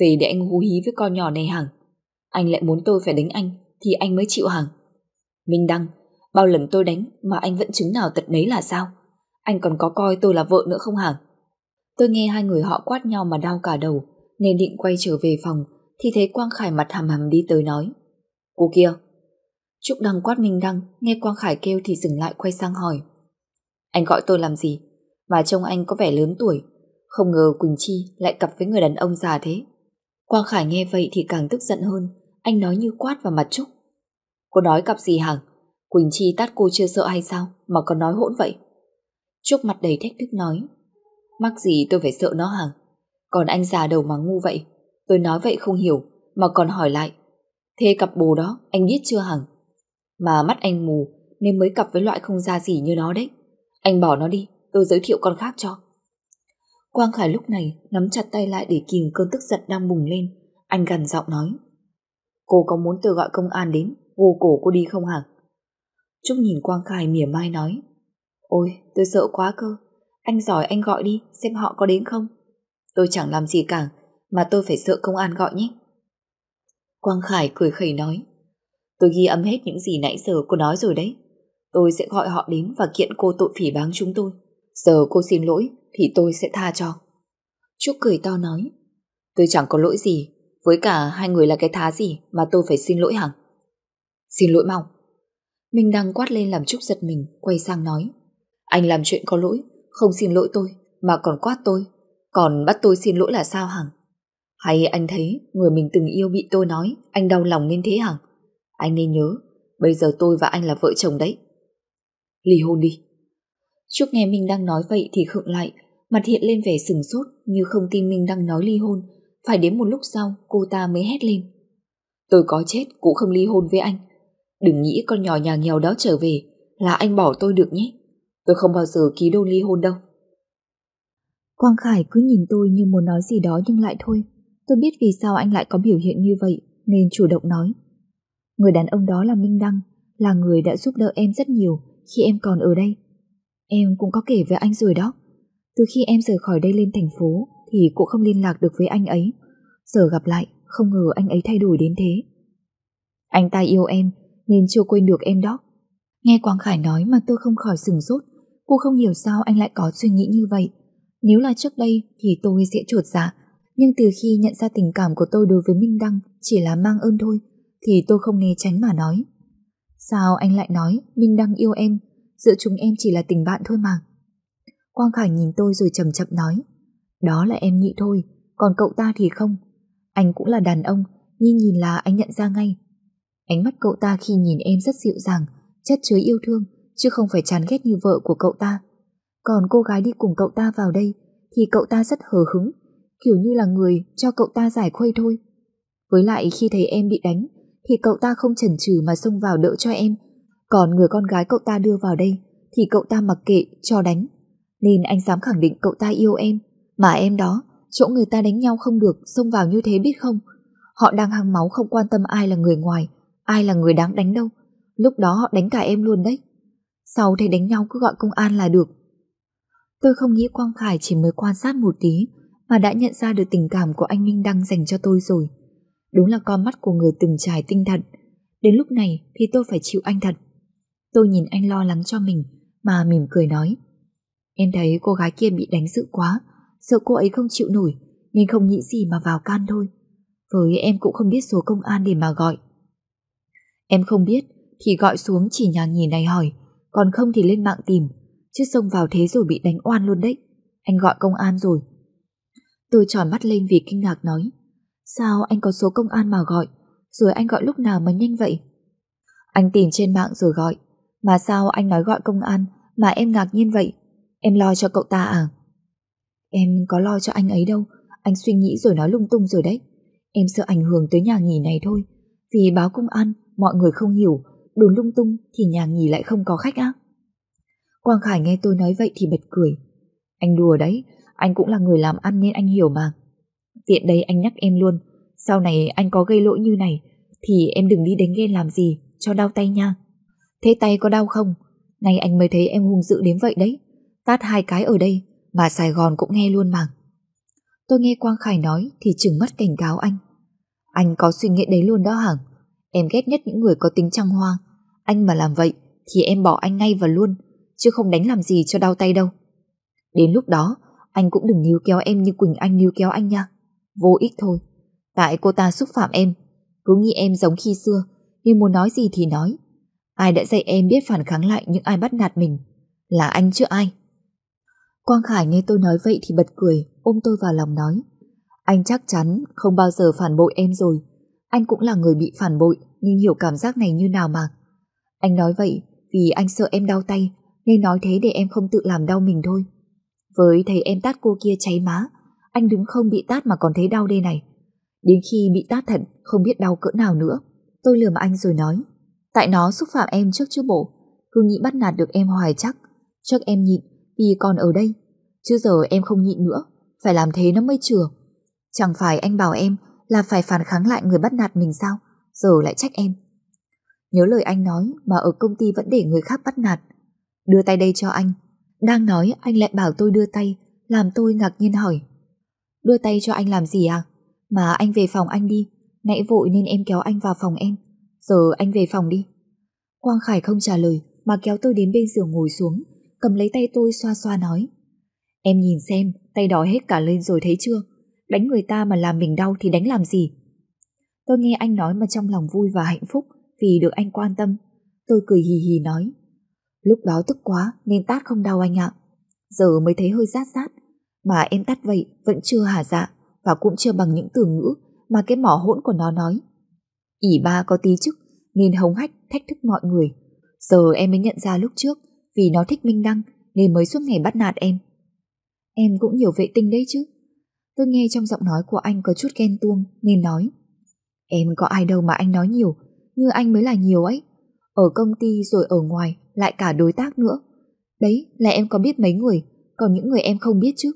[SPEAKER 1] Về để anh hú hí với con nhỏ này hằng? Anh lại muốn tôi phải đánh anh thì anh mới chịu hằng? Minh Đăng, bao lần tôi đánh mà anh vẫn chứng nào tật nấy là sao? Anh còn có coi tôi là vợ nữa không hằng? Tôi nghe hai người họ quát nhau mà đau cả đầu, nên định quay trở về phòng, thì thấy Quang Khải mặt hầm hầm đi tới nói. Cô kia. Trúc Đăng quát Minh Đăng, nghe Quang Khải kêu thì dừng lại quay sang hỏi. Anh gọi tôi làm gì? Mà trông anh có vẻ lớn tuổi, không ngờ Quỳnh Chi lại cặp với người đàn ông già thế. Quang Khải nghe vậy thì càng tức giận hơn, anh nói như quát vào mặt Trúc. Cô nói cặp gì hả Quỳnh Chi tát cô chưa sợ hay sao mà còn nói hỗn vậy? Trúc mặt đầy thách thức nói. Mắc gì tôi phải sợ nó hả Còn anh già đầu mà ngu vậy. Tôi nói vậy không hiểu mà còn hỏi lại. Thế cặp bồ đó anh biết chưa hằng? Mà mắt anh mù nên mới cặp với loại không ra gì như nó đấy. Anh bỏ nó đi, tôi giới thiệu con khác cho. Quang Khải lúc này nắm chặt tay lại để kìm cơn tức giận đang bùng lên. Anh gần giọng nói. Cô có muốn tôi gọi công an đến, gô cổ cô đi không hả? Trúc nhìn Quang Khải mỉa mai nói. Ôi, tôi sợ quá cơ. Anh giỏi anh gọi đi, xem họ có đến không. Tôi chẳng làm gì cả, mà tôi phải sợ công an gọi nhé. Quang Khải cười khẩy nói. Tôi ghi âm hết những gì nãy giờ cô nói rồi đấy. Tôi sẽ gọi họ đến và kiện cô tội phỉ báng chúng tôi. Giờ cô xin lỗi thì tôi sẽ tha cho. Trúc cười to nói. Tôi chẳng có lỗi gì, với cả hai người là cái thá gì mà tôi phải xin lỗi hằng. Xin lỗi mau. Minh đang quát lên làm Trúc giật mình, quay sang nói. Anh làm chuyện có lỗi, không xin lỗi tôi, mà còn quát tôi. Còn bắt tôi xin lỗi là sao hằng? Hay anh thấy người mình từng yêu bị tôi nói, anh đau lòng nên thế hả? Anh nên nhớ, bây giờ tôi và anh là vợ chồng đấy. Ly hôn đi. Trúc nghe Minh đang nói vậy thì khựng lại, mặt hiện lên vẻ sừng sốt như không tin Minh đang nói ly hôn. Phải đến một lúc sau cô ta mới hét lên. Tôi có chết cũng không ly hôn với anh. Đừng nghĩ con nhỏ nhà nghèo đó trở về là anh bỏ tôi được nhé. Tôi không bao giờ ký đơn ly hôn đâu.
[SPEAKER 2] Quang Khải cứ nhìn tôi như muốn nói gì đó nhưng lại thôi. Tôi biết vì sao anh lại có biểu hiện như vậy nên chủ động nói. Người đàn ông đó là Minh Đăng, là người đã giúp đỡ em rất nhiều khi em còn ở đây. Em cũng có kể với anh rồi đó. Từ khi em rời khỏi đây lên thành phố thì cũng không liên lạc được với anh ấy. Giờ gặp lại, không ngờ anh ấy thay đổi đến thế. Anh ta yêu em nên chưa quên được em đó. Nghe Quang Khải nói mà tôi không khỏi sừng sốt. Cô không hiểu sao anh lại có suy nghĩ như vậy. Nếu là trước đây thì tôi sẽ chuột dạ. Nhưng từ khi nhận ra tình cảm của tôi đối với Minh Đăng chỉ là mang ơn thôi, thì tôi không né tránh mà nói. Sao anh lại nói Minh Đăng yêu em, giữa chúng em chỉ là tình bạn thôi mà. Quang Khải nhìn tôi rồi chậm chậm nói. Đó là em nghĩ thôi, còn cậu ta thì không. Anh cũng là đàn ông, nhưng nhìn là anh nhận ra ngay. Ánh mắt cậu ta khi nhìn em rất dịu dàng, chất chứa yêu thương, chứ không phải chán ghét như vợ của cậu ta. Còn cô gái đi cùng cậu ta vào đây, thì cậu ta rất hờ hứng, kiểu như là người cho cậu ta giải khuây thôi. Với lại khi thấy em bị đánh, thì cậu ta không chần chừ mà xông vào đỡ cho em. Còn người con gái cậu ta đưa vào đây, thì cậu ta mặc kệ, cho đánh. Nên anh dám khẳng định cậu ta yêu em. Mà em đó, chỗ người ta đánh nhau không được, xông vào như thế biết không? Họ đang hăng máu không quan tâm ai là người ngoài, ai là người đáng đánh đâu. Lúc đó họ đánh cả em luôn đấy. Sau thấy đánh nhau cứ gọi công an là được. Tôi không nghĩ Quang Khải chỉ mới quan sát một tí mà đã nhận ra được tình cảm của anh Minh Đăng dành cho tôi rồi. Đúng là con mắt của người từng trải tinh thật. Đến lúc này thì tôi phải chịu anh thật. Tôi nhìn anh lo lắng cho mình mà mỉm cười nói. Em thấy cô gái kia bị đánh dữ quá, sợ cô ấy không chịu nổi nên không nghĩ gì mà vào can thôi. Với em cũng không biết số công an để mà gọi. Em không biết thì gọi xuống chỉ nhà nghỉ này hỏi, còn không thì lên mạng tìm, chứ xông vào thế rồi bị đánh oan luôn đấy. Anh gọi công an rồi. Tôi tròn mắt lên vì kinh ngạc nói, sao anh có số công an mà gọi, rồi anh gọi lúc nào mà nhanh vậy? Anh tìm trên mạng rồi gọi, mà sao anh nói gọi công an mà em ngạc nhiên vậy? Em lo cho cậu ta à? Em có lo cho anh ấy đâu, anh suy nghĩ rồi nói lung tung rồi đấy. Em sợ ảnh hưởng tới nhà nghỉ này thôi, vì báo công an mọi người không hiểu, đồn lung tung thì nhà nghỉ lại không có khách á. Quang Khải nghe tôi nói vậy thì bật cười. Anh đùa đấy, anh cũng là người làm ăn nên anh hiểu mà. Tiện đây anh nhắc em luôn, sau này anh có gây lỗi như này thì em đừng đi đánh ghen làm gì, cho đau tay nha. Thế tay có đau không? Này anh mới thấy em hung dữ đến vậy đấy. Tát hai cái ở đây, mà Sài Gòn cũng nghe luôn mà. Tôi nghe Quang Khải nói thì chừng mắt cảnh cáo anh. Anh có suy nghĩ đấy luôn đó hả? Em ghét nhất những người có tính trăng hoa. Anh mà làm vậy thì em bỏ anh ngay và luôn, chứ không đánh làm gì cho đau tay đâu. Đến lúc đó, anh cũng đừng níu kéo em như Quỳnh Anh níu kéo anh nha. Vô ích thôi. Tại cô ta xúc phạm em, cứ nghĩ em giống khi xưa, nhưng muốn nói gì thì nói. Ai đã dạy em biết phản kháng lại những ai bắt nạt mình? Là anh chứ ai? Quang Khải nghe tôi nói vậy thì bật cười, ôm tôi vào lòng nói. Anh chắc chắn không bao giờ phản bội em rồi. Anh cũng là người bị phản bội nên hiểu cảm giác này như nào mà. Anh nói vậy vì anh sợ em đau tay nên nói thế để em không tự làm đau mình thôi. Với thấy em tát cô kia cháy má, anh đứng không bị tát mà còn thấy đau đây này. Đến khi bị tát thật, không biết đau cỡ nào nữa. Tôi lườm anh rồi nói, tại nó xúc phạm em trước chứ bộ,
[SPEAKER 1] cứ nghĩ bắt nạt được em hoài chắc. Chắc em nhịn vì còn ở đây. Chứ giờ em không nhịn nữa, phải làm thế nó mới chừa. Chẳng phải anh bảo em là phải phản kháng lại người bắt nạt mình sao? Giờ lại trách em. Nhớ lời anh nói mà ở công ty vẫn để người khác bắt nạt. Đưa tay đây cho anh. Đang nói anh lại bảo tôi đưa tay, làm tôi ngạc nhiên hỏi. Đưa tay cho anh làm gì à? Mà anh về phòng anh đi, nãy vội nên em kéo anh vào phòng em. Giờ anh về phòng đi. Quang Khải không trả lời mà kéo tôi đến bên giường ngồi xuống, cầm lấy tay tôi xoa xoa nói. Em nhìn xem, tay đó hết cả lên rồi thấy chưa? Đánh người ta mà làm mình đau thì đánh làm gì? Tôi nghe anh nói mà trong lòng vui và hạnh phúc vì được anh quan tâm. Tôi cười hì hì nói. Lúc đó tức quá nên tát không đau anh ạ. Giờ mới thấy hơi rát rát. Mà em tát vậy vẫn chưa hả dạ và cũng chưa bằng những từ ngữ mà cái mỏ hỗn của nó nói. ỉ ba có tí chức nên hống hách thách thức mọi người. Giờ em mới nhận ra lúc trước vì nó thích Minh Đăng nên mới suốt ngày bắt nạt em. Em cũng nhiều vệ tinh đấy chứ. Tôi nghe trong giọng nói của anh có chút ghen tuông nên nói Em có ai đâu mà anh nói nhiều, như anh mới là nhiều ấy. Ở công ty rồi ở ngoài, lại cả đối tác nữa. Đấy là em có biết mấy người, còn những người em không biết chứ.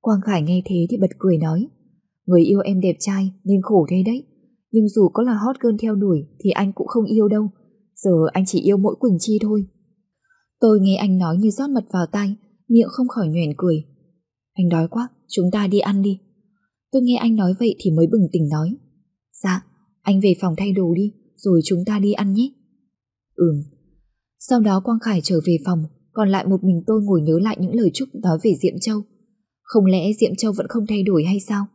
[SPEAKER 1] Quang Khải nghe thế thì bật cười nói Người yêu em đẹp trai nên khổ thế đấy. Nhưng dù có là hot girl theo đuổi thì anh cũng không yêu đâu. Giờ anh chỉ yêu mỗi Quỳnh Chi thôi. Tôi nghe anh nói như rót mật vào tay, miệng không khỏi nhoẻn cười. Anh đói quá, chúng ta đi ăn đi. Tôi nghe anh nói vậy thì mới bừng tỉnh nói. Dạ, anh về phòng thay đồ đi, rồi chúng ta đi ăn nhé. Ừm. Sau đó Quang Khải trở về phòng, còn lại một mình tôi ngồi nhớ lại những lời chúc nói về Diệm Châu. Không lẽ Diệm Châu vẫn không thay đổi hay sao?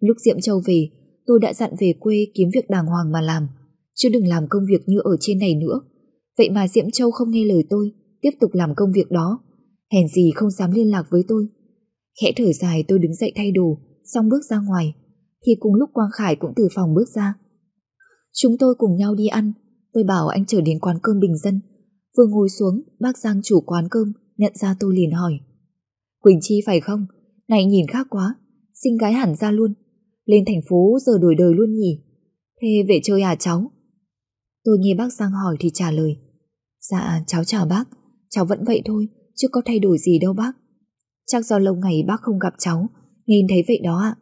[SPEAKER 1] Lúc Diệm Châu về, tôi đã dặn về quê kiếm việc đàng hoàng mà làm, chứ đừng làm công việc như ở trên này nữa. Vậy mà Diệm Châu không nghe lời tôi, tiếp tục làm công việc đó. Hèn gì không dám liên lạc với tôi. Khẽ thở dài tôi đứng dậy thay đồ, xong bước ra ngoài, thì cùng lúc Quang Khải cũng từ phòng bước ra. Chúng tôi cùng nhau đi ăn, tôi bảo anh trở đến quán cơm bình dân. Vừa ngồi xuống, bác Giang chủ quán cơm, nhận ra tôi liền hỏi. Quỳnh Chi phải không? Này nhìn khác quá, sinh gái hẳn ra luôn. Lên thành phố giờ đổi đời luôn nhỉ? Thế về chơi à cháu? Tôi nghe bác Giang hỏi thì trả lời. Dạ, cháu chào bác, cháu vẫn vậy thôi, chứ có thay đổi gì đâu bác. Chắc do lâu ngày bác không gặp cháu, nên thấy vậy đó ạ.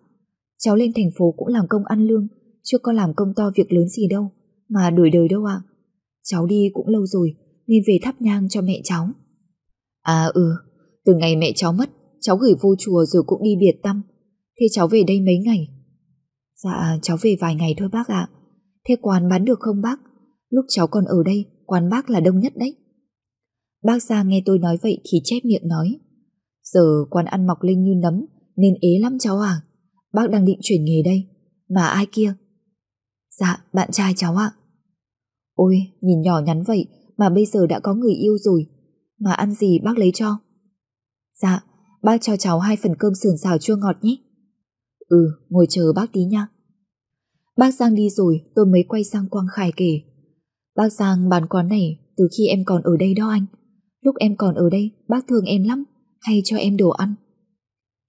[SPEAKER 1] Cháu lên thành phố cũng làm công ăn lương, chưa có làm công to việc lớn gì đâu, mà đổi đời đâu ạ. Cháu đi cũng lâu rồi, nên về thắp nhang cho mẹ cháu. À ừ, từ ngày mẹ cháu mất, cháu gửi vô chùa rồi cũng đi biệt tâm. Thế cháu về đây mấy ngày? Dạ, cháu về vài ngày thôi bác ạ. Thế quán bán được không bác? Lúc cháu còn ở đây, quán bác là đông nhất đấy. Bác ra nghe tôi nói vậy thì chép miệng nói. Giờ quán ăn mọc lên như nấm, nên ế lắm cháu à. Bác đang định chuyển nghề đây. Mà ai kia? Dạ, bạn trai cháu ạ. Ôi, nhìn nhỏ nhắn vậy mà bây giờ đã có người yêu rồi. Mà ăn gì bác lấy cho? Dạ, bác cho cháu hai phần cơm sườn xào chua ngọt nhé. Ừ, ngồi chờ bác tí nha. Bác Giang đi rồi, tôi mới quay sang Quang Khải kể. Bác Giang bán quán này từ khi em còn ở đây đó anh. Lúc em còn ở đây, bác thương em lắm, hay cho em đồ ăn.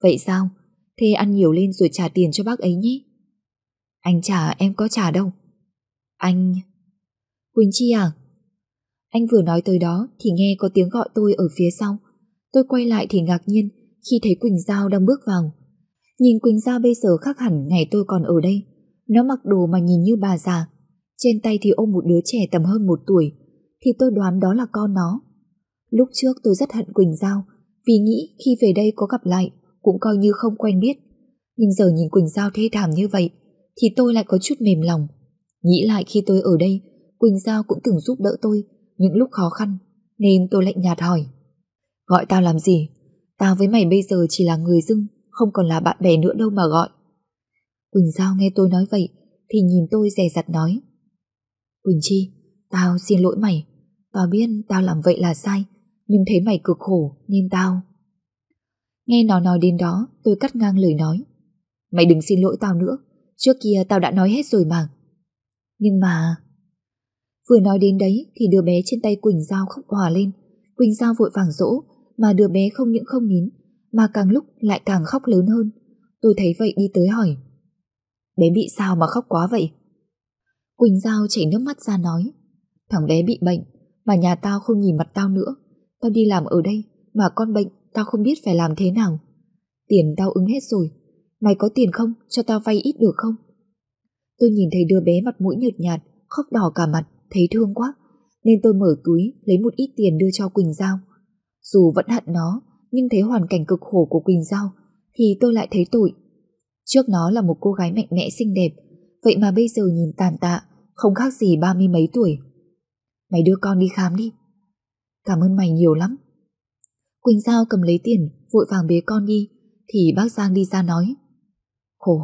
[SPEAKER 1] Vậy sao? Thế ăn nhiều lên rồi trả tiền cho bác ấy nhé. Anh trả em có trả đâu. Anh... Quỳnh Chi à? Anh vừa nói tới đó thì nghe có tiếng gọi tôi ở phía sau. Tôi quay lại thì ngạc nhiên khi thấy Quỳnh Giao đang bước vào. Nhìn Quỳnh Giao bây giờ khác hẳn ngày tôi còn ở đây. Nó mặc đồ mà nhìn như bà già. Trên tay thì ôm một đứa trẻ tầm hơn một tuổi. Thì tôi đoán đó là con nó. Lúc trước tôi rất hận Quỳnh Giao vì nghĩ khi về đây có gặp lại cũng coi như không quen biết. Nhưng giờ nhìn Quỳnh Giao thế thảm như vậy thì tôi lại có chút mềm lòng. Nghĩ lại khi tôi ở đây, Quỳnh Giao cũng từng giúp đỡ tôi những lúc khó khăn, nên tôi lạnh nhạt hỏi. Gọi tao làm gì? Tao với mày bây giờ chỉ là người dưng, không còn là bạn bè nữa đâu mà gọi. Quỳnh Giao nghe tôi nói vậy thì nhìn tôi dè dặt nói. Quỳnh Chi, tao xin lỗi mày. Tao biết tao làm vậy là sai, nhưng thấy mày cực khổ nên tao... Nghe nó nói đến đó, tôi cắt ngang lời nói. Mày đừng xin lỗi tao nữa, trước kia tao đã nói hết rồi mà. Nhưng mà... Vừa nói đến đấy thì đứa bé trên tay Quỳnh Giao khóc hòa lên. Quỳnh Giao vội vàng dỗ, mà đứa bé không những không nín, mà càng lúc lại càng khóc lớn hơn. Tôi thấy vậy đi tới hỏi. Bé bị sao mà khóc quá vậy? Quỳnh Giao chảy nước mắt ra nói. Thằng bé bị bệnh, mà nhà tao không nhìn mặt tao nữa. Tao đi làm ở đây, mà con bệnh, tao không biết phải làm thế nào. Tiền tao ứng hết rồi, mày có tiền không, cho tao vay ít được không? Tôi nhìn thấy đứa bé mặt mũi nhợt nhạt, khóc đỏ cả mặt, thấy thương quá, nên tôi mở túi lấy một ít tiền đưa cho Quỳnh Giao. Dù vẫn hận nó, nhưng thấy hoàn cảnh cực khổ của Quỳnh Giao, thì tôi lại thấy tội. Trước nó là một cô gái mạnh mẽ xinh đẹp, vậy mà bây giờ nhìn tàn tạ, không khác gì ba mươi mấy tuổi. Mày đưa con đi khám đi. Cảm ơn mày nhiều lắm. Quỳnh Giao cầm lấy tiền, vội vàng bế con đi, thì bác Giang đi ra nói. Khổ,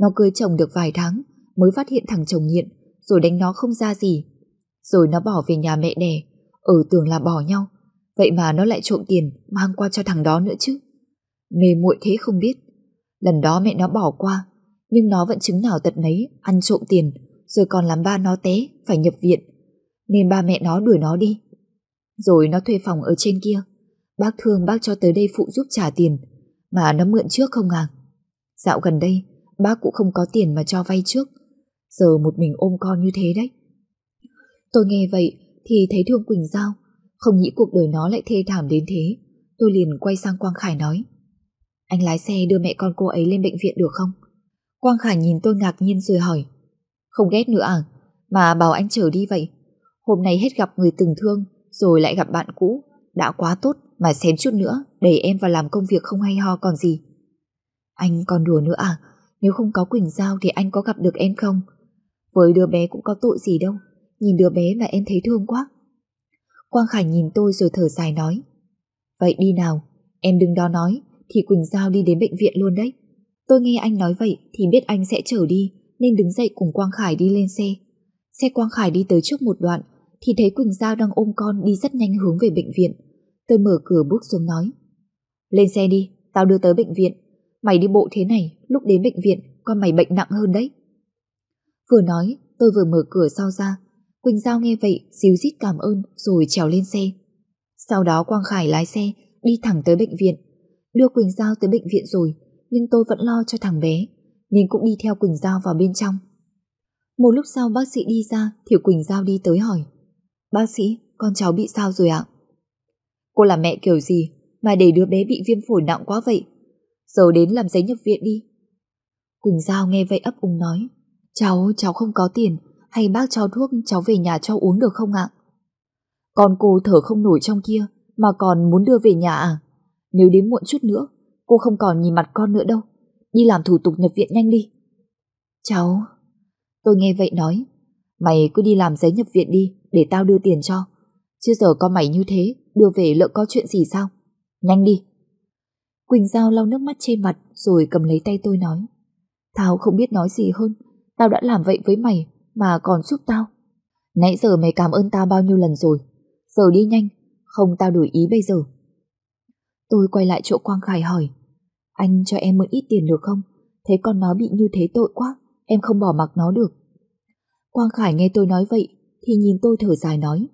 [SPEAKER 1] nó cưới chồng được vài tháng, mới phát hiện thằng chồng nghiện, rồi đánh nó không ra gì. Rồi nó bỏ về nhà mẹ đẻ, ở tưởng là bỏ nhau, vậy mà nó lại trộm tiền mang qua cho thằng đó nữa chứ. Mê muội thế không biết. Lần đó mẹ nó bỏ qua, nhưng nó vẫn chứng nào tật nấy, ăn trộm tiền, rồi còn làm ba nó té, phải nhập viện. Nên ba mẹ nó đuổi nó đi. Rồi nó thuê phòng ở trên kia. Bác thương bác cho tới đây phụ giúp trả tiền, mà nó mượn trước không à. Dạo gần đây, bác cũng không có tiền mà cho vay trước. Giờ một mình ôm con như thế đấy. Tôi nghe vậy thì thấy thương Quỳnh Giao, không nghĩ cuộc đời nó lại thê thảm đến thế. Tôi liền quay sang Quang Khải nói. Anh lái xe đưa mẹ con cô ấy lên bệnh viện được không? Quang Khải nhìn tôi ngạc nhiên rồi hỏi. Không ghét nữa à? Mà bảo anh chở đi vậy. Hôm nay hết gặp người từng thương, rồi lại gặp bạn cũ. Đã quá tốt, mà xém chút nữa, đẩy em vào làm công việc không hay ho còn gì. Anh còn đùa nữa à? Nếu không có Quỳnh Giao thì anh có gặp được em không? Với đứa bé cũng có tội gì đâu. Nhìn đứa bé mà em thấy thương quá. Quang Khải nhìn tôi rồi thở dài nói. Vậy đi nào, em đừng đó nói, thì Quỳnh Giao đi đến bệnh viện luôn đấy. Tôi nghe anh nói vậy thì biết anh sẽ chở đi, nên đứng dậy cùng Quang Khải đi lên xe. Xe Quang Khải đi tới trước một đoạn, thì thấy Quỳnh Giao đang ôm con đi rất nhanh hướng về bệnh viện. Tôi mở cửa bước xuống nói. Lên xe đi, tao đưa tới bệnh viện. Mày đi bộ thế này, lúc đến bệnh viện, con mày bệnh nặng hơn đấy. Vừa nói, tôi vừa mở cửa sau ra. Quỳnh Giao nghe vậy, xíu rít cảm ơn rồi trèo lên xe. Sau đó Quang Khải lái xe, đi thẳng tới bệnh viện. Đưa Quỳnh Giao tới bệnh viện rồi, nhưng tôi vẫn lo cho thằng bé, nên cũng đi theo Quỳnh Giao vào bên trong. Một lúc sau bác sĩ đi ra thì Quỳnh Giao đi tới hỏi Bác sĩ, con cháu bị sao rồi ạ? Cô là mẹ kiểu gì mà để đứa bé bị viêm phổi nặng quá vậy? Giờ đến làm giấy nhập viện đi. Quỳnh Giao nghe vậy ấp úng nói Cháu, cháu không có tiền hay bác cho thuốc cháu về nhà cho uống được không ạ? Con cô thở không nổi trong kia, Mà còn muốn đưa về nhà à? Nếu đến muộn chút nữa, Cô không còn nhìn mặt con nữa đâu. Đi làm thủ tục nhập viện nhanh đi. Cháu, Tôi nghe vậy nói, Mày cứ đi làm giấy nhập viện đi, Để tao đưa tiền cho. Chứ giờ con mày như thế, Đưa về lỡ có chuyện gì sao? Nhanh đi. Quỳnh Giao lau nước mắt trên mặt, Rồi cầm lấy tay tôi nói, Tao không biết nói gì hơn, Tao đã làm vậy với mày mà còn giúp tao. Nãy giờ mày cảm ơn tao bao nhiêu lần rồi. Giờ đi nhanh, Không tao đổi ý bây giờ. Tôi quay lại chỗ Quang Khải hỏi, Anh cho em mượn ít tiền được không? Thấy con nó bị như thế tội quá, Em không bỏ mặc nó được. Quang Khải nghe tôi nói vậy Thì nhìn tôi thở dài nói,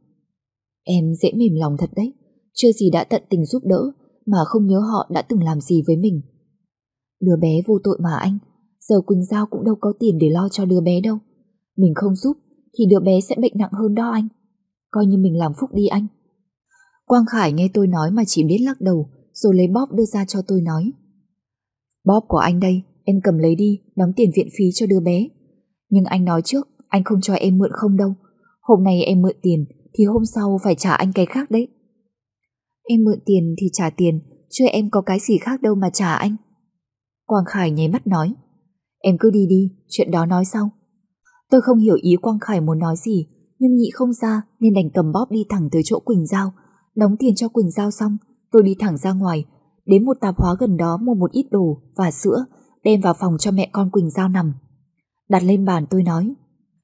[SPEAKER 1] Em dễ mềm lòng thật đấy, Chưa gì đã tận tình giúp đỡ Mà không nhớ họ đã từng làm gì với mình. Đứa bé vô tội mà anh, Giờ Quỳnh Giao cũng đâu có tiền để lo cho đứa bé đâu. Mình không giúp Thì đứa bé sẽ bệnh nặng hơn đó anh. Coi như mình làm phúc đi anh. Quang Khải nghe tôi nói mà chỉ biết lắc đầu Rồi lấy bóp đưa ra cho tôi nói. Bóp của anh đây Em cầm lấy đi Đóng tiền viện phí cho đứa bé. Nhưng anh nói trước Anh không cho em mượn không đâu. Hôm nay em mượn tiền Thì hôm sau phải trả anh cái khác đấy. Em mượn tiền thì trả tiền Chứ em có cái gì khác đâu mà trả anh. Quang Khải nháy mắt nói. Em cứ đi đi, chuyện đó nói sau. Tôi không hiểu ý Quang Khải muốn nói gì, nhưng nhị không ra nên đành cầm bóp đi thẳng tới chỗ Quỳnh Giao. Đóng tiền cho Quỳnh Giao xong, tôi đi thẳng ra ngoài, đến một tạp hóa gần đó mua một ít đồ và sữa, đem vào phòng cho mẹ con Quỳnh Giao nằm. Đặt lên bàn tôi nói,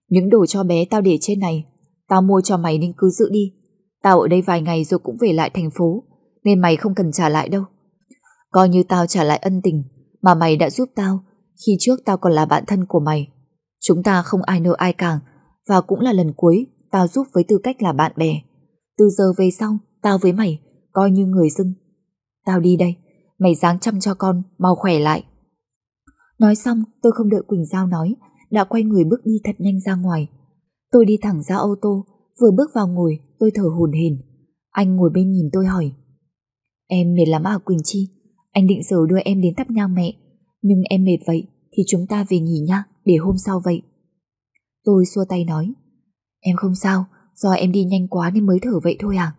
[SPEAKER 1] những đồ cho bé tao để trên này, tao mua cho mày nên cứ giữ đi. Tao ở đây vài ngày rồi cũng về lại thành phố, nên mày không cần trả lại đâu. Coi như tao trả lại ân tình mà mày đã giúp tao khi trước tao còn là bạn thân của mày Chúng ta không ai nợ ai càng Và cũng là lần cuối Tao giúp với tư cách là bạn bè Từ giờ về sau, Tao với mày Coi như người dưng Tao đi đây, Mày dáng chăm cho con, Mau khỏe lại Nói xong, tôi không đợi Quỳnh Giao nói, Đã quay người bước đi thật nhanh ra ngoài Tôi đi thẳng ra ô tô, Vừa bước vào ngồi,
[SPEAKER 2] tôi thở hồn hển. Anh ngồi bên nhìn tôi hỏi. Em mệt lắm à Quỳnh Chi? Anh định giờ đưa em đến thắp nhang mẹ. Nhưng em mệt vậy thì chúng ta về nghỉ nhá để hôm sau vậy. Tôi xua tay nói. Em không sao, do em đi nhanh quá nên mới thở vậy thôi à.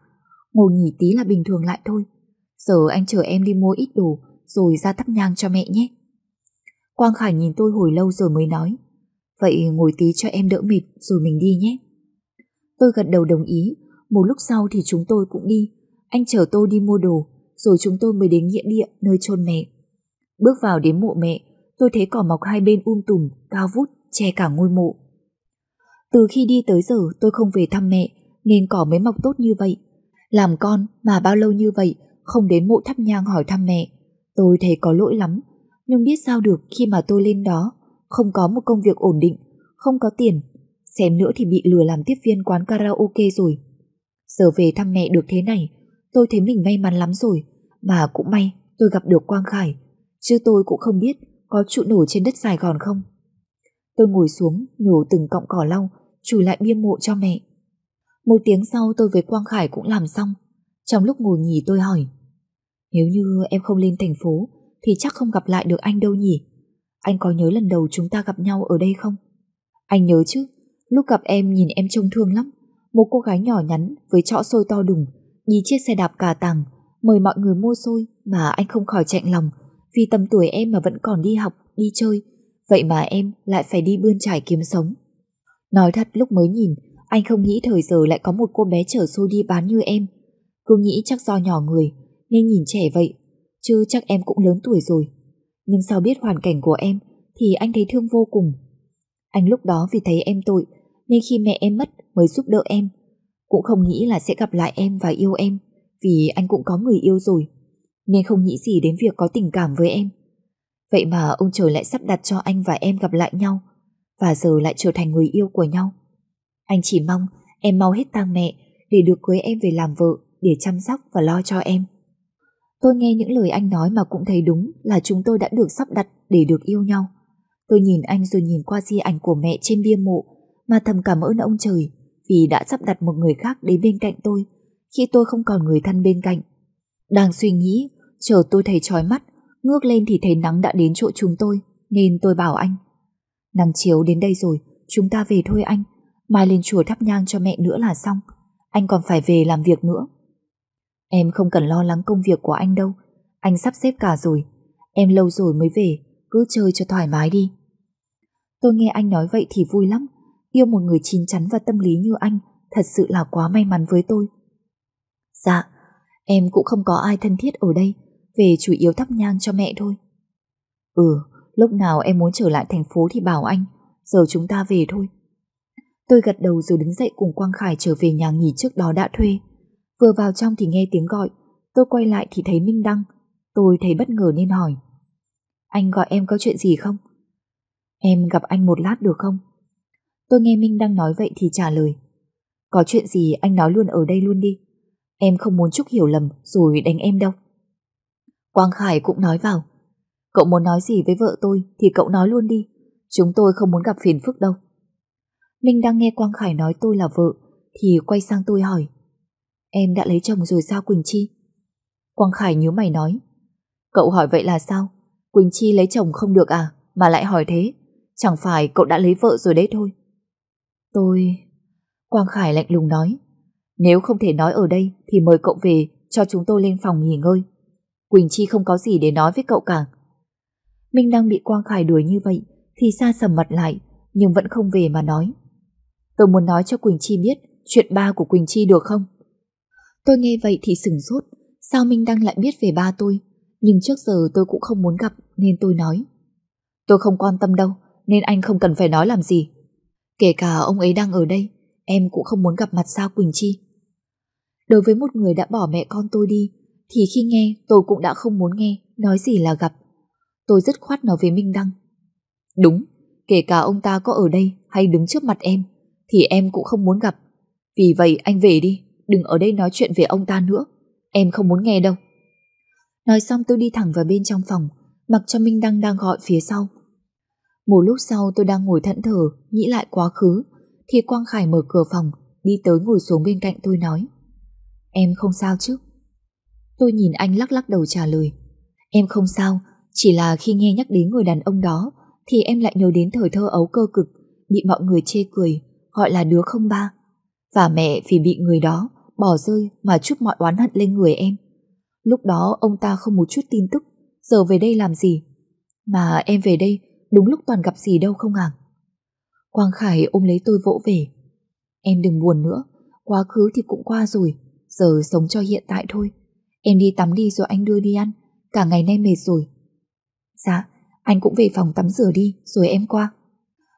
[SPEAKER 2] Ngồi nghỉ tí là bình thường lại thôi. Giờ anh chờ em đi mua ít đồ rồi ra thắp nhang cho mẹ nhé. Quang Khải nhìn tôi hồi lâu rồi mới nói. Vậy ngồi tí cho em đỡ mệt rồi mình đi nhé. Tôi gật đầu đồng ý, một lúc sau thì chúng tôi cũng đi. Anh chở tôi đi mua đồ, rồi chúng tôi mới đến nghĩa địa nơi chôn mẹ. Bước vào đến mộ mẹ, tôi thấy cỏ mọc hai bên um tùm, cao vút, che cả ngôi mộ. Từ khi đi tới giờ tôi không về thăm mẹ, nên cỏ mới mọc tốt như vậy. Làm con mà bao lâu như vậy, không đến mộ thắp nhang hỏi thăm mẹ. Tôi thấy có lỗi lắm, nhưng biết sao được khi mà tôi lên đó, không có một công việc ổn định, không có tiền. Xem nữa thì bị lừa làm tiếp viên quán karaoke rồi. Giờ về thăm mẹ được thế này, tôi thấy mình may mắn lắm rồi. Mà cũng may tôi gặp được Quang Khải, chứ tôi cũng không biết có trụ nổ trên đất Sài Gòn không. Tôi ngồi xuống, nhổ từng cọng cỏ lau, chùi lại bia mộ cho mẹ. Một tiếng sau tôi với Quang Khải cũng làm xong. Trong lúc ngồi nghỉ tôi hỏi, nếu như em không lên thành phố, thì chắc không gặp lại được anh đâu nhỉ? Anh có nhớ lần đầu chúng ta gặp nhau ở đây không? Anh nhớ chứ, lúc gặp em nhìn em trông thương lắm. Một cô gái nhỏ nhắn với trọ xôi to đùng, đi chiếc xe đạp cà tàng, mời mọi người mua xôi mà anh không khỏi chạy lòng vì tầm tuổi em mà vẫn còn đi học, đi chơi. Vậy mà em lại phải đi bươn trải kiếm sống. Nói thật lúc mới nhìn, anh không nghĩ thời giờ lại có một cô bé chở xôi đi bán như em. Cứ nghĩ chắc do nhỏ người, nên nhìn trẻ vậy, chứ chắc em cũng lớn tuổi rồi. Nhưng sao biết hoàn cảnh của em, thì anh thấy thương vô cùng. Anh lúc đó vì thấy em tội, nên khi mẹ em mất mới giúp đỡ em. Cũng không nghĩ là sẽ gặp lại em và yêu em, vì anh cũng có người yêu rồi. Nên không nghĩ gì đến việc có tình cảm với em. Vậy mà ông trời lại sắp đặt cho anh và em gặp lại nhau, và giờ lại trở thành người yêu của nhau. Anh chỉ mong em mau hết tang mẹ để được cưới em về làm vợ, để chăm sóc và lo cho em. Tôi nghe những lời anh nói mà cũng thấy đúng là chúng tôi đã được sắp đặt để được yêu nhau. Tôi nhìn anh rồi nhìn qua di ảnh của mẹ trên bia mộ mà thầm cảm ơn ông trời vì đã sắp đặt một người khác đến bên cạnh tôi khi tôi không còn người thân bên cạnh. Đang suy nghĩ, chờ tôi thấy chói mắt, ngước lên thì thấy nắng đã đến chỗ chúng tôi, nên tôi bảo anh. Nắng chiếu đến đây rồi, chúng ta về thôi anh, mai lên chùa thắp nhang cho mẹ nữa là xong, anh còn phải về làm việc nữa. Em không cần lo lắng công việc của anh đâu, anh sắp xếp cả rồi, em lâu rồi mới về, cứ chơi cho thoải mái đi. Tôi nghe anh nói vậy thì vui lắm, yêu một người chín chắn và tâm lý như anh thật sự là quá may mắn với tôi. Dạ, em cũng không có ai thân thiết ở đây, về chủ yếu thắp nhang cho mẹ thôi. Ừ, lúc nào em muốn trở lại thành phố thì bảo anh, giờ chúng ta về thôi. Tôi gật đầu rồi đứng dậy cùng Quang Khải trở về nhà nghỉ trước đó đã thuê. Vừa vào trong thì nghe tiếng gọi, tôi quay lại thì thấy Minh Đăng. Tôi thấy bất ngờ nên hỏi. Anh gọi em có chuyện gì không? Em gặp anh một lát được không? Tôi nghe Minh Đăng nói vậy thì trả lời. Có chuyện gì anh nói luôn ở đây luôn đi. Em không muốn Trúc hiểu lầm rồi đánh em đâu. Quang Khải cũng nói vào. Cậu muốn nói gì với vợ tôi thì cậu nói luôn đi. Chúng tôi không muốn gặp phiền phức đâu. Minh đang nghe Quang Khải nói tôi là vợ thì quay sang tôi hỏi. Em đã lấy chồng rồi sao Quỳnh Chi? Quang Khải nhớ mày nói. Cậu hỏi vậy là sao? Quỳnh Chi lấy chồng không được à? Mà lại hỏi thế. Chẳng phải cậu đã lấy vợ rồi đấy thôi. Tôi... Quang Khải lạnh lùng nói. Nếu không thể nói ở đây thì mời cậu về cho chúng tôi lên phòng nghỉ ngơi. Quỳnh Chi không có gì để nói với cậu cả. Minh đang bị Quang Khải đuổi như vậy thì xa sầm mặt lại nhưng vẫn không về mà nói. Tôi muốn nói cho Quỳnh Chi biết chuyện ba của Quỳnh Chi được không? Tôi nghe vậy thì sừng sốt, sao Minh Đăng lại biết về ba tôi? Nhưng trước giờ tôi cũng không muốn gặp nên tôi nói. Tôi không quan tâm đâu, nên anh không cần phải nói làm gì. Kể cả ông ấy đang ở đây, em cũng không muốn gặp mặt sao Quỳnh Chi. Đối với một người đã bỏ mẹ con tôi đi, thì khi nghe tôi cũng đã không muốn nghe, nói gì là gặp. Tôi rất khoát nói với Minh Đăng. Đúng, kể cả ông ta có ở đây hay đứng trước mặt em, thì em cũng không muốn gặp. Vì vậy anh về đi, đừng ở đây nói chuyện về ông ta nữa. Em không muốn nghe đâu. Nói xong tôi đi thẳng vào bên trong phòng, mặc cho Minh Đăng đang gọi phía sau. Một lúc sau tôi đang ngồi thẫn thờ, nghĩ lại quá khứ, thì Quang Khải mở cửa phòng,
[SPEAKER 1] đi tới ngồi xuống bên cạnh tôi nói Em không sao chứ? Tôi nhìn anh lắc lắc đầu trả lời Em không sao, chỉ là khi nghe nhắc đến người đàn ông đó thì em lại nhớ đến thời thơ ấu cơ cực bị mọi người chê cười gọi là đứa không ba và mẹ vì bị người đó bỏ rơi mà chút mọi oán hận lên người em. Lúc đó ông ta không một chút tin tức giờ về đây làm gì? Mà em về đây đúng lúc toàn gặp gì đâu không à? Quang Khải ôm lấy tôi vỗ về. Em đừng buồn nữa, quá khứ thì cũng qua rồi, giờ sống cho hiện tại thôi. Em đi tắm đi rồi anh đưa đi ăn, cả ngày nay mệt rồi. Dạ, anh cũng về phòng tắm rửa đi rồi em qua.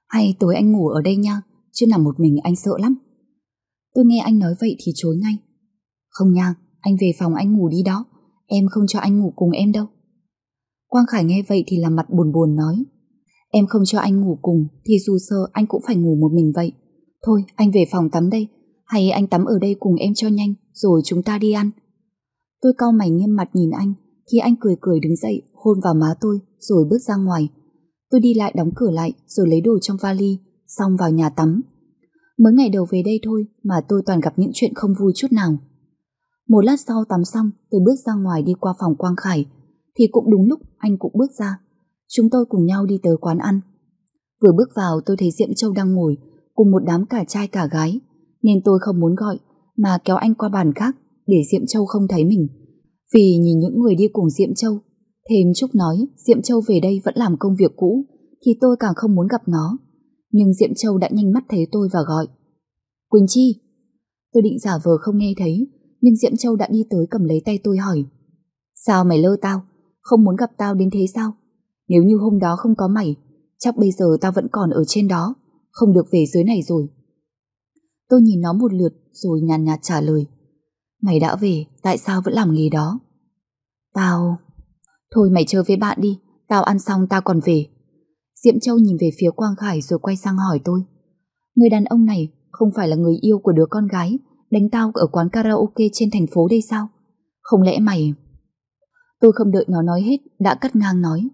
[SPEAKER 1] Hay tối anh ngủ ở đây nha, chứ nằm một mình anh sợ lắm. Tôi nghe anh nói vậy thì chối ngay. Không nha, anh về phòng anh ngủ đi đó, em không cho anh ngủ cùng em đâu. Quang Khải nghe vậy thì làm mặt buồn buồn nói. Em không cho anh ngủ cùng thì dù sơ anh cũng phải ngủ một mình vậy. Thôi anh về phòng tắm đây, hay anh tắm ở đây cùng em cho nhanh rồi chúng ta đi ăn. Tôi cau mày nghiêm mặt nhìn anh, khi anh cười cười đứng dậy, hôn vào má tôi, rồi bước ra ngoài. Tôi đi lại đóng cửa lại, rồi lấy đồ trong vali, xong vào nhà tắm. Mới ngày đầu về đây thôi mà tôi toàn gặp những chuyện không vui chút nào. Một lát sau tắm xong, tôi bước ra ngoài đi qua phòng Quang Khải thì cũng đúng lúc, anh cũng bước ra. Chúng tôi cùng nhau đi tới quán ăn. Vừa bước vào, tôi thấy Diệm Châu đang ngồi, cùng một đám cả trai cả gái nên tôi không muốn gọi, mà kéo anh qua bàn khác để Diệm Châu không thấy mình. Vì nhìn những người đi cùng Diệm Châu Thêm Trúc nói Diệm Châu về đây vẫn làm công việc cũ, thì tôi càng không muốn gặp nó. Nhưng Diệm Châu đã nhanh mắt thấy tôi và gọi. Quỳnh Chi! Tôi định giả vờ không nghe thấy, nhưng Diệm Châu đã đi tới cầm lấy tay tôi hỏi, Sao mày lơ tao? Không muốn gặp tao đến thế sao? Nếu như hôm đó không có mày, chắc bây giờ tao vẫn còn ở trên đó, không được về dưới này rồi. Tôi nhìn nó một lượt rồi nhàn nhạt trả lời Mày đã về, tại sao vẫn làm nghề đó? Tao... Thôi mày chơi với bạn đi, tao ăn xong tao còn về. Diệm Châu nhìn về phía Quang Khải rồi quay sang hỏi tôi. Người đàn ông này không phải là người yêu của đứa con gái đánh tao ở quán karaoke trên thành phố đây sao? Không lẽ mày... Tôi không đợi nó nói hết, đã cắt ngang nói.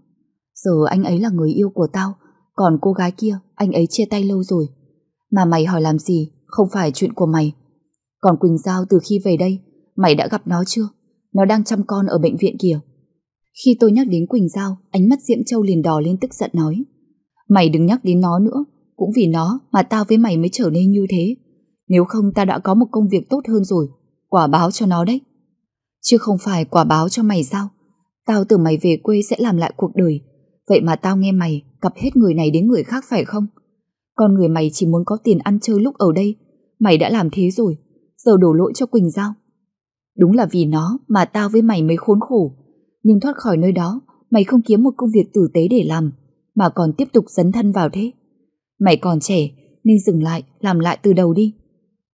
[SPEAKER 1] Giờ anh ấy là người yêu của tao, còn cô gái kia, anh ấy chia tay lâu rồi. Mà mày hỏi làm gì, không phải chuyện của mày. Còn Quỳnh Giao từ khi về đây, mày đã gặp nó chưa? Nó đang chăm con ở bệnh viện kìa. Khi tôi nhắc đến Quỳnh Giao, ánh mắt Diễm Châu liền đỏ lên tức giận nói. Mày đừng nhắc đến nó nữa, cũng vì nó mà tao với mày mới trở nên như thế. Nếu không ta đã có một công việc tốt hơn rồi, quả báo cho nó đấy. Chứ không phải quả báo cho mày sao? Tao tưởng mày về quê sẽ làm lại cuộc đời, vậy mà tao nghe mày cặp hết người này đến người khác phải không? Con người mày chỉ muốn có tiền ăn chơi lúc ở đây, mày đã làm thế rồi, giờ đổ lỗi cho Quỳnh Giao. Đúng là vì nó mà tao với mày mới khốn khổ, nhưng thoát khỏi nơi đó, mày không kiếm một công việc tử tế để làm, mà còn tiếp tục dấn thân vào thế. Mày còn trẻ, nên dừng lại, làm lại từ đầu đi.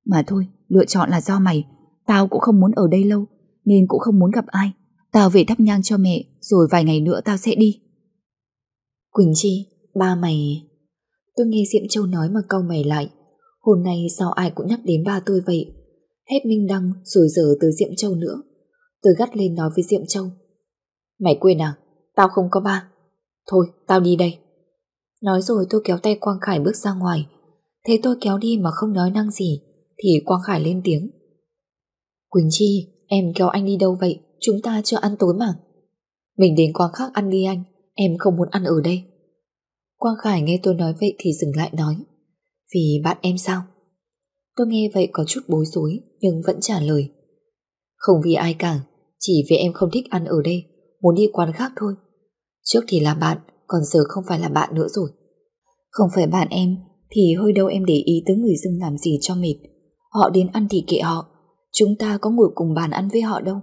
[SPEAKER 1] Mà thôi, lựa chọn là do mày, tao cũng không muốn ở đây lâu, nên cũng không muốn gặp ai. Tao về thắp nhang cho mẹ, rồi vài ngày nữa tao sẽ đi. Quỳnh Chi, ba mày... Tôi nghe Diệm Châu nói mà cau mày lại. Hôm nay sao ai cũng nhắc đến ba tôi vậy? Hết Minh Đăng rồi giờ tới Diệm Châu nữa. Tôi gắt lên nói với Diệm Châu. Mày quên à? Tao không có ba. Thôi, tao đi đây. Nói rồi tôi kéo tay Quang Khải bước ra ngoài. Thấy tôi kéo đi mà không nói năng gì, thì Quang Khải lên tiếng. Quỳnh Chi, em kéo anh đi đâu vậy? Chúng ta chưa ăn tối mà. Mình đến quán khác ăn đi anh, em không muốn ăn ở đây. Quang Khải nghe tôi nói vậy thì dừng lại nói. Vì bạn em sao? Tôi nghe vậy có chút bối rối nhưng vẫn trả lời. Không vì ai cả, chỉ vì em không thích ăn ở đây muốn đi quán khác thôi. Trước thì là bạn, còn giờ không phải là bạn nữa rồi. Không phải bạn em, thì hơi đâu em để ý tới người dưng làm gì cho mệt. Họ đến ăn thì kệ họ, chúng ta có ngồi cùng bàn ăn với họ đâu.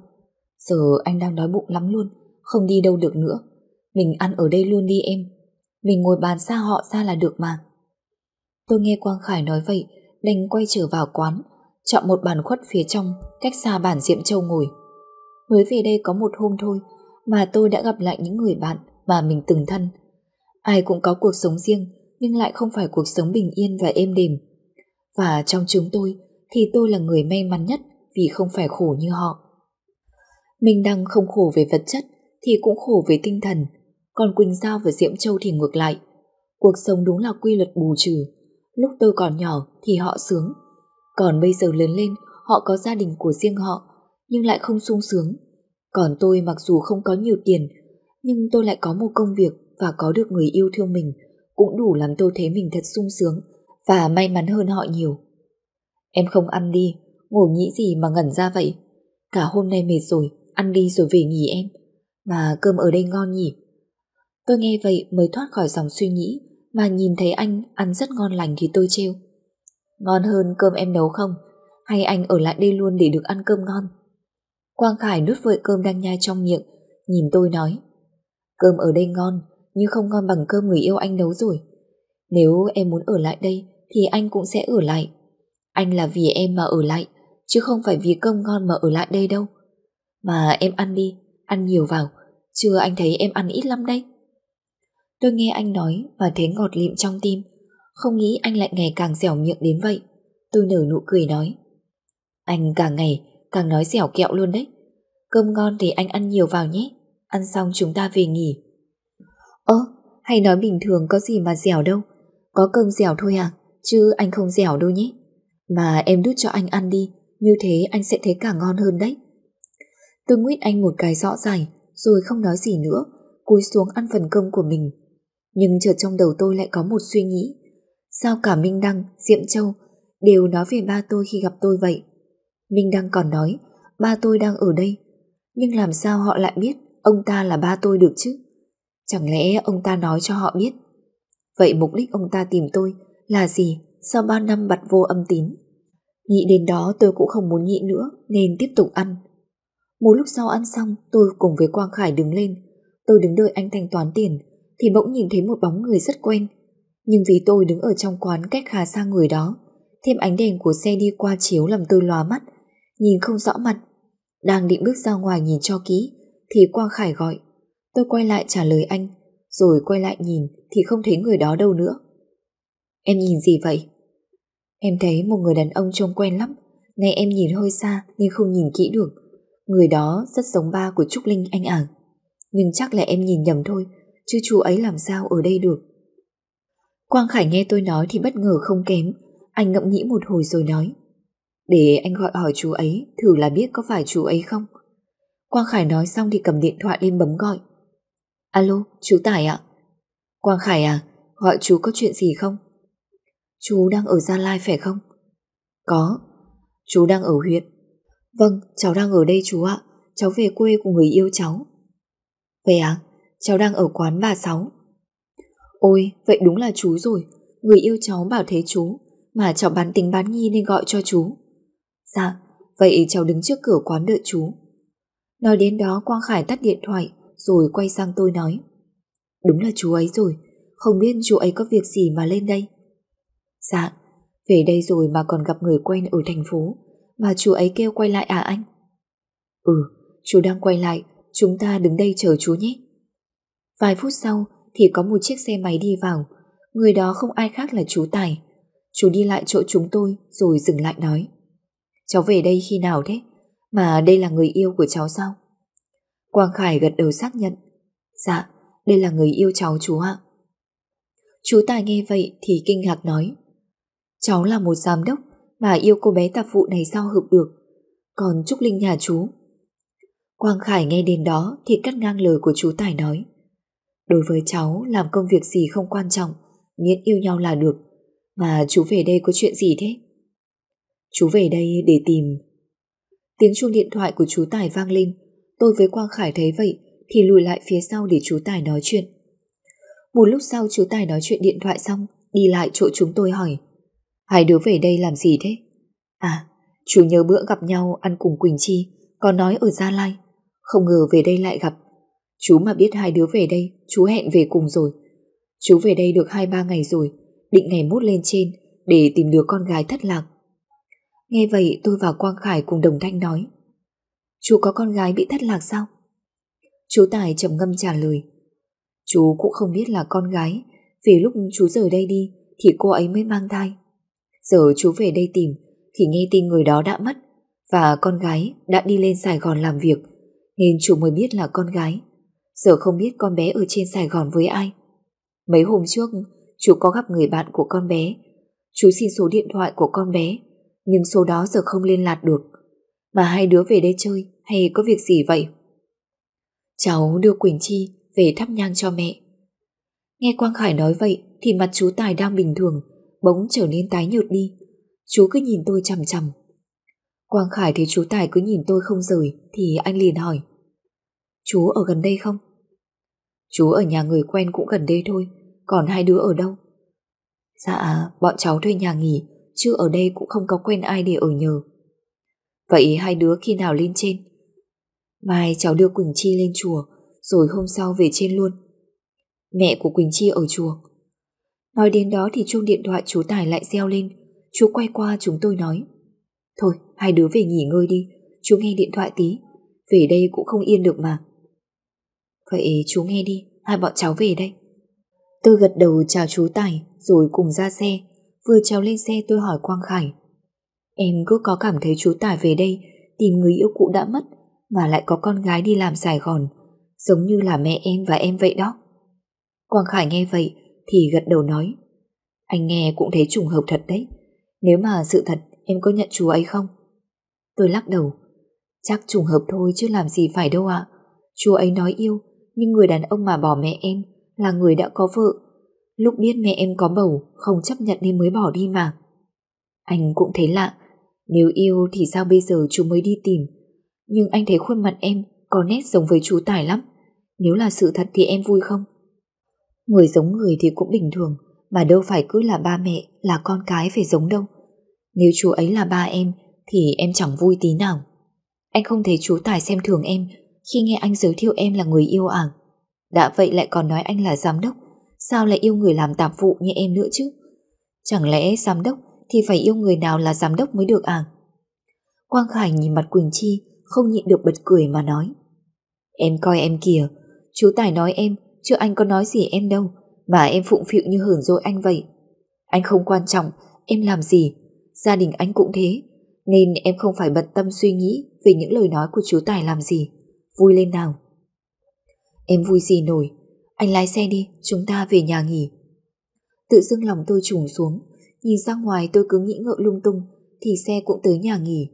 [SPEAKER 1] Giờ anh đang đói bụng lắm luôn, không đi đâu được nữa. Mình ăn ở đây luôn đi em. Mình ngồi bàn xa họ ra là được mà. Tôi nghe Quang Khải nói vậy, đành quay trở vào quán, chọn một bàn khuất phía trong, cách xa bàn Diệm Châu ngồi. Mới về đây có một hôm thôi, mà tôi đã gặp lại những người bạn mà mình từng thân. Ai cũng có cuộc sống riêng nhưng lại không phải cuộc sống bình yên và êm đềm. Và trong chúng tôi thì tôi là người may mắn nhất vì không phải khổ như họ. Mình đang không khổ về vật chất thì cũng khổ về tinh thần, còn Quỳnh Giao và Diễm Châu thì ngược lại. Cuộc sống đúng là quy luật bù trừ. Lúc tôi còn nhỏ thì họ sướng, Còn bây giờ lớn lên, họ có gia đình của riêng họ, nhưng lại không sung sướng. Còn tôi mặc dù không có nhiều tiền, nhưng tôi lại có một công việc và có được người yêu thương mình, cũng đủ làm tôi thấy mình thật sung sướng và may mắn hơn họ nhiều. Em không ăn đi, ngồi nghĩ gì mà ngẩn ra vậy? Cả hôm nay mệt rồi, ăn đi rồi về nghỉ em. Mà cơm ở đây ngon nhỉ? Tôi nghe vậy mới thoát khỏi dòng suy nghĩ mà nhìn thấy anh ăn rất ngon lành thì tôi trêu. Ngon hơn cơm em nấu không? Hay anh ở lại đây luôn để được ăn cơm ngon? Quang Khải nuốt vội cơm đang nhai trong miệng, nhìn tôi nói. Cơm ở đây ngon, nhưng không ngon bằng cơm người yêu anh nấu rồi. Nếu em muốn ở lại đây thì anh cũng sẽ ở lại. Anh là vì em mà ở lại, chứ không phải vì cơm ngon mà ở lại đây đâu. Mà em ăn đi, ăn nhiều vào, chưa anh thấy em ăn ít lắm đấy. Tôi nghe anh nói và thấy ngọt lịm trong tim, không nghĩ anh lại ngày càng dẻo miệng đến vậy. Tôi nở nụ cười nói. Anh càng ngày càng nói dẻo kẹo luôn đấy. Cơm ngon thì anh ăn nhiều vào nhé, ăn xong chúng ta về nghỉ. Ơ, hay nói bình thường có gì mà dẻo đâu, có cơm dẻo thôi à, chứ anh không dẻo đâu nhé. Mà em đút cho anh ăn đi, như thế anh sẽ thấy càng ngon hơn đấy. Tôi nguyết anh một cái rõ ràng, rồi không nói gì nữa, cúi xuống ăn phần cơm của mình. Nhưng chợt trong đầu tôi lại có một suy nghĩ. Sao cả Minh Đăng, Diệm Châu đều nói về ba tôi khi gặp tôi vậy? Minh Đăng còn nói, ba tôi đang ở đây. Nhưng làm sao họ lại biết ông ta là ba tôi được chứ? Chẳng lẽ ông ta nói cho họ biết? Vậy mục đích ông ta tìm tôi là gì sau ba năm bật vô âm tín? Nghĩ đến đó tôi cũng không muốn nghĩ nữa nên tiếp tục ăn. Một lúc sau ăn xong tôi cùng với Quang Khải đứng lên. Tôi đứng đợi anh thanh toán tiền thì bỗng nhìn thấy một bóng người rất quen. Nhưng vì tôi đứng ở trong quán cách khá xa người đó, thêm ánh đèn của xe đi qua chiếu làm tôi lóa mắt, nhìn không rõ mặt. Đang định bước ra ngoài nhìn cho kỹ, thì Quang Khải gọi. Tôi quay lại trả lời anh, rồi quay lại nhìn thì không thấy người đó đâu nữa. Em nhìn gì vậy? Em thấy một người đàn ông trông quen lắm nay em nhìn hơi xa nên không nhìn kỹ được Người đó rất giống ba của Trúc Linh anh ạ Nhưng chắc là em nhìn nhầm thôi Chứ chú ấy làm sao ở đây được Quang Khải nghe tôi nói thì bất ngờ không kém Anh ngẫm nghĩ một hồi rồi nói Để anh gọi hỏi chú ấy Thử là biết có phải chú ấy không Quang Khải nói xong thì cầm điện thoại lên bấm gọi Alo, chú Tài ạ Quang Khải à, gọi chú có chuyện gì không? Chú đang ở Gia Lai phải không? Có, chú đang ở huyện. Vâng, cháu đang ở đây chú ạ. Cháu về quê của người yêu cháu. Về à? Cháu đang ở quán bà Sáu. Ôi, vậy đúng là chú rồi. Người yêu cháu bảo thế chú, mà cháu bán tính bán nghi nên gọi cho chú. Dạ, vậy cháu đứng trước cửa quán đợi chú. Nói đến đó Quang Khải tắt điện thoại rồi quay sang tôi nói. Đúng là chú ấy rồi, không biết chú ấy có việc gì mà lên đây. Dạ, về đây rồi mà còn gặp người quen ở thành phố, mà chú ấy kêu quay lại à anh? Ừ, chú đang quay lại, chúng ta đứng đây chờ chú nhé. Vài phút sau thì có một chiếc xe máy đi vào, người đó không ai khác là chú Tài. Chú đi lại chỗ chúng tôi rồi dừng lại nói. Cháu về đây khi nào thế? Mà đây là người yêu của cháu sao? Quang Khải gật đầu xác nhận. Dạ, đây là người yêu cháu chú ạ. Chú Tài nghe vậy thì kinh ngạc nói. Cháu là một giám đốc mà yêu cô bé tạp vụ này sao hợp được. Còn Trúc Linh nhà chú. Quang Khải nghe đến đó thì cắt ngang lời của chú Tài nói. Đối với cháu làm công việc gì không quan trọng, miễn yêu nhau là được. Mà chú về đây có chuyện gì thế? Chú về đây để tìm. Tiếng chuông điện thoại của chú Tài vang lên. Tôi với Quang Khải thấy vậy thì lùi lại phía sau để chú Tài nói chuyện. Một lúc sau chú Tài nói chuyện điện thoại xong, đi lại chỗ chúng tôi hỏi. Hai đứa về đây làm gì thế? À, chú nhớ bữa gặp nhau ăn cùng Quỳnh Chi, còn nói ở Gia Lai. Không ngờ về đây lại gặp. Chú mà biết hai đứa về đây, chú hẹn về cùng rồi. Chú về đây được hai ba ngày rồi, định ngày mốt lên trên để tìm đứa con gái thất lạc. Nghe vậy tôi và Quang Khải cùng đồng thanh nói. Chú có con gái bị thất lạc sao? Chú Tài trầm ngâm trả lời. Chú cũng không biết là con gái, vì lúc chú rời đây đi thì cô ấy mới mang thai. Giờ chú về đây tìm thì nghe tin người đó đã mất và con gái đã đi lên Sài Gòn làm việc nên chú mới biết là con gái. Giờ không biết con bé ở trên Sài Gòn với ai. Mấy hôm trước chú có gặp người bạn của con bé. Chú xin số điện thoại của con bé Nhưng số đó giờ không liên lạc được. Mà hai đứa về đây chơi hay có việc gì vậy? Cháu đưa Quỳnh Chi về thắp nhang cho mẹ. Nghe Quang Khải nói vậy thì mặt chú Tài đang bình thường, bỗng trở nên tái nhợt đi. Chú cứ nhìn tôi chằm chằm. Quang Khải thấy chú Tài cứ nhìn tôi không rời thì anh liền hỏi. Chú ở gần đây không? Chú ở nhà người quen cũng gần đây thôi, còn hai đứa ở đâu? Dạ, bọn cháu thuê nhà nghỉ, chứ ở đây cũng không có quen ai để ở nhờ. Vậy hai đứa khi nào lên trên? Mai cháu đưa Quỳnh Chi lên chùa, rồi hôm sau về trên luôn. Mẹ của Quỳnh Chi ở chùa. Nói đến đó thì chuông điện thoại chú Tài lại reo lên. Chú quay qua chúng tôi nói. Thôi, hai đứa về nghỉ ngơi đi, chú nghe điện thoại tí. Về đây cũng không yên được mà. Vậy chú nghe đi, hai bọn cháu về đây. Tôi gật đầu chào chú Tài rồi cùng ra xe. Vừa trèo lên xe tôi hỏi Quang Khải. Em cứ có cảm thấy chú Tài về đây tìm người yêu cũ đã mất mà lại có con gái đi làm Sài Gòn giống như là mẹ em và em vậy đó. Quang Khải nghe vậy thì gật đầu nói Anh nghe cũng thấy trùng hợp thật đấy. Nếu mà sự thật em có nhận chú ấy không? Tôi lắc đầu. Chắc trùng hợp thôi chứ làm gì phải đâu ạ. Chú ấy nói yêu nhưng người đàn ông mà bỏ mẹ em là người đã có vợ. Lúc biết mẹ em có bầu không chấp nhận nên mới bỏ đi mà. Anh cũng thấy lạ. Nếu yêu thì sao bây giờ chú mới đi tìm? Nhưng anh thấy khuôn mặt em có nét giống với chú Tài lắm. Nếu là sự thật thì em vui không? Người giống người thì cũng bình thường, mà đâu phải cứ là ba mẹ, là con cái phải giống đâu. Nếu chú ấy là ba em, thì em chẳng vui tí nào. Anh không thấy chú Tài xem thường em khi nghe anh giới thiệu em là người yêu à? Đã vậy lại còn nói anh là giám đốc, sao lại yêu người làm tạp vụ như em nữa chứ? Chẳng lẽ giám đốc thì phải yêu người nào là giám đốc mới được à? Quang Khải nhìn mặt Quỳnh Chi, không nhịn được bật cười mà nói. Em coi em kìa, chú Tài nói em, chứ anh có nói gì em đâu, mà em phụng phịu như hưởng dội anh vậy. Anh không quan trọng, em làm gì, gia đình anh cũng thế, nên em không phải bận tâm suy nghĩ về những lời nói của chú Tài làm gì. Vui lên nào. Em vui gì nổi, anh lái xe đi, chúng ta về nhà nghỉ. Tự dưng lòng tôi trùng xuống, nhìn ra ngoài tôi cứ nghĩ ngợi lung tung, thì xe cũng tới nhà nghỉ.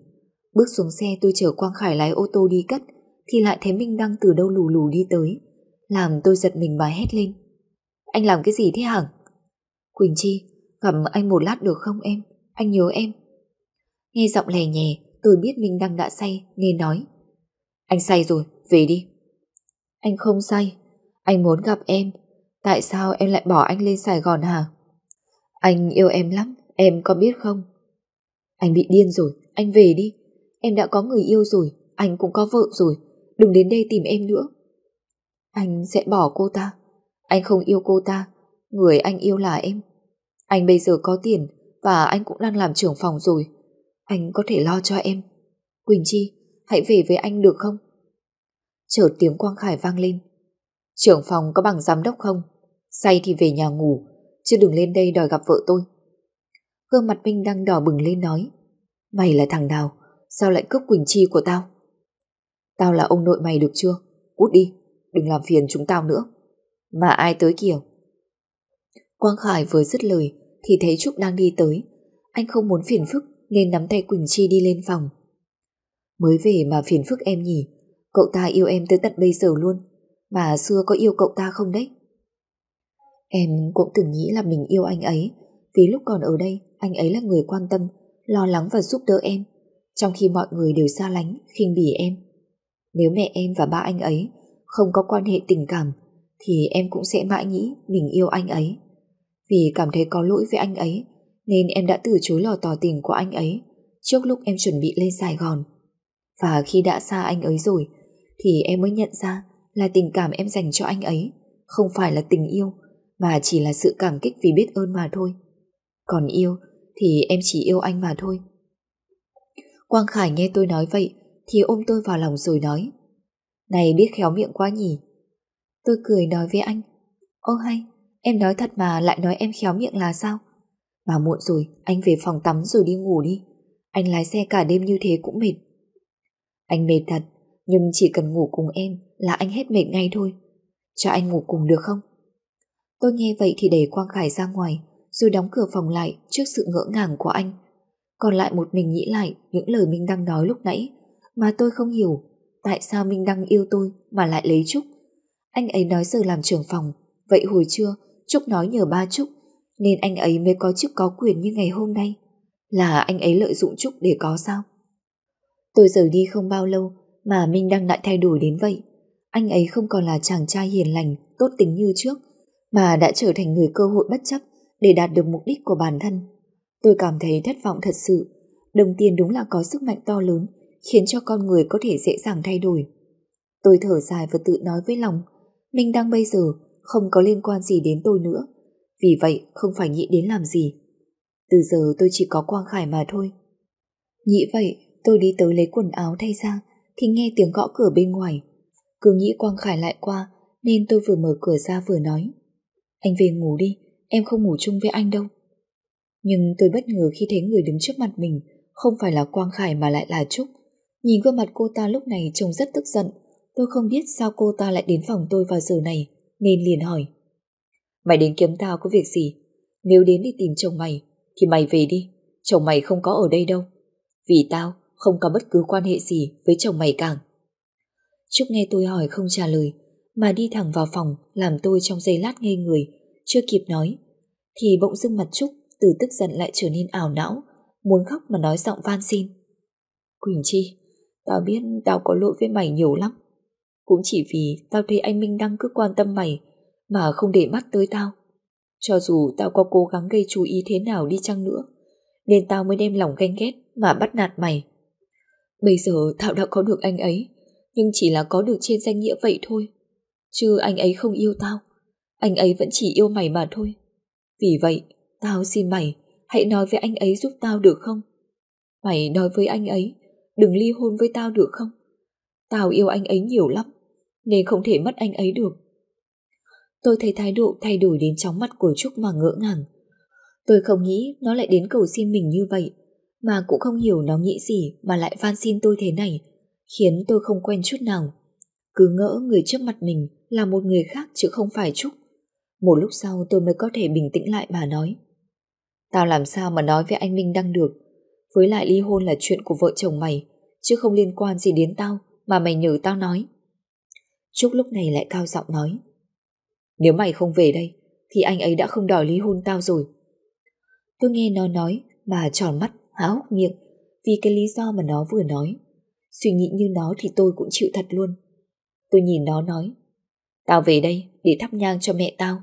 [SPEAKER 1] Bước xuống xe tôi chở Quang Khải lái ô tô đi cất, thì lại thấy Minh Đăng từ đâu lù lù đi tới, làm tôi giật mình mà hét lên. Anh làm cái gì thế hả? Quỳnh Chi, gặp anh một lát được không em? Anh nhớ em. Nghe giọng lè nhẹ, tôi biết Minh Đăng đã say nên nói. Anh say rồi, về đi. Anh không say, anh muốn gặp em. Tại sao em lại bỏ anh lên Sài Gòn hả? Anh yêu em lắm, em có biết không? Anh bị điên rồi, anh về đi. Em đã có người yêu rồi, anh cũng có vợ rồi. Đừng đến đây tìm em nữa. Anh sẽ bỏ cô ta. Anh không yêu cô ta. Người anh yêu là em. Anh bây giờ có tiền và anh cũng đang làm trưởng phòng rồi. Anh có thể lo cho em. Quỳnh Chi, hãy về với anh được không? Chợt tiếng Quang Khải vang lên. Trưởng phòng có bằng giám đốc không? Say thì về nhà ngủ, chứ đừng lên đây đòi gặp vợ tôi. Gương mặt Minh đang đỏ bừng lên nói. Mày là thằng nào? Sao lại cướp Quỳnh Chi của tao? Tao là ông nội mày được chưa? Cút đi, đừng làm phiền chúng tao nữa. Mà ai tới kìa? Quang Khải vừa dứt lời thì thấy Trúc đang đi tới. Anh không muốn phiền phức nên nắm tay Quỳnh Chi đi lên phòng. Mới về mà phiền phức em nhỉ? Cậu ta yêu em tới tận bây giờ luôn. Mà xưa có yêu cậu ta không đấy? Em cũng từng nghĩ là mình yêu anh ấy vì lúc còn ở đây anh ấy là người quan tâm, lo lắng và giúp đỡ em trong khi mọi người đều xa lánh, khinh bỉ em. Nếu mẹ em và ba anh ấy không có quan hệ tình cảm thì em cũng sẽ mãi nghĩ mình yêu anh ấy. Vì cảm thấy có lỗi với anh ấy nên em đã từ chối lò tỏ tình của anh ấy trước lúc em chuẩn bị lên Sài Gòn. Và khi đã xa anh ấy rồi thì em mới nhận ra là tình cảm em dành cho anh ấy không phải là tình yêu mà chỉ là sự cảm kích vì biết ơn mà thôi. Còn yêu thì em chỉ yêu anh mà thôi. Quang Khải nghe tôi nói vậy thì ôm tôi vào lòng rồi nói Này biết khéo miệng quá nhỉ Tôi cười nói với anh Ô hay, em nói thật mà lại nói em khéo miệng là sao Mà muộn rồi, anh về phòng tắm rồi đi ngủ đi Anh lái xe cả đêm như thế cũng mệt anh mệt thật Nhưng chỉ cần ngủ cùng em là anh hết mệt ngay thôi Cho anh ngủ cùng được không Tôi nghe vậy thì đẩy Quang Khải ra ngoài Rồi đóng cửa phòng lại trước sự ngỡ ngàng của anh Còn lại một mình nghĩ lại những lời Minh Đăng nói lúc nãy mà tôi không hiểu tại sao Minh Đăng yêu tôi mà lại lấy Trúc. Anh ấy nói giờ làm trưởng phòng, vậy hồi trưa Trúc nói nhờ ba Trúc nên anh ấy mới có chức có quyền như ngày hôm nay. Là anh ấy lợi dụng Trúc để có sao? Tôi rời đi không bao lâu mà Minh Đăng lại thay đổi đến vậy. Anh ấy không còn là chàng trai hiền lành, tốt tính như trước, mà đã trở thành người cơ hội bất chấp để đạt được mục đích của bản thân. Tôi cảm thấy thất vọng thật sự. Đồng tiền đúng là có sức mạnh to lớn, khiến cho con người có thể dễ dàng thay đổi. Tôi thở dài và tự nói với lòng, Minh Đăng bây giờ không có liên quan gì đến tôi nữa. Vì vậy không phải nghĩ đến làm gì. Từ giờ tôi chỉ có Quang Khải mà thôi. Nghĩ vậy, tôi đi tới lấy quần áo thay ra, thì nghe tiếng gõ cửa bên ngoài. Cứ nghĩ Quang Khải lại qua, nên tôi vừa mở cửa ra vừa nói. Anh về ngủ đi, em không ngủ chung với anh đâu. Nhưng tôi bất ngờ khi thấy người đứng trước mặt mình không phải là Quang Khải mà lại là Trúc. Nhìn gương mặt cô ta lúc này trông rất tức giận. Tôi không biết sao cô ta lại đến phòng tôi vào giờ này, nên liền hỏi. Mày đến kiếm tao có việc gì? Nếu đến đi tìm chồng mày, thì mày về đi. Chồng mày không có ở đây đâu. Vì tao không có bất cứ quan hệ gì với chồng mày càng. Trúc nghe tôi hỏi không trả lời, mà đi thẳng vào phòng làm tôi trong giây lát ngây người, chưa kịp nói. Thì bỗng dưng mặt Trúc từ tức giận lại trở nên ảo não, muốn khóc mà nói giọng van xin. Quỳnh Chi, tao biết tao có lỗi với mày nhiều lắm. Cũng chỉ vì tao thấy anh Minh Đăng cứ quan tâm mày mà không để mắt tới tao. Cho dù tao có cố gắng gây chú ý thế nào đi chăng nữa, nên tao mới đem lòng ganh ghét mà bắt nạt mày. Bây giờ tao đã có được anh ấy, nhưng chỉ là có được trên danh nghĩa vậy thôi. Chứ anh ấy không yêu tao, anh ấy vẫn chỉ yêu mày mà thôi. Vì vậy, tao xin mày, hãy nói với anh ấy giúp tao được không? Mày nói với anh ấy, đừng ly hôn với tao được không? Tao yêu anh ấy nhiều lắm, nên không thể mất anh ấy được. Tôi thấy thái độ thay đổi đến chóng mặt của Trúc mà ngỡ ngàng. Tôi không nghĩ nó lại đến cầu xin mình như vậy, mà cũng không hiểu nó nghĩ gì mà lại van xin tôi thế này, khiến tôi không quen chút nào. Cứ ngỡ người trước mặt mình là một người khác chứ không phải Trúc. Một lúc sau tôi mới có thể bình tĩnh lại mà nói. Tao làm sao mà nói với anh Minh Đăng được, với lại ly hôn là chuyện của vợ chồng mày, chứ không liên quan gì đến tao mà mày nhờ tao nói. Trúc lúc này lại cao giọng nói. Nếu mày không về đây, thì anh ấy đã không đòi ly hôn tao rồi. Tôi nghe nó nói mà tròn mắt, há hốc miệng vì cái lý do mà nó vừa nói. Suy nghĩ như nó thì tôi cũng chịu thật luôn. Tôi nhìn nó nói Tao về đây để thắp nhang cho mẹ tao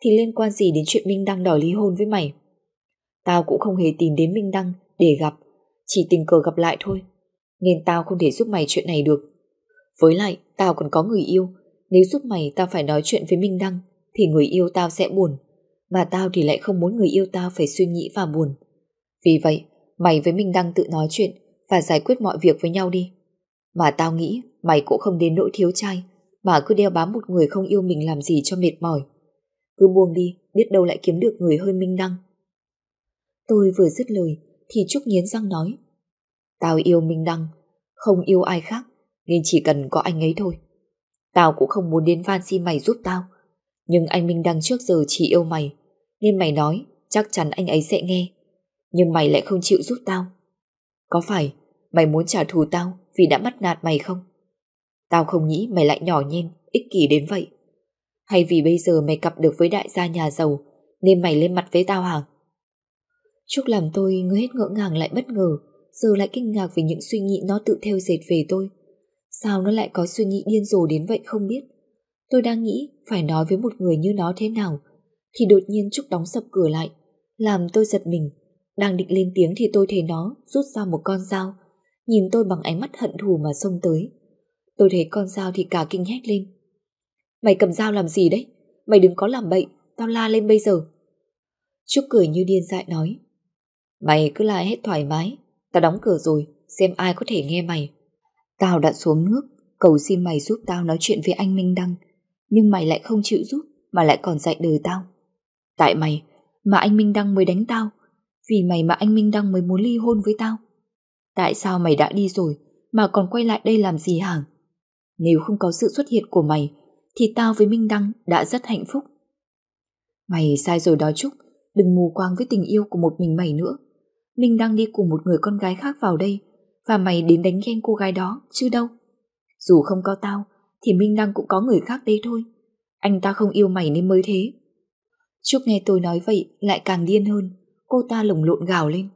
[SPEAKER 1] thì liên quan gì đến chuyện Minh Đăng đòi ly hôn với mày. Tao cũng không hề tìm đến Minh Đăng để gặp, chỉ tình cờ gặp lại thôi. Nên tao không thể giúp mày chuyện này được. Với lại, tao còn có người yêu. Nếu giúp mày tao phải nói chuyện với Minh Đăng thì người yêu tao sẽ buồn. Mà tao thì lại không muốn người yêu tao phải suy nghĩ và buồn. Vì vậy, mày với Minh Đăng tự nói chuyện và giải quyết mọi việc với nhau đi. Mà tao nghĩ mày cũng không đến nỗi thiếu trai mà cứ đeo bám một người không yêu mình làm gì cho mệt mỏi. Cứ buông đi, biết đâu lại kiếm được người hơn Minh Đăng. Tôi vừa dứt lời thì Trúc nghiến răng nói Tao yêu Minh Đăng, không yêu ai khác nên chỉ cần có anh ấy thôi. Tao cũng không muốn đến van xin mày giúp tao nhưng anh Minh Đăng trước giờ chỉ yêu mày nên mày nói chắc chắn anh ấy sẽ nghe nhưng mày lại không chịu giúp tao. Có phải mày muốn trả thù tao vì đã bắt nạt mày không? Tao không nghĩ mày lại nhỏ nhen, ích kỷ đến vậy. Hay vì bây giờ mày cặp được với đại gia nhà giàu nên mày lên mặt với tao hả? Trúc làm tôi ngứa hết ngỡ ngàng lại bất ngờ, giờ lại kinh ngạc vì những suy nghĩ nó tự theo dệt về tôi. Sao nó lại có suy nghĩ điên rồ đến vậy không biết. Tôi đang nghĩ phải nói với một người như nó thế nào, thì đột nhiên Trúc đóng sập cửa lại, làm tôi giật mình. Đang định lên tiếng thì tôi thấy nó rút ra một con dao, nhìn tôi bằng ánh mắt hận thù mà xông tới. Tôi thấy con dao thì cả kinh hét lên. Mày cầm dao làm gì đấy? Mày đừng có làm bậy, tao la lên bây giờ. Trúc cười như điên dại nói. Mày cứ la hết thoải mái, tao đóng cửa rồi, xem ai có thể nghe mày. Tao đã xuống nước, cầu xin mày giúp tao nói chuyện với anh Minh Đăng, nhưng mày lại không chịu giúp mà lại còn dạy đời tao. Tại mày mà anh Minh Đăng mới đánh tao, vì mày mà anh Minh Đăng mới muốn ly hôn với tao. Tại sao mày đã đi rồi mà còn quay lại đây làm gì hả? Nếu không có sự xuất hiện của mày thì tao với Minh Đăng đã rất hạnh phúc. Mày sai rồi đó Trúc, đừng mù quáng với tình yêu của một mình mày nữa. Minh Đăng đi cùng một người con gái khác vào đây và mày đến đánh ghen cô gái đó, chứ đâu. Dù không có tao, thì Minh Đăng cũng có người khác đây thôi. Anh ta không yêu mày nên mới thế. Trúc nghe tôi nói vậy lại càng điên hơn, cô ta lồng lộn gào lên.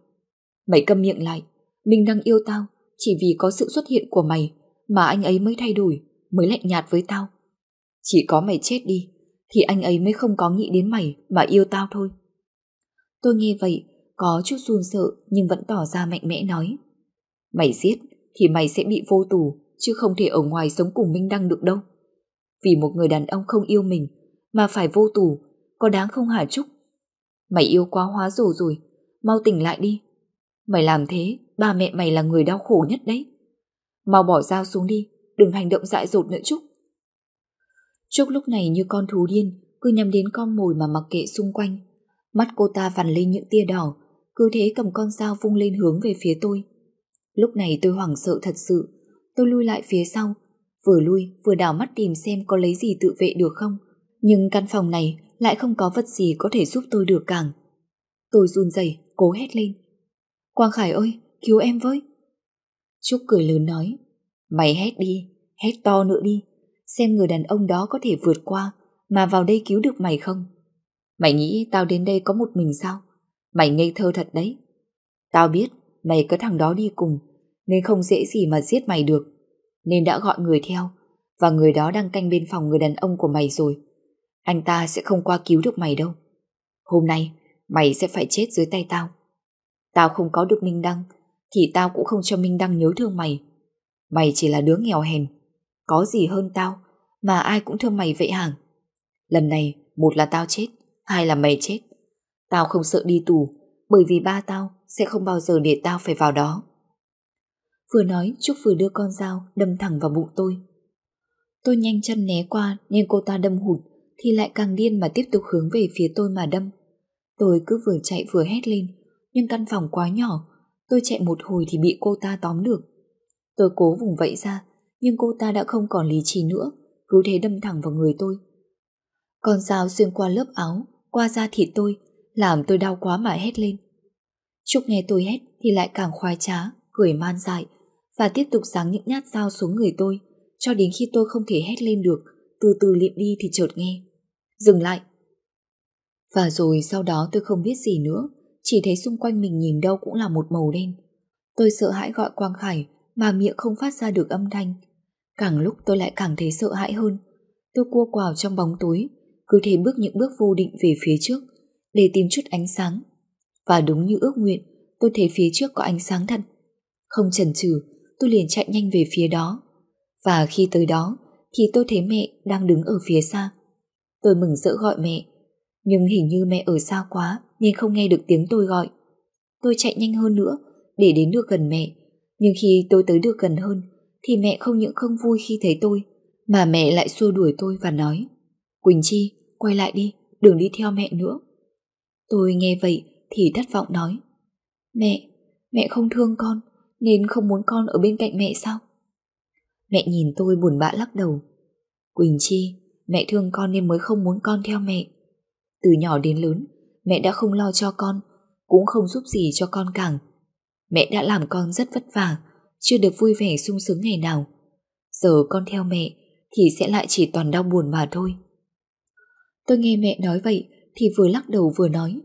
[SPEAKER 1] Mày câm miệng lại, Minh Đăng yêu tao chỉ vì có sự xuất hiện của mày mà anh ấy mới thay đổi, mới lạnh nhạt với tao. Chỉ có mày chết đi, thì anh ấy mới không có nghĩ đến mày mà yêu tao thôi. Tôi nghe vậy, có chút run sợ nhưng vẫn tỏ ra mạnh mẽ nói. Mày giết thì mày sẽ bị vô tù, chứ không thể ở ngoài sống cùng Minh Đăng được đâu. Vì một người đàn ông không yêu mình mà phải vô tù, có đáng không hả Trúc? Mày yêu quá hóa rủ rồi, mau tỉnh lại đi. Mày làm thế, ba mẹ mày là người đau khổ nhất đấy. Mau bỏ dao xuống đi, đừng hành động dại dột nữa Trúc. Trúc lúc này như con thú điên, cứ nhắm đến con mồi mà mặc kệ xung quanh. Mắt cô ta vằn lên những tia đỏ, cứ thế cầm con dao vung lên hướng về phía tôi. Lúc này tôi hoảng sợ thật sự, tôi lui lại phía sau, vừa lui vừa đảo mắt tìm xem có lấy gì tự vệ được không. Nhưng căn phòng này lại không có vật gì có thể giúp tôi được càng. Tôi run rẩy, cố hét lên. Quang Khải ơi, cứu em với. Trúc cười lớn nói, mày hét đi, hét to nữa đi, xem người đàn ông đó có thể vượt qua mà vào đây cứu được mày không. Mày nghĩ tao đến đây có một mình sao? Mày ngây thơ thật đấy. Tao biết mày có thằng đó đi cùng nên không dễ gì mà giết mày được. Nên đã gọi người theo và người đó đang canh bên phòng người đàn ông của mày rồi. Anh ta sẽ không qua cứu được mày đâu. Hôm nay, mày sẽ phải chết dưới tay tao. Tao không có được Minh Đăng, thì tao cũng không cho Minh Đăng nhớ thương mày. Mày chỉ là đứa nghèo hèn. Có gì hơn tao mà ai cũng thương mày vậy hẳn. Lần này, một là tao chết, hai là mày chết. Tao không sợ đi tù, bởi vì ba tao sẽ không bao giờ để tao phải vào đó. Vừa nói, Trúc vừa đưa con dao đâm thẳng vào bụng tôi. Tôi nhanh chân né qua, nên cô ta đâm hụt thì lại càng điên mà tiếp tục hướng về phía tôi mà đâm. Tôi cứ vừa chạy vừa hét lên nhưng căn phòng quá nhỏ tôi chạy một hồi thì bị cô ta tóm được. Tôi cố vùng vẫy ra nhưng cô ta đã không còn lý trí nữa cứ thế đâm thẳng vào người tôi. Con dao xuyên qua lớp áo qua da thịt tôi làm tôi đau quá mà hét lên. Trúc nghe tôi hét thì lại càng khoái trá, cười man dại và tiếp tục giáng những nhát dao xuống người tôi cho đến khi tôi không thể hét lên được từ từ liệm đi thì chợt nghe. Dừng lại. Và rồi sau đó tôi không biết gì nữa chỉ thấy xung quanh mình nhìn đâu cũng là một màu đen. Tôi sợ hãi gọi Quang Khải mà miệng không phát ra được âm thanh. Càng lúc tôi lại càng thấy sợ hãi hơn. Tôi cua quào trong bóng tối cứ thế bước những bước vô định về phía trước để tìm chút ánh sáng. Và đúng như ước nguyện, tôi thấy phía trước có ánh sáng thật. Không chần chừ, tôi liền chạy nhanh về phía đó. Và khi tới đó, thì tôi thấy mẹ đang đứng ở phía xa. Tôi mừng rỡ gọi mẹ, nhưng hình như mẹ ở xa quá nên không nghe được tiếng tôi gọi. Tôi chạy nhanh hơn nữa để đến được gần mẹ, nhưng khi tôi tới được gần hơn thì mẹ không những không vui khi thấy tôi, mà mẹ lại xua đuổi tôi và nói Quỳnh Chi, quay lại đi, đừng đi theo mẹ nữa. Tôi nghe vậy thì thất vọng nói Mẹ, mẹ không thương con nên không muốn con ở bên cạnh mẹ sao? Mẹ nhìn tôi buồn bã lắc đầu Quỳnh Chi, mẹ thương con nên mới không muốn con theo mẹ. Từ nhỏ đến lớn, mẹ đã không lo cho con, cũng không giúp gì cho con càng. Mẹ đã làm con rất vất vả, chưa được vui vẻ sung sướng ngày nào. Giờ con theo mẹ thì sẽ lại chỉ toàn đau buồn mà thôi. Tôi nghe mẹ nói vậy thì vừa lắc đầu vừa nói.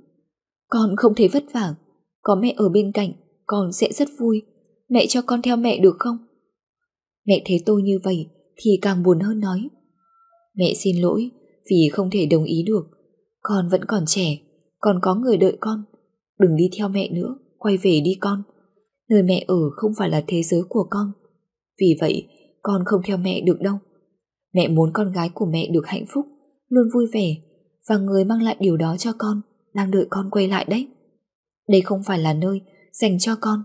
[SPEAKER 1] Con không thấy vất vả, có mẹ ở bên cạnh, con sẽ rất vui. Mẹ cho con theo mẹ được không? Mẹ thấy tôi như vậy thì càng buồn hơn nói. Mẹ xin lỗi vì không thể đồng ý được. Con vẫn còn trẻ, còn có người đợi con. Đừng đi theo mẹ nữa, quay về đi con. Nơi mẹ ở không phải là thế giới của con. Vì vậy, con không theo mẹ được đâu. Mẹ muốn con gái của mẹ được hạnh phúc, luôn vui vẻ và người mang lại điều đó cho con đang đợi con quay lại đấy. Đây không phải là nơi dành cho con.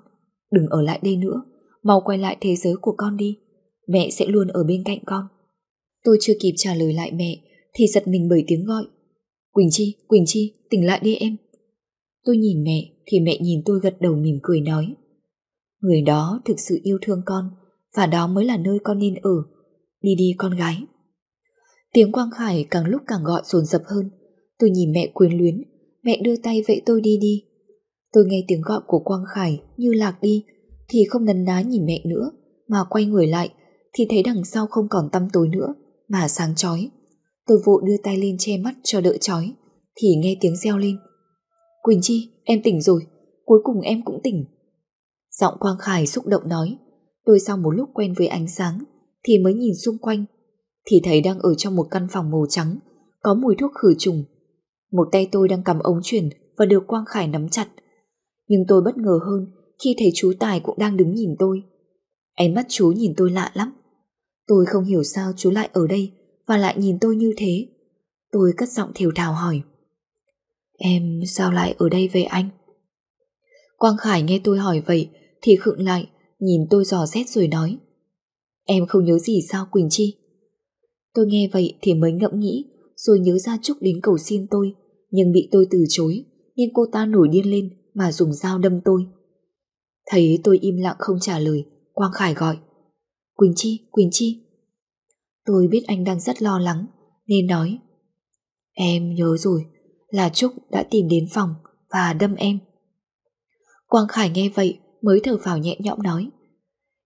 [SPEAKER 1] Đừng ở lại đây nữa, mau quay lại thế giới của con đi. Mẹ sẽ luôn ở bên cạnh con. Tôi chưa kịp trả lời lại mẹ thì giật mình bởi tiếng gọi. Quỳnh Chi, Quỳnh Chi, tỉnh lại đi em. Tôi nhìn mẹ thì mẹ nhìn tôi gật đầu mỉm cười nói. Người đó thực sự yêu thương con và đó mới là nơi con nên ở. Đi đi con gái. Tiếng Quang Khải càng lúc càng gọi dồn dập hơn. Tôi nhìn mẹ quyến luyến, mẹ đưa tay vậy tôi đi đi. Tôi nghe tiếng gọi của Quang Khải như lạc đi thì không nấn ná nhìn mẹ nữa mà quay người lại thì thấy đằng sau không còn tăm tối nữa mà sáng chói. Tôi vội đưa tay lên che mắt cho đỡ chói thì nghe tiếng reo lên. Quỳnh Chi, em tỉnh rồi, cuối cùng em cũng tỉnh. Giọng Quang Khải xúc động nói, tôi sau một lúc quen với ánh sáng thì mới nhìn xung quanh thì thấy đang ở trong một căn phòng màu trắng có mùi thuốc khử trùng. Một tay tôi đang cầm ống truyền và được Quang Khải nắm chặt. Nhưng tôi bất ngờ hơn khi thấy chú Tài cũng đang đứng nhìn tôi. Ánh mắt chú nhìn tôi lạ lắm. Tôi không hiểu sao chú lại ở đây và lại nhìn tôi như thế. Tôi cất giọng thiểu thào hỏi. Em sao lại ở đây vậy anh? Quang Khải nghe tôi hỏi vậy thì khựng lại, nhìn tôi dò xét rồi nói. Em không nhớ gì sao Quỳnh Chi? Tôi nghe vậy thì mới ngẫm nghĩ rồi nhớ ra Trúc đến cầu xin tôi nhưng bị tôi từ chối nên cô ta nổi điên lên mà dùng dao đâm tôi. Thấy tôi im lặng không trả lời Quang Khải gọi Quỳnh Chi, Quỳnh Chi. Tôi biết anh đang rất lo lắng Nên nói Em nhớ rồi Là Trúc đã tìm đến phòng Và đâm em. Quang Khải nghe vậy mới thở vào nhẹ nhõm nói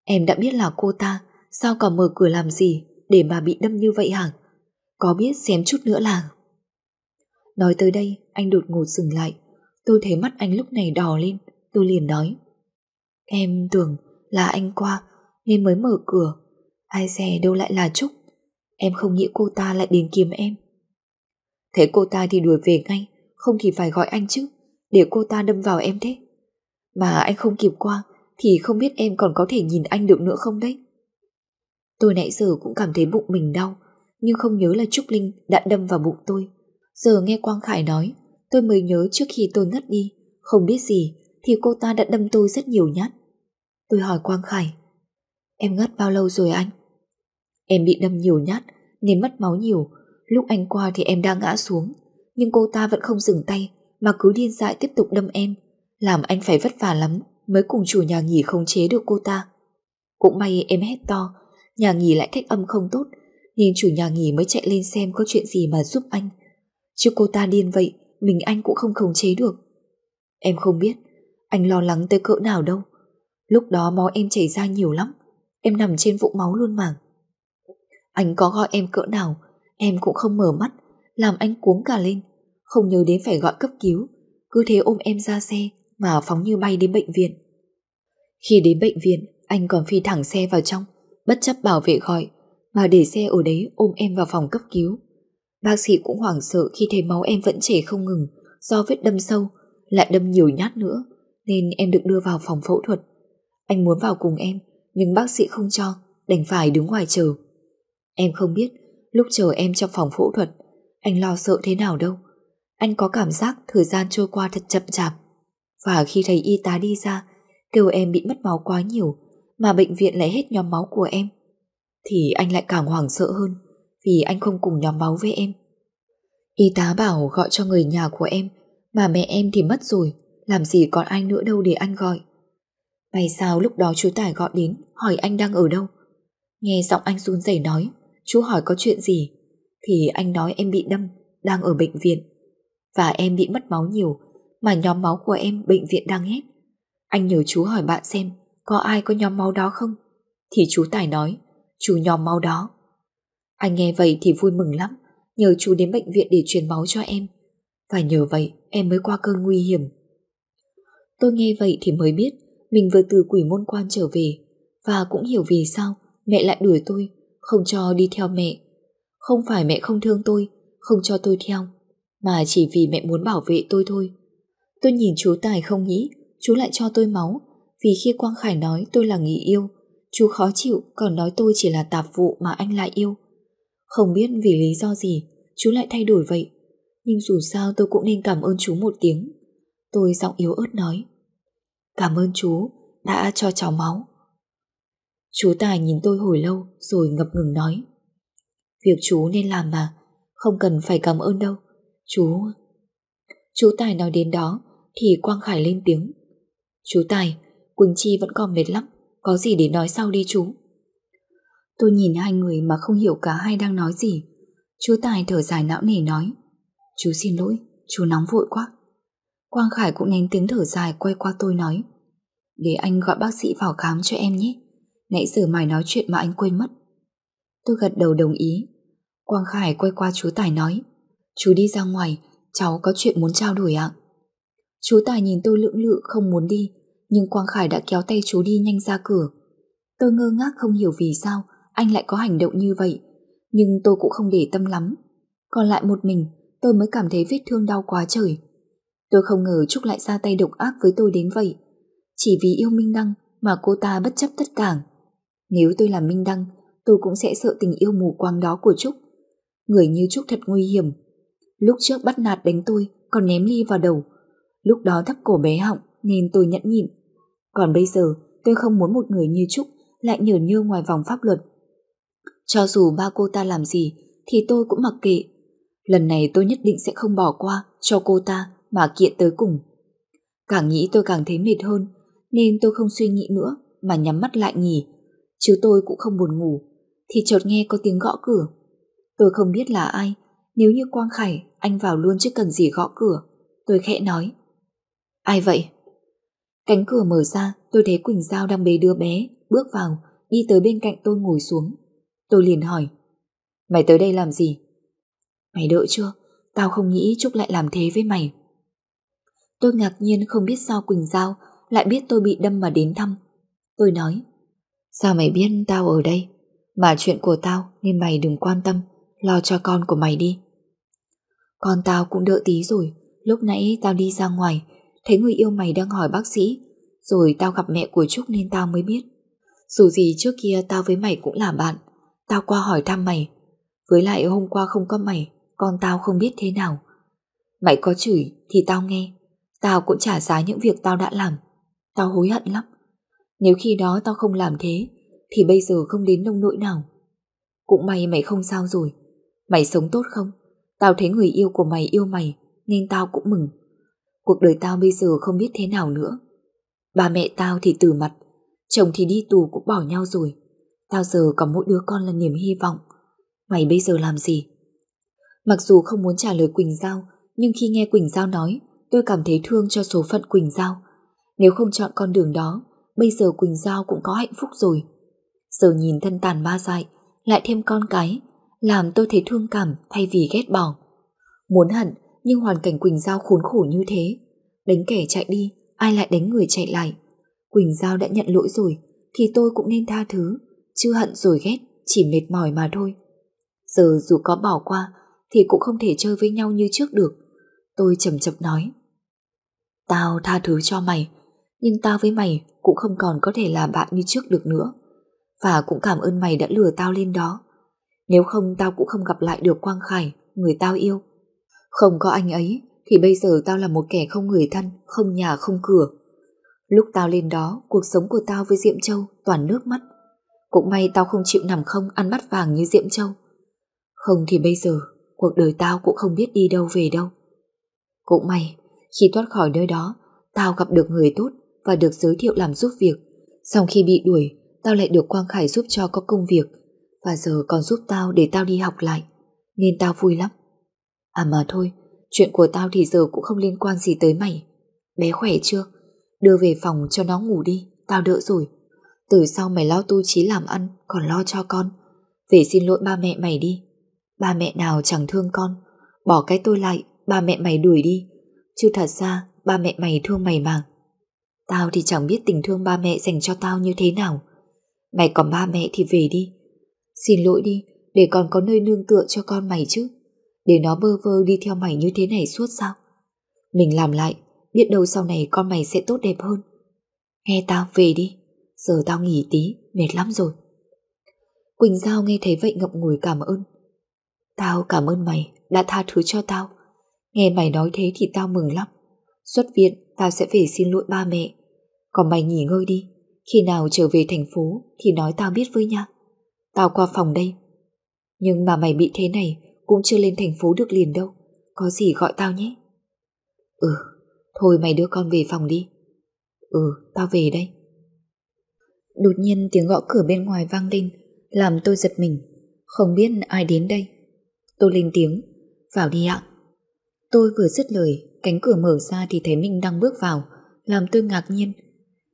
[SPEAKER 1] Em đã biết là cô ta Sao còn mở cửa làm gì Để mà bị đâm như vậy hả? Có biết xém chút nữa là Nói tới đây anh đột ngột dừng lại. Tôi thấy mắt anh lúc này đỏ lên Tôi liền nói Em tưởng là anh qua nên mới mở cửa. Ai dè đâu lại là Trúc. Em không nghĩ cô ta lại đến kiếm em. Thế cô ta thì đuổi về ngay, không thì phải gọi anh chứ, để cô ta đâm vào em thế. Mà anh không kịp qua, thì không biết em còn có thể nhìn anh được nữa không đấy. Tôi nãy giờ cũng cảm thấy bụng mình đau, nhưng không nhớ là Trúc Linh đã đâm vào bụng tôi. Giờ nghe Quang Khải nói, tôi mới nhớ trước khi tôi ngất đi, không biết gì, thì cô ta đã đâm tôi rất nhiều nhát. Tôi hỏi Quang Khải Em ngất bao lâu rồi anh? Em bị đâm nhiều nhát, nên mất máu nhiều. Lúc anh qua thì em đã ngã xuống. Nhưng cô ta vẫn không dừng tay, Mà cứ điên dại tiếp tục đâm em. Làm anh phải vất vả lắm Mới cùng chủ nhà nghỉ không chế được cô ta. Cũng may em hét to, Nhà nghỉ lại cách âm không tốt, Nên chủ nhà nghỉ mới chạy lên xem có chuyện gì mà giúp anh. Chứ cô ta điên vậy, Mình anh cũng không khống chế được. Em không biết, Anh lo lắng tới cỡ nào đâu. Lúc đó máu em chảy ra nhiều lắm Em nằm trên vũng máu luôn mà. Anh có gọi em cỡ nào Em cũng không mở mắt Làm anh cuống cả lên. Không nhớ đến phải gọi cấp cứu Cứ thế ôm em ra xe Mà phóng như bay đến bệnh viện. Khi đến bệnh viện Anh còn phi thẳng xe vào trong Bất chấp bảo vệ gọi Mà để xe ở đấy ôm em vào phòng cấp cứu. Bác sĩ cũng hoảng sợ khi thấy máu em vẫn chảy không ngừng Do vết đâm sâu Lại đâm nhiều nhát nữa Nên em được đưa vào phòng phẫu thuật. Anh muốn vào cùng em, nhưng bác sĩ không cho, đành phải đứng ngoài chờ. Em không biết, lúc chờ em trong phòng phẫu thuật, anh lo sợ thế nào đâu. Anh có cảm giác thời gian trôi qua thật chậm chạp. Và khi thầy y tá đi ra, kêu em bị mất máu quá nhiều, mà bệnh viện lại hết nhóm máu của em, thì anh lại càng hoảng sợ hơn, vì anh không cùng nhóm máu với em. Y tá bảo gọi cho người nhà của em, mà mẹ em thì mất rồi, làm gì còn ai nữa đâu để anh gọi. May sao lúc đó chú Tài gọi đến hỏi anh đang ở đâu. Nghe giọng anh run rẩy nói, chú hỏi có chuyện gì, thì anh nói em bị đâm, đang ở bệnh viện. Và em bị mất máu nhiều, mà nhóm máu của em bệnh viện đang hết. Anh nhờ chú hỏi bạn xem có ai có nhóm máu đó không? Thì chú Tài nói, chú nhóm máu đó. Anh nghe vậy thì vui mừng lắm, nhờ chú đến bệnh viện để truyền máu cho em. Và nhờ vậy em mới qua cơn nguy hiểm. Tôi nghe vậy thì mới biết mình vừa từ quỷ môn quan trở về và cũng hiểu vì sao mẹ lại đuổi tôi, không cho đi theo mẹ. Không phải mẹ không thương tôi, không cho tôi theo, mà chỉ vì mẹ muốn bảo vệ tôi thôi. Tôi nhìn chú Tài không nghĩ chú lại cho tôi máu vì khi Quang Khải nói tôi là người yêu, chú khó chịu còn nói tôi chỉ là tạp vụ mà anh lại yêu. Không biết vì lý do gì chú lại thay đổi vậy, nhưng dù sao tôi cũng nên cảm ơn chú một tiếng. Tôi giọng yếu ớt nói. Cảm ơn chú đã cho cháu máu. Chú Tài nhìn tôi hồi lâu rồi ngập ngừng nói. Việc chú nên làm mà, không cần phải cảm ơn đâu. Chú... Chú Tài nói đến đó thì Quang Khải lên tiếng. Chú Tài, Quỳnh Chi vẫn còn mệt lắm, có gì để nói sau đi chú. Tôi nhìn hai người mà không hiểu cả hai đang nói gì. Chú Tài thở dài não nề nói. Chú xin lỗi, chú nóng vội quá. Quang Khải cũng nén tiếng thở dài quay qua tôi nói, Để anh gọi bác sĩ vào khám cho em nhé, Nãy giờ mày nói chuyện mà anh quên mất. Tôi gật đầu đồng ý. Quang Khải quay qua chú Tài nói, Chú đi ra ngoài, Cháu có chuyện muốn trao đổi ạ. Chú Tài nhìn tôi lưỡng lự, không muốn đi, Nhưng Quang Khải đã kéo tay chú đi nhanh ra cửa. Tôi ngơ ngác không hiểu vì sao Anh lại có hành động như vậy, Nhưng tôi cũng không để tâm lắm. Còn lại một mình, Tôi mới cảm thấy vết thương đau quá trời. Tôi không ngờ Trúc lại ra tay độc ác với tôi đến vậy. Chỉ vì yêu Minh Đăng Mà cô ta bất chấp tất cả. Nếu tôi là Minh Đăng, Tôi cũng sẽ sợ tình yêu mù quáng đó của Trúc. Người như Trúc thật nguy hiểm. Lúc trước bắt nạt đánh tôi, Còn ném ly vào đầu. Lúc đó thấp cổ bé họng, nên tôi nhẫn nhịn. Còn bây giờ, tôi không muốn một người như Trúc Lại nhờ nhơ ngoài vòng pháp luật. Cho dù ba cô ta làm gì, Thì tôi cũng mặc kệ. Lần này tôi nhất định sẽ không bỏ qua Cho cô ta mà kiện tới cùng Càng nghĩ tôi càng thấy mệt hơn, Nên tôi không suy nghĩ nữa, Mà nhắm mắt lại nghỉ Chứ tôi cũng không buồn ngủ, Thì chợt nghe có tiếng gõ cửa Tôi không biết là ai, Nếu như Quang Khải, Anh vào luôn chứ cần gì gõ cửa Tôi khẽ nói, Ai vậy? Cánh cửa mở ra, Tôi thấy Quỳnh Giao đang bế đứa bé, Bước vào, Đi tới bên cạnh tôi ngồi xuống Tôi liền hỏi, Mày tới đây làm gì? Mày đợi chưa? Tao không nghĩ Trúc lại làm thế với mày Tôi ngạc nhiên không biết sao Quỳnh Giao lại biết tôi bị đâm mà đến thăm. Tôi nói, sao mày biết tao ở đây? Mà chuyện của tao nên mày đừng quan tâm, lo cho con của mày đi. Con tao cũng đỡ tí rồi, lúc nãy tao đi ra ngoài, thấy người yêu mày đang hỏi bác sĩ, rồi tao gặp mẹ của Trúc nên tao mới biết. Dù gì trước kia tao với mày cũng là bạn, tao qua hỏi thăm mày. Với lại hôm qua không có mày, con tao không biết thế nào. Mày có chửi thì tao nghe, Tao cũng trả giá những việc tao đã làm. Tao hối hận lắm. Nếu khi đó tao không làm thế, Thì bây giờ không đến nông nỗi nào. Cũng may mày không sao rồi. Mày sống tốt không? Tao thấy người yêu của mày yêu mày, Nên tao cũng mừng. Cuộc đời tao bây giờ không biết thế nào nữa. Ba mẹ tao thì từ mặt, Chồng thì đi tù cũng bỏ nhau rồi. Tao giờ có mỗi đứa con là niềm hy vọng. Mày bây giờ làm gì? Mặc dù không muốn trả lời Quỳnh Giao, Nhưng khi nghe Quỳnh Giao nói tôi cảm thấy thương cho số phận Quỳnh Giao. Nếu không chọn con đường đó, bây giờ Quỳnh Giao cũng có hạnh phúc rồi. Giờ nhìn thân tàn ma dại, lại thêm con cái, làm tôi thấy thương cảm thay vì ghét bỏ. Muốn hận, nhưng hoàn cảnh Quỳnh Giao khốn khổ như thế. Đánh kẻ chạy đi, ai lại đánh người chạy lại. Quỳnh Giao đã nhận lỗi rồi, thì tôi cũng nên tha thứ, chứ hận rồi ghét, chỉ mệt mỏi mà thôi. Giờ dù có bỏ qua, thì cũng không thể chơi với nhau như trước được. Tôi chậm chậm nói. Tao tha thứ cho mày, nhưng tao với mày cũng không còn có thể là bạn như trước được nữa. Và cũng cảm ơn mày đã lừa tao lên đó. Nếu không tao cũng không gặp lại được Quang Khải, người tao yêu. Không có anh ấy, thì bây giờ tao là một kẻ không người thân, không nhà không cửa. Lúc tao lên đó, cuộc sống của tao với Diệm Châu toàn nước mắt. Cũng may tao không chịu nằm không ăn mắt vàng như Diệm Châu. Không thì bây giờ, cuộc đời tao cũng không biết đi đâu về đâu. Cũng may, khi thoát khỏi nơi đó, tao gặp được người tốt và được giới thiệu làm giúp việc. Sau khi bị đuổi, tao lại được Quang Khải giúp cho có công việc và giờ còn giúp tao để tao đi học lại. Nên tao vui lắm. À mà thôi, chuyện của tao thì giờ cũng không liên quan gì tới mày. Bé khỏe chưa? Đưa về phòng cho nó ngủ đi, tao đỡ rồi. Từ sau mày lo tu trí làm ăn, còn lo cho con. Về xin lỗi ba mẹ mày đi. Ba mẹ nào chẳng thương con, bỏ cái tôi lại ba mẹ mày đuổi đi. Chứ thật ra ba mẹ mày thương mày mà. Tao thì chẳng biết tình thương ba mẹ dành cho tao như thế nào. Mày còn ba mẹ thì về đi. Xin lỗi đi, để còn có nơi nương tựa cho con mày chứ. Để nó bơ vơ đi theo mày như thế này suốt sao? Mình làm lại, biết đâu sau này con mày sẽ tốt đẹp hơn. Nghe tao về đi, giờ tao nghỉ tí, mệt lắm rồi. Quỳnh Giao nghe thấy vậy ngậm ngùi cảm ơn. Tao cảm ơn mày đã tha thứ cho tao. Nghe mày nói thế thì tao mừng lắm. Xuất viện, tao sẽ về xin lỗi ba mẹ. Còn mày nghỉ ngơi đi. Khi nào trở về thành phố thì nói tao biết với nha. Tao qua phòng đây. Nhưng mà mày bị thế này cũng chưa lên thành phố được liền đâu. Có gì gọi tao nhé. Ừ, thôi mày đưa con về phòng đi. Ừ, tao về đây. Đột nhiên tiếng gõ cửa bên ngoài vang lên, làm tôi giật mình. Không biết ai đến đây. Tôi lên tiếng, vào đi ạ. Tôi vừa dứt lời, Cánh cửa mở ra thì thấy Minh đang bước vào, làm tôi ngạc nhiên.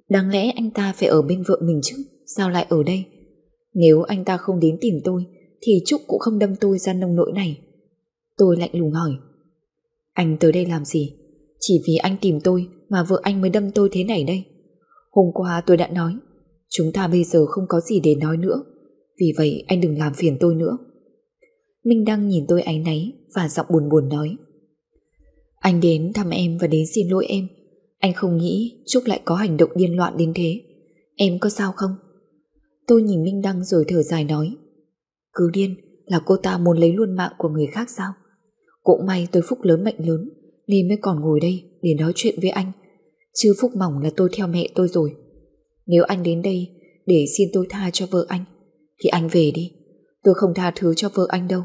[SPEAKER 1] Đáng lẽ anh ta phải ở bên vợ mình chứ, sao lại ở đây? Nếu anh ta không đến tìm tôi, thì Trúc cũng không đâm tôi ra nông nỗi này. Tôi lạnh lùng hỏi. Anh tới đây làm gì? Chỉ vì anh tìm tôi mà vợ anh mới đâm tôi thế này đây. Hôm qua tôi đã nói, chúng ta bây giờ không có gì để nói nữa. Vì vậy anh đừng làm phiền tôi nữa. Minh đang nhìn tôi áy náy và giọng buồn buồn nói. Anh đến thăm em và đến xin lỗi em. Anh không nghĩ Trúc lại có hành động điên loạn đến thế. Em có sao không? Tôi nhìn Minh Đăng rồi thở dài nói. Cứ điên là cô ta muốn lấy luôn mạng của người khác sao? Cũng may tôi phúc lớn mệnh lớn nên mới còn ngồi đây để nói chuyện với anh. Chứ phúc mỏng là tôi theo mẹ tôi rồi. Nếu anh đến đây để xin tôi tha cho vợ anh, thì anh về đi. Tôi không tha thứ cho vợ anh đâu.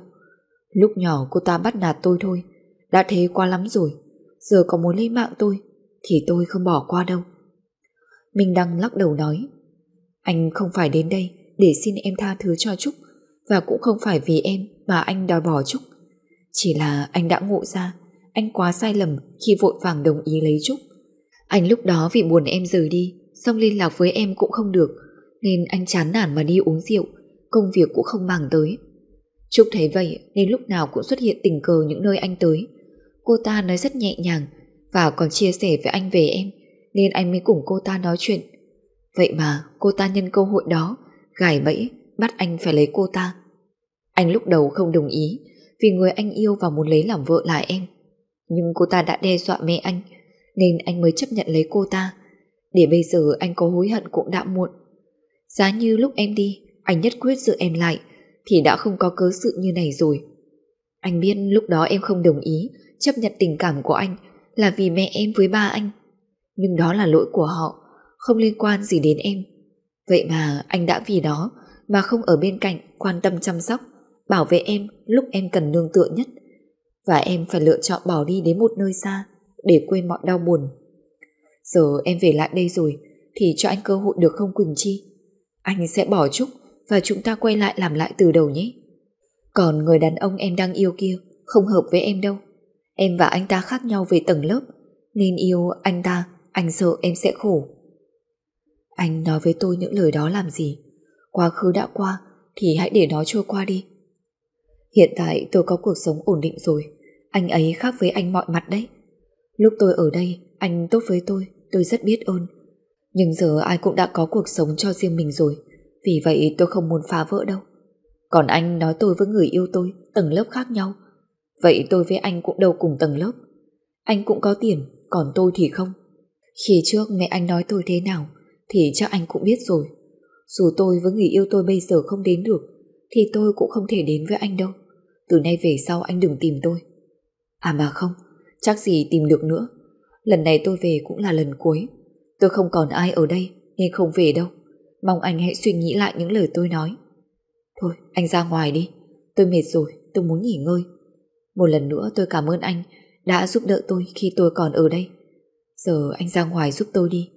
[SPEAKER 1] Lúc nhỏ cô ta bắt nạt tôi thôi. Đã thế quá lắm rồi. Giờ có muốn lấy mạng tôi thì tôi không bỏ qua đâu. Minh Đăng lắc đầu nói, Anh không phải đến đây để xin em tha thứ cho Trúc và cũng không phải vì em mà anh đòi bỏ Trúc. Chỉ là anh đã ngộ ra, anh quá sai lầm khi vội vàng đồng ý lấy Trúc. Anh lúc đó vì buồn em rời đi, xong liên lạc với em cũng không được, nên anh chán nản mà đi uống rượu, công việc cũng không màng tới. Trúc thấy vậy nên lúc nào cũng xuất hiện tình cờ những nơi anh tới. Cô ta nói rất nhẹ nhàng và còn chia sẻ với anh về em, nên anh mới cùng cô ta nói chuyện. Vậy mà cô ta nhân cơ hội đó, gài bẫy, bắt anh phải lấy cô ta. Anh lúc đầu không đồng ý vì người anh yêu và muốn lấy làm vợ là em. Nhưng cô ta đã đe dọa mẹ anh, nên anh mới chấp nhận lấy cô ta. Để bây giờ anh có hối hận cũng đã muộn. Giá như lúc em đi, anh nhất quyết giữ em lại thì đã không có cớ sự như này rồi. Anh biết lúc đó em không đồng ý chấp nhận tình cảm của anh là vì mẹ em với ba anh. Nhưng đó là lỗi của họ, không liên quan gì đến em. Vậy mà anh đã vì đó mà không ở bên cạnh quan tâm chăm sóc, bảo vệ em lúc em cần nương tựa nhất. Và em phải lựa chọn bỏ đi đến một nơi xa để quên mọi đau buồn. Giờ em về lại đây rồi thì cho anh cơ hội được không Quỳnh Chi? Anh sẽ bỏ Trúc và chúng ta quay lại làm lại từ đầu nhé. Còn người đàn ông em đang yêu kia không hợp với em đâu. Em và anh ta khác nhau về tầng lớp nên yêu anh ta, anh sợ em sẽ khổ. Anh nói với tôi những lời đó làm gì? Quá khứ đã qua thì hãy để nó trôi qua đi. Hiện tại tôi có cuộc sống ổn định rồi. Anh ấy khác với anh mọi mặt đấy. Lúc tôi ở đây, anh tốt với tôi, tôi rất biết ơn. Nhưng giờ ai cũng đã có cuộc sống cho riêng mình rồi. Vì vậy tôi không muốn phá vỡ đâu. Còn anh nói tôi với người yêu tôi tầng lớp khác nhau. Vậy tôi với anh cũng đâu cùng tầng lớp. Anh cũng có tiền, còn tôi thì không. Khi trước mẹ anh nói tôi thế nào thì chắc anh cũng biết rồi. Dù tôi với người yêu tôi bây giờ không đến được thì tôi cũng không thể đến với anh đâu. Từ nay về sau anh đừng tìm tôi. À mà không, chắc gì tìm được nữa. Lần này tôi về cũng là lần cuối. Tôi không còn ai ở đây nên không về đâu. Mong anh hãy suy nghĩ lại những lời tôi nói. Thôi, anh ra ngoài đi. Tôi mệt rồi, tôi muốn nghỉ ngơi. Một lần nữa tôi cảm ơn anh đã giúp đỡ tôi khi tôi còn ở đây. Giờ anh ra ngoài giúp tôi đi.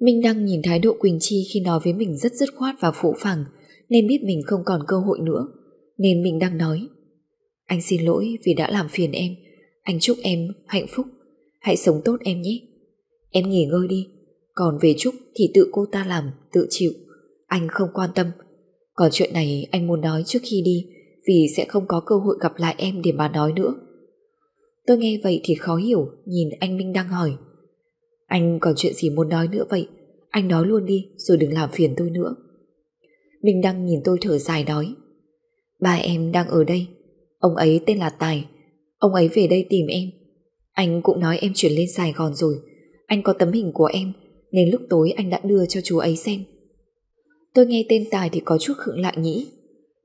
[SPEAKER 1] Minh Đăng nhìn thái độ Quỳnh Chi khi nói với mình rất dứt khoát và phụ phẳng nên biết mình không còn cơ hội nữa. Nên Minh Đăng nói Anh xin lỗi vì đã làm phiền em. Anh chúc em hạnh phúc. Hãy sống tốt em nhé. Em nghỉ ngơi đi. Còn về Trúc thì tự cô ta làm, tự chịu. Anh không quan tâm. Còn chuyện này anh muốn nói trước khi đi vì sẽ không có cơ hội gặp lại em để mà nói nữa. Tôi nghe vậy thì khó hiểu, nhìn anh Minh đang hỏi. Anh còn chuyện gì muốn nói nữa vậy? Anh nói luôn đi, rồi đừng làm phiền tôi nữa. Minh Đăng nhìn tôi thở dài nói. Ba em đang ở đây. Ông ấy tên là Tài. Ông ấy về đây tìm em. Anh cũng nói em chuyển lên Sài Gòn rồi. Anh có tấm hình của em nên lúc tối anh đã đưa cho chú ấy xem. Tôi nghe tên Tài thì có chút khựng lại nhĩ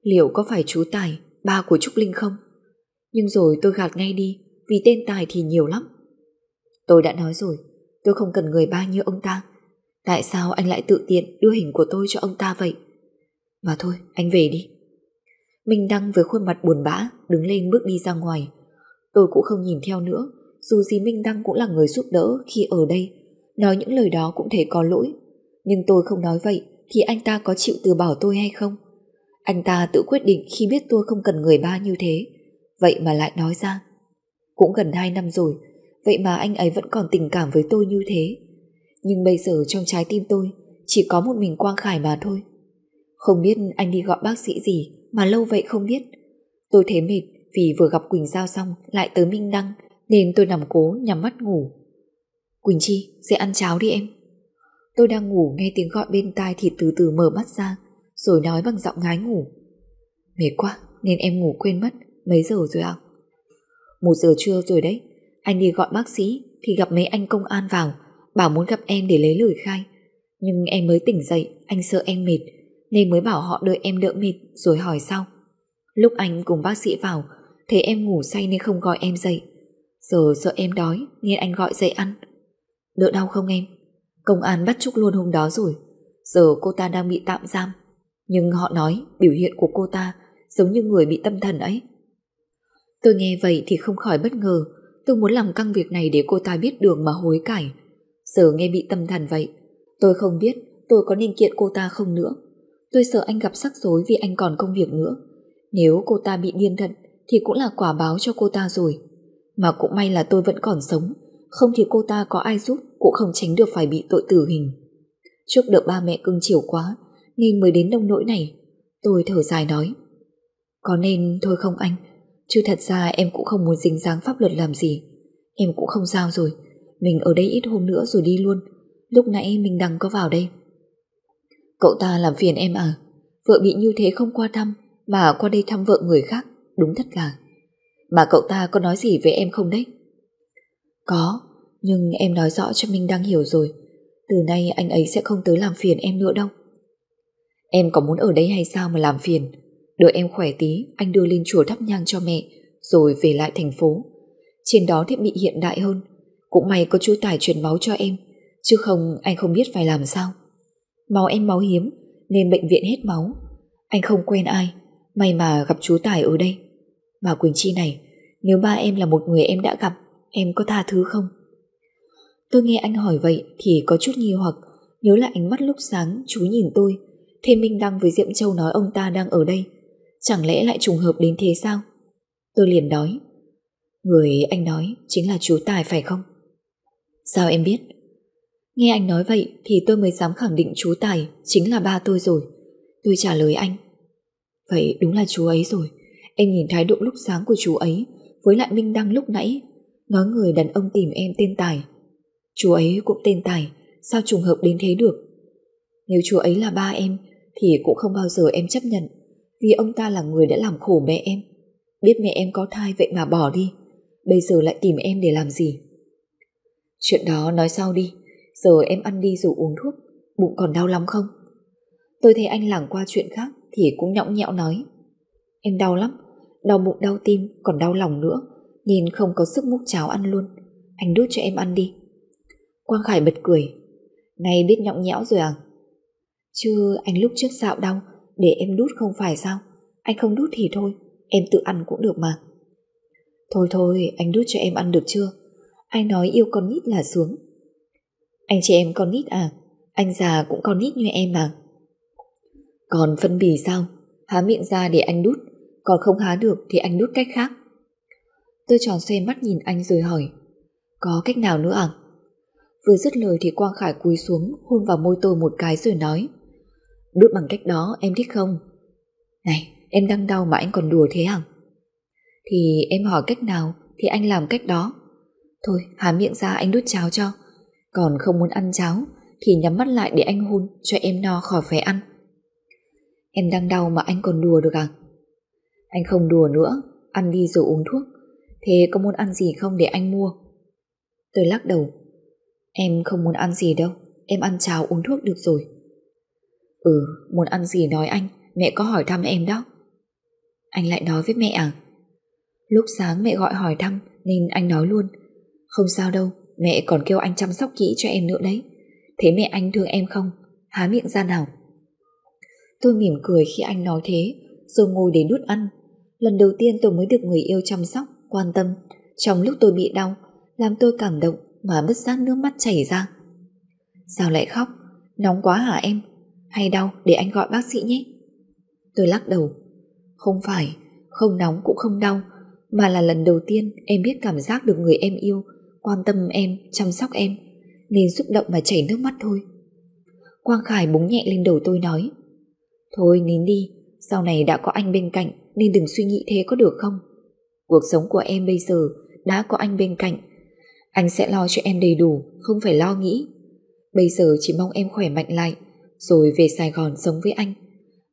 [SPEAKER 1] liệu có phải chú Tài, ba của Trúc Linh không? Nhưng rồi tôi gạt ngay đi vì tên Tài thì nhiều lắm. Tôi đã nói rồi, tôi không cần người ba như ông ta. Tại sao anh lại tự tiện đưa hình của tôi cho ông ta vậy? Mà thôi, anh về đi. Minh Đăng với khuôn mặt buồn bã đứng lên bước đi ra ngoài. Tôi cũng không nhìn theo nữa, dù gì Minh Đăng cũng là người giúp đỡ khi ở đây Nói những lời đó cũng thể có lỗi Nhưng tôi không nói vậy Thì anh ta có chịu từ bỏ tôi hay không anh ta tự quyết định khi biết tôi không cần người ba như thế Vậy mà lại nói ra Cũng gần 2 năm rồi Vậy mà anh ấy vẫn còn tình cảm với tôi như thế. Nhưng bây giờ trong trái tim tôi chỉ có một mình Quang Khải mà thôi. Không biết anh đi gọi bác sĩ gì mà lâu vậy không biết. Tôi thế mệt vì vừa gặp Quỳnh Giao xong lại tới Minh Đăng nên tôi nằm cố nhắm mắt ngủ. Quỳnh Chi, dậy ăn cháo đi em. Tôi đang ngủ nghe tiếng gọi bên tai thì từ từ mở mắt ra rồi nói bằng giọng ngái ngủ. Mệt quá, nên em ngủ quên mất, mấy giờ rồi ạ? Một giờ trưa rồi đấy, anh đi gọi bác sĩ thì gặp mấy anh công an vào, bảo muốn gặp em để lấy lời khai. Nhưng em mới tỉnh dậy, anh sợ em mệt, nên mới bảo họ đợi em đỡ mệt rồi hỏi sau. Lúc anh cùng bác sĩ vào, thấy em ngủ say nên không gọi em dậy. Giờ sợ em đói nên anh gọi dậy ăn. Đỡ đau không em? Công an bắt Trúc luôn hôm đó rồi. Giờ cô ta đang bị tạm giam. Nhưng họ nói biểu hiện của cô ta giống như người bị tâm thần ấy. Tôi nghe vậy thì không khỏi bất ngờ. Tôi muốn làm căng việc này để cô ta biết đường mà hối cải. Giờ nghe bị tâm thần vậy. Tôi không biết tôi có nên kiện cô ta không nữa. Tôi sợ anh gặp rắc rối vì anh còn công việc nữa. Nếu cô ta bị điên thật thì cũng là quả báo cho cô ta rồi. Mà cũng may là tôi vẫn còn sống. Không thì cô ta có ai giúp cũng không tránh được phải bị tội tử hình. Trước được ba mẹ cưng chiều quá nên mới đến nông nỗi này. Tôi thở dài nói. Có nên thôi không anh? Chứ thật ra em cũng không muốn dính dáng pháp luật làm gì. Em cũng không sao rồi. Mình ở đây ít hôm nữa rồi đi luôn. Lúc nãy mình đang có vào đây. Cậu ta làm phiền em à? Vợ bị như thế không qua thăm mà qua đây thăm vợ người khác. Đúng thật là. Mà cậu ta có nói gì với em không đấy? Có, nhưng em nói rõ cho Minh đang hiểu rồi. Từ nay anh ấy sẽ không tới làm phiền em nữa đâu. Em có muốn ở đây hay sao mà làm phiền? Đợi em khỏe tí, anh đưa lên chùa thắp nhang cho mẹ, rồi về lại thành phố. Trên đó thiết bị hiện đại hơn. Cũng may có chú Tài truyền máu cho em, chứ không anh không biết phải làm sao. Máu em máu hiếm, nên bệnh viện hết máu. Anh không quen ai, may mà gặp chú Tài ở đây. Mà Quỳnh Chi này, nếu ba em là một người em đã gặp, em có tha thứ không? Tôi nghe anh hỏi vậy thì có chút nghi hoặc, nhớ lại ánh mắt lúc sáng chú nhìn tôi, thêm Minh Đăng với Diệm Châu nói ông ta đang ở đây. Chẳng lẽ lại trùng hợp đến thế sao? Tôi liền nói, người anh nói chính là chú Tài phải không? Sao em biết? Nghe anh nói vậy thì tôi mới dám khẳng định chú Tài chính là ba tôi rồi. Tôi trả lời anh. Vậy đúng là chú ấy rồi. Em nhìn thái độ lúc sáng của chú ấy với lại Minh Đăng lúc nãy nói người đàn ông tìm em tên Tài. Chú ấy cũng tên Tài, sao trùng hợp đến thế được? Nếu chú ấy là ba em thì cũng không bao giờ em chấp nhận vì ông ta là người đã làm khổ mẹ em. Biết mẹ em có thai vậy mà bỏ đi, bây giờ lại tìm em để làm gì? Chuyện đó nói sau đi, giờ em ăn đi rồi uống thuốc, bụng còn đau lắm không? Tôi thấy anh lảng qua chuyện khác thì cũng nhõng nhẽo nói. Em đau lắm, đau bụng đau tim còn đau lòng nữa, nhìn không có sức múc cháo ăn luôn. Anh đút cho em ăn đi. Quang Khải bật cười. Này biết nhõng nhẽo rồi à? Chứ anh lúc trước dạo đau, để em đút không phải sao? Anh không đút thì thôi, em tự ăn cũng được mà. Thôi thôi, anh đút cho em ăn được chưa? Anh nói yêu con nít là sướng. Anh chị em con nít à? Anh già cũng con nít như em mà. Còn phân bì sao? Há miệng ra để anh đút, còn không há được thì anh đút cách khác. Tôi tròn xoe mắt nhìn anh rồi hỏi, có cách nào nữa à? Vừa dứt lời thì Quang Khải cúi xuống hôn vào môi tôi một cái rồi nói, đút bằng cách đó em thích không? Này, em đang đau mà anh còn đùa thế hả? Thì em hỏi cách nào thì anh làm cách đó. Thôi, há miệng ra anh đút cháo cho. Còn không muốn ăn cháo thì nhắm mắt lại để anh hôn cho em no khỏi phải ăn. Em đang đau mà anh còn đùa được à? Anh không đùa nữa, ăn đi rồi uống thuốc. Thế có muốn ăn gì không để anh mua? Tôi lắc đầu. Em không muốn ăn gì đâu, em ăn cháo uống thuốc được rồi. Ừ, muốn ăn gì nói anh, mẹ có hỏi thăm em đó. Anh lại nói với mẹ à? Lúc sáng mẹ gọi hỏi thăm nên anh nói luôn. Không sao đâu, mẹ còn kêu anh chăm sóc kỹ cho em nữa đấy. Thế mẹ anh thương em không? Há miệng ra nào. Tôi mỉm cười khi anh nói thế, rồi ngồi để đút ăn. Lần đầu tiên tôi mới được người yêu chăm sóc, quan tâm. Trong lúc tôi bị đau, làm tôi cảm động mà bất giác nước mắt chảy ra. Sao lại khóc? Nóng quá hả em? Hay đau để anh gọi bác sĩ nhé. Tôi lắc đầu. Không phải, không nóng cũng không đau, mà là lần đầu tiên em biết cảm giác được người em yêu quan tâm em, chăm sóc em, nên xúc động mà chảy nước mắt thôi. Quang Khải búng nhẹ lên đầu tôi nói, Thôi nín đi, sau này đã có anh bên cạnh nên đừng suy nghĩ thế có được không? Cuộc sống của em bây giờ đã có anh bên cạnh. Anh sẽ lo cho em đầy đủ, không phải lo nghĩ. Bây giờ chỉ mong em khỏe mạnh lại, rồi về Sài Gòn sống với anh.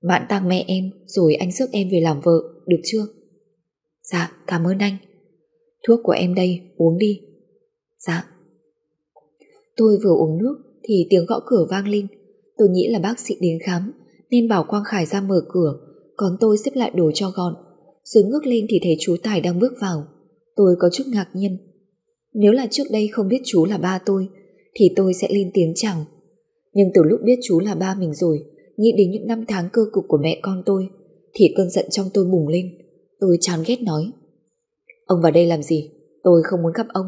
[SPEAKER 1] Mạn tang mẹ em, rồi anh rước em về làm vợ, được chưa? Dạ, cảm ơn anh. Thuốc của em đây, uống đi. Dạ. Tôi vừa uống nước thì tiếng gõ cửa vang lên. Tôi nghĩ là bác sĩ đến khám nên bảo Quang Khải ra mở cửa, còn tôi xếp lại đồ cho gọn. Rồi ngước lên thì thấy chú Tài đang bước vào. Tôi có chút ngạc nhiên. Nếu là trước đây không biết chú là ba tôi, thì tôi sẽ lên tiếng chào. Nhưng từ lúc biết chú là ba mình rồi, nghĩ đến những năm tháng cơ cực của mẹ con tôi, thì cơn giận trong tôi bùng lên. Tôi chán ghét nói. Ông vào đây làm gì? Tôi không muốn gặp ông.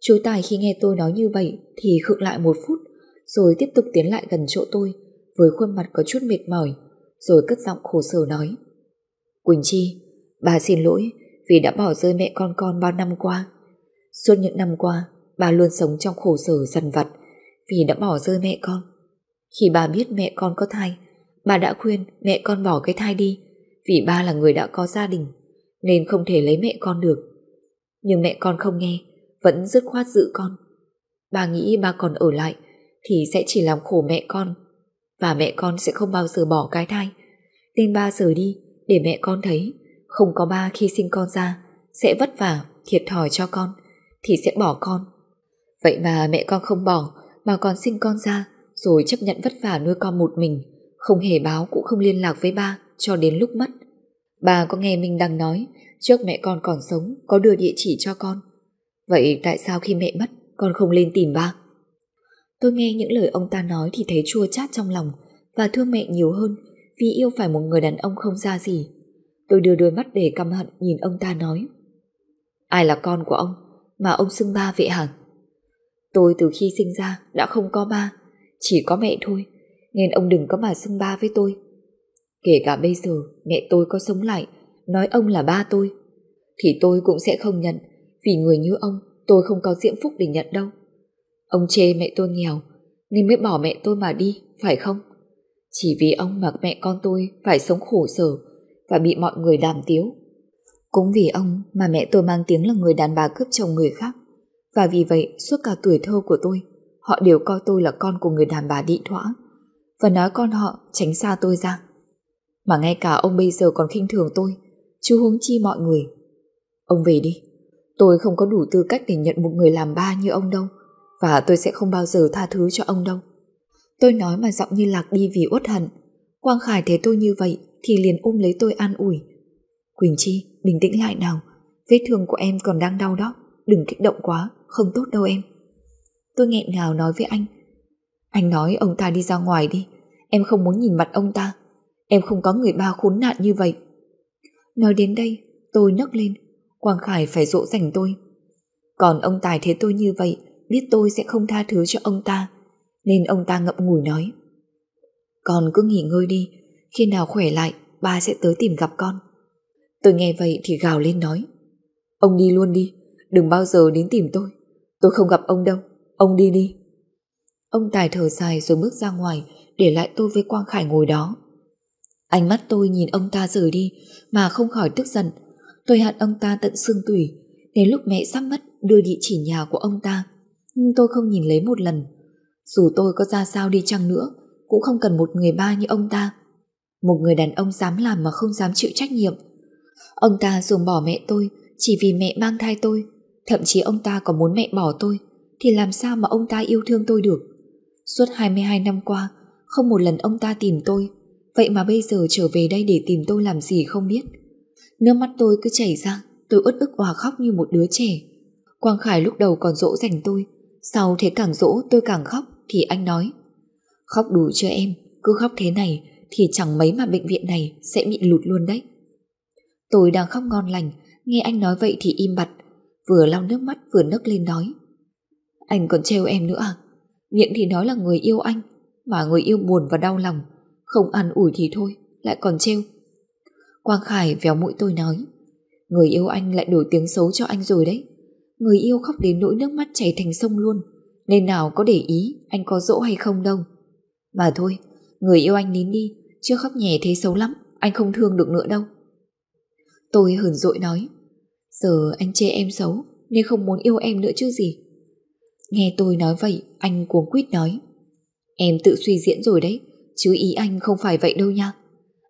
[SPEAKER 1] Chú Tài khi nghe tôi nói như vậy thì khựng lại một phút, rồi tiếp tục tiến lại gần chỗ tôi, với khuôn mặt có chút mệt mỏi, rồi cất giọng khổ sở nói. Quỳnh Chi, bà xin lỗi vì đã bỏ rơi mẹ con con bao năm qua. Suốt những năm qua, bà luôn sống trong khổ sở dần vặt vì đã bỏ rơi mẹ con. Khi bà biết mẹ con có thai, bà đã khuyên mẹ con bỏ cái thai đi vì ba là người đã có gia đình nên không thể lấy mẹ con được. Nhưng mẹ con không nghe, vẫn dứt khoát giữ con. Bà nghĩ ba còn ở lại thì sẽ chỉ làm khổ mẹ con và mẹ con sẽ không bao giờ bỏ cái thai. Nên ba rời đi để mẹ con thấy không có ba khi sinh con ra sẽ vất vả, thiệt thòi cho con thì sẽ bỏ con. Vậy mà mẹ con không bỏ mà còn sinh con ra, rồi chấp nhận vất vả nuôi con một mình, không hề báo cũng không liên lạc với ba cho đến lúc mất. Bà có nghe Minh đang nói, trước mẹ con còn sống, có đưa địa chỉ cho con. Vậy tại sao khi mẹ mất, con không lên tìm ba? Tôi nghe những lời ông ta nói thì thấy chua chát trong lòng và thương mẹ nhiều hơn vì yêu phải một người đàn ông không ra gì. Tôi đưa đôi mắt để căm hận nhìn ông ta nói. Ai là con của ông mà ông xưng ba vậy hả? Tôi từ khi sinh ra đã không có ba, chỉ có mẹ thôi, nên ông đừng có mà xưng ba với tôi. Kể cả bây giờ mẹ tôi có sống lại, nói ông là ba tôi, thì tôi cũng sẽ không nhận, vì người như ông tôi không có diễm phúc để nhận đâu. Ông chê mẹ tôi nghèo, nên mới bỏ mẹ tôi mà đi, phải không? Chỉ vì ông mà mẹ con tôi phải sống khổ sở và bị mọi người đàm tiếu. Cũng vì ông mà mẹ tôi mang tiếng là người đàn bà cướp chồng người khác. Và vì vậy suốt cả tuổi thơ của tôi, họ đều coi tôi là con của người đàn bà đị thoã và nói con họ tránh xa tôi ra. Mà ngay cả ông bây giờ còn khinh thường tôi, chứ huống chi mọi người. Ông về đi, tôi không có đủ tư cách để nhận một người làm ba như ông đâu, và tôi sẽ không bao giờ tha thứ cho ông đâu. Tôi nói mà giọng như lạc đi vì uất hận. Quang Khải thấy tôi như vậy thì liền ôm lấy tôi an ủi. Quỳnh Chi, bình tĩnh lại nào. Vết thương của em còn đang đau đó. Đừng kích động quá, không tốt đâu em. Tôi nghẹn ngào nói với anh. Anh nói ông ta đi ra ngoài đi. Em không muốn nhìn mặt ông ta. Em không có người ba khốn nạn như vậy. Nói đến đây, tôi nấc lên. Quang Khải phải dỗ dành tôi. Còn ông Tài thế tôi như vậy, biết tôi sẽ không tha thứ cho ông ta nên ông ta ngậm ngùi nói Con cứ nghỉ ngơi đi Khi nào khỏe lại Ba sẽ tới tìm gặp con Tôi nghe vậy thì gào lên nói Ông đi luôn đi Đừng bao giờ đến tìm tôi Tôi không gặp ông đâu. Ông đi đi. Ông Tài thở dài rồi bước ra ngoài, Để lại tôi với Quang Khải ngồi đó. Ánh mắt tôi nhìn ông ta rời đi, Mà không khỏi tức giận. Tôi hận ông ta tận xương tủy, Đến lúc mẹ sắp mất, đưa địa chỉ nhà của ông ta. Nhưng tôi không nhìn lấy một lần. Dù tôi có ra sao đi chăng nữa, Cũng không cần một người ba như ông ta. Một người đàn ông dám làm mà không dám chịu trách nhiệm. Ông ta ruồng bỏ mẹ tôi Chỉ vì mẹ mang thai tôi. Thậm chí ông ta còn muốn mẹ bỏ tôi Thì làm sao mà ông ta yêu thương tôi được? Suốt 22 năm qua Không một lần ông ta tìm tôi. Vậy mà bây giờ trở về đây để tìm tôi làm gì không biết? Nước mắt tôi cứ chảy ra Tôi ướt ức hòa khóc như một đứa trẻ. Quang Khải lúc đầu còn dỗ dành tôi Sau thế càng dỗ tôi càng khóc thì anh nói Khóc đủ chưa em, cứ khóc thế này thì chẳng mấy mà bệnh viện này sẽ bị lụt luôn đấy. Tôi đang khóc ngon lành, nghe anh nói vậy thì im bặt, vừa lau nước mắt vừa nấc lên nói. Anh còn trêu em nữa à? Miệng thì nói là người yêu anh, mà người yêu buồn và đau lòng, không ăn ủi thì thôi, lại còn trêu. Quang Khải véo mũi tôi nói, người yêu anh lại đổi tiếng xấu cho anh rồi đấy. Người yêu khóc đến nỗi nước mắt chảy thành sông luôn Nên nào có để ý anh có dỗ hay không đâu Mà thôi Người yêu anh nín đi chưa khóc nhẹ thế xấu lắm Anh không thương được nữa đâu Tôi hờn dội nói Giờ anh chê em xấu Nên không muốn yêu em nữa chứ gì. Nghe tôi nói vậy Anh cuống quýt nói. Em tự suy diễn rồi đấy Chứ ý anh không phải vậy đâu nha.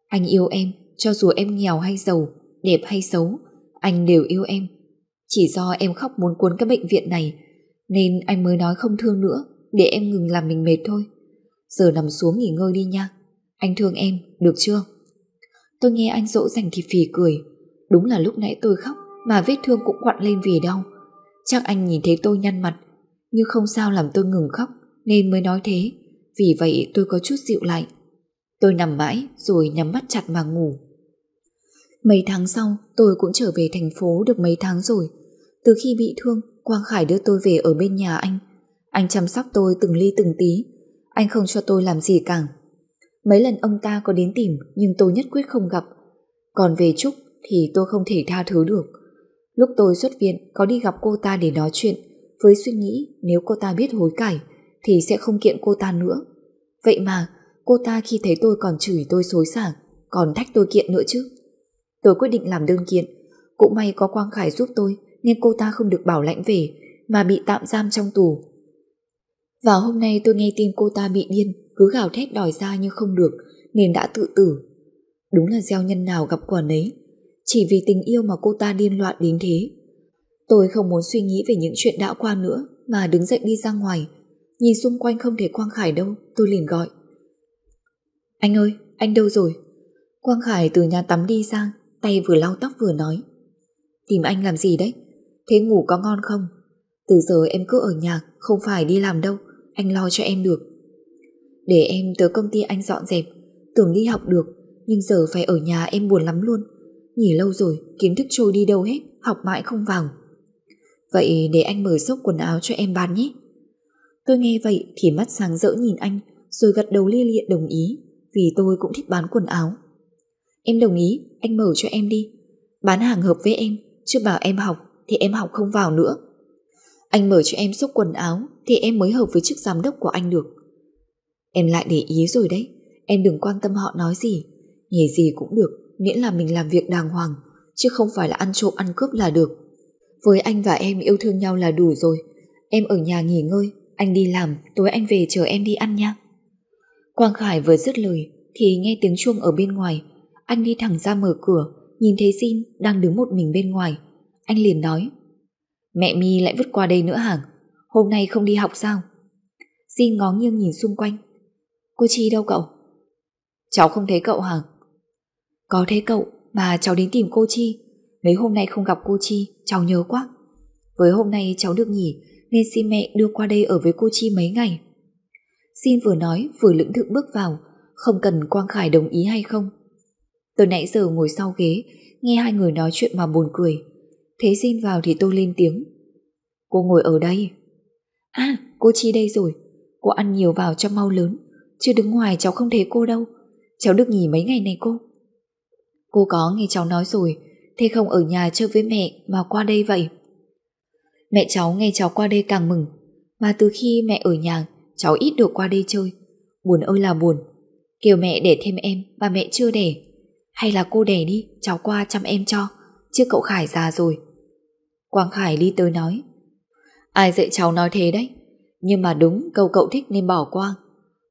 [SPEAKER 1] Anh yêu em cho dù em nghèo hay giàu Đẹp hay xấu Anh đều yêu em. Chỉ do em khóc muốn cuốn cái bệnh viện này Nên anh mới nói không thương nữa Để em ngừng làm mình mệt thôi. Giờ nằm xuống nghỉ ngơi đi nha. Anh thương em, được chưa? Tôi nghe anh dỗ dành thì phì cười. Đúng là lúc nãy tôi khóc mà vết thương cũng quặn lên vì đau. Chắc anh nhìn thấy tôi nhăn mặt, Nhưng không sao làm tôi ngừng khóc, Nên mới nói thế. Vì vậy tôi có chút dịu lại. Tôi nằm mãi, rồi nhắm mắt chặt mà ngủ. Mấy tháng sau, tôi cũng trở về thành phố được mấy tháng rồi. Từ khi bị thương, Quang Khải đưa tôi về ở bên nhà anh. Anh chăm sóc tôi từng ly từng tí. Anh không cho tôi làm gì cả. Mấy lần ông ta có đến tìm, Nhưng tôi nhất quyết không gặp. Còn về Trúc thì tôi không thể tha thứ được. Lúc tôi xuất viện, Có đi gặp cô ta để nói chuyện. Với suy nghĩ, nếu cô ta biết hối cải, Thì sẽ không kiện cô ta nữa. Vậy mà, cô ta khi thấy tôi còn chửi tôi xối xả, Còn thách tôi kiện nữa chứ? Tôi quyết định làm đơn kiện. Cũng may có Quang Khải giúp tôi, Nên cô ta không được bảo lãnh về, Mà bị tạm giam trong tù. Và hôm nay tôi nghe tin cô ta bị điên, Cứ gào thét đòi ra nhưng không được, Nên đã tự tử. Đúng là gieo nhân nào gặp quả nấy. Chỉ vì tình yêu mà cô ta điên loạn đến thế Tôi không muốn suy nghĩ về những chuyện đã qua nữa Mà đứng dậy đi ra ngoài Nhìn xung quanh không thấy Quang Khải đâu Tôi liền gọi Anh ơi, anh đâu rồi? Quang Khải từ nhà tắm đi sang tay vừa lau tóc vừa nói. Tìm anh làm gì đấy? Thế ngủ có ngon không? Từ giờ em cứ ở nhà, không phải đi làm đâu, anh lo cho em được. Để em tới công ty anh dọn dẹp, tưởng đi học được, nhưng giờ phải ở nhà em buồn lắm luôn. Nghỉ lâu rồi, kiến thức trôi đi đâu hết, học mãi không vào. Vậy để anh mở xốc quần áo cho em bán nhé. Tôi nghe vậy thì mắt sáng rỡ nhìn anh, rồi gật đầu lia lịa đồng ý, vì tôi cũng thích bán quần áo. Em đồng ý, anh mở cho em đi. Bán hàng hợp với em, chứ bảo em học thì em học không vào nữa. Anh mở cho em sốc quần áo thì em mới hợp với chức giám đốc của anh được. Em lại để ý rồi đấy, em đừng quan tâm họ nói gì. Nghề gì cũng được, miễn là mình làm việc đàng hoàng, chứ không phải là ăn trộm ăn cướp là được. Với anh và em yêu thương nhau là đủ rồi. Em ở nhà nghỉ ngơi, anh đi làm, tối anh về chờ em đi ăn nha. Quang Khải vừa dứt lời thì nghe tiếng chuông ở bên ngoài, anh đi thẳng ra mở cửa, nhìn thấy Jin đang đứng một mình bên ngoài. Anh liền nói, mẹ mi lại vứt qua đây nữa hả? Hôm nay không đi học sao? Jin ngó nghiêng nhìn xung quanh. Cô Chi đâu cậu? Cháu không thấy cậu hả? Có thế cậu, mà cháu đến tìm cô Chi. Mấy hôm nay không gặp cô Chi, cháu nhớ quá. Với hôm nay cháu được nghỉ, nên xin mẹ đưa qua đây ở với cô Chi mấy ngày. Xin vừa nói vừa lưỡng thượng bước vào, không cần Quang Khải đồng ý hay không. Từ nãy giờ ngồi sau ghế, nghe hai người nói chuyện mà buồn cười. Thế xin vào thì tôi lên tiếng. Cô ngồi ở đây. À, cô Chi đây rồi. Cô ăn nhiều vào cho mau lớn. Chứ đứng ngoài cháu không thấy cô đâu. Cháu được nghỉ mấy ngày này cô. Cô có nghe cháu nói rồi, thế không ở nhà chơi với mẹ mà qua đây vậy. Mẹ cháu nghe cháu qua đây càng mừng. Mà từ khi mẹ ở nhà, cháu ít được qua đây chơi. Buồn ơi là buồn. Kêu mẹ để thêm em mà mẹ chưa đẻ. Hay là cô đẻ đi, cháu qua chăm em cho, chứ cậu Khải già rồi. Quang Khải đi tới nói. Ai dạy cháu nói thế đấy, nhưng mà đúng câu cậu thích nên bỏ qua.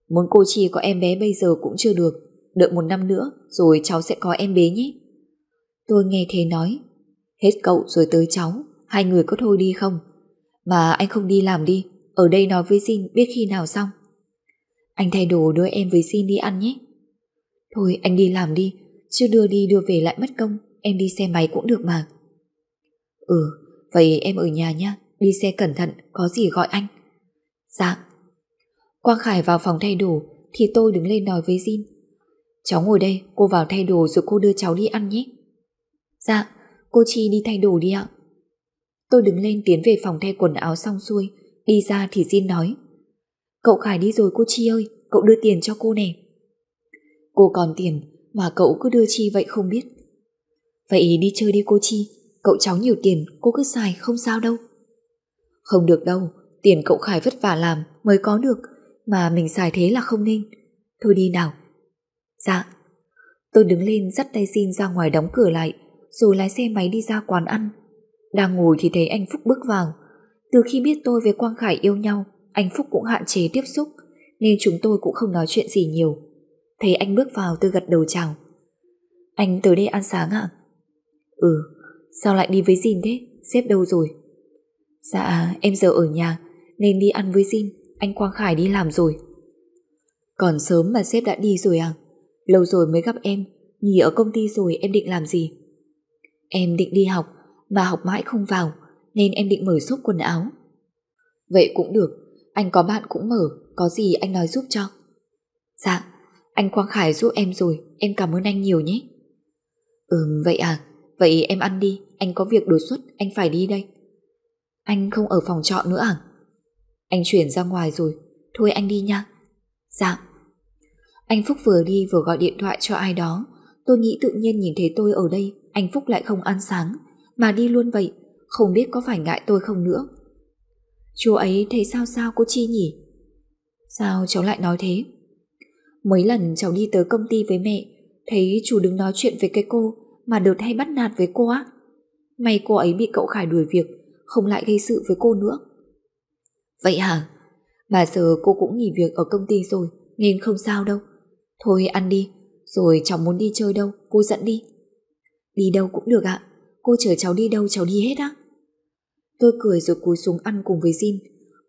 [SPEAKER 1] Muốn cô chỉ có em bé bây giờ cũng chưa được, đợi một năm nữa rồi cháu sẽ có em bé nhé. Tôi nghe thế nói, hết cậu rồi tới cháu, hai người có thôi đi không? Mà anh không đi làm đi, ở đây nói với Jin biết khi nào xong. Anh thay đồ đưa em với Jin đi ăn nhé. Thôi anh đi làm đi, chứ đưa đi đưa về lại mất công, em đi xe máy cũng được mà. Ừ, vậy em ở nhà nha, đi xe cẩn thận, có gì gọi anh. Dạ. Quang Khải vào phòng thay đồ, thì tôi đứng lên nói với Jin. Cháu ngồi đây, cô vào thay đồ rồi cô đưa cháu đi ăn nhé. Dạ, cô Chi đi thay đồ đi ạ. Tôi đứng lên tiến về phòng thay quần áo xong xuôi, đi ra thì Jin nói. Cậu Khải đi rồi cô Chi ơi, cậu đưa tiền cho cô nè. Cô còn tiền, mà cậu cứ đưa Chi vậy không biết. Vậy đi chơi đi cô Chi, cậu cháu nhiều tiền, cô cứ xài không sao đâu. Không được đâu, tiền cậu Khải vất vả làm mới có được, mà mình xài thế là không nên. Thôi đi nào. Dạ. Tôi đứng lên dắt tay xin ra ngoài đóng cửa lại, rồi lái xe máy đi ra quán ăn. Đang ngồi thì thấy anh Phúc bước vào. Từ khi biết tôi với Quang Khải yêu nhau, anh Phúc cũng hạn chế tiếp xúc, nên chúng tôi cũng không nói chuyện gì nhiều. Thấy anh bước vào tôi gật đầu chào. Anh tới đây ăn sáng ạ? Ừ, sao lại đi với Jin thế? xếp đâu rồi? Dạ, em giờ ở nhà, nên đi ăn với Jin, anh Quang Khải đi làm rồi. Còn sớm mà sếp đã đi rồi à? Lâu rồi mới gặp em, nghỉ ở công ty rồi em định làm gì? Em định đi học, mà học mãi không vào, nên em định mở shop quần áo. Vậy cũng được, anh có bạn cũng mở, có gì anh nói giúp cho. Dạ, anh Quang Khải giúp em rồi, em cảm ơn anh nhiều nhé. Ừm, vậy à, vậy em ăn đi, anh có việc đột xuất, anh phải đi đây. Anh không ở phòng trọ nữa à? Anh chuyển ra ngoài rồi, thôi anh đi nha. Dạ. Anh Phúc vừa đi vừa gọi điện thoại cho ai đó, tôi nghĩ tự nhiên nhìn thấy tôi ở đây, anh Phúc lại không ăn sáng, mà đi luôn vậy, không biết có phải ngại tôi không nữa. Chú ấy thấy sao sao cô Chi nhỉ? Sao cháu lại nói thế? Mấy lần cháu đi tới công ty với mẹ, thấy chú đứng nói chuyện với cái cô mà đợt hay bắt nạt với cô á. May cô ấy bị cậu Khải đuổi việc, không lại gây sự với cô nữa. Vậy hả? Mà giờ cô cũng nghỉ việc ở công ty rồi, nên không sao đâu. Thôi ăn đi, rồi cháu muốn đi chơi đâu, cô dẫn đi. Đi đâu cũng được ạ, cô chở cháu đi đâu cháu đi hết á. Tôi cười rồi cúi xuống ăn cùng với Jin.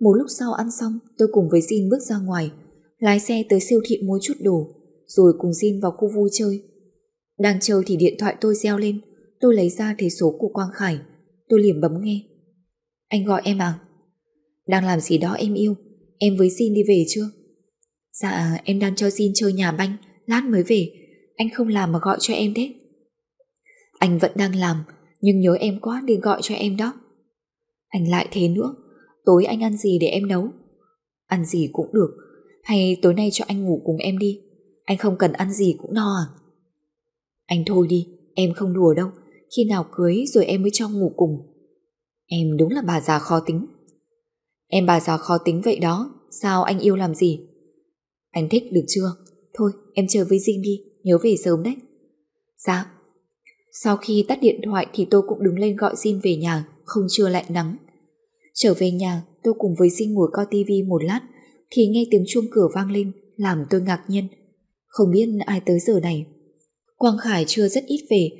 [SPEAKER 1] Một lúc sau ăn xong, tôi cùng với Jin bước ra ngoài, lái xe tới siêu thị mua chút đồ, rồi cùng Jin vào khu vui chơi. Đang chơi thì điện thoại tôi reo lên, tôi lấy ra thấy số của Quang Khải. Tôi liềm bấm nghe. Anh gọi em à? Đang làm gì đó em yêu, em với Jin đi về chưa? Dạ, em đang cho Jin chơi nhà banh, lát mới về. Anh không làm mà gọi cho em thế. Anh vẫn đang làm, nhưng nhớ em quá nên gọi cho em đó. Anh lại thế nữa, tối anh ăn gì để em nấu? Ăn gì cũng được, hay tối nay cho anh ngủ cùng em đi, anh không cần ăn gì cũng no à? Anh thôi đi, em không đùa đâu, khi nào cưới rồi em mới cho ngủ cùng. Em đúng là bà già khó tính. Em bà già khó tính vậy đó, sao anh yêu làm gì? Anh thích được chưa? Thôi, em chờ với Dinh đi, nhớ về sớm đấy. Dạ. Sau khi tắt điện thoại thì tôi cũng đứng lên gọi Jin về nhà, không chưa lại nắng. Trở về nhà, tôi cùng với Jin ngồi coi tivi một lát, thì nghe tiếng chuông cửa vang lên, làm tôi ngạc nhiên. Không biết ai tới giờ này. Quang Khải chưa rất ít về,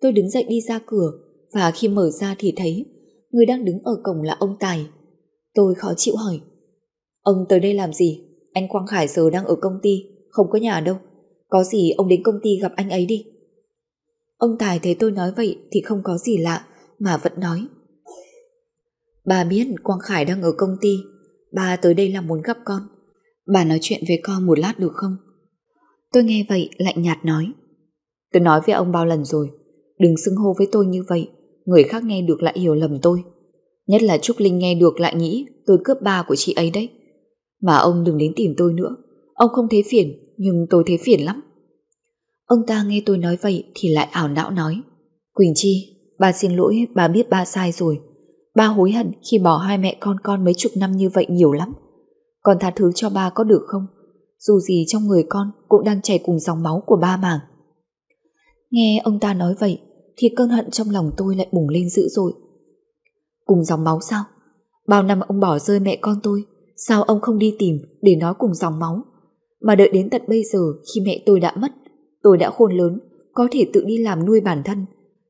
[SPEAKER 1] tôi đứng dậy đi ra cửa, và khi mở ra thì thấy người đang đứng ở cổng là ông Tài. Tôi khó chịu hỏi. Ông tới đây làm gì? Anh Quang Khải giờ đang ở công ty, không có nhà đâu. Có gì ông đến công ty gặp anh ấy đi. Ông Tài thấy tôi nói vậy thì không có gì lạ, mà vẫn nói. Bà biết Quang Khải đang ở công ty, bà tới đây là muốn gặp con. Bà nói chuyện với con một lát được không? Tôi nghe vậy lạnh nhạt nói. Tôi nói với ông bao lần rồi, đừng xưng hô với tôi như vậy, người khác nghe được lại hiểu lầm tôi. Nhất là Trúc Linh nghe được lại nghĩ tôi cướp ba của chị ấy đấy. Mà ông đừng đến tìm tôi nữa, ông không thấy phiền, nhưng tôi thấy phiền lắm. Ông ta nghe tôi nói vậy thì lại ảo não nói. Quỳnh Chi, bà xin lỗi, bà biết ba sai rồi. Ba hối hận khi bỏ hai mẹ con con mấy chục năm như vậy nhiều lắm. Con tha thứ cho ba có được không? Dù gì trong người con cũng đang chảy cùng dòng máu của ba mà. Nghe ông ta nói vậy thì cơn hận trong lòng tôi lại bùng lên dữ dội. Cùng dòng máu sao? Bao năm ông bỏ rơi mẹ con tôi, sao ông không đi tìm để nói cùng dòng máu? Mà đợi đến tận bây giờ khi mẹ tôi đã mất, tôi đã khôn lớn, có thể tự đi làm nuôi bản thân,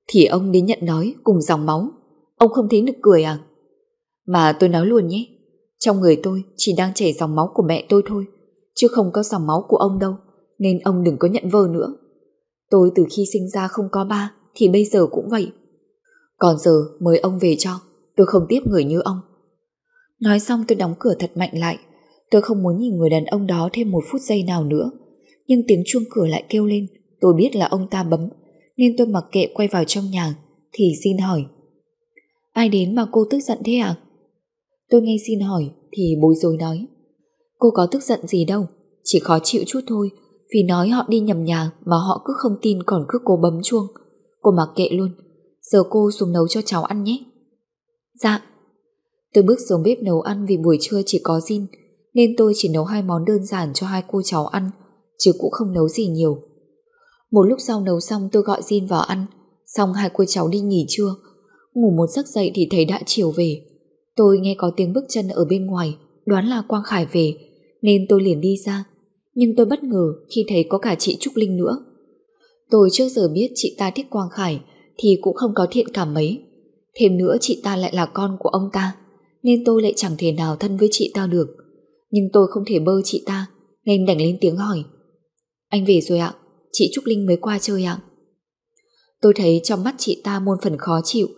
[SPEAKER 1] thì ông đến nhận nói cùng dòng máu. Ông không thấy nực cười à? Mà tôi nói luôn nhé, trong người tôi chỉ đang chảy dòng máu của mẹ tôi thôi, chứ không có dòng máu của ông đâu, nên ông đừng có nhận vơ nữa. Tôi từ khi sinh ra không có ba, thì bây giờ cũng vậy. Còn giờ mời ông về cho, tôi không tiếp người như ông. Nói xong tôi đóng cửa thật mạnh lại, tôi không muốn nhìn người đàn ông đó thêm một phút giây nào nữa. Nhưng tiếng chuông cửa lại kêu lên, tôi biết là ông ta bấm, nên tôi mặc kệ quay vào trong nhà, thì xin hỏi. Ai đến mà cô tức giận thế à? Tôi nghe xin hỏi thì bối rối nói. Cô có tức giận gì đâu, chỉ khó chịu chút thôi, vì nói họ đi nhầm nhà mà họ cứ không tin còn cứ cố bấm chuông. Cô mặc kệ luôn, giờ cô xuống nấu cho cháu ăn nhé. Dạ. Tôi bước xuống bếp nấu ăn vì buổi trưa chỉ có Jin, nên tôi chỉ nấu hai món đơn giản cho hai cô cháu ăn, chứ cũng không nấu gì nhiều. Một lúc sau nấu xong tôi gọi Jin vào ăn, xong hai cô cháu đi nghỉ trưa. Ngủ một giấc dậy thì thấy đã chiều về. Tôi nghe có tiếng bước chân ở bên ngoài, đoán là Quang Khải về, nên tôi liền đi ra. Nhưng tôi bất ngờ khi thấy có cả chị Trúc Linh nữa. Tôi trước giờ biết chị ta thích Quang Khải thì cũng không có thiện cảm mấy. Thêm nữa chị ta lại là con của ông ta, nên tôi lại chẳng thể nào thân với chị ta được. Nhưng tôi không thể bơ chị ta, nên đành lên tiếng hỏi. Anh về rồi ạ, chị Trúc Linh mới qua chơi ạ. Tôi thấy trong mắt chị ta muôn phần khó chịu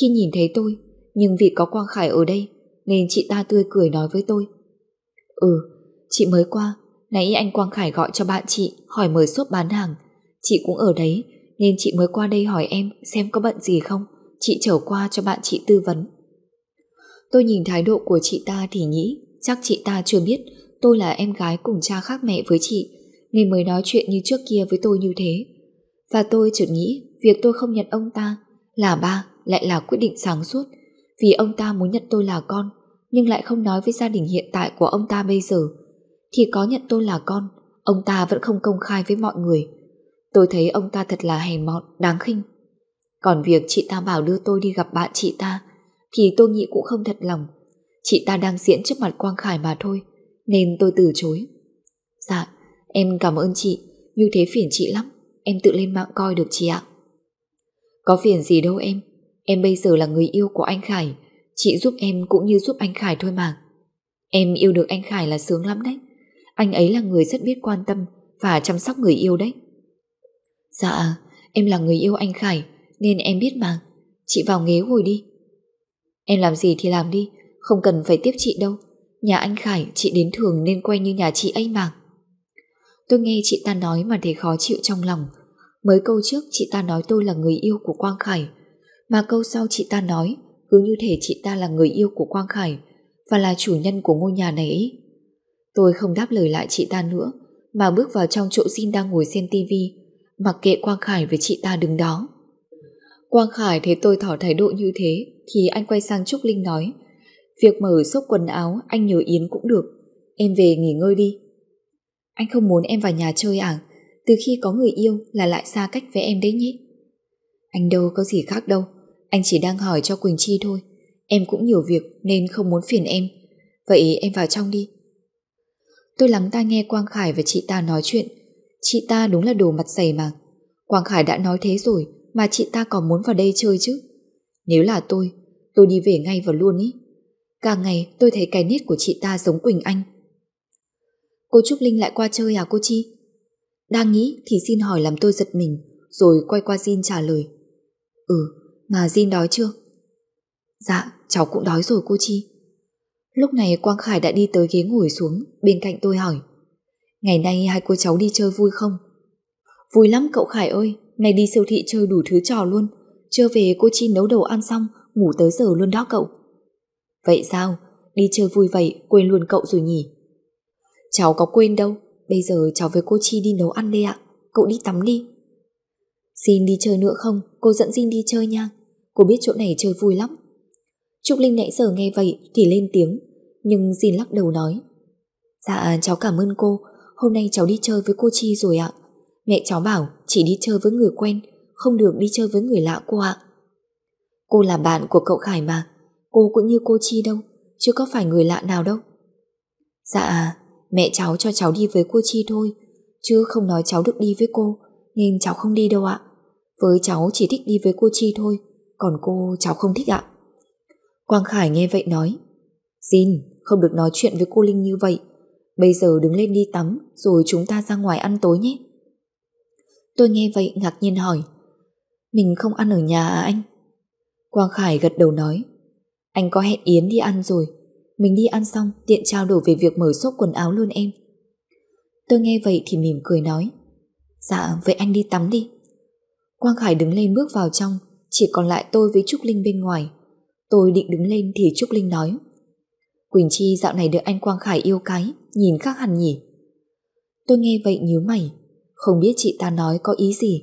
[SPEAKER 1] khi nhìn thấy tôi, nhưng vì có Quang Khải ở đây, nên chị ta tươi cười nói với tôi. Ừ, chị mới qua, nãy anh Quang Khải gọi cho bạn chị hỏi mời shop bán hàng. Chị cũng ở đấy, nên chị mới qua đây hỏi em xem có bận gì không. Chị trở qua cho bạn chị tư vấn. Tôi nhìn thái độ của chị ta thì nghĩ chắc chị ta chưa biết tôi là em gái cùng cha khác mẹ với chị, nên mới nói chuyện như trước kia với tôi như thế. Và tôi chợt nghĩ việc tôi không nhận ông ta là ba lại là quyết định sáng suốt vì ông ta muốn nhận tôi là con nhưng lại không nói với gia đình hiện tại của ông ta bây giờ thì có nhận tôi là con ông ta vẫn không công khai với mọi người. Tôi thấy ông ta thật là hèn mọn, đáng khinh. Còn việc chị ta bảo đưa tôi đi gặp bạn chị ta thì tôi nghĩ cũng không thật lòng. Chị ta đang diễn trước mặt Quang Khải mà thôi nên tôi từ chối. Dạ, em cảm ơn chị, như thế phiền chị lắm. Em tự lên mạng coi được chị ạ. Có phiền gì đâu em, em bây giờ là người yêu của anh Khải, chị giúp em cũng như giúp anh Khải thôi mà. Em yêu được anh Khải là sướng lắm đấy. Anh ấy là người rất biết quan tâm và chăm sóc người yêu đấy. Dạ, em là người yêu anh Khải nên em biết mà. Chị vào ghế ngồi đi. Em làm gì thì làm đi, không cần phải tiếp chị đâu. Nhà anh Khải chị đến thường nên quen như nhà chị ấy mà. Tôi nghe chị ta nói mà thấy khó chịu trong lòng. Mới câu trước chị ta nói tôi là người yêu của Quang Khải, mà câu sau chị ta nói cứ như thể chị ta là người yêu của Quang Khải và là chủ nhân của ngôi nhà này ấy. Tôi không đáp lời lại chị ta nữa, mà bước vào trong chỗ Jin đang ngồi xem tivi, mặc kệ Quang Khải với chị ta đứng đó. Quang Khải thấy tôi thỏ thái độ như thế, thì anh quay sang Trúc Linh nói, việc mở xốp quần áo anh nhờ Yến cũng được, em về nghỉ ngơi đi. Anh không muốn em vào nhà chơi à? Từ khi có người yêu là lại xa cách với em đấy nhé. Anh đâu có gì khác đâu, anh chỉ đang hỏi cho Quỳnh Chi thôi. Em cũng nhiều việc nên không muốn phiền em. Vậy em vào trong đi. Tôi lắng tai nghe Quang Khải và chị ta nói chuyện. Chị ta đúng là đồ mặt dày mà. Quang Khải đã nói thế rồi mà chị ta còn muốn vào đây chơi chứ. Nếu là tôi, tôi đi về ngay và luôn ý. Càng ngày tôi thấy cái nét của chị ta giống Quỳnh Anh. Cô Trúc Linh lại qua chơi à cô Chi? Đang nghĩ thì xin hỏi làm tôi giật mình rồi quay qua Jin trả lời. Ừ, mà Jin đói chưa? Dạ, cháu cũng đói rồi cô Chi. Lúc này Quang Khải đã đi tới ghế ngồi xuống bên cạnh tôi hỏi Ngày nay hai cô cháu đi chơi vui không? Vui lắm cậu Khải ơi, nay đi siêu thị chơi đủ thứ trò luôn. Chưa về cô Chi nấu đồ ăn xong, ngủ tới giờ luôn đó cậu. Vậy sao? Đi chơi vui vậy, quên luôn cậu rồi nhỉ? Cháu có quên đâu, bây giờ cháu với cô Chi đi nấu ăn đây ạ. Cậu đi tắm đi. Xin đi chơi nữa không? Cô dẫn Jin đi chơi nha. Cô biết chỗ này chơi vui lắm. Trúc Linh nãy giờ nghe vậy thì lên tiếng, nhưng Jin lắc đầu nói. Dạ cháu cảm ơn cô, hôm nay cháu đi chơi với cô Chi rồi ạ. Mẹ cháu bảo chỉ đi chơi với người quen, không được đi chơi với người lạ cô ạ. Cô là bạn của cậu Khải mà, cô cũng như cô Chi đâu, chứ có phải người lạ nào đâu. Dạ, mẹ cháu cho cháu đi với cô Chi thôi, chứ không nói cháu được đi với cô, nên cháu không đi đâu ạ. Với cháu chỉ thích đi với cô Chi thôi, còn cô cháu không thích ạ. Quang Khải nghe vậy nói xin không được nói chuyện với cô Linh như vậy. Bây giờ đứng lên đi tắm rồi chúng ta ra ngoài ăn tối nhé. Tôi nghe vậy ngạc nhiên hỏi, Mình không ăn ở nhà à anh? Quang Khải gật đầu nói, Anh có hẹn Yến đi ăn rồi. Mình đi ăn xong, tiện trao đổi về việc mở xốp quần áo luôn em. Tôi nghe vậy thì mỉm cười nói Dạ vậy anh đi tắm đi. Quang Khải đứng lên bước vào trong, Chỉ còn lại tôi với Trúc Linh bên ngoài. Tôi định đứng lên thì Trúc Linh nói, Quỳnh Chi, dạo này được anh Quang Khải yêu cái, Nhìn khác hẳn nhỉ? Tôi nghe vậy nhíu mày không biết chị ta nói có ý gì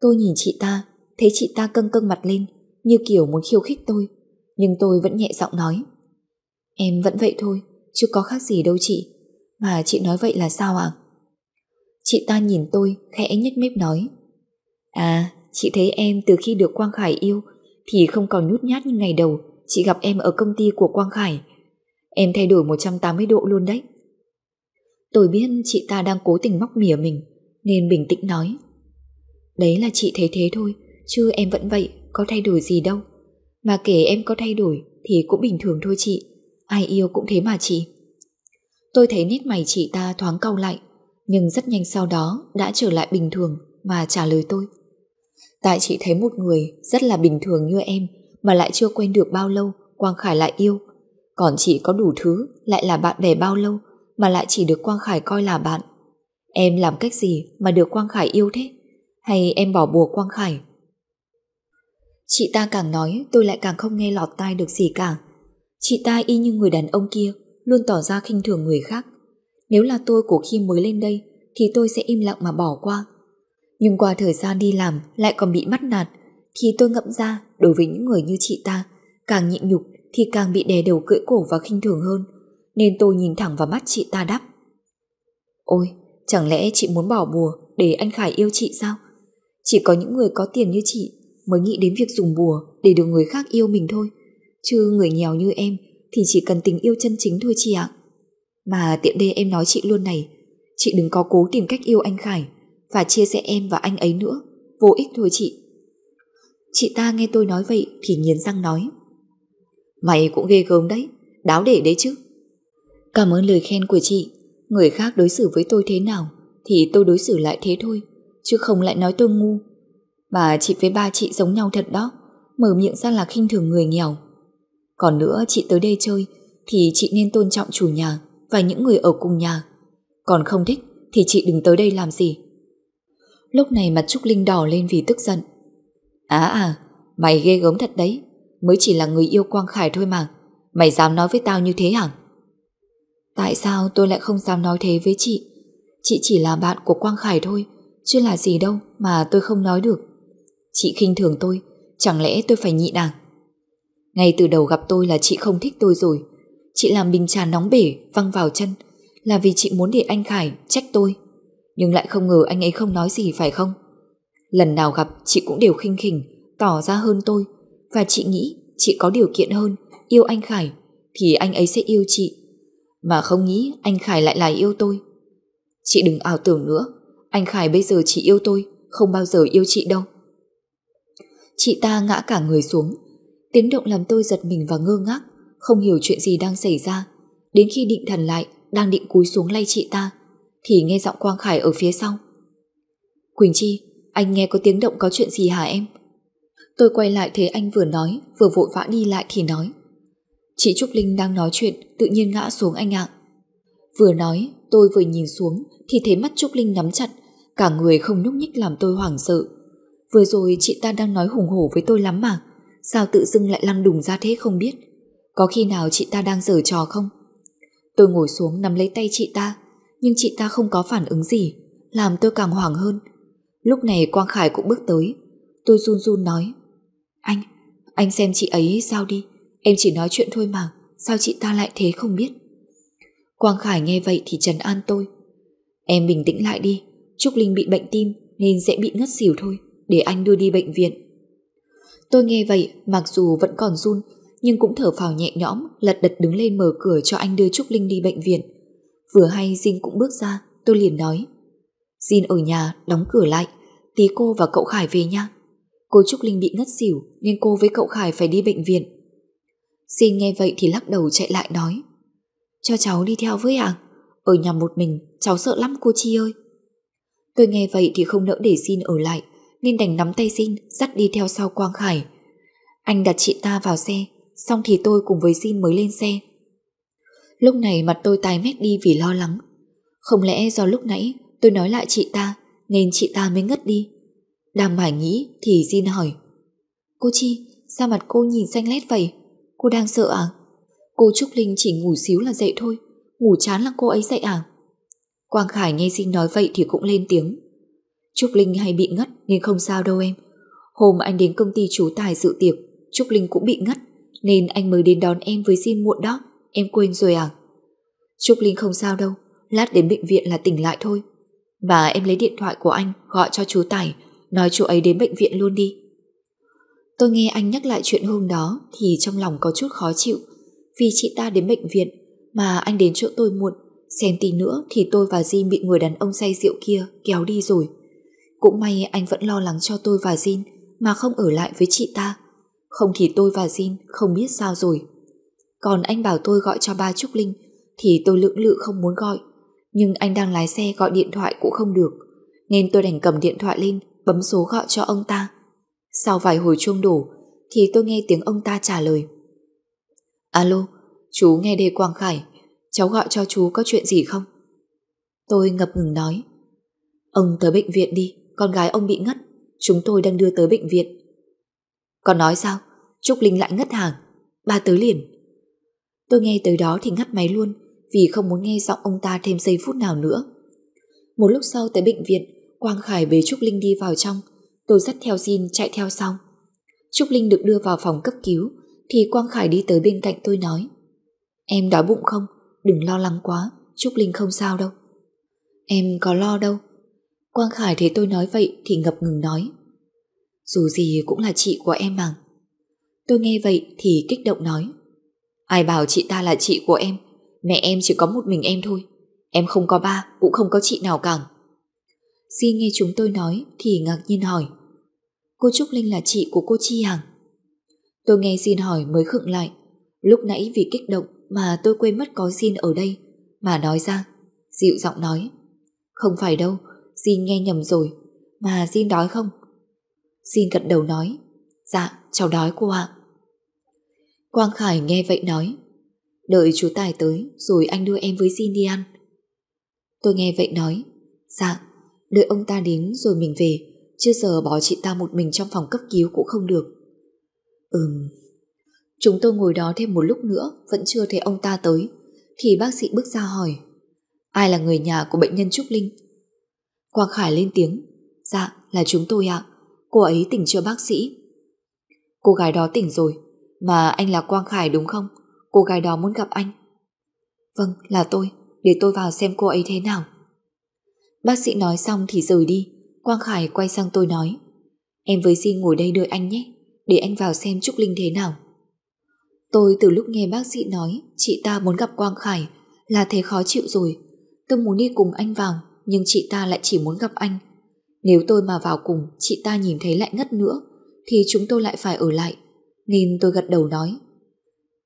[SPEAKER 1] Tôi nhìn chị ta Thấy chị ta căng căng mặt lên Như kiểu muốn khiêu khích tôi Nhưng tôi vẫn nhẹ giọng nói Em vẫn vậy thôi, chứ có khác gì đâu chị. Mà chị nói vậy là sao ạ? Chị ta nhìn tôi, khẽ nhếch mép nói. À, chị thấy em từ khi được Quang Khải yêu thì không còn nhút nhát như ngày đầu chị gặp em ở công ty của Quang Khải. Em thay đổi 180 độ luôn đấy. Tôi biết chị ta đang cố tình móc mỉa mình nên bình tĩnh nói. Đấy là chị thấy thế thôi, chứ em vẫn vậy, có thay đổi gì đâu. Mà kể em có thay đổi thì cũng bình thường thôi chị, ai yêu cũng thế mà chị. Tôi thấy nét mày chị ta thoáng cau lại, nhưng rất nhanh sau đó đã trở lại bình thường mà trả lời tôi. Tại chị thấy một người rất là bình thường như em mà lại chưa quen được bao lâu, Quang Khải lại yêu. Còn chị có đủ thứ, lại là bạn bè bao lâu mà lại chỉ được Quang Khải coi là bạn. Em làm cách gì mà được Quang Khải yêu thế? Hay em bỏ bùa Quang Khải? Chị ta càng nói tôi lại càng không nghe lọt tai được gì cả. Chị ta y như người đàn ông kia, luôn tỏ ra khinh thường người khác. Nếu là tôi của khi mới lên đây, thì tôi sẽ im lặng mà bỏ qua. Nhưng qua thời gian đi làm lại còn bị mắt nạt, thì tôi ngậm ra đối với những người như chị ta, càng nhịn nhục thì càng bị đè đầu cưỡi cổ và khinh thường hơn. Nên tôi nhìn thẳng vào mắt chị ta đáp. Ôi, chẳng lẽ chị muốn bỏ bùa để anh Khải yêu chị sao? Chỉ có những người có tiền như chị mới nghĩ đến việc dùng bùa để được người khác yêu mình thôi. Chứ người nghèo như em thì chỉ cần tình yêu chân chính thôi chị ạ. Mà tiện đây em nói chị luôn này, chị đừng có cố tìm cách yêu anh Khải và chia sẻ em và anh ấy nữa, vô ích thôi chị. Chị ta nghe tôi nói vậy thì nghiến răng nói. Mày cũng ghê gớm đấy, đáo để đấy chứ. Cảm ơn lời khen của chị, người khác đối xử với tôi thế nào thì tôi đối xử lại thế thôi, chứ không lại nói tôi ngu. Mà chị với ba chị giống nhau thật đó, mở miệng ra là khinh thường người nghèo. Còn nữa chị tới đây chơi thì chị nên tôn trọng chủ nhà và những người ở cùng nhà. Còn không thích thì chị đừng tới đây làm gì. Lúc này mặt Trúc Linh đỏ lên vì tức giận. Á à, mày ghê gớm thật đấy, mới chỉ là người yêu Quang Khải thôi mà. Mày dám nói với tao như thế hả? Tại sao tôi lại không dám nói thế với chị? Chị chỉ là bạn của Quang Khải thôi, chứ là gì đâu mà tôi không nói được. Chị khinh thường tôi, chẳng lẽ tôi phải nhịn à? Ngay từ đầu gặp tôi là chị không thích tôi rồi. Chị làm bình trà nóng bể, văng vào chân, là vì chị muốn để anh Khải trách tôi. Nhưng lại không ngờ anh ấy không nói gì phải không? Lần nào gặp chị cũng đều khinh khỉnh, tỏ ra hơn tôi, và chị nghĩ chị có điều kiện hơn, yêu anh Khải, thì anh ấy sẽ yêu chị. Mà không nghĩ anh Khải lại là yêu tôi. Chị đừng ảo tưởng nữa, anh Khải bây giờ chỉ yêu tôi, không bao giờ yêu chị đâu. Chị ta ngã cả người xuống, tiếng động làm tôi giật mình và ngơ ngác, không hiểu chuyện gì đang xảy ra. Đến khi định thần lại, đang định cúi xuống lay chị ta, thì nghe giọng Quang Khải ở phía sau. Quỳnh Chi, anh nghe có tiếng động có chuyện gì hả em? Tôi quay lại thấy anh vừa nói, vừa vội vã đi lại thì nói. Chị Trúc Linh đang nói chuyện, tự nhiên ngã xuống anh ạ. Vừa nói, tôi vừa nhìn xuống thì thấy mắt Trúc Linh nắm chặt, cả người không nhúc nhích làm tôi hoảng sợ. Vừa rồi chị ta đang nói hùng hổ với tôi lắm mà, sao tự dưng lại lăn đùng ra thế không biết. Có khi nào chị ta đang giở trò không? Tôi ngồi xuống nắm lấy tay chị ta, nhưng chị ta không có phản ứng gì, làm tôi càng hoảng hơn. Lúc này Quang Khải cũng bước tới, tôi run run nói, anh, anh xem chị ấy sao đi, em chỉ nói chuyện thôi mà, sao chị ta lại thế không biết. Quang Khải nghe vậy thì trấn an tôi. Em bình tĩnh lại đi, Trúc Linh bị bệnh tim nên sẽ bị ngất xỉu thôi, để anh đưa đi bệnh viện. Tôi nghe vậy, mặc dù vẫn còn run, nhưng cũng thở phào nhẹ nhõm, lật đật đứng lên mở cửa cho anh đưa Trúc Linh đi bệnh viện. Vừa hay Jin cũng bước ra, tôi liền nói. Jin ở nhà, đóng cửa lại, tí cô và cậu Khải về nha. Cô Trúc Linh bị ngất xỉu nên cô với cậu Khải phải đi bệnh viện xin nghe vậy thì lắc đầu chạy lại nói. Cho cháu đi theo với à? Ở nhà một mình, cháu sợ lắm cô Chi ơi. Tôi nghe vậy thì không nỡ để xin ở lại, nên đành nắm tay xin dắt đi theo sau Quang Khải. Anh đặt chị ta vào xe, xong thì tôi cùng với xin mới lên xe. Lúc này mặt tôi tái mét đi vì lo lắng. Không lẽ do lúc nãy tôi nói lại chị ta nên chị ta mới ngất đi. Đang mải nghĩ thì Jin hỏi Cô Chi, sao mặt cô nhìn xanh lét vậy? Cô đang sợ à? Cô Trúc Linh chỉ ngủ xíu là dậy thôi, ngủ chán là cô ấy dậy à? Quang Khải nghe Jin nói vậy thì cũng lên tiếng. Trúc Linh hay bị ngất nên không sao đâu em. Hôm anh đến công ty chú Tài dự tiệc, Trúc Linh cũng bị ngất, nên anh mới đến đón em với Jin muộn đó, em quên rồi à? Trúc Linh không sao đâu, lát đến bệnh viện là tỉnh lại thôi. Và em lấy điện thoại của anh gọi cho chú Tài, nói chú ấy đến bệnh viện luôn đi. Tôi nghe anh nhắc lại chuyện hôm đó thì trong lòng có chút khó chịu vì chị ta đến bệnh viện mà anh đến chỗ tôi muộn. Xem tí nữa thì tôi và Jin bị người đàn ông say rượu kia kéo đi rồi. Cũng may anh vẫn lo lắng cho tôi và Jin mà không ở lại với chị ta. Không thì tôi và Jin không biết sao rồi. Còn anh bảo tôi gọi cho ba Trúc Linh thì tôi lưỡng lự không muốn gọi. Nhưng anh đang lái xe gọi điện thoại cũng không được. Nên tôi đành cầm điện thoại lên, bấm số gọi cho ông ta. Sau vài hồi chuông đổ thì tôi nghe tiếng ông ta trả lời. Alo, chú nghe đề Quang Khải, cháu gọi cho chú có chuyện gì không? Tôi ngập ngừng nói. Ông tới bệnh viện đi, con gái ông bị ngất, chúng tôi đang đưa tới bệnh viện. Còn nói sao? Trúc Linh lại ngất hàng. Ba tới liền. Tôi nghe tới đó thì ngắt máy luôn vì không muốn nghe giọng ông ta thêm giây phút nào nữa. Một lúc sau tới bệnh viện, Quang Khải bế Trúc Linh đi vào trong Tôi dắt theo Jin chạy theo sau. Trúc Linh được đưa vào phòng cấp cứu thì Quang Khải đi tới bên cạnh tôi nói Em đói bụng không? Đừng lo lắng quá, Trúc Linh không sao đâu. Em có lo đâu. Quang Khải thấy tôi nói vậy thì ngập ngừng nói Dù gì cũng là chị của em mà. Tôi nghe vậy thì kích động nói Ai bảo chị ta là chị của em Mẹ em chỉ có một mình em thôi Em không có ba cũng không có chị nào cả Di nghe chúng tôi nói thì ngạc nhiên hỏi Cô Trúc Linh là chị của cô Chi Hằng Tôi nghe Jin hỏi mới khựng lại Lúc nãy vì kích động mà tôi quên mất có Jin ở đây Mà nói ra Dịu giọng nói Không phải đâu, Jin nghe nhầm rồi Mà Jin đói không? Jin gật đầu nói Dạ, cháu đói cô ạ. Quang Khải nghe vậy nói Đợi chú Tài tới Rồi anh đưa em với Jin đi ăn. Tôi nghe vậy nói Dạ. Đợi ông ta đến rồi mình về Chứ giờ bỏ chị ta một mình trong phòng cấp cứu cũng không được. Ừm, Chúng tôi ngồi đó thêm một lúc nữa, Vẫn chưa thấy ông ta tới, Thì bác sĩ bước ra hỏi, Ai là người nhà của bệnh nhân Trúc Linh? Quang Khải lên tiếng Dạ là chúng tôi ạ, Cô ấy tỉnh chưa bác sĩ? Cô gái đó tỉnh rồi, Mà anh là Quang Khải đúng không? Cô gái đó muốn gặp anh. Vâng là tôi, Để tôi vào xem cô ấy thế nào. Bác sĩ nói xong thì rời đi. Quang Khải quay sang tôi nói, Em với Di ngồi đây đợi anh nhé, Để anh vào xem Trúc Linh thế nào. Tôi từ lúc nghe bác sĩ nói, Chị ta muốn gặp Quang Khải Là thấy khó chịu rồi. Tôi muốn đi cùng anh vào, Nhưng chị ta lại chỉ muốn gặp anh. Nếu tôi mà vào cùng, Chị ta nhìn thấy lại ngất nữa, Thì chúng tôi lại phải ở lại. Nên tôi gật đầu nói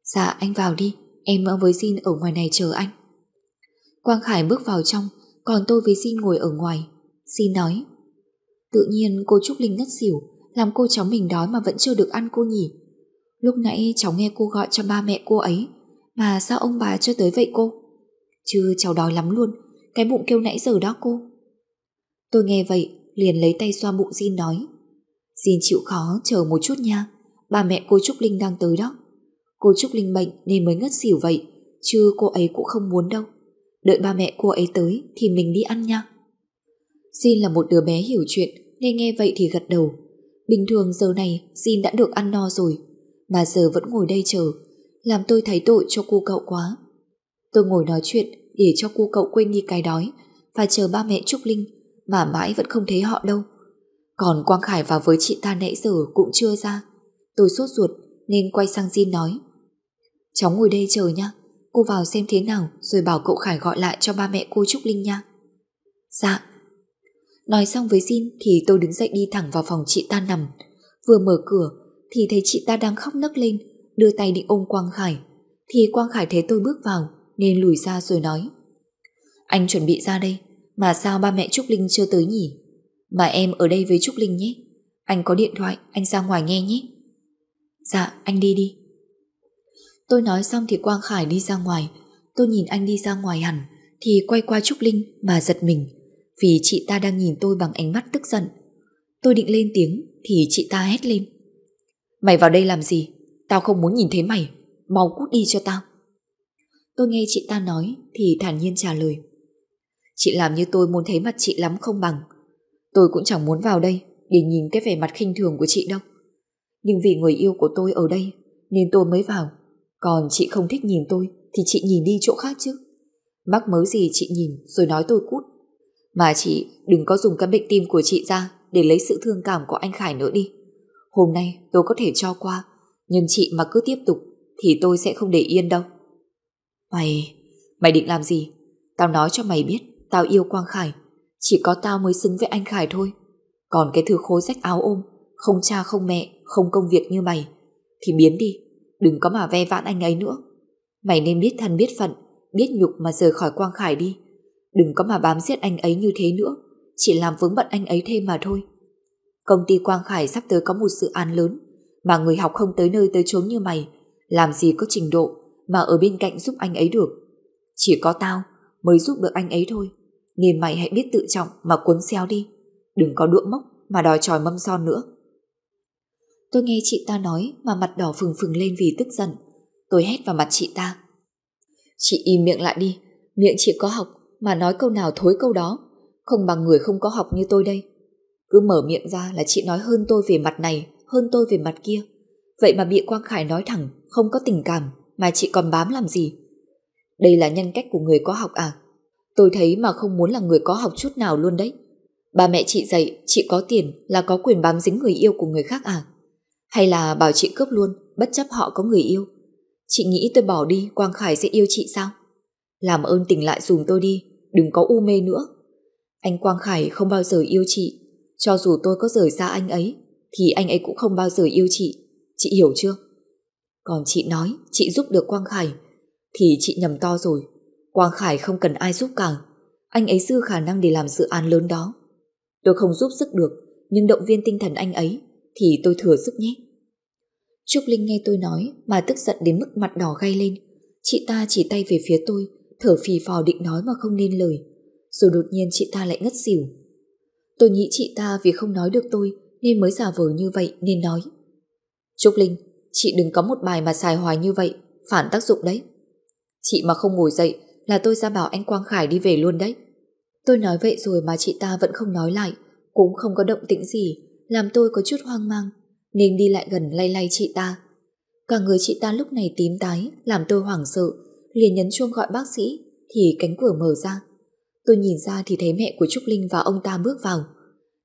[SPEAKER 1] Dạ anh vào đi, Em với Jin ở ngoài này chờ anh. Quang Khải bước vào trong còn tôi với Xin ngồi ở ngoài. Xin nói. Tự nhiên cô Trúc Linh ngất xỉu, Làm cô cháu mình đói mà vẫn chưa được ăn cô nhỉ. Lúc nãy cháu nghe cô gọi cho ba mẹ cô ấy, Mà sao ông bà chưa tới vậy cô? Chứ cháu đói lắm luôn, Cái bụng kêu nãy giờ đó cô. Tôi nghe vậy, liền lấy tay xoa bụng Jin nói. Jin chịu khó, chờ một chút nha. Ba mẹ cô Trúc Linh đang tới đó. Cô Trúc Linh bệnh nên mới ngất xỉu vậy, Chứ cô ấy cũng không muốn đâu. Đợi ba mẹ cô ấy tới thì mình đi ăn nha. Jin là một đứa bé hiểu chuyện nên nghe vậy thì gật đầu. Bình thường giờ này Jin đã được ăn no rồi, mà giờ vẫn ngồi đây chờ, làm tôi thấy tội cho cô cậu quá. Tôi ngồi nói chuyện để cho cô cậu quên đi cái đói, và chờ ba mẹ Trúc Linh, mà mãi vẫn không thấy họ đâu. Còn Quang Khải vào với chị ta nãy giờ cũng chưa ra. Tôi sốt ruột, nên quay sang Jin nói, Cháu ngồi đây chờ nha Cô vào xem thế nào rồi bảo cậu Khải gọi lại cho ba mẹ cô Trúc Linh nha. Dạ. Nói xong với Jin thì tôi đứng dậy đi thẳng vào phòng chị ta nằm. Vừa mở cửa thì thấy chị ta đang khóc nấc lên, đưa tay định ôm Quang Khải. Thì Quang Khải thấy tôi bước vào nên lùi ra rồi nói. Anh chuẩn bị ra đây, mà sao ba mẹ Trúc Linh chưa tới nhỉ? Mà em ở đây với Trúc Linh nhé. Anh có điện thoại, anh ra ngoài nghe nhé. Dạ, anh đi đi. Tôi nói xong thì Quang Khải đi ra ngoài. Tôi nhìn anh đi ra ngoài hẳn, Thì quay qua Trúc Linh mà giật mình. Vì chị ta đang nhìn tôi bằng ánh mắt tức giận. Tôi định lên tiếng, Thì chị ta hét lên. Mày vào đây làm gì? Tao không muốn nhìn thấy mày. Mau cút đi cho tao. Tôi nghe chị ta nói, Thì thản nhiên trả lời. Chị làm như tôi muốn thấy mặt chị lắm không bằng. Tôi cũng chẳng muốn vào đây Để nhìn cái vẻ mặt khinh thường của chị đâu. Nhưng vì người yêu của tôi ở đây, Nên tôi mới vào còn chị không thích nhìn tôi thì chị nhìn đi chỗ khác chứ. Mắc mớ gì chị nhìn rồi nói tôi cút. Mà chị đừng có dùng căn bệnh tim của chị ra để lấy sự thương cảm của anh Khải nữa đi. Hôm nay tôi có thể cho qua, nhưng chị mà cứ tiếp tục thì tôi sẽ không để yên đâu. Mày, mày định làm gì? Tao nói cho mày biết, tao yêu Quang Khải. Chỉ có tao mới xứng với anh Khải thôi. Còn cái thứ khối rách áo ôm, không cha không mẹ, không công việc như mày, thì biến đi, đừng có mà ve vãn anh ấy nữa. Mày nên biết thân biết phận, biết nhục mà rời khỏi Quang Khải đi. Đừng có mà bám giết anh ấy như thế nữa, chỉ làm vướng bận anh ấy thêm mà thôi. Công ty Quang Khải sắp tới có một dự án lớn, mà người học không tới nơi tới chốn như mày, làm gì có trình độ mà ở bên cạnh giúp anh ấy được. Chỉ có tao mới giúp được anh ấy thôi, nên mày hãy biết tự trọng mà cuốn xeo đi. Đừng có đũa mốc mà đòi tròi mâm son nữa. Tôi nghe chị ta nói mà mặt đỏ phừng phừng lên vì tức giận. Tôi hét vào mặt chị ta. Chị im miệng lại đi, miệng chị có học mà nói câu nào thối câu đó, không bằng người không có học như tôi đây. Cứ mở miệng ra là chị nói hơn tôi về mặt này, hơn tôi về mặt kia. Vậy mà bị Quang Khải nói thẳng, không có tình cảm, mà chị còn bám làm gì? Đây là nhân cách của người có học à? Tôi thấy mà không muốn là người có học chút nào luôn đấy. Ba mẹ chị dạy, chị có tiền là có quyền bám dính người yêu của người khác à? Hay là bảo chị cướp luôn, bất chấp họ có người yêu? Chị nghĩ tôi bỏ đi, Quang Khải sẽ yêu chị sao? Làm ơn tỉnh lại dùm tôi đi, đừng có u mê nữa. Anh Quang Khải không bao giờ yêu chị, cho dù tôi có rời xa anh ấy, thì anh ấy cũng không bao giờ yêu chị. Chị hiểu chưa? Còn chị nói chị giúp được Quang Khải, thì chị nhầm to rồi. Quang Khải không cần ai giúp cả. Anh ấy dư khả năng để làm dự án lớn đó. Tôi không giúp sức được, nhưng động viên tinh thần anh ấy thì tôi thừa sức nhé. Trúc Linh nghe tôi nói mà tức giận đến mức mặt đỏ gay lên. Chị ta chỉ tay về phía tôi, thở phì phò định nói mà không nên lời. Rồi đột nhiên chị ta lại ngất xỉu. Tôi nghĩ chị ta vì không nói được tôi nên mới giả vờ như vậy nên nói. Trúc Linh, chị đừng có một bài mà xài hoài như vậy, phản tác dụng đấy. Chị mà không ngồi dậy là tôi ra bảo anh Quang Khải đi về luôn đấy. Tôi nói vậy rồi mà chị ta vẫn không nói lại, cũng không có động tĩnh gì, làm tôi có chút hoang mang, nên đi lại gần lay lay chị ta. Cả người chị ta lúc này tím tái, làm tôi hoảng sợ, liền nhấn chuông gọi bác sĩ, thì cánh cửa mở ra. Tôi nhìn ra thì thấy mẹ của Trúc Linh và ông ta bước vào.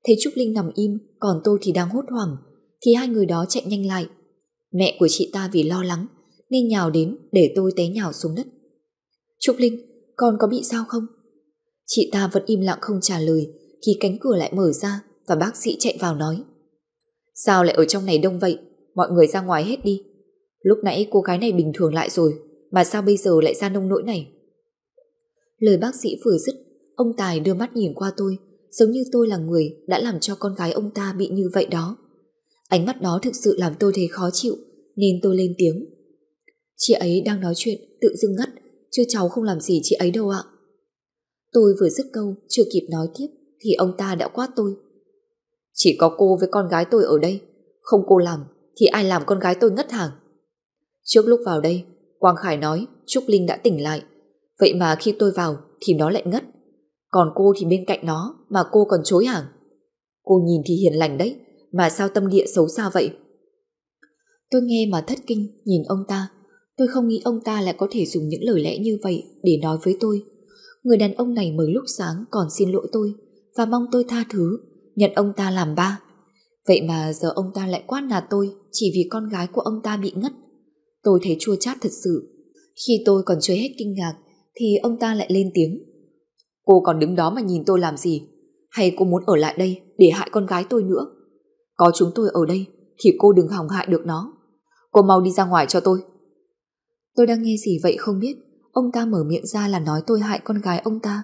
[SPEAKER 1] Thấy Trúc Linh nằm im, còn tôi thì đang hốt hoảng, thì hai người đó chạy nhanh lại. Mẹ của chị ta vì lo lắng, nên nhào đến để tôi té nhào xuống đất. Trúc Linh, con có bị sao không? Chị ta vẫn im lặng không trả lời, thì cánh cửa lại mở ra và bác sĩ chạy vào nói. Sao lại ở trong này đông vậy? Mọi người ra ngoài hết đi. Lúc nãy cô gái này bình thường lại rồi, mà sao bây giờ lại ra nông nỗi này? Lời bác sĩ vừa dứt, ông Tài đưa mắt nhìn qua tôi, giống như tôi là người đã làm cho con gái ông ta bị như vậy đó. Ánh mắt đó thực sự làm tôi thấy khó chịu, nên tôi lên tiếng. Chị ấy đang nói chuyện, tự dưng ngắt chứ cháu không làm gì chị ấy đâu ạ. Tôi vừa dứt câu, chưa kịp nói tiếp, thì ông ta đã quát tôi. Chỉ có cô với con gái tôi ở đây, không cô làm, thì ai làm con gái tôi ngất hàng. Trước lúc vào đây, Quang Khải nói Trúc Linh đã tỉnh lại, vậy mà khi tôi vào thì nó lại ngất. Còn cô thì bên cạnh nó mà cô còn chối hàng. Cô nhìn thì hiền lành đấy, mà sao tâm địa xấu xa vậy? Tôi nghe mà thất kinh nhìn ông ta. Tôi không nghĩ ông ta lại có thể dùng những lời lẽ như vậy để nói với tôi. Người đàn ông này mới lúc sáng còn xin lỗi tôi và mong tôi tha thứ, nhận ông ta làm ba. Vậy mà giờ ông ta lại quát nạt tôi chỉ vì con gái của ông ta bị ngất. Tôi thấy chua chát thật sự. Khi tôi còn chưa hết kinh ngạc, thì ông ta lại lên tiếng. Cô còn đứng đó mà nhìn tôi làm gì? Hay cô muốn ở lại đây để hại con gái tôi nữa? Có chúng tôi ở đây thì cô đừng hỏng hại được nó. Cô mau đi ra ngoài cho tôi. Tôi đang nghe gì vậy không biết. Ông ta mở miệng ra là nói tôi hại con gái ông ta.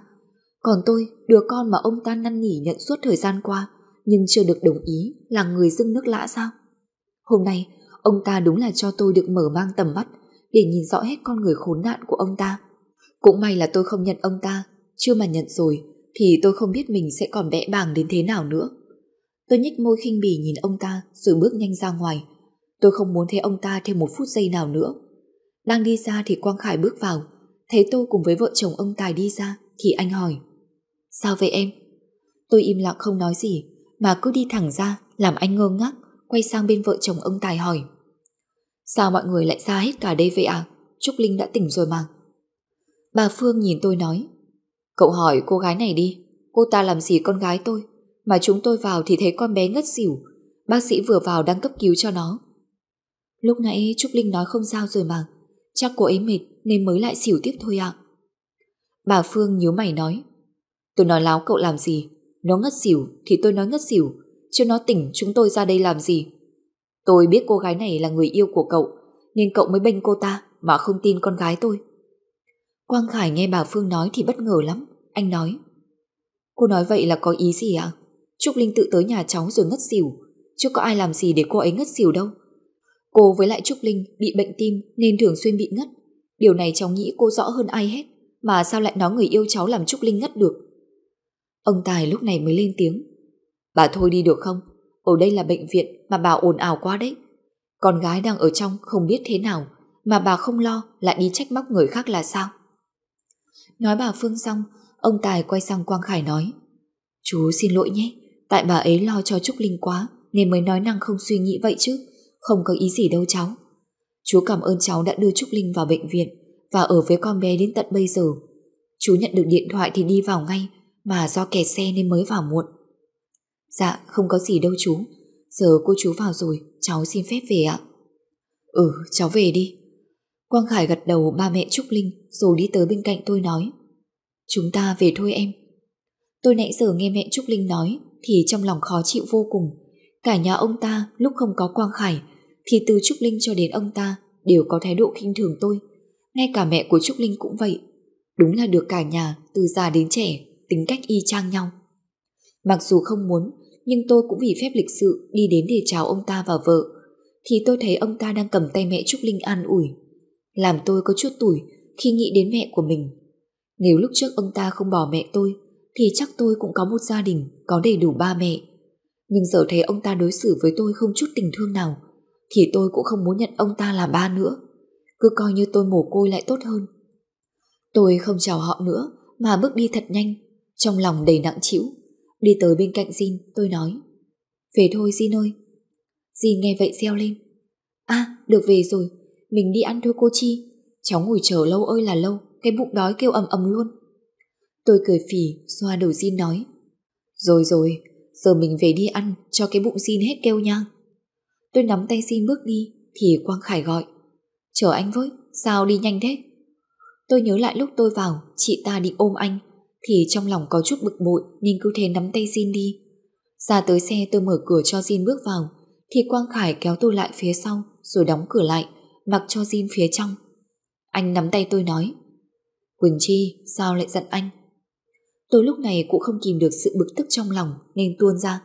[SPEAKER 1] Còn tôi, đứa con mà ông ta năn nỉ nhận suốt thời gian qua, nhưng chưa được đồng ý là người dưng nước lã sao? Hôm nay, ông ta đúng là cho tôi được mở mang tầm mắt để nhìn rõ hết con người khốn nạn của ông ta. Cũng may là tôi không nhận ông ta, chưa mà nhận rồi thì tôi không biết mình sẽ còn bẽ bàng đến thế nào nữa. Tôi nhích môi khinh bỉ nhìn ông ta rồi bước nhanh ra ngoài. Tôi không muốn thấy ông ta thêm một phút giây nào nữa. Đang đi ra thì Quang Khải bước vào, thấy tôi cùng với vợ chồng ông Tài đi ra thì anh hỏi. Sao vậy em? Tôi im lặng không nói gì mà cứ đi thẳng ra làm anh ngơ ngác quay sang bên vợ chồng ông Tài hỏi. Sao mọi người lại ra hết cả đây vậy à? Trúc Linh đã tỉnh rồi mà. Bà Phương nhìn tôi nói, cậu hỏi cô gái này đi, cô ta làm gì con gái tôi, mà chúng tôi vào thì thấy con bé ngất xỉu, bác sĩ vừa vào đang cấp cứu cho nó. Lúc nãy Trúc Linh nói không sao rồi mà, chắc cô ấy mệt nên mới lại xỉu tiếp thôi ạ. Bà Phương nhíu mày nói, tôi nói láo cậu làm gì, nó ngất xỉu thì tôi nói ngất xỉu, chứ nó tỉnh chúng tôi ra đây làm gì. Tôi biết cô gái này là người yêu của cậu, nên cậu mới bênh cô ta mà không tin con gái tôi. Quang Khải nghe bà Phương nói thì bất ngờ lắm. Anh nói, cô nói vậy là có ý gì ạ? Trúc Linh tự tới nhà cháu rồi ngất xỉu, chứ có ai làm gì để cô ấy ngất xỉu đâu. Cô với lại Trúc Linh bị bệnh tim nên thường xuyên bị ngất. Điều này cháu nghĩ cô rõ hơn ai hết, mà sao lại nói người yêu cháu làm Trúc Linh ngất được. Ông Tài lúc này mới lên tiếng. Bà thôi đi được không? Ở đây là bệnh viện mà bà ồn ào quá đấy. Con gái đang ở trong không biết thế nào mà bà không lo lại đi trách móc người khác là sao? Nói bà Phương xong, ông Tài quay sang Quang Khải nói Chú xin lỗi nhé, tại bà ấy lo cho Trúc Linh quá nên mới nói năng không suy nghĩ vậy chứ, không có ý gì đâu cháu. Chú cảm ơn cháu đã đưa Trúc Linh vào bệnh viện và ở với con bé đến tận bây giờ. Chú nhận được điện thoại thì đi vào ngay mà do kẹt xe nên mới vào muộn. Dạ, không có gì đâu chú. Giờ cô chú vào rồi, cháu xin phép về ạ. Ừ, cháu về đi. Quang Khải gật đầu ba mẹ Trúc Linh rồi đi tới bên cạnh tôi nói. Chúng ta về thôi em. Tôi nãy giờ nghe mẹ Trúc Linh nói thì trong lòng khó chịu vô cùng. Cả nhà ông ta lúc không có Quang Khải thì từ Trúc Linh cho đến ông ta đều có thái độ khinh thường tôi. Ngay cả mẹ của Trúc Linh cũng vậy. Đúng là được cả nhà từ già đến trẻ tính cách y chang nhau. Mặc dù không muốn nhưng tôi cũng vì phép lịch sự đi đến để chào ông ta và vợ thì tôi thấy ông ta đang cầm tay mẹ Trúc Linh an ủi làm tôi có chút tủi khi nghĩ đến mẹ của mình. Nếu lúc trước ông ta không bỏ mẹ tôi, thì chắc tôi cũng có một gia đình có đầy đủ ba mẹ. Nhưng giờ thấy ông ta đối xử với tôi không chút tình thương nào, thì tôi cũng không muốn nhận ông ta là ba nữa. Cứ coi như tôi mồ côi lại tốt hơn. Tôi không chào họ nữa, mà bước đi thật nhanh, trong lòng đầy nặng chịu. Đi tới bên cạnh Jin, tôi nói. Về thôi Jin ơi. Jin nghe vậy reo lên. À, được về rồi, mình đi ăn thôi cô Chi. Cháu ngồi chờ lâu ơi là lâu, cái bụng đói kêu ầm ầm luôn. Tôi cười phì, xoa đầu Jin nói. Rồi rồi, giờ mình về đi ăn, cho cái bụng Jin hết kêu nha. Tôi nắm tay Jin bước đi, thì Quang Khải gọi. Chờ anh với, sao đi nhanh thế? Tôi nhớ lại lúc tôi vào, chị ta định ôm anh, thì trong lòng có chút bực bội nên cứ thế nắm tay Jin đi. Ra tới xe tôi mở cửa cho Jin bước vào, thì Quang Khải kéo tôi lại phía sau rồi đóng cửa lại, mặc cho Jin phía trong. Anh nắm tay tôi nói Quỳnh Chi sao lại giận anh? Tôi lúc này cũng không kìm được sự bực tức trong lòng Nên tuôn ra.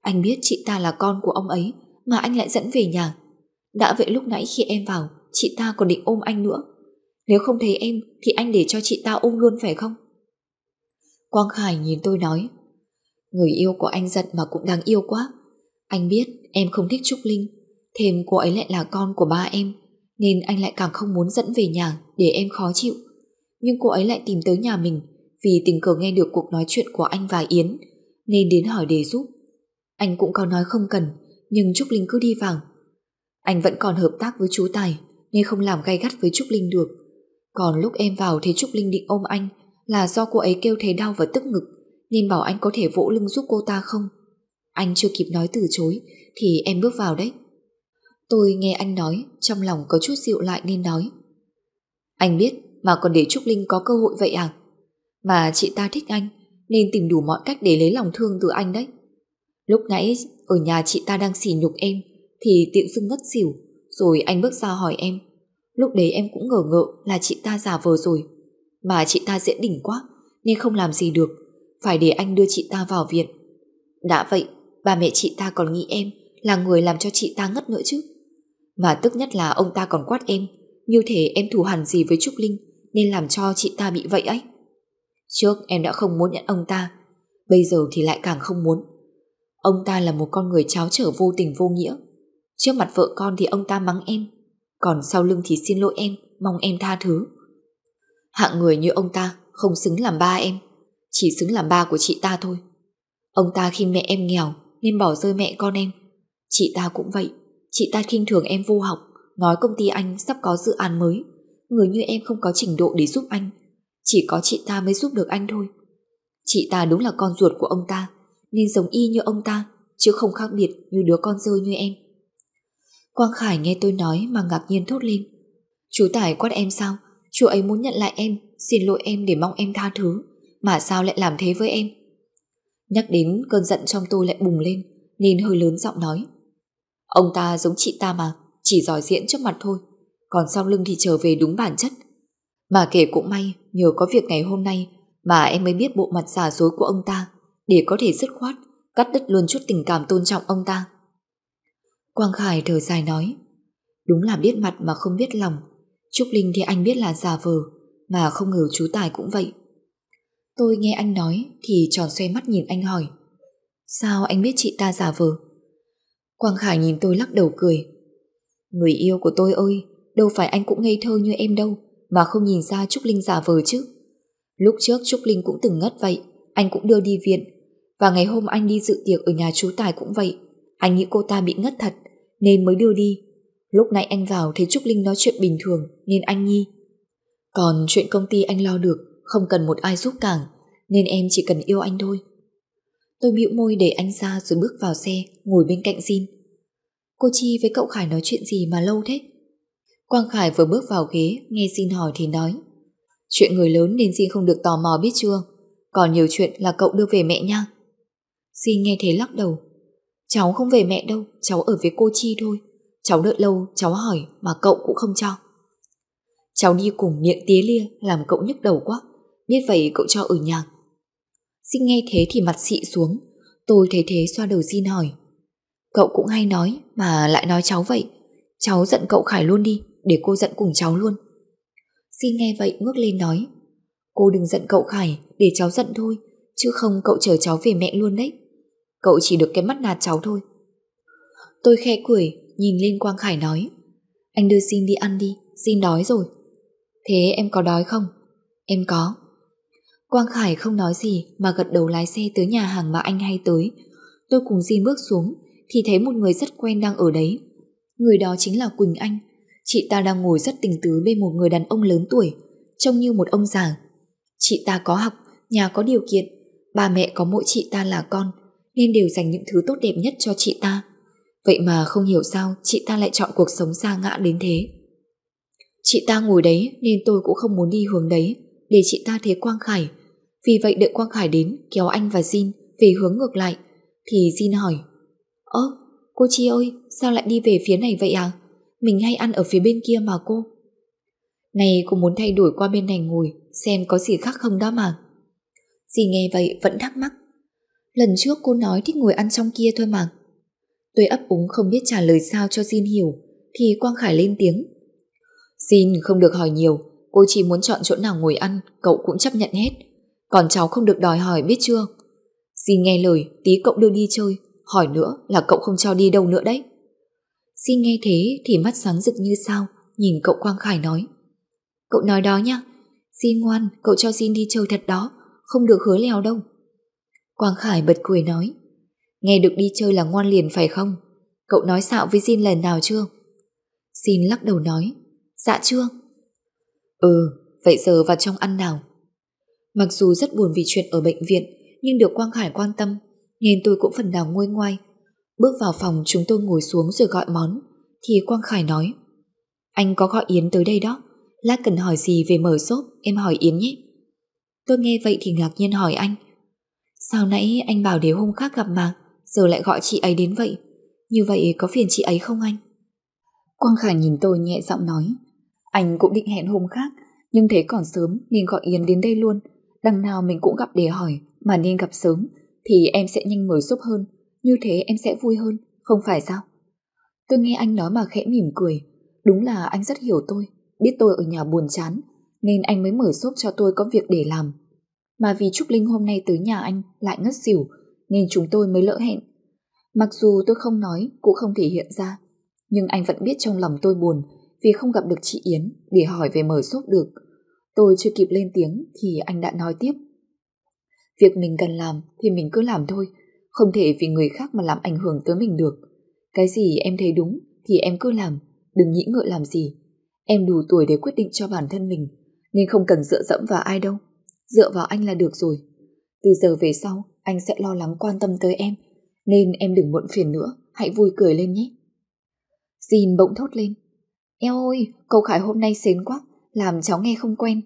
[SPEAKER 1] Anh biết chị ta là con của ông ấy Mà anh lại dẫn về nhà. Đã vậy lúc nãy khi em vào Chị ta còn định ôm anh nữa. Nếu không thấy em thì anh để cho chị ta ôm luôn phải không? Quang Khải nhìn tôi nói, Người yêu của anh giận mà cũng đáng yêu quá Anh biết em không thích Trúc Linh Thêm cô ấy lại là con của ba em, nên anh lại càng không muốn dẫn về nhà để em khó chịu. Nhưng cô ấy lại tìm tới nhà mình vì tình cờ nghe được cuộc nói chuyện của anh và Yến, nên đến hỏi để giúp. Anh cũng có nói không cần, nhưng Trúc Linh cứ đi vào. Anh vẫn còn hợp tác với chú Tài, nên không làm gay gắt với Trúc Linh được. Còn lúc em vào thấy Trúc Linh định ôm anh là do cô ấy kêu thấy đau và tức ngực nên bảo anh có thể vỗ lưng giúp cô ta không. Anh chưa kịp nói từ chối thì em bước vào đấy. Tôi nghe anh nói, trong lòng có chút dịu lại nên nói. Anh biết mà còn để Trúc Linh có cơ hội vậy à? Mà chị ta thích anh, nên tìm đủ mọi cách để lấy lòng thương từ anh đấy. Lúc nãy ở nhà chị ta đang xỉ nhục em, thì tiện dưng ngất xỉu, rồi anh bước ra hỏi em. Lúc đấy em cũng ngờ ngợ là chị ta giả vờ rồi. Mà chị ta dễ đỉnh quá, nên không làm gì được, phải để anh đưa chị ta vào viện. Đã vậy, bà mẹ chị ta còn nghĩ em là người làm cho chị ta ngất nữa chứ. Mà tức nhất là ông ta còn quát em Như thể em thù hằn gì với Trúc Linh Nên làm cho chị ta bị vậy ấy Trước em đã không muốn nhận ông ta Bây giờ thì lại càng không muốn Ông ta là một con người cháo trở vô tình vô nghĩa Trước mặt vợ con thì ông ta mắng em Còn sau lưng thì xin lỗi em Mong em tha thứ Hạng người như ông ta không xứng làm ba em Chỉ xứng làm ba của chị ta thôi Ông ta khi mẹ em nghèo Nên bỏ rơi mẹ con em Chị ta cũng vậy Chị ta khinh thường em vô học, nói công ty anh sắp có dự án mới, Người như em không có trình độ để giúp anh. Chỉ có chị ta mới giúp được anh thôi. Chị ta đúng là con ruột của ông ta, nên giống y như ông ta, chứ không khác biệt như đứa con rơi như em. Quang Khải nghe tôi nói mà ngạc nhiên thốt lên. Chú Tải quát em sao? Chú ấy muốn nhận lại em, xin lỗi em để mong em tha thứ. Mà sao lại làm thế với em? Nhắc đến cơn giận trong tôi lại bùng lên, nên hơi lớn giọng nói. Ông ta giống chị ta mà, chỉ giỏi diễn trước mặt thôi, còn sau lưng thì trở về đúng bản chất. Mà kể cũng may, nhờ có việc ngày hôm nay mà em mới biết bộ mặt giả dối của ông ta, để có thể dứt khoát, cắt đứt luôn chút tình cảm tôn trọng ông ta. Quang Khải thở dài nói, đúng là biết mặt mà không biết lòng, Trúc Linh thì anh biết là giả vờ, mà không ngờ chú Tài cũng vậy. Tôi nghe anh nói thì tròn xoay mắt nhìn anh hỏi, sao anh biết chị ta giả vờ? Quang Khải nhìn tôi lắc đầu cười, người yêu của tôi ơi, đâu phải anh cũng ngây thơ như em đâu, mà không nhìn ra Trúc Linh giả vờ chứ. Lúc trước Trúc Linh cũng từng ngất vậy, anh cũng đưa đi viện, và ngày hôm anh đi dự tiệc ở nhà chú Tài cũng vậy, anh nghĩ cô ta bị ngất thật, nên mới đưa đi. Lúc nãy anh vào thấy Trúc Linh nói chuyện bình thường nên anh nghi. Còn chuyện công ty anh lo được, không cần một ai giúp cả, nên em chỉ cần yêu anh thôi. Tôi bĩu môi để anh ra rồi bước vào xe, ngồi bên cạnh Jin. Cô Chi với cậu Khải nói chuyện gì mà lâu thế? Quang Khải vừa bước vào ghế, nghe Jin hỏi thì nói. Chuyện người lớn nên Jin không được tò mò biết chưa? Còn nhiều chuyện là cậu đưa về mẹ nha. Jin nghe thế lắc đầu. Cháu không về mẹ đâu, cháu ở với cô Chi thôi. Cháu đợi lâu, cháu hỏi mà cậu cũng không cho. Cháu đi cùng miệng tía lia làm cậu nhức đầu quá. Biết vậy cậu cho ở nhà. Xin nghe thế thì mặt xị xuống. Tôi thấy thế xoa đầu xin hỏi. Cậu cũng hay nói mà lại nói cháu vậy. Cháu giận cậu Khải luôn đi, để cô giận cùng cháu luôn. Xin nghe vậy ngước lên nói. Cô đừng giận cậu Khải, để cháu giận thôi, chứ không cậu chờ cháu về mẹ luôn đấy. Cậu chỉ được cái mắt nạt cháu thôi. Tôi khe cười, nhìn lên Quang Khải nói. Anh đưa xin đi ăn đi, xin đói rồi. Thế em có đói không? Em có. Quang Khải không nói gì mà gật đầu lái xe tới nhà hàng mà anh hay tới. Tôi cùng Jin bước xuống thì thấy một người rất quen đang ở đấy. Người đó chính là Quỳnh Anh. Chị ta đang ngồi rất tình tứ bên một người đàn ông lớn tuổi, trông như một ông già. Chị ta có học, nhà có điều kiện, ba mẹ có mỗi chị ta là con, nên đều dành những thứ tốt đẹp nhất cho chị ta. Vậy mà không hiểu sao chị ta lại chọn cuộc sống xa ngã đến thế. Chị ta ngồi đấy nên tôi cũng không muốn đi hướng đấy để chị ta thấy Quang Khải. Vì vậy đợi Quang Khải đến kéo anh và Jin về hướng ngược lại thì Jin hỏi Ơ, cô Chi ơi, sao lại đi về phía này vậy à? Mình hay ăn ở phía bên kia mà cô. Này cô muốn thay đổi qua bên này ngồi xem có gì khác không đó mà. Dì nghe vậy vẫn thắc mắc. Lần trước cô nói thích ngồi ăn trong kia thôi mà. Tôi ấp úng không biết trả lời sao cho Jin hiểu thì Quang Khải lên tiếng. Jin không được hỏi nhiều, cô chỉ muốn chọn chỗ nào ngồi ăn, cậu cũng chấp nhận hết. Còn cháu không được đòi hỏi biết chưa? Jin nghe lời, tí cậu đưa đi chơi, hỏi nữa là cậu không cho đi đâu nữa đấy. Jin nghe thế thì mắt sáng rực như sao, nhìn cậu Quang Khải nói. Cậu nói đó nhá, Jin ngoan, cậu cho Jin đi chơi thật đó, không được hứa lèo đâu. Quang Khải bật cười nói, nghe được đi chơi là ngoan liền phải không? Cậu nói xạo với Jin lần nào chưa? Jin lắc đầu nói, dạ chưa. Ừ, vậy giờ vào trong ăn nào. Mặc dù rất buồn vì chuyện ở bệnh viện, nhưng được Quang Khải quan tâm, nên tôi cũng phần nào nguôi ngoai. Bước vào phòng chúng tôi ngồi xuống rồi gọi món, thì Quang Khải nói, anh có gọi Yến tới đây đó, lát cần hỏi gì về mở xốp, em hỏi Yến nhé. Tôi nghe vậy thì ngạc nhiên hỏi anh, sao nãy anh bảo để hôm khác gặp mà, giờ lại gọi chị ấy đến vậy, như vậy có phiền chị ấy không anh? Quang Khải nhìn tôi nhẹ giọng nói, anh cũng định hẹn hôm khác, nhưng thế còn sớm nên gọi Yến đến đây luôn, đằng nào mình cũng gặp để hỏi, mà nên gặp sớm, thì em sẽ nhanh mở giúp hơn, như thế em sẽ vui hơn, không phải sao? Tôi nghe anh nói mà khẽ mỉm cười, đúng là anh rất hiểu tôi, biết tôi ở nhà buồn chán, nên anh mới mở xốp cho tôi có việc để làm. Mà vì Trúc Linh hôm nay tới nhà anh lại ngất xỉu, nên chúng tôi mới lỡ hẹn. Mặc dù tôi không nói, cũng không thể hiện ra, nhưng anh vẫn biết trong lòng tôi buồn vì không gặp được chị Yến để hỏi về mở xốp được. Tôi chưa kịp lên tiếng thì anh đã nói tiếp. Việc mình cần làm thì mình cứ làm thôi, không thể vì người khác mà làm ảnh hưởng tới mình được. Cái gì em thấy đúng thì em cứ làm, đừng nghĩ ngợi làm gì. Em đủ tuổi để quyết định cho bản thân mình, nên không cần dựa dẫm vào ai đâu. Dựa vào anh là được rồi. Từ giờ về sau, anh sẽ lo lắng quan tâm tới em, nên em đừng muộn phiền nữa, hãy vui cười lên nhé. Jin bỗng thốt lên. Eo ơi, cậu Khải hôm nay xến quá, làm cháu nghe không quen.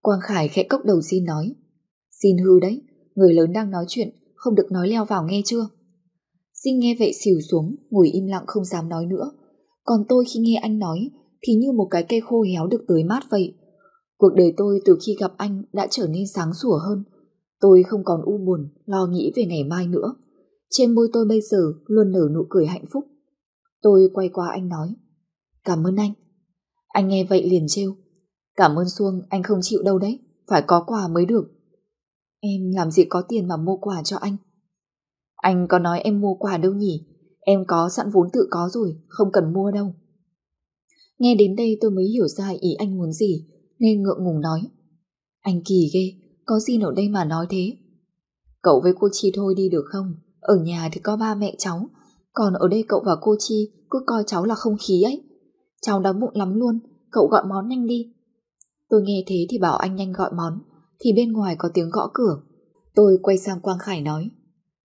[SPEAKER 1] Quang Khải khẽ cốc đầu Jin nói. Jin hư đấy, người lớn đang nói chuyện, không được nói leo vào nghe chưa? Jin nghe vậy xỉu xuống, ngồi im lặng không dám nói nữa. Còn tôi khi nghe anh nói, thì như một cái cây khô héo được tưới mát vậy. Cuộc đời tôi từ khi gặp anh đã trở nên sáng sủa hơn. Tôi không còn u buồn, lo nghĩ về ngày mai nữa. Trên môi tôi bây giờ luôn nở nụ cười hạnh phúc. Tôi quay qua anh nói. Cảm ơn anh. Anh nghe vậy liền trêu. Cảm ơn Xuông, anh không chịu đâu đấy. Phải có quà mới được. Em làm gì có tiền mà mua quà cho anh. Anh có nói em mua quà đâu nhỉ? Em có sẵn vốn tự có rồi, không cần mua đâu. Nghe đến đây tôi mới hiểu ra ý anh muốn gì, nên ngượng ngùng nói. Anh kỳ ghê, có gì ở đây mà nói thế? Cậu với cô Chi thôi đi được không? Ở nhà thì có ba mẹ cháu, còn ở đây cậu và cô Chi cứ coi cháu là không khí ấy. Cháu đói bụng lắm luôn, cậu gọi món nhanh đi. Tôi nghe thế thì bảo anh nhanh gọi món, thì bên ngoài có tiếng gõ cửa. Tôi quay sang Quang Khải nói,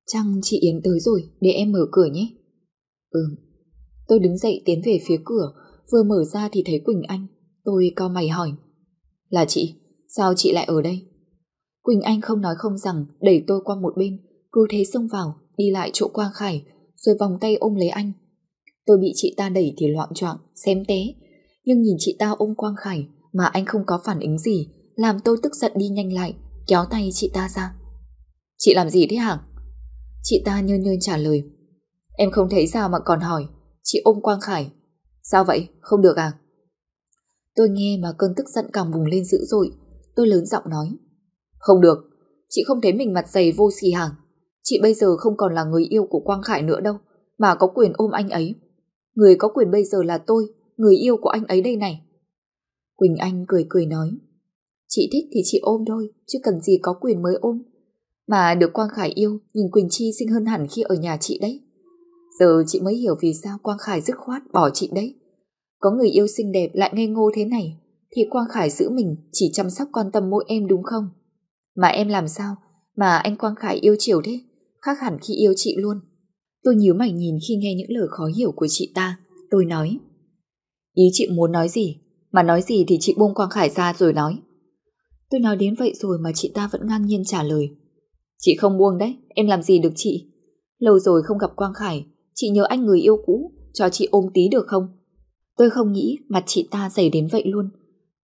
[SPEAKER 1] Chăng chị Yến tới rồi, để em mở cửa nhé. Ừ. Tôi đứng dậy tiến về phía cửa, vừa mở ra thì thấy Quỳnh Anh. Tôi cao mày hỏi, là chị, sao chị lại ở đây? Quỳnh Anh không nói không rằng, đẩy tôi qua một bên, cứ thế xông vào, đi lại chỗ Quang Khải, rồi vòng tay ôm lấy anh. Tôi bị chị ta đẩy thì loạn choạng, xém té, nhưng nhìn chị ta ôm Quang Khải mà anh không có phản ứng gì, làm tôi tức giận đi nhanh lại, kéo tay chị ta ra. Chị làm gì thế hả? Chị ta nhơn nhơn trả lời. Em không thấy sao mà còn hỏi, chị ôm Quang Khải. Sao vậy, không được à? Tôi nghe mà cơn tức giận càng bùng lên dữ dội, tôi lớn giọng nói. Không được, chị không thấy mình mặt dày vô xì hàng. Chị bây giờ không còn là người yêu của Quang Khải nữa đâu, mà có quyền ôm anh ấy. Người có quyền bây giờ là tôi, người yêu của anh ấy đây này. Quỳnh Anh cười cười nói. Chị thích thì chị ôm thôi, chứ cần gì có quyền mới ôm. Mà được Quang Khải yêu, nhìn Quỳnh Chi xinh hơn hẳn khi ở nhà chị đấy. Giờ chị mới hiểu vì sao Quang Khải dứt khoát bỏ chị đấy. Có người yêu xinh đẹp lại ngây ngô thế này, thì Quang Khải giữ mình chỉ chăm sóc quan tâm mỗi em đúng không? Mà em làm sao mà anh Quang Khải yêu chiều thế? Khác hẳn khi yêu chị luôn. Tôi nhíu mày nhìn khi nghe những lời khó hiểu của chị ta. Tôi nói. Ý chị muốn nói gì? Mà nói gì thì chị buông Quang Khải ra rồi nói. Tôi nói đến vậy rồi mà chị ta vẫn ngang nhiên trả lời. Chị không buông đấy, em làm gì được chị? Lâu rồi không gặp Quang Khải, chị nhớ anh người yêu cũ, cho chị ôm tí được không? Tôi không nghĩ mặt chị ta dày đến vậy luôn.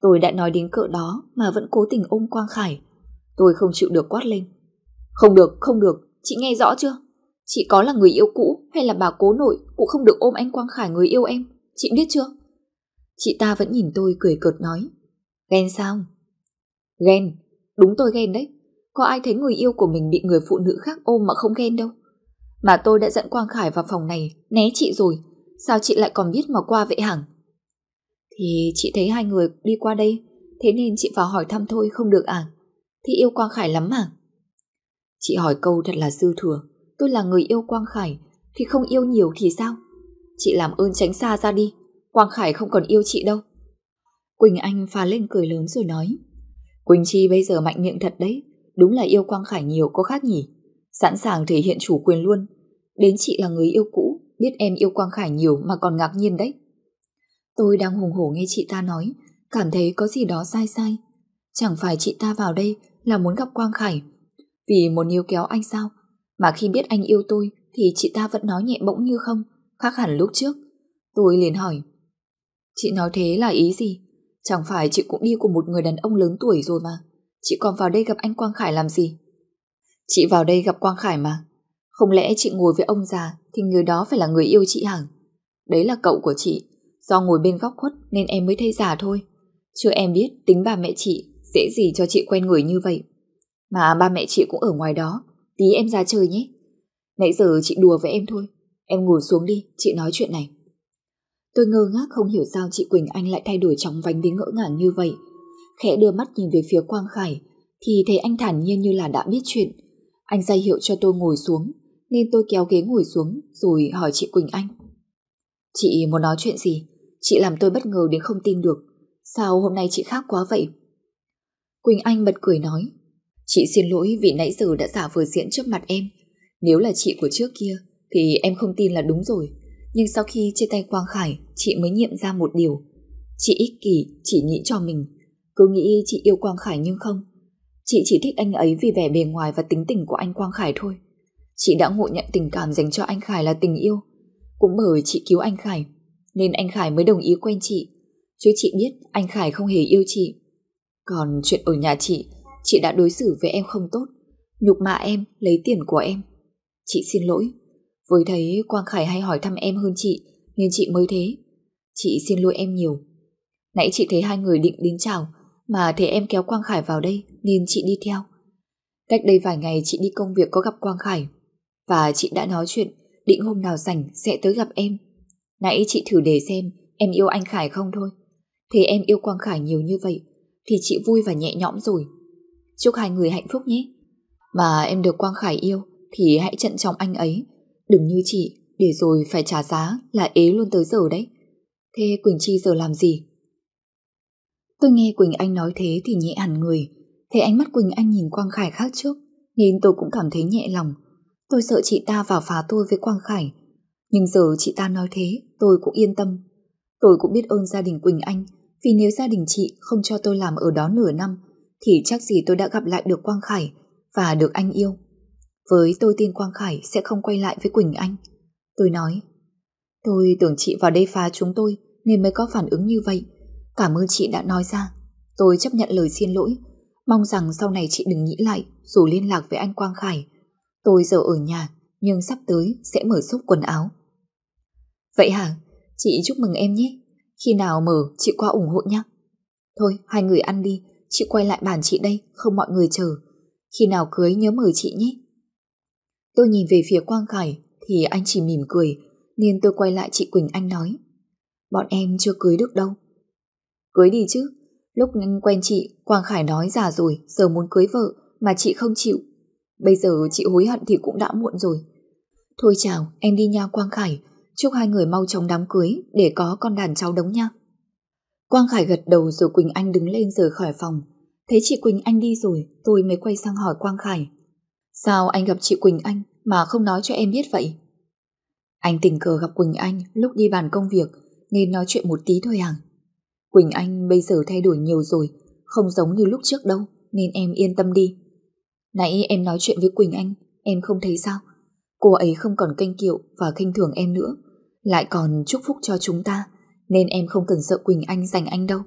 [SPEAKER 1] Tôi đã nói đến cỡ đó mà vẫn cố tình ôm Quang Khải. Tôi không chịu được quát lên. Không được, không được, chị nghe rõ chưa? Chị có là người yêu cũ hay là bà cố nội cũng không được ôm anh Quang Khải người yêu em, chị biết chưa? Chị ta vẫn nhìn tôi cười cợt nói. Ghen sao? Ghen, đúng tôi ghen đấy. Có ai thấy người yêu của mình bị người phụ nữ khác ôm mà không ghen đâu. Mà tôi đã dẫn Quang Khải vào phòng này, né chị rồi. Sao chị lại còn biết mà qua vậy hẳn? Thì chị thấy hai người đi qua đây, thế nên chị vào hỏi thăm thôi không được à? Thì yêu Quang Khải lắm mà. Chị hỏi câu thật là dư thừa. Tôi là người yêu Quang Khải, thì không yêu nhiều thì sao? Chị làm ơn tránh xa ra đi, Quang Khải không còn yêu chị đâu. Quỳnh Anh phá lên cười lớn rồi nói. Quỳnh Chi bây giờ mạnh miệng thật đấy, đúng là yêu Quang Khải nhiều có khác nhỉ. Sẵn sàng thể hiện chủ quyền luôn. Đến chị là người yêu cũ, biết em yêu Quang Khải nhiều mà còn ngạc nhiên đấy. Tôi đang hùng hổ nghe chị ta nói, cảm thấy có gì đó sai sai. Chẳng phải chị ta vào đây là muốn gặp Quang Khải, vì muốn níu kéo anh sao? Mà khi biết anh yêu tôi thì chị ta vẫn nói nhẹ bỗng như không, khác hẳn lúc trước. Tôi liền hỏi, chị nói thế là ý gì? Chẳng phải chị cũng đi cùng một người đàn ông lớn tuổi rồi mà. Chị còn vào đây gặp anh Quang Khải làm gì? Chị vào đây gặp Quang Khải mà. Không lẽ chị ngồi với ông già thì người đó phải là người yêu chị hẳn? Đấy là cậu của chị. Do ngồi bên góc khuất nên em mới thấy già thôi. Chưa em biết tính bà mẹ chị dễ gì cho chị quen người như vậy. Mà ba mẹ chị cũng ở ngoài đó. Tí em ra chơi nhé. Nãy giờ chị đùa với em thôi. Em ngồi xuống đi, chị nói chuyện này. Tôi ngơ ngác không hiểu sao chị Quỳnh Anh lại thay đổi chóng vánh đến ngỡ ngàng như vậy. Khẽ đưa mắt nhìn về phía Quang Khải, thì thấy anh thản nhiên như là đã biết chuyện. Anh ra hiệu cho tôi ngồi xuống, nên tôi kéo ghế ngồi xuống rồi hỏi chị Quỳnh Anh. Chị muốn nói chuyện gì? Chị làm tôi bất ngờ đến không tin được. Sao hôm nay chị khác quá vậy? Quỳnh Anh bật cười nói. Chị xin lỗi vì nãy giờ đã giả vờ diễn trước mặt em. Nếu là chị của trước kia thì em không tin là đúng rồi. Nhưng sau khi chia tay Quang Khải, chị mới nghiệm ra một điều. Chị ích kỷ, chỉ nghĩ cho mình. Cứ nghĩ chị yêu Quang Khải nhưng không. Chị chỉ thích anh ấy vì vẻ bề ngoài và tính tình của anh Quang Khải thôi. Chị đã ngộ nhận tình cảm dành cho anh Khải là tình yêu. Cũng bởi chị cứu anh Khải, nên anh Khải mới đồng ý quen chị. Chứ chị biết anh Khải không hề yêu chị. Còn chuyện ở nhà chị, chị đã đối xử với em không tốt. Nhục mạ em, lấy tiền của em. Chị xin lỗi. Với thấy Quang Khải hay hỏi thăm em hơn chị, nên chị mới thế. Chị xin lỗi em nhiều. Nãy chị thấy hai người định đến chào, mà thấy em kéo Quang Khải vào đây nên chị đi theo. Cách đây vài ngày chị đi công việc có gặp Quang Khải và chị đã nói chuyện định hôm nào rảnh sẽ tới gặp em. Nãy chị thử để xem em yêu anh Khải không thôi. Thế em yêu Quang Khải nhiều như vậy thì chị vui và nhẹ nhõm rồi. Chúc hai người hạnh phúc nhé. Mà em được Quang Khải yêu thì hãy trân trọng anh ấy. Đừng như chị để rồi phải trả giá là ế luôn tới giờ đấy. Thế Quỳnh Chi giờ làm gì? Tôi nghe Quỳnh Anh nói thế thì nhẹ hẳn người. Thấy ánh mắt Quỳnh Anh nhìn Quang Khải khác trước nên tôi cũng cảm thấy nhẹ lòng. Tôi sợ chị ta vào phá tôi với Quang Khải. Nhưng giờ chị ta nói thế, tôi cũng yên tâm. Tôi cũng biết ơn gia đình Quỳnh Anh, vì nếu gia đình chị không cho tôi làm ở đó nửa năm, thì chắc gì tôi đã gặp lại được Quang Khải và được anh yêu. Với tôi tin Quang Khải sẽ không quay lại với Quỳnh Anh. Tôi nói, tôi tưởng chị vào đây phá chúng tôi nên mới có phản ứng như vậy. Cảm ơn chị đã nói ra. Tôi chấp nhận lời xin lỗi, mong rằng sau này chị đừng nghĩ lại dù liên lạc với anh Quang Khải Tôi giờ ở nhà, nhưng sắp tới sẽ mở xúc quần áo. Vậy hả? Chị chúc mừng em nhé. Khi nào mở, chị qua ủng hộ nhé. Thôi, hai người ăn đi, chị quay lại bàn chị đây, không mọi người chờ. Khi nào cưới nhớ mời chị nhé. Tôi nhìn về phía Quang Khải, thì anh chỉ mỉm cười, nên tôi quay lại chị Quỳnh Anh nói. Bọn em chưa cưới được đâu. Cưới đi chứ, lúc quen chị, Quang Khải nói già rồi, giờ muốn cưới vợ, mà chị không chịu, Bây giờ chị hối hận thì cũng đã muộn rồi. Thôi chào, em đi nha Quang Khải. Chúc hai người mau chóng đám cưới để có con đàn cháu đống nha. Quang Khải gật đầu rồi Quỳnh Anh đứng lên rời khỏi phòng. Thấy chị Quỳnh Anh đi rồi, tôi mới quay sang hỏi Quang Khải. Sao anh gặp chị Quỳnh Anh mà không nói cho em biết vậy? Anh tình cờ gặp Quỳnh Anh lúc đi bàn công việc nên nói chuyện một tí thôi à. Quỳnh Anh bây giờ thay đổi nhiều rồi, không giống như lúc trước đâu, nên em yên tâm đi. Nãy em nói chuyện với Quỳnh Anh, em không thấy sao? Cô ấy không còn kênh kiệu và khinh thường em nữa, lại còn chúc phúc cho chúng ta, nên em không cần sợ Quỳnh Anh giành anh đâu.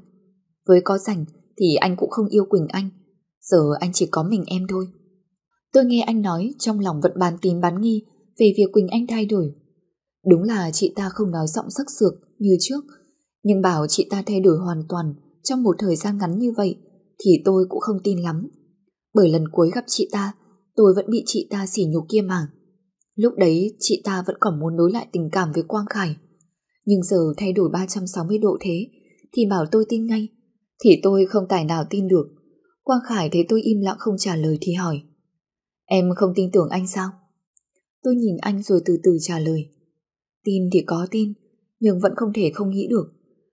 [SPEAKER 1] Với có giành thì anh cũng không yêu Quỳnh Anh, giờ anh chỉ có mình em thôi. Tôi nghe anh nói trong lòng vẫn bàn tín bán nghi về việc Quỳnh Anh thay đổi. Đúng là chị ta không nói giọng sắc sược như trước, nhưng bảo chị ta thay đổi hoàn toàn trong một thời gian ngắn như vậy thì tôi cũng không tin lắm bởi lần cuối gặp chị ta, tôi vẫn bị chị ta xỉ nhục kia mà. Lúc đấy chị ta vẫn còn muốn nối lại tình cảm với Quang Khải. Nhưng giờ thay đổi 360 độ thế, thì bảo tôi tin ngay. Thì tôi không tài nào tin được. Quang Khải thấy tôi im lặng không trả lời thì hỏi. Em không tin tưởng anh sao? Tôi nhìn anh rồi từ từ trả lời. Tin thì có tin, nhưng vẫn không thể không nghĩ được.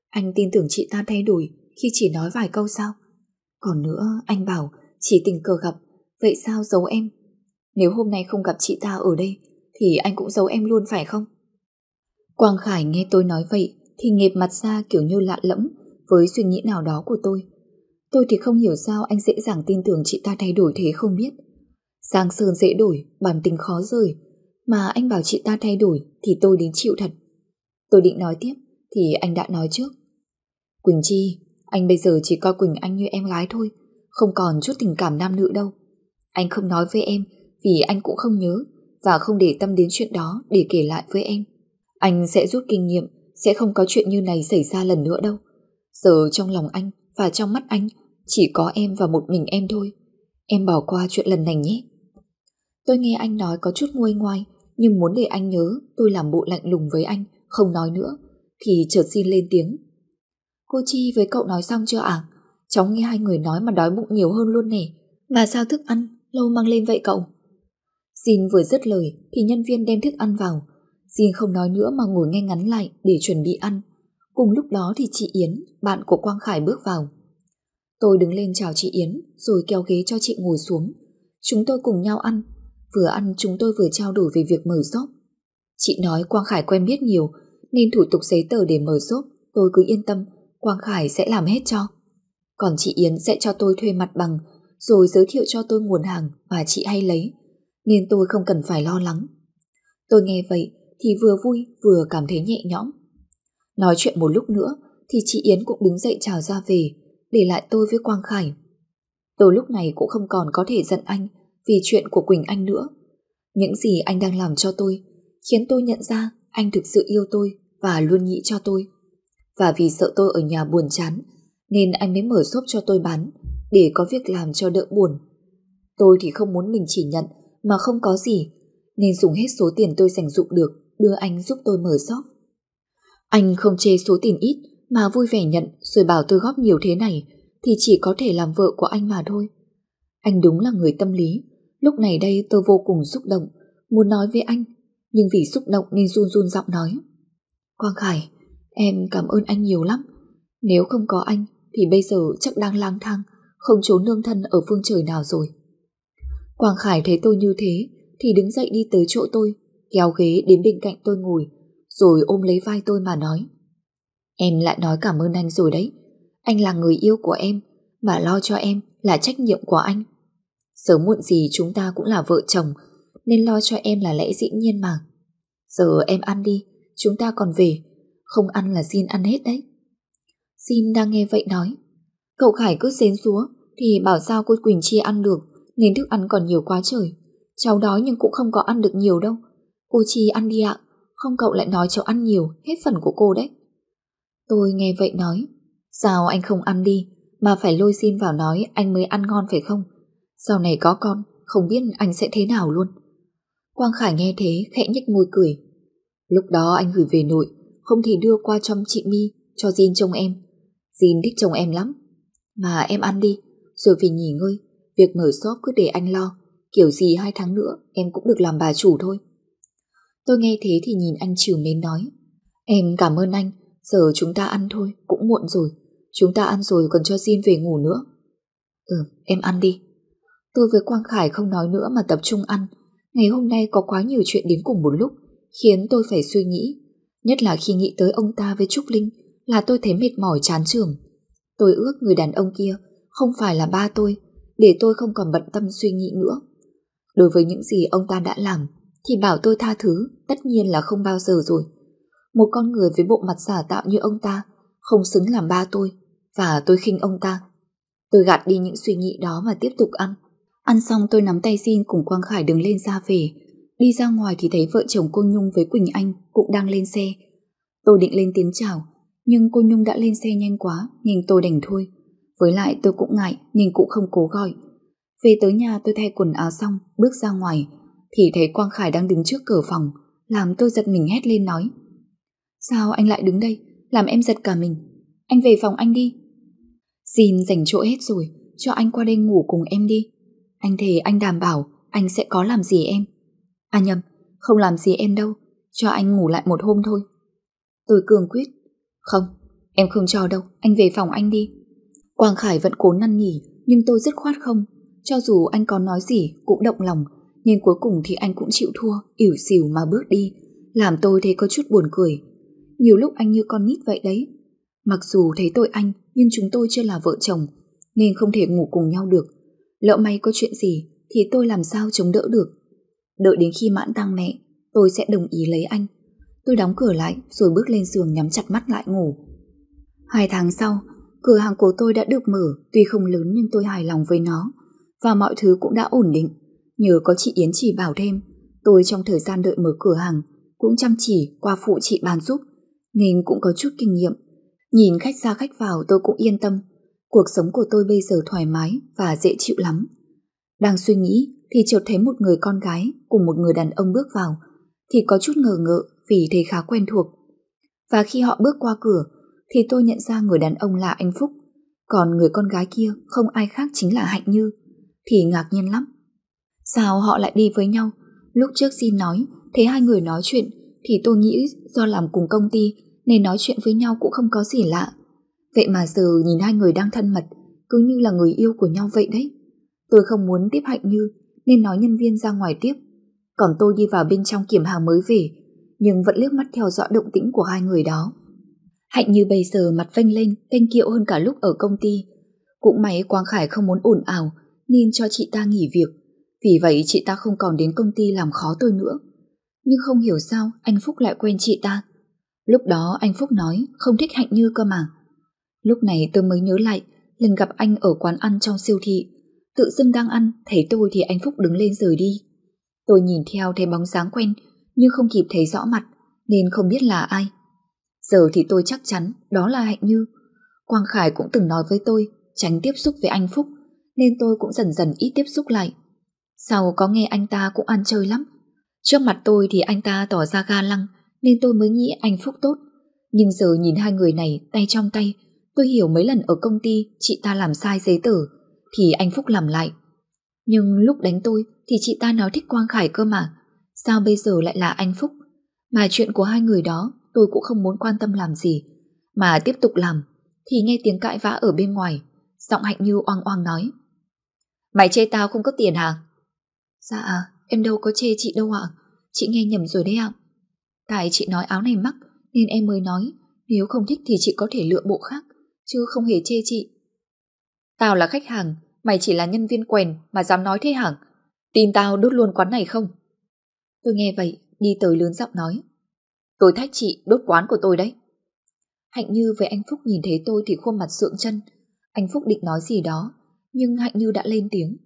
[SPEAKER 1] Anh tin tưởng chị ta thay đổi khi chỉ nói vài câu sao? Còn nữa, anh bảo chỉ tình cờ gặp, vậy sao giấu em? Nếu hôm nay không gặp chị ta ở đây, thì anh cũng giấu em luôn phải không? Quang Khải nghe tôi nói vậy, thì nghệp mặt ra kiểu như lạ lẫm với suy nghĩ nào đó của tôi. Tôi thì không hiểu sao anh dễ dàng tin tưởng chị ta thay đổi thế không biết. Giang Sơn dễ đổi, bản tính khó rời, mà anh bảo chị ta thay đổi thì tôi đến chịu thật. Tôi định nói tiếp, thì anh đã nói trước. Quỳnh Chi, anh bây giờ chỉ coi Quỳnh Anh như em gái thôi, không còn chút tình cảm nam nữ đâu. Anh không nói với em vì anh cũng không nhớ và không để tâm đến chuyện đó để kể lại với em. Anh sẽ rút kinh nghiệm, sẽ không có chuyện như này xảy ra lần nữa đâu. Giờ trong lòng anh và trong mắt anh chỉ có em và một mình em thôi. Em bỏ qua chuyện lần này nhé. Tôi nghe anh nói có chút nguôi ngoai, nhưng muốn để anh nhớ tôi làm bộ lạnh lùng với anh, không nói nữa, thì chợt xin lên tiếng. Cô Chi với cậu nói xong chưa ạ? Cháu nghe hai người nói mà đói bụng nhiều hơn luôn nè. Mà sao thức ăn lâu mang lên vậy cậu? Jin vừa dứt lời thì nhân viên đem thức ăn vào. Jin không nói nữa mà ngồi ngay ngắn lại để chuẩn bị ăn. Cùng lúc đó thì chị Yến, bạn của Quang Khải bước vào. Tôi đứng lên chào chị Yến rồi kéo ghế cho chị ngồi xuống. Chúng tôi cùng nhau ăn. Vừa ăn chúng tôi vừa trao đổi về việc mở shop. Chị nói Quang Khải quen biết nhiều nên thủ tục giấy tờ để mở shop tôi cứ yên tâm Quang Khải sẽ làm hết cho. Còn chị Yến sẽ cho tôi thuê mặt bằng rồi giới thiệu cho tôi nguồn hàng mà chị hay lấy nên tôi không cần phải lo lắng. Tôi nghe vậy thì vừa vui vừa cảm thấy nhẹ nhõm. Nói chuyện một lúc nữa thì chị Yến cũng đứng dậy chào ra về, để lại tôi với Quang Khải. Tôi lúc này cũng không còn có thể giận anh vì chuyện của Quỳnh Anh nữa. Những gì anh đang làm cho tôi khiến tôi nhận ra anh thực sự yêu tôi và luôn nghĩ cho tôi. Và vì sợ tôi ở nhà buồn chán, nên anh mới mở shop cho tôi bán để có việc làm cho đỡ buồn. Tôi thì không muốn mình chỉ nhận mà không có gì nên dùng hết số tiền tôi dành dụng được đưa anh giúp tôi mở shop. Anh không chê số tiền ít mà vui vẻ nhận rồi bảo tôi góp nhiều thế này thì chỉ có thể làm vợ của anh mà thôi. Anh đúng là người tâm lý. Lúc này đây tôi vô cùng xúc động, muốn nói với anh, nhưng vì xúc động nên run run giọng nói. Quang Khải, em cảm ơn anh nhiều lắm. Nếu không có anh thì bây giờ chắc đang lang thang, không trốn nương thân ở phương trời nào rồi. Quang Khải thấy tôi như thế thì đứng dậy đi tới chỗ tôi, kéo ghế đến bên cạnh tôi ngồi, rồi ôm lấy vai tôi mà nói. Em lại nói cảm ơn anh rồi đấy. Anh là người yêu của em, mà lo cho em là trách nhiệm của anh. Sớm muộn gì chúng ta cũng là vợ chồng, nên lo cho em là lẽ dĩ nhiên mà. Giờ em ăn đi, chúng ta còn về, không ăn là xin ăn hết đấy. Xin đang nghe vậy nói. Cậu Khải cứ xến xúa, thì bảo sao cô Quỳnh Chi ăn được, nên thức ăn còn nhiều quá trời. Cháu đói nhưng cũng không có ăn được nhiều đâu. Cô Chi ăn đi ạ, không cậu lại nói cháu ăn nhiều, hết phần của cô đấy. Tôi nghe vậy nói, sao anh không ăn đi, mà phải lôi xin vào nói anh mới ăn ngon phải không? Sau này có con, không biết anh sẽ thế nào luôn. Quang Khải nghe thế khẽ nhếch môi cười. Lúc đó anh gửi về nội, không thì đưa qua trong chị Mi cho Jin trông em. Jin thích chồng em lắm. Mà em ăn đi, rồi về nghỉ ngơi. Việc mở shop cứ để anh lo. Kiểu gì hai tháng nữa em cũng được làm bà chủ thôi. Tôi nghe thế thì nhìn anh chiều mến nói. Em cảm ơn anh, giờ chúng ta ăn thôi, cũng muộn rồi. Chúng ta ăn rồi còn cho Jin về ngủ nữa. Ừ, em ăn đi. Tôi với Quang Khải không nói nữa mà tập trung ăn. Ngày hôm nay có quá nhiều chuyện đến cùng một lúc, khiến tôi phải suy nghĩ. Nhất là khi nghĩ tới ông ta với Trúc Linh, là tôi thấy mệt mỏi chán trường. Tôi ước người đàn ông kia không phải là ba tôi, để tôi không còn bận tâm suy nghĩ nữa. Đối với những gì ông ta đã làm, thì bảo tôi tha thứ tất nhiên là không bao giờ rồi. Một con người với bộ mặt giả tạo như ông ta không xứng làm ba tôi và tôi khinh ông ta. Tôi gạt đi những suy nghĩ đó mà tiếp tục ăn. Ăn xong tôi nắm tay xin cùng Quang Khải đứng lên ra về. Đi ra ngoài thì thấy vợ chồng cô Nhung với Quỳnh Anh cũng đang lên xe. Tôi định lên tiếng chào, nhưng cô Nhung đã lên xe nhanh quá nên tôi đành thôi. Với lại tôi cũng ngại nên cũng không cố gọi. Về tới nhà tôi thay quần áo xong, bước ra ngoài, thì thấy Quang Khải đang đứng trước cửa phòng, làm tôi giật mình hét lên nói. Sao anh lại đứng đây? Làm em giật cả mình. Anh về phòng anh đi. Xin dành chỗ hết rồi, cho anh qua đây ngủ cùng em đi. Anh thề anh đảm bảo anh sẽ có làm gì em. À nhầm, không làm gì em đâu, cho anh ngủ lại một hôm thôi. Tôi cường quyết. Không, em không cho đâu, anh về phòng anh đi. Quang Khải vẫn cố năn nỉ, nhưng tôi dứt khoát không. Cho dù anh có nói gì cũng động lòng, nhưng cuối cùng thì anh cũng chịu thua, ỉu xìu mà bước đi, làm tôi thấy có chút buồn cười. Nhiều lúc anh như con nít vậy đấy. Mặc dù thấy tội anh, nhưng chúng tôi chưa là vợ chồng, nên không thể ngủ cùng nhau được. Lỡ may có chuyện gì, thì tôi làm sao chống đỡ được. Đợi đến khi mãn tăng mẹ, tôi sẽ đồng ý lấy anh. Tôi đóng cửa lại rồi bước lên giường nhắm chặt mắt lại ngủ. Hai tháng sau, cửa hàng của tôi đã được mở, tuy không lớn nhưng tôi hài lòng với nó, và mọi thứ cũng đã ổn định. Nhờ có chị Yến chỉ bảo thêm, tôi trong thời gian đợi mở cửa hàng cũng chăm chỉ qua phụ chị bàn giúp, nên cũng có chút kinh nghiệm. Nhìn khách ra khách vào tôi cũng yên tâm, cuộc sống của tôi bây giờ thoải mái và dễ chịu lắm. Đang suy nghĩ thì chợt thấy một người con gái cùng một người đàn ông bước vào, thì có chút ngờ ngợ vì thấy khá quen thuộc. Và khi họ bước qua cửa thì tôi nhận ra người đàn ông là anh Phúc, còn người con gái kia không ai khác chính là Hạnh Như, thì ngạc nhiên lắm. Sao họ lại đi với nhau? Lúc trước xin nói, thấy hai người nói chuyện thì tôi nghĩ do làm cùng công ty nên nói chuyện với nhau cũng không có gì lạ. Vậy mà giờ nhìn hai người đang thân mật, cứ như là người yêu của nhau vậy đấy. Tôi không muốn tiếp Hạnh Như nên nói nhân viên ra ngoài tiếp. Còn tôi đi vào bên trong kiểm hàng mới về, nhưng vẫn liếc mắt theo dõi động tĩnh của hai người đó. Hạnh Như bây giờ mặt vênh lên, kênh kiệu hơn cả lúc ở công ty. Cũng may Quang Khải không muốn ồn ào nên cho chị ta nghỉ việc. Vì vậy chị ta không còn đến công ty làm khó tôi nữa. Nhưng không hiểu sao anh Phúc lại quen chị ta. Lúc đó anh Phúc nói không thích Hạnh Như cơ mà. Lúc này tôi mới nhớ lại lần gặp anh ở quán ăn trong siêu thị. Tự dưng đang ăn, thấy tôi thì anh Phúc đứng lên rời đi. Tôi nhìn theo thấy bóng dáng quen nhưng không kịp thấy rõ mặt nên không biết là ai. Giờ thì tôi chắc chắn đó là Hạnh Như. Quang Khải cũng từng nói với tôi, tránh tiếp xúc với anh Phúc, nên tôi cũng dần dần ít tiếp xúc lại. Sau có nghe anh ta cũng ăn chơi lắm. Trước mặt tôi thì anh ta tỏ ra ga lăng, nên tôi mới nghĩ anh Phúc tốt. Nhưng giờ nhìn hai người này tay trong tay, tôi hiểu mấy lần ở công ty chị ta làm sai giấy tờ, thì anh Phúc làm lại. Nhưng lúc đánh tôi thì chị ta nói thích Quang Khải cơ mà. Sao bây giờ lại là anh Phúc? Mà chuyện của hai người đó tôi cũng không muốn quan tâm làm gì. Mà tiếp tục làm thì nghe tiếng cãi vã ở bên ngoài. Giọng hạnh như oang oang nói. Mày chê tao không có tiền hả? Dạ, em đâu có chê chị đâu ạ. Chị nghe nhầm rồi đấy ạ. Tại chị nói áo này mắc nên em mới nói nếu không thích thì chị có thể lựa bộ khác chứ không hề chê chị. Tao là khách hàng, mày chỉ là nhân viên quèn mà dám nói thế hẳn. Tin tao đốt luôn quán này không? Tôi nghe vậy, đi tới lớn giọng nói. Tôi thách chị đốt quán của tôi đấy. Hạnh Như với anh Phúc nhìn thấy tôi thì khuôn mặt sượng chân. Anh Phúc định nói gì đó, nhưng Hạnh Như đã lên tiếng.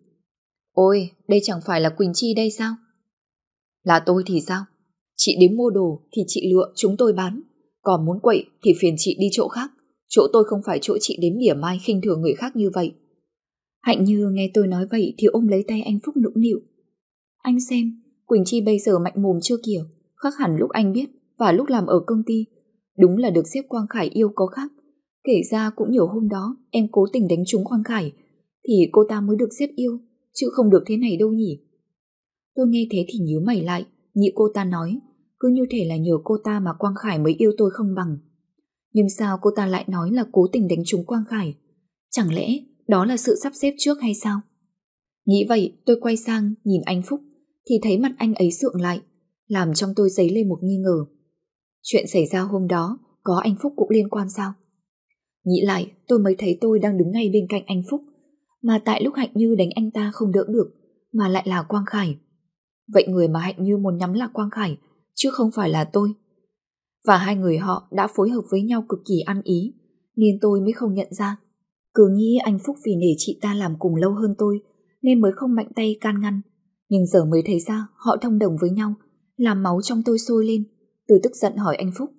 [SPEAKER 1] Ôi, đây chẳng phải là Quỳnh Chi đây sao? Là tôi thì sao? Chị đến mua đồ thì chị lựa chúng tôi bán. Còn muốn quậy thì phiền chị đi chỗ khác. Chỗ tôi không phải chỗ chị đến mỉa mai khinh thường người khác như vậy. Hạnh Như nghe tôi nói vậy thì ôm lấy tay anh Phúc nũng nịu. Anh xem, Quỳnh Chi bây giờ mạnh mồm chưa kìa, khác hẳn lúc anh biết và lúc làm ở công ty. Đúng là được xếp Quang Khải yêu có khác. Kể ra cũng nhiều hôm đó em cố tình đánh trúng Quang Khải thì cô ta mới được xếp yêu, chứ không được thế này đâu nhỉ. Tôi nghe thế thì nhíu mày lại, nghĩ cô ta nói, cứ như thể là nhờ cô ta mà Quang Khải mới yêu tôi không bằng. Nhưng sao cô ta lại nói là cố tình đánh trúng Quang Khải? Chẳng lẽ đó là sự sắp xếp trước hay sao? Nghĩ vậy tôi quay sang nhìn anh Phúc thì thấy mặt anh ấy sượng lại, làm trong tôi dấy lên một nghi ngờ. Chuyện xảy ra hôm đó có anh Phúc cũng liên quan sao? Nghĩ lại, tôi mới thấy tôi đang đứng ngay bên cạnh anh Phúc, mà tại lúc Hạnh Như đánh anh ta không đỡ được, mà lại là Quang Khải. Vậy người mà Hạnh Như muốn nhắm là Quang Khải, chứ không phải là tôi. Và hai người họ đã phối hợp với nhau cực kỳ ăn ý, nên tôi mới không nhận ra. Cứ nghĩ anh Phúc vì nể chị ta làm cùng lâu hơn tôi, nên mới không mạnh tay can ngăn. Nhưng giờ mới thấy ra, họ thông đồng với nhau, làm máu trong tôi sôi lên. Tôi tức giận hỏi anh Phúc.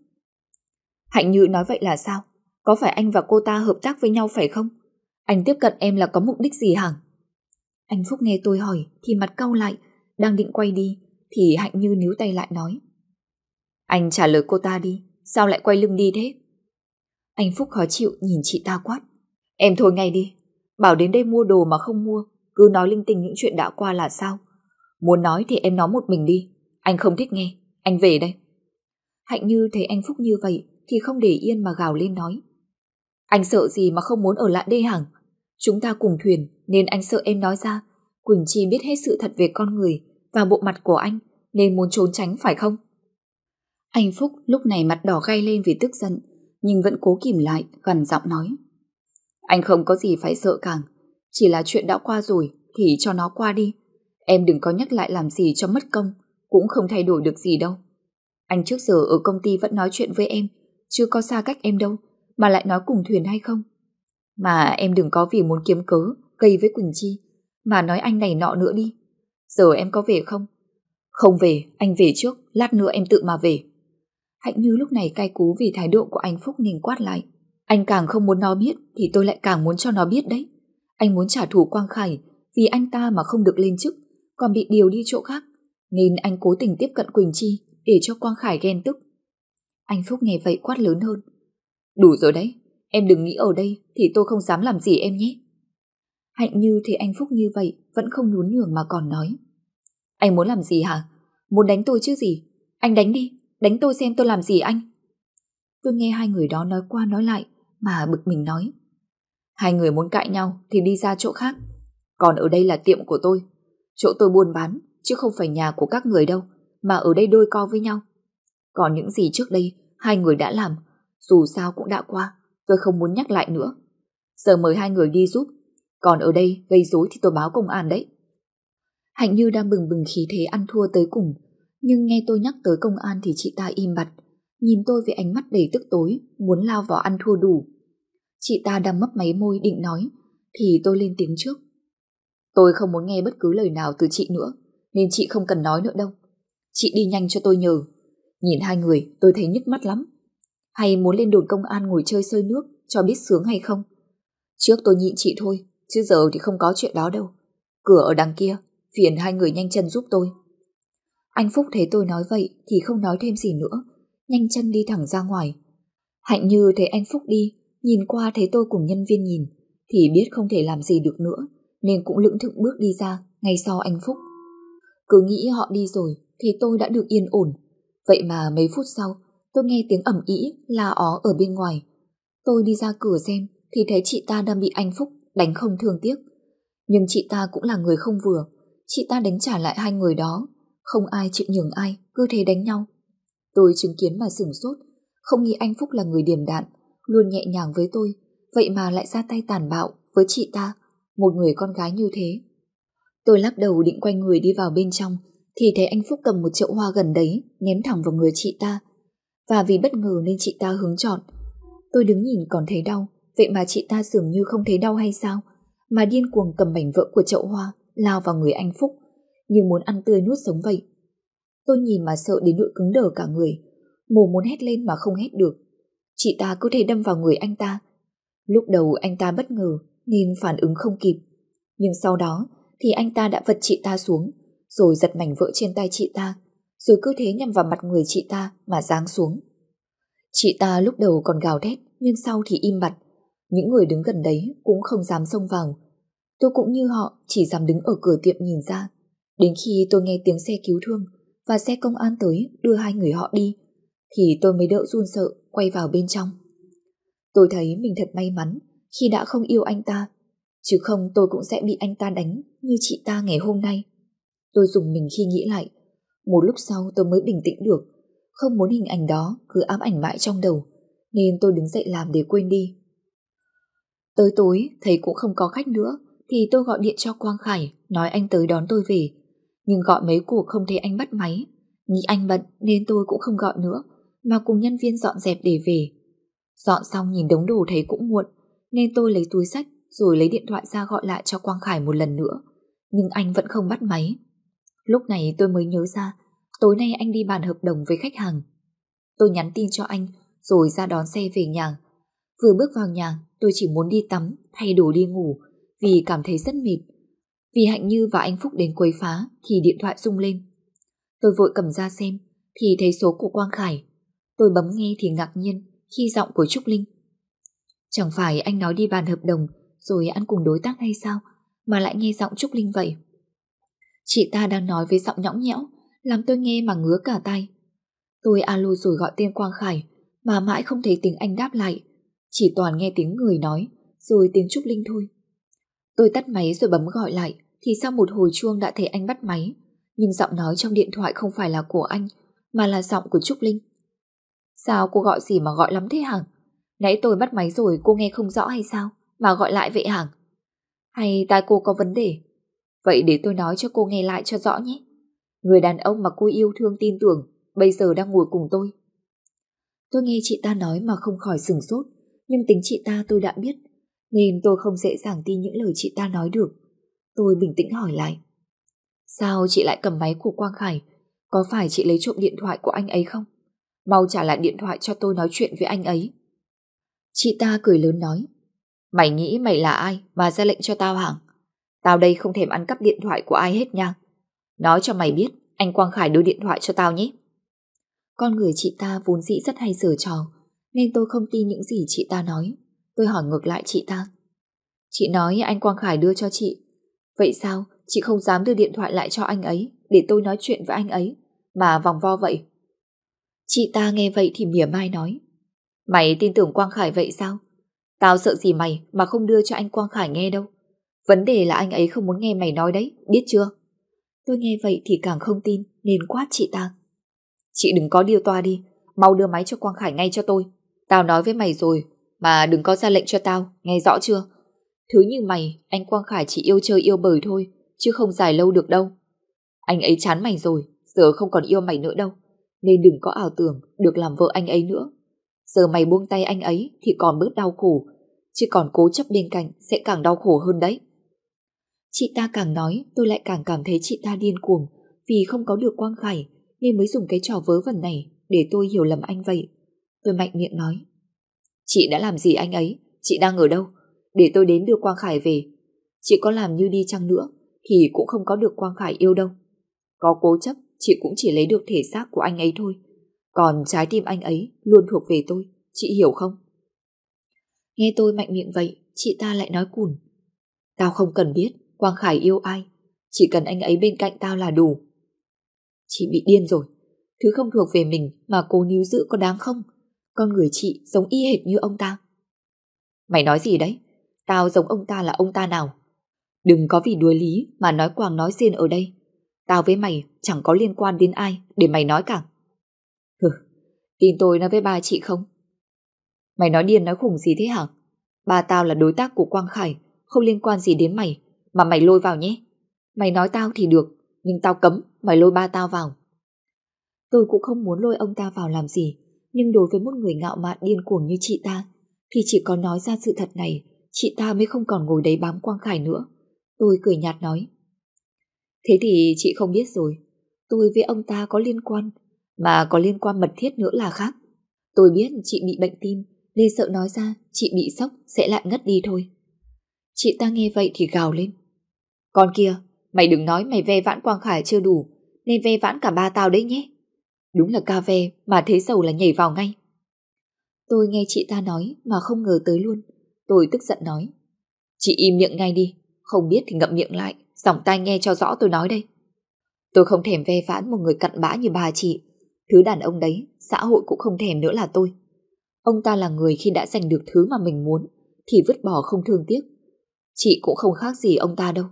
[SPEAKER 1] Hạnh Như nói vậy là sao? Có phải anh và cô ta hợp tác với nhau phải không? Anh tiếp cận em là có mục đích gì hả? Anh Phúc nghe tôi hỏi thì mặt cau lại, đang định quay đi thì Hạnh Như níu tay lại nói. Anh trả lời cô ta đi, sao lại quay lưng đi thế? Anh Phúc khó chịu nhìn chị ta quát. Em thôi ngay đi, bảo đến đây mua đồ mà không mua, cứ nói linh tinh những chuyện đã qua là sao? Muốn nói thì em nói một mình đi, anh không thích nghe, anh về đây. Hạnh Như thấy anh Phúc như vậy thì không để yên mà gào lên nói. Anh sợ gì mà không muốn ở lại đây hẳn? Chúng ta cùng thuyền, nên anh sợ em nói ra. Quỳnh Chi biết hết sự thật về con người và bộ mặt của anh, nên muốn trốn tránh, phải không? Anh Phúc lúc này mặt đỏ gay lên vì tức giận, nhưng vẫn cố kìm lại, gần giọng nói. Anh không có gì phải sợ càng chỉ là chuyện đã qua rồi, thì cho nó qua đi. Em đừng có nhắc lại làm gì cho mất công, cũng không thay đổi được gì đâu. Anh trước giờ ở công ty vẫn nói chuyện với em chưa có xa cách em đâu mà lại nói cùng thuyền hay không. Mà em đừng có vì muốn kiếm cớ gây với Quỳnh Chi mà nói anh này nọ nữa đi. Giờ em có về không? Không về, anh về trước, lát nữa em tự mà về. Hạnh Như lúc này cay cú vì thái độ của anh Phúc nên quát lại. Anh càng không muốn nó biết thì tôi lại càng muốn cho nó biết đấy. Anh muốn trả thù Quang Khải vì anh ta mà không được lên chức còn bị điều đi chỗ khác nên anh cố tình tiếp cận Quỳnh Chi để cho Quang Khải ghen tức. Anh Phúc nghe vậy quát lớn hơn. Đủ rồi đấy, em đừng nghĩ ở đây thì tôi không dám làm gì em nhé. Hạnh Như thì anh Phúc như vậy vẫn không nhún nhường mà còn nói. Anh muốn làm gì hả? Muốn đánh tôi chứ gì? Anh đánh đi, đánh tôi xem tôi làm gì anh. Tôi nghe hai người đó nói qua nói lại mà bực mình nói. Hai người muốn cãi nhau thì đi ra chỗ khác. Còn ở đây là tiệm của tôi. Chỗ tôi buôn bán chứ không phải nhà của các người đâu mà ở đây đôi co với nhau. Còn những gì trước đây hai người đã làm, dù sao cũng đã qua, tôi không muốn nhắc lại nữa. Giờ mời hai người đi giúp, còn ở đây gây rối thì tôi báo công an đấy. Hạnh Như đang bừng bừng khí thế ăn thua tới cùng, nhưng nghe tôi nhắc tới công an thì chị ta im bặt, nhìn tôi với ánh mắt đầy tức tối, muốn lao vào ăn thua đủ. Chị ta đang mấp máy môi định nói, thì tôi lên tiếng trước. Tôi không muốn nghe bất cứ lời nào từ chị nữa, nên chị không cần nói nữa đâu. Chị đi nhanh cho tôi nhờ. Nhìn hai người tôi thấy nhức mắt lắm. Hay muốn lên đồn công an ngồi chơi sơi nước cho biết sướng hay không? Trước tôi nhịn chị thôi, chứ giờ thì không có chuyện đó đâu. Cửa ở đằng kia, phiền hai người nhanh chân giúp tôi. Anh Phúc thấy tôi nói vậy thì không nói thêm gì nữa, nhanh chân đi thẳng ra ngoài. Hạnh như thấy anh Phúc đi, nhìn qua thấy tôi cùng nhân viên nhìn, thì biết không thể làm gì được nữa, nên cũng lưỡng thượng bước đi ra, ngay sau anh Phúc. Cứ nghĩ họ đi rồi, thì tôi đã được yên ổn. Vậy mà mấy phút sau, tôi nghe tiếng ẩm ĩ, la ó ở bên ngoài. Tôi đi ra cửa xem, thì thấy chị ta đang bị anh Phúc đánh không thương tiếc. Nhưng chị ta cũng là người không vừa, chị ta đánh trả lại hai người đó. Không ai chịu nhường ai, cứ thế đánh nhau. Tôi chứng kiến mà sửng sốt, không nghĩ anh Phúc là người điềm đạn, luôn nhẹ nhàng với tôi, vậy mà lại ra tay tàn bạo với chị ta, một người con gái như thế. Tôi lắc đầu định quay người đi vào bên trong, thì thấy anh Phúc cầm một chậu hoa gần đấy, ném thẳng vào người chị ta. Và vì bất ngờ nên chị ta hướng trọn. Tôi đứng nhìn còn thấy đau, vậy mà chị ta dường như không thấy đau hay sao, mà điên cuồng cầm mảnh vỡ của chậu hoa, lao vào người anh Phúc, như muốn ăn tươi nuốt sống vậy. Tôi nhìn mà sợ đến nỗi cứng đờ cả người, mồm muốn hét lên mà không hét được. Chị ta cứ thể đâm vào người anh ta. Lúc đầu anh ta bất ngờ nên phản ứng không kịp. Nhưng sau đó thì anh ta đã vật chị ta xuống, rồi giật mảnh vỡ trên tay chị ta, rồi cứ thế nhằm vào mặt người chị ta mà giáng xuống. Chị ta lúc đầu còn gào thét, nhưng sau thì im bặt. Những người đứng gần đấy cũng không dám xông vào. Tôi cũng như họ chỉ dám đứng ở cửa tiệm nhìn ra. Đến khi tôi nghe tiếng xe cứu thương và xe công an tới đưa hai người họ đi, thì tôi mới đỡ run sợ quay vào bên trong. Tôi thấy mình thật may mắn khi đã không yêu anh ta, chứ không tôi cũng sẽ bị anh ta đánh như chị ta ngày hôm nay. Tôi dùng mình khi nghĩ lại, một lúc sau tôi mới bình tĩnh được, không muốn hình ảnh đó cứ ám ảnh mãi trong đầu, nên tôi đứng dậy làm để quên đi. Tới tối, thấy cũng không có khách nữa, thì tôi gọi điện cho Quang Khải, nói anh tới đón tôi về. Nhưng gọi mấy cuộc không thấy anh bắt máy, nghĩ anh bận nên tôi cũng không gọi nữa, mà cùng nhân viên dọn dẹp để về. Dọn xong nhìn đống đồ thấy cũng muộn, nên tôi lấy túi sách rồi lấy điện thoại ra gọi lại cho Quang Khải một lần nữa. Nhưng anh vẫn không bắt máy. Lúc này tôi mới nhớ ra, tối nay anh đi bàn hợp đồng với khách hàng. Tôi nhắn tin cho anh, rồi ra đón xe về nhà. Vừa bước vào nhà, tôi chỉ muốn đi tắm, thay đồ đi ngủ, vì cảm thấy rất mệt. Vì Hạnh Như và anh Phúc đến quấy phá, thì điện thoại rung lên. Tôi vội cầm ra xem, thì thấy số của Quang Khải. Tôi bấm nghe thì ngạc nhiên khi giọng của Trúc Linh. Chẳng phải anh nói đi bàn hợp đồng rồi ăn cùng đối tác hay sao, mà lại nghe giọng Trúc Linh vậy. Chị ta đang nói với giọng nhõng nhẽo, làm tôi nghe mà ngứa cả tay. Tôi alo rồi gọi tên Quang Khải, mà mãi không thấy tiếng anh đáp lại. Chỉ toàn nghe tiếng người nói, rồi tiếng Trúc Linh thôi. Tôi tắt máy rồi bấm gọi lại, thì sau một hồi chuông đã thấy anh bắt máy. Nhưng giọng nói trong điện thoại không phải là của anh, mà là giọng của Trúc Linh. Sao cô gọi gì mà gọi lắm thế hả Nãy tôi bắt máy rồi cô nghe không rõ hay sao? Mà gọi lại vậy hả Hay tai cô có vấn đề? Vậy để tôi nói cho cô nghe lại cho rõ nhé. Người đàn ông mà cô yêu thương tin tưởng bây giờ đang ngồi cùng tôi. Tôi nghe chị ta nói mà không khỏi sừng sốt, nhưng tính chị ta tôi đã biết, nên tôi không dễ dàng tin những lời chị ta nói được. Tôi bình tĩnh hỏi lại. Sao chị lại cầm máy của Quang Khải? Có phải chị lấy trộm điện thoại của anh ấy không? Mau trả lại điện thoại cho tôi nói chuyện với anh ấy. Chị ta cười lớn nói. Mày nghĩ mày là ai mà ra lệnh cho tao hẳn? Tao đây không thèm ăn cắp điện thoại của ai hết nha. Nói cho mày biết, anh Quang Khải đưa điện thoại cho tao nhé. Con người chị ta vốn dĩ rất hay giở trò, nên tôi không tin những gì chị ta nói. Tôi hỏi ngược lại chị ta. Chị nói anh Quang Khải đưa cho chị. Vậy sao chị không dám đưa điện thoại lại cho anh ấy để tôi nói chuyện với anh ấy, mà vòng vo vậy? Chị ta nghe vậy thì mỉa mai nói. Mày tin tưởng Quang Khải vậy sao? Tao sợ gì mày mà không đưa cho anh Quang Khải nghe đâu. Vấn đề là anh ấy không muốn nghe mày nói đấy, biết chưa?
[SPEAKER 2] Tôi nghe vậy thì càng không tin nên quát chị ta.
[SPEAKER 1] Chị đừng có điêu toa đi, mau đưa máy cho Quang Khải ngay cho tôi. Tao nói với mày rồi, mà đừng có ra lệnh cho tao, nghe rõ chưa? Thứ như mày, anh Quang Khải chỉ yêu chơi yêu bời thôi, chứ không dài lâu được đâu. Anh ấy chán mày rồi, giờ không còn yêu mày nữa đâu. Nên đừng có ảo tưởng được làm vợ anh ấy nữa. Giờ mày buông tay anh ấy thì còn bớt đau khổ, chứ còn cố chấp bên cạnh sẽ càng đau khổ hơn đấy.
[SPEAKER 2] Chị ta càng nói tôi lại càng cảm thấy chị ta điên cuồng vì không có được Quang Khải nên mới dùng cái trò vớ vẩn này để tôi hiểu lầm anh vậy. Tôi mạnh miệng nói.
[SPEAKER 1] Chị đã làm gì anh ấy? Chị đang ở đâu? Để tôi đến đưa Quang Khải về. Chị có làm như đi chăng nữa thì cũng không có được Quang Khải yêu đâu. Có cố chấp chị cũng chỉ lấy được thể xác của anh ấy thôi. Còn trái tim anh ấy luôn thuộc về tôi. Chị hiểu không?
[SPEAKER 2] Nghe tôi mạnh miệng vậy, chị ta lại nói cùn.
[SPEAKER 1] Tao không cần biết Quang Khải yêu ai. Chỉ cần anh ấy bên cạnh tao là đủ. Chị bị điên rồi. Thứ không thuộc về mình mà cô níu giữ có đáng không? Con người chị giống y hệt như ông ta. Mày nói gì đấy? Tao giống ông ta là ông ta nào? Đừng có vì đuối lý mà nói quàng nói xiên ở đây. Tao với mày chẳng có liên quan đến ai để mày nói cả. Hừ, tin tôi nói với ba chị không? Mày nói điên nói khủng gì thế hả? Ba tao là đối tác của Quang Khải, không liên quan gì đến mày, mà mày lôi vào nhé. Mày nói tao thì được, nhưng tao cấm mày lôi ba tao vào.
[SPEAKER 2] Tôi cũng không muốn lôi ông ta vào làm gì, nhưng đối với một người ngạo mạn điên cuồng như chị ta, thì chỉ có nói ra sự thật này, chị ta mới không còn ngồi đấy bám Quang Khải nữa. Tôi cười nhạt nói.
[SPEAKER 1] Thế thì chị không biết rồi, tôi với ông ta có liên quan, mà có liên quan mật thiết nữa là khác. Tôi biết chị bị bệnh tim, nên sợ nói ra chị bị sốc sẽ lại ngất đi thôi. Chị ta nghe vậy thì gào lên. Con kia, mày đừng nói mày ve vãn Quang Khải chưa đủ, nên ve vãn cả ba tao đấy nhé. Đúng là ca ve mà thế giàu là nhảy vào ngay.
[SPEAKER 2] Tôi nghe chị ta nói mà không ngờ tới luôn. Tôi tức giận nói.
[SPEAKER 1] Chị im miệng ngay đi, không biết thì ngậm miệng lại, dòng tai nghe cho rõ tôi nói đây. Tôi không thèm ve vãn một người cặn bã như bà chị. Thứ đàn ông đấy, xã hội cũng không thèm nữa là tôi. Ông ta là người khi đã giành được thứ mà mình muốn, thì vứt bỏ không thương tiếc. Chị cũng không khác gì ông ta đâu.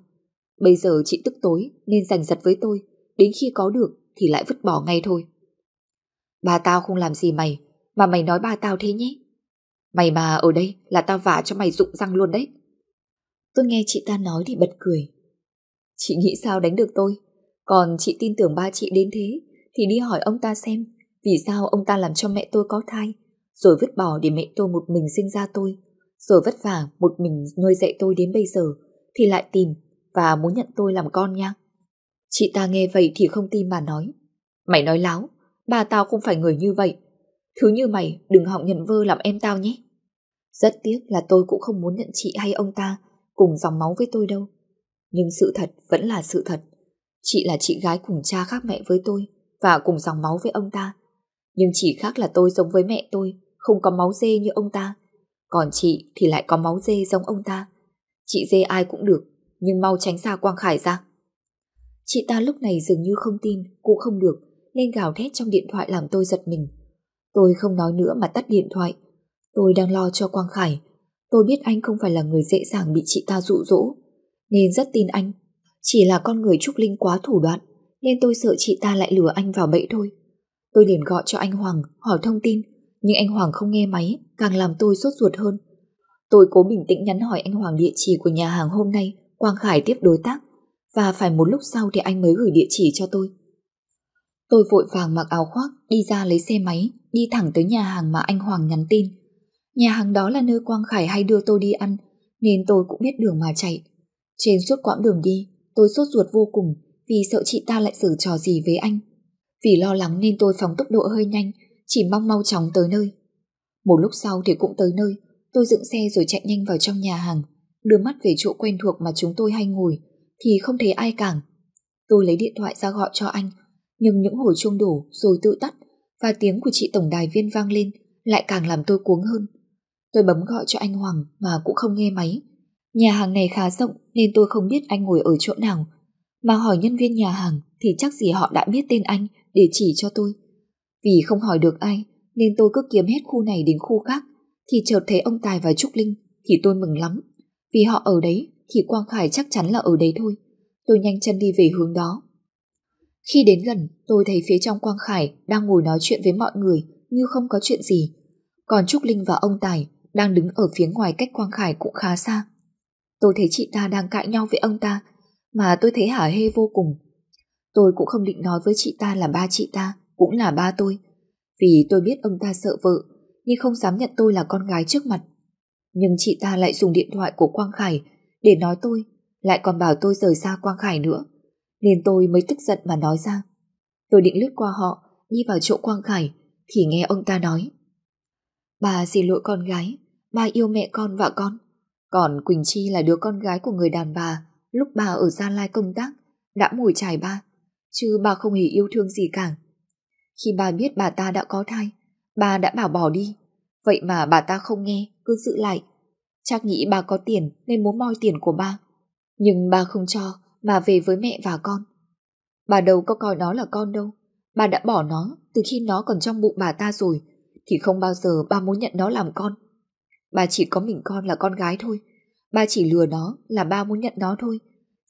[SPEAKER 1] Bây giờ chị tức tối nên giành giật với tôi, đến khi có được thì lại vứt bỏ ngay thôi. Ba tao không làm gì mày, mà mày nói ba tao thế nhé. Mày mà ở đây là tao vả cho mày rụng răng luôn đấy.
[SPEAKER 2] Tôi nghe chị ta nói thì bật cười.
[SPEAKER 1] Chị nghĩ sao đánh được tôi? Còn chị tin tưởng ba chị đến thế thì đi hỏi ông ta xem vì sao ông ta làm cho mẹ tôi có thai rồi vứt bỏ để mẹ tôi một mình sinh ra tôi rồi vất vả một mình nuôi dạy tôi đến bây giờ thì lại tìm và muốn nhận tôi làm con nha. Chị ta nghe vậy thì không tin mà nói. Mày nói láo, bà tao không phải người như vậy. Thứ như mày đừng hỏng nhận vơ làm em tao nhé.
[SPEAKER 2] Rất tiếc là tôi cũng không muốn nhận chị hay ông ta cùng dòng máu với tôi đâu. Nhưng sự thật vẫn là sự thật. Chị là chị gái cùng cha khác mẹ với tôi và cùng dòng máu với ông ta. Nhưng chỉ khác là tôi giống với mẹ tôi, không có máu dê như ông ta. Còn chị thì lại có máu dê giống ông ta. Chị dê ai cũng được, nhưng mau tránh xa Quang Khải ra. Chị ta lúc này dường như không tin, cũng không được, nên gào thét trong điện thoại làm tôi giật mình. Tôi không nói nữa mà tắt điện thoại. Tôi đang lo cho Quang Khải. Tôi biết anh không phải là người dễ dàng bị chị ta dụ dỗ, nên rất tin anh. Chỉ là con người Trúc Linh quá thủ đoạn, nên tôi sợ chị ta lại lừa anh vào bẫy thôi. Tôi liền gọi cho anh Hoàng hỏi thông tin, nhưng anh Hoàng không nghe máy, càng làm tôi sốt ruột hơn. Tôi cố bình tĩnh nhắn hỏi anh Hoàng địa chỉ của nhà hàng hôm nay Quang Khải tiếp đối tác, và phải một lúc sau thì anh mới gửi địa chỉ cho tôi. Tôi vội vàng mặc áo khoác, đi ra lấy xe máy, đi thẳng tới nhà hàng mà anh Hoàng nhắn tin. Nhà hàng đó là nơi Quang Khải hay đưa tôi đi ăn, nên tôi cũng biết đường mà chạy. Trên suốt quãng đường đi, tôi sốt ruột vô cùng, vì sợ chị ta lại xử trò gì với anh. Vì lo lắng nên tôi phóng tốc độ hơi nhanh, chỉ mong mau chóng tới nơi. Một lúc sau thì cũng tới nơi, tôi dựng xe rồi chạy nhanh vào trong nhà hàng đưa mắt về chỗ quen thuộc mà chúng tôi hay ngồi, thì không thấy ai cản. Tôi lấy điện thoại ra gọi cho anh, nhưng những hồi chuông đổ rồi tự tắt và tiếng của chị tổng đài viên vang lên lại càng làm tôi cuống hơn. Tôi bấm gọi cho anh Hoàng mà cũng không nghe máy. Nhà hàng này khá rộng nên tôi không biết anh ngồi ở chỗ nào. Mà hỏi nhân viên nhà hàng thì chắc gì họ đã biết tên anh để chỉ cho tôi. Vì không hỏi được ai
[SPEAKER 1] nên tôi cứ kiếm hết khu này đến khu khác, thì chợt thấy ông Tài và Trúc Linh thì tôi mừng lắm. Vì họ ở đấy thì Quang Khải chắc chắn là ở đấy thôi. Tôi nhanh chân đi về hướng đó. Khi đến gần, tôi thấy phía trong Quang Khải đang ngồi nói chuyện với mọi người như không có chuyện gì. Còn Trúc Linh và ông Tài đang đứng ở phía ngoài cách Quang Khải cũng khá xa. Tôi thấy chị ta đang cãi nhau với ông ta, mà tôi thấy hả hê vô cùng. Tôi cũng không định nói với chị ta là ba chị ta, cũng là ba tôi. Vì tôi biết ông ta sợ vợ, nhưng không dám nhận tôi là con gái trước mặt. Nhưng chị ta lại dùng điện thoại của Quang Khải để nói tôi, lại còn bảo tôi rời xa Quang Khải nữa. Nên tôi mới tức giận mà nói ra. Tôi định lướt qua họ, đi vào chỗ Quang Khải, thì nghe ông ta nói. Bà xin lỗi con gái, bà yêu mẹ con và con. Còn Quỳnh Chi là đứa con gái của người đàn bà lúc bà ở Gia Lai công tác, đã mồi chài ba, chứ bà không hề yêu thương gì cả. Khi bà biết bà ta đã có thai, bà đã bảo bỏ đi, vậy mà bà ta không nghe, cứ giữ lại. Chắc nghĩ bà có tiền nên muốn moi tiền của ba. Nhưng bà không cho, mà về với mẹ và con. Bà đâu có coi nó là con đâu, bà đã bỏ nó từ khi nó còn trong bụng bà ta rồi, thì không bao giờ bà muốn nhận nó làm con. Bà chỉ có mình con là con gái thôi, Ba chỉ lừa nó là ba muốn nhận nó thôi,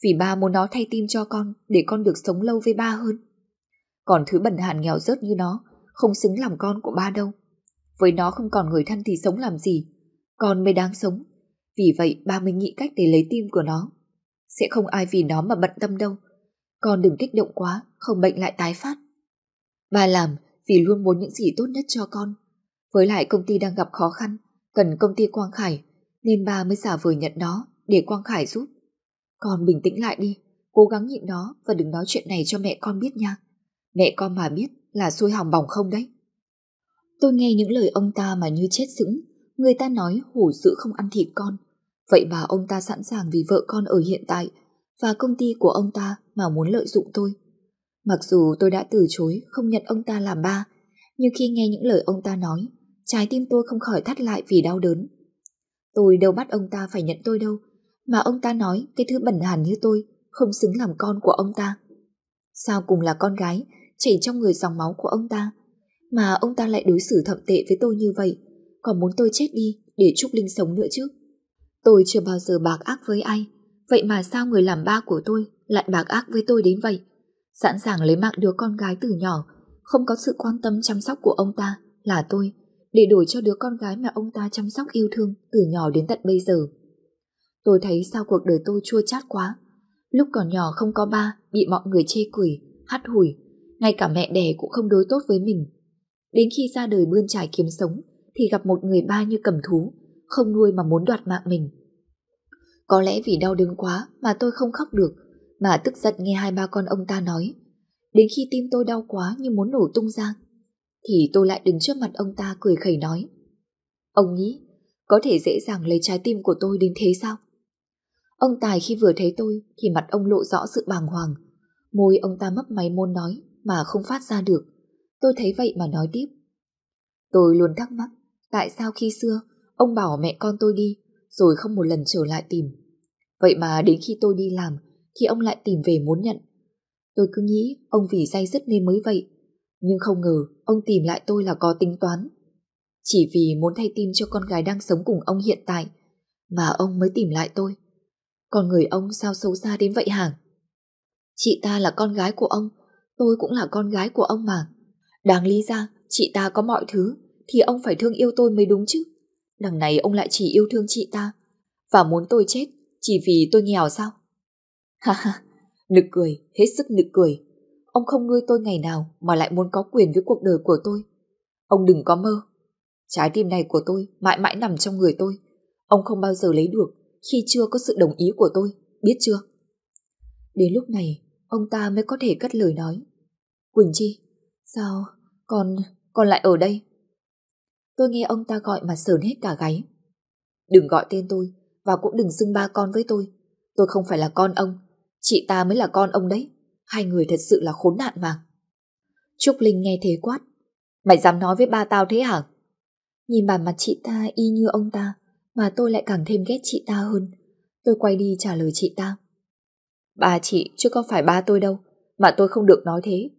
[SPEAKER 1] vì ba muốn nó thay tim cho con để con được sống lâu với ba hơn. Còn thứ bẩn hàn nghèo rớt như nó không xứng làm con của ba đâu. Với nó không còn người thân thì sống làm gì, con mới đáng sống. Vì vậy ba mới nghĩ cách để lấy tim của nó. Sẽ không ai vì nó mà bận tâm đâu. Con đừng kích động quá, không bệnh lại tái phát. Ba làm vì luôn muốn những gì tốt nhất cho con. Với lại công ty đang gặp khó khăn, cần công ty Quang Khải nên ba mới giả vờ nhận nó để Quang Khải giúp. Con bình tĩnh lại đi, cố gắng nhịn nó và đừng nói chuyện này cho mẹ con biết nha. Mẹ con mà biết là xui hỏng bỏng không đấy. Tôi nghe những lời ông ta mà như chết sững, người ta nói hổ dữ không ăn thịt con. Vậy mà ông ta sẵn sàng vì vợ con ở hiện tại và công ty của ông ta mà muốn lợi dụng tôi. Mặc dù tôi đã từ chối không nhận ông ta làm ba, nhưng khi nghe những lời ông ta nói, trái tim tôi không khỏi thắt lại vì đau đớn. Tôi đâu bắt ông ta phải nhận tôi đâu, mà ông ta nói cái thứ bẩn hàn như tôi không xứng làm con của ông ta. Sao cùng là con gái, chảy trong người dòng máu của ông ta, mà ông ta lại đối xử thậm tệ với tôi như vậy, còn muốn tôi chết đi để Trúc Linh sống nữa chứ. Tôi chưa bao giờ bạc ác với ai, vậy mà sao người làm ba của tôi lại bạc ác với tôi đến vậy? Sẵn sàng lấy mạng đứa con gái từ nhỏ, không có sự quan tâm chăm sóc của ông ta là tôi, để đổi cho đứa con gái mà ông ta chăm sóc yêu thương từ nhỏ đến tận bây giờ. Tôi thấy sao cuộc đời tôi chua chát quá. Lúc còn nhỏ không có ba, bị mọi người chê cười, hắt hủi, ngay cả mẹ đẻ cũng không đối tốt với mình. Đến khi ra đời bươn trải kiếm sống, thì gặp một người ba như cầm thú, không nuôi mà muốn đoạt mạng mình. Có lẽ vì đau đớn quá mà tôi không khóc được, mà tức giận nghe hai ba con ông ta nói. Đến khi tim tôi đau quá như muốn nổ tung ra, thì tôi lại đứng trước mặt ông ta cười khẩy nói. Ông nghĩ có thể dễ dàng lấy trái tim của tôi đến thế sao? Ông Tài khi vừa thấy tôi thì mặt ông lộ rõ sự bàng hoàng. Môi ông ta mấp máy môn nói mà không phát ra được. Tôi thấy vậy mà nói tiếp. Tôi luôn thắc mắc tại sao khi xưa ông bảo mẹ con tôi đi rồi không một lần trở lại tìm. Vậy mà đến khi tôi đi làm thì ông lại tìm về muốn nhận. Tôi cứ nghĩ ông vì say dứt nên mới vậy nhưng không ngờ ông tìm lại tôi là có tính toán. Chỉ vì muốn thay tim cho con gái đang sống cùng ông hiện tại mà ông mới tìm lại tôi. Còn người ông sao xấu xa đến vậy hả? Chị ta là con gái của ông, tôi cũng là con gái của ông mà. Đáng lý ra, chị ta có mọi thứ, thì ông phải thương yêu tôi mới đúng chứ. Đằng này ông lại chỉ yêu thương chị ta, và muốn tôi chết chỉ vì tôi nghèo sao? Ha ha, nực cười, hết sức nực cười. Ông không nuôi tôi ngày nào mà lại muốn có quyền với cuộc đời của tôi. Ông đừng có mơ. Trái tim này của tôi mãi mãi nằm trong người tôi. Ông không bao giờ lấy được khi chưa có sự đồng ý của tôi, biết chưa? Đến lúc này, ông ta mới có thể cất lời nói. Quỳnh Chi, sao con, con lại ở đây? Tôi nghe ông ta gọi mà sờn hết cả gáy. Đừng gọi tên tôi và cũng đừng xưng ba con với tôi. Tôi không phải là con ông, chị ta mới là con ông đấy. Hai người thật sự là khốn nạn mà. Trúc Linh nghe thế quát. Mày dám nói với ba tao thế hả? Nhìn bản mặt chị ta y như ông ta, mà tôi lại càng thêm ghét chị ta hơn. Tôi quay đi trả lời chị ta. Ba chị chứ có phải ba tôi đâu, mà tôi không được nói thế.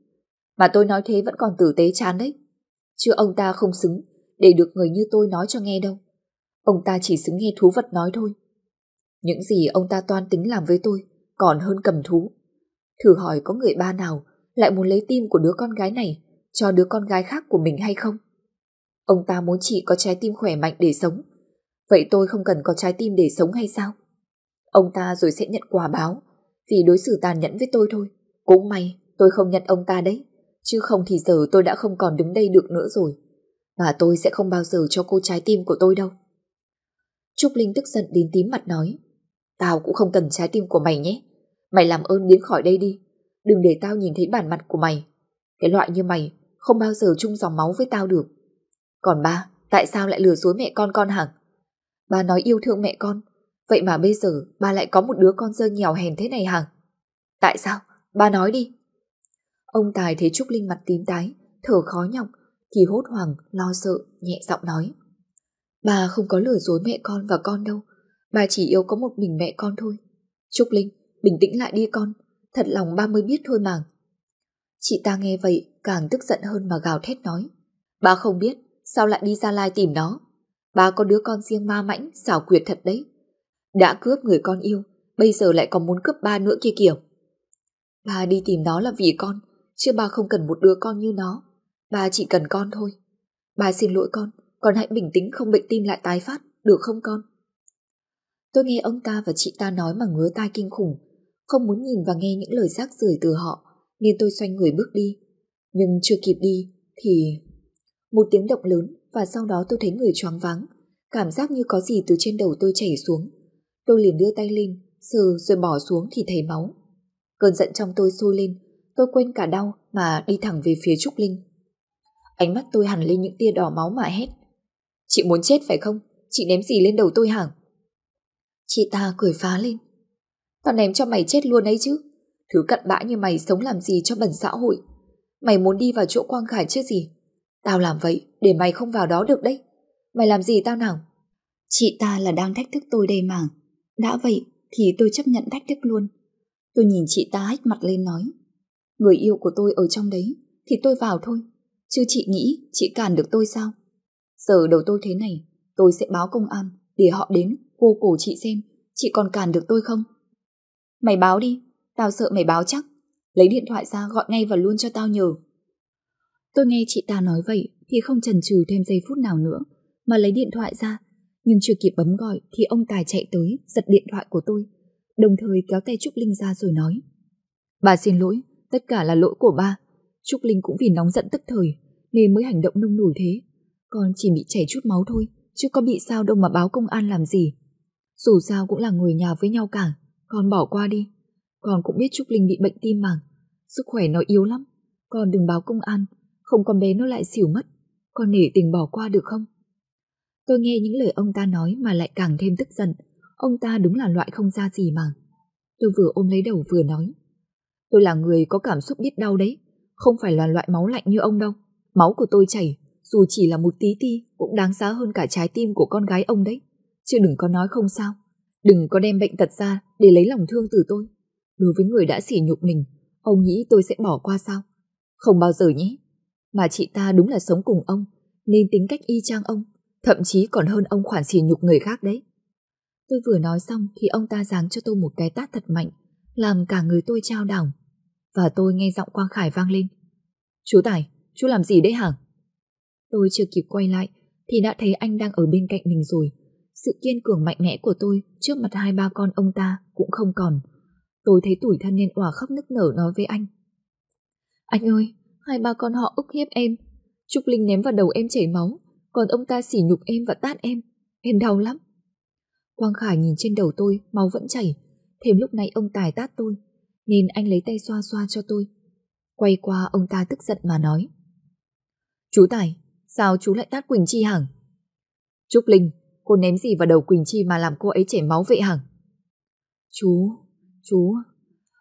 [SPEAKER 1] Mà tôi nói thế vẫn còn tử tế chán đấy. Chứ ông ta không xứng để được người như tôi nói cho nghe đâu. Ông ta chỉ xứng nghe thú vật nói thôi. Những gì ông ta toan tính làm với tôi còn hơn cầm thú. Thử hỏi có người ba nào lại muốn lấy tim của đứa con gái này cho đứa con gái khác của mình hay không? Ông ta muốn chị có trái tim khỏe mạnh để sống. Vậy tôi không cần có trái tim để sống hay sao? Ông ta rồi sẽ nhận quả báo vì đối xử tàn nhẫn với tôi thôi. Cũng may tôi không nhận ông ta đấy. Chứ không thì giờ tôi đã không còn đứng đây được nữa rồi. Và tôi sẽ không bao giờ cho cô trái tim của tôi đâu. Trúc Linh tức giận đến tím mặt nói Tao cũng không cần trái tim của mày nhé. Mày làm ơn biến khỏi đây đi. Đừng để tao nhìn thấy bản mặt của mày. Cái loại như mày không bao giờ chung dòng máu với tao được. Còn ba, tại sao lại lừa dối mẹ con con hẳn? Ba nói yêu thương mẹ con, vậy mà bây giờ ba lại có một đứa con dơ nghèo hèn thế này hẳn? Tại sao? Ba nói đi. Ông Tài thấy Trúc Linh mặt tím tái, thở khó nhọc, thì hốt hoảng, lo sợ, nhẹ giọng nói. Bà không có lừa dối mẹ con và con đâu, bà chỉ yêu có một mình mẹ con thôi. Trúc Linh, bình tĩnh lại đi con, thật lòng ba mới biết thôi mà. Chị ta nghe vậy càng tức giận hơn mà gào thét nói. Bà không biết, sao lại đi Gia Lai tìm nó? Bà có đứa con riêng ma mãnh, xảo quyệt thật đấy. Đã cướp người con yêu, bây giờ lại còn muốn cướp ba nữa kia kìa. Bà đi tìm nó là vì con, chứ bà không cần một đứa con như nó. Bà chỉ cần con thôi. Bà xin lỗi con, con hãy bình tĩnh không bệnh tim lại tái phát, được không con? Tôi nghe ông ta và chị ta nói mà ngứa tai kinh khủng, không muốn nhìn và nghe những lời rác rưởi từ họ, nên tôi xoay người bước đi. Nhưng chưa kịp đi, thì... Một tiếng động lớn và sau đó tôi thấy người choáng váng, cảm giác như có gì từ trên đầu tôi chảy xuống. Tôi liền đưa tay lên, sờ rồi bỏ xuống thì thấy máu. Cơn giận trong tôi sôi lên, tôi quên cả đau mà đi thẳng về phía Trúc Linh. Ánh mắt tôi hẳn lên những tia đỏ máu mà hét. Chị muốn chết phải không? Chị ném gì lên đầu tôi hả? Chị ta cười phá lên. Tao ném cho mày chết luôn ấy chứ. Thứ cặn bã như mày sống làm gì cho bẩn xã hội. Mày muốn đi vào chỗ Quang Khải chứ gì. Tao làm vậy để mày không vào đó được đấy. Mày làm gì tao nào? Chị ta là đang thách thức tôi đây mà. Đã vậy thì tôi chấp nhận thách thức luôn. Tôi nhìn chị ta hách mặt lên nói. Người yêu của tôi ở trong đấy thì tôi vào thôi. Chứ chị nghĩ chị cản được tôi sao? Giờ đầu tôi thế này, tôi sẽ báo công an để họ đến cô cổ chị xem chị còn cản được tôi không? Mày báo đi, tao sợ mày báo chắc. Lấy điện thoại ra gọi ngay và luôn cho tao nhờ. Tôi nghe chị ta nói vậy thì không chần chừ thêm giây phút nào nữa mà lấy điện thoại ra. Nhưng chưa kịp bấm gọi thì ông Tài chạy tới giật điện thoại của tôi đồng thời kéo tay Trúc Linh ra rồi nói Bà xin lỗi, tất cả là lỗi của ba. Trúc Linh cũng vì nóng giận tức thời nên mới hành động nông nổi thế. Con chỉ bị chảy chút máu thôi, chứ có bị sao đâu mà báo công an làm gì. Dù sao cũng là người nhà với nhau cả, con bỏ qua đi. Con cũng biết Trúc Linh bị bệnh tim màng, sức khỏe nó yếu lắm. Con đừng báo công an, không con bé nó lại xỉu mất. Con nể tình bỏ qua được không? Tôi nghe những lời ông ta nói mà lại càng thêm tức giận. Ông ta đúng là loại không ra gì mà. Tôi vừa ôm lấy đầu vừa nói. Tôi là người có cảm xúc biết đau đấy, không phải là loại máu lạnh như ông đâu. Máu của tôi chảy, dù chỉ là một tí ti, cũng đáng giá hơn cả trái tim của con gái ông đấy. Chứ đừng có nói không sao. Đừng có đem bệnh tật ra để lấy lòng thương từ tôi. Đối với người đã sỉ nhục mình, ông nghĩ tôi sẽ bỏ qua sao? Không bao giờ nhé. Mà chị ta đúng là sống cùng ông, nên tính cách y chang ông, thậm chí còn hơn ông khoản sỉ nhục người khác đấy. Tôi vừa nói xong thì ông ta giáng cho tôi một cái tát thật mạnh, làm cả người tôi trao đảo. Và tôi nghe giọng Quang Khải vang lên. Chú Tài, chú làm gì đấy hả? Tôi chưa kịp quay lại thì đã thấy anh đang ở bên cạnh mình rồi. Sự kiên cường mạnh mẽ của tôi trước mặt hai ba con ông ta cũng không còn. Tôi thấy tủi thân nên òa khóc nức nở nói với anh. Anh ơi, hai ba con họ ức hiếp em. Trúc Linh ném vào đầu em chảy máu, còn ông ta sỉ nhục em và tát em. Em đau lắm. Quang Khải nhìn trên đầu tôi, máu vẫn chảy. Thêm lúc này ông Tài tát tôi, nên anh lấy tay xoa xoa cho tôi. Quay qua ông ta tức giận mà nói. Chú Tài, sao chú lại tát Quỳnh Chi hằng? Trúc Linh, cô ném gì vào đầu Quỳnh Chi mà làm cô ấy chảy máu vậy hằng? Chú, chú...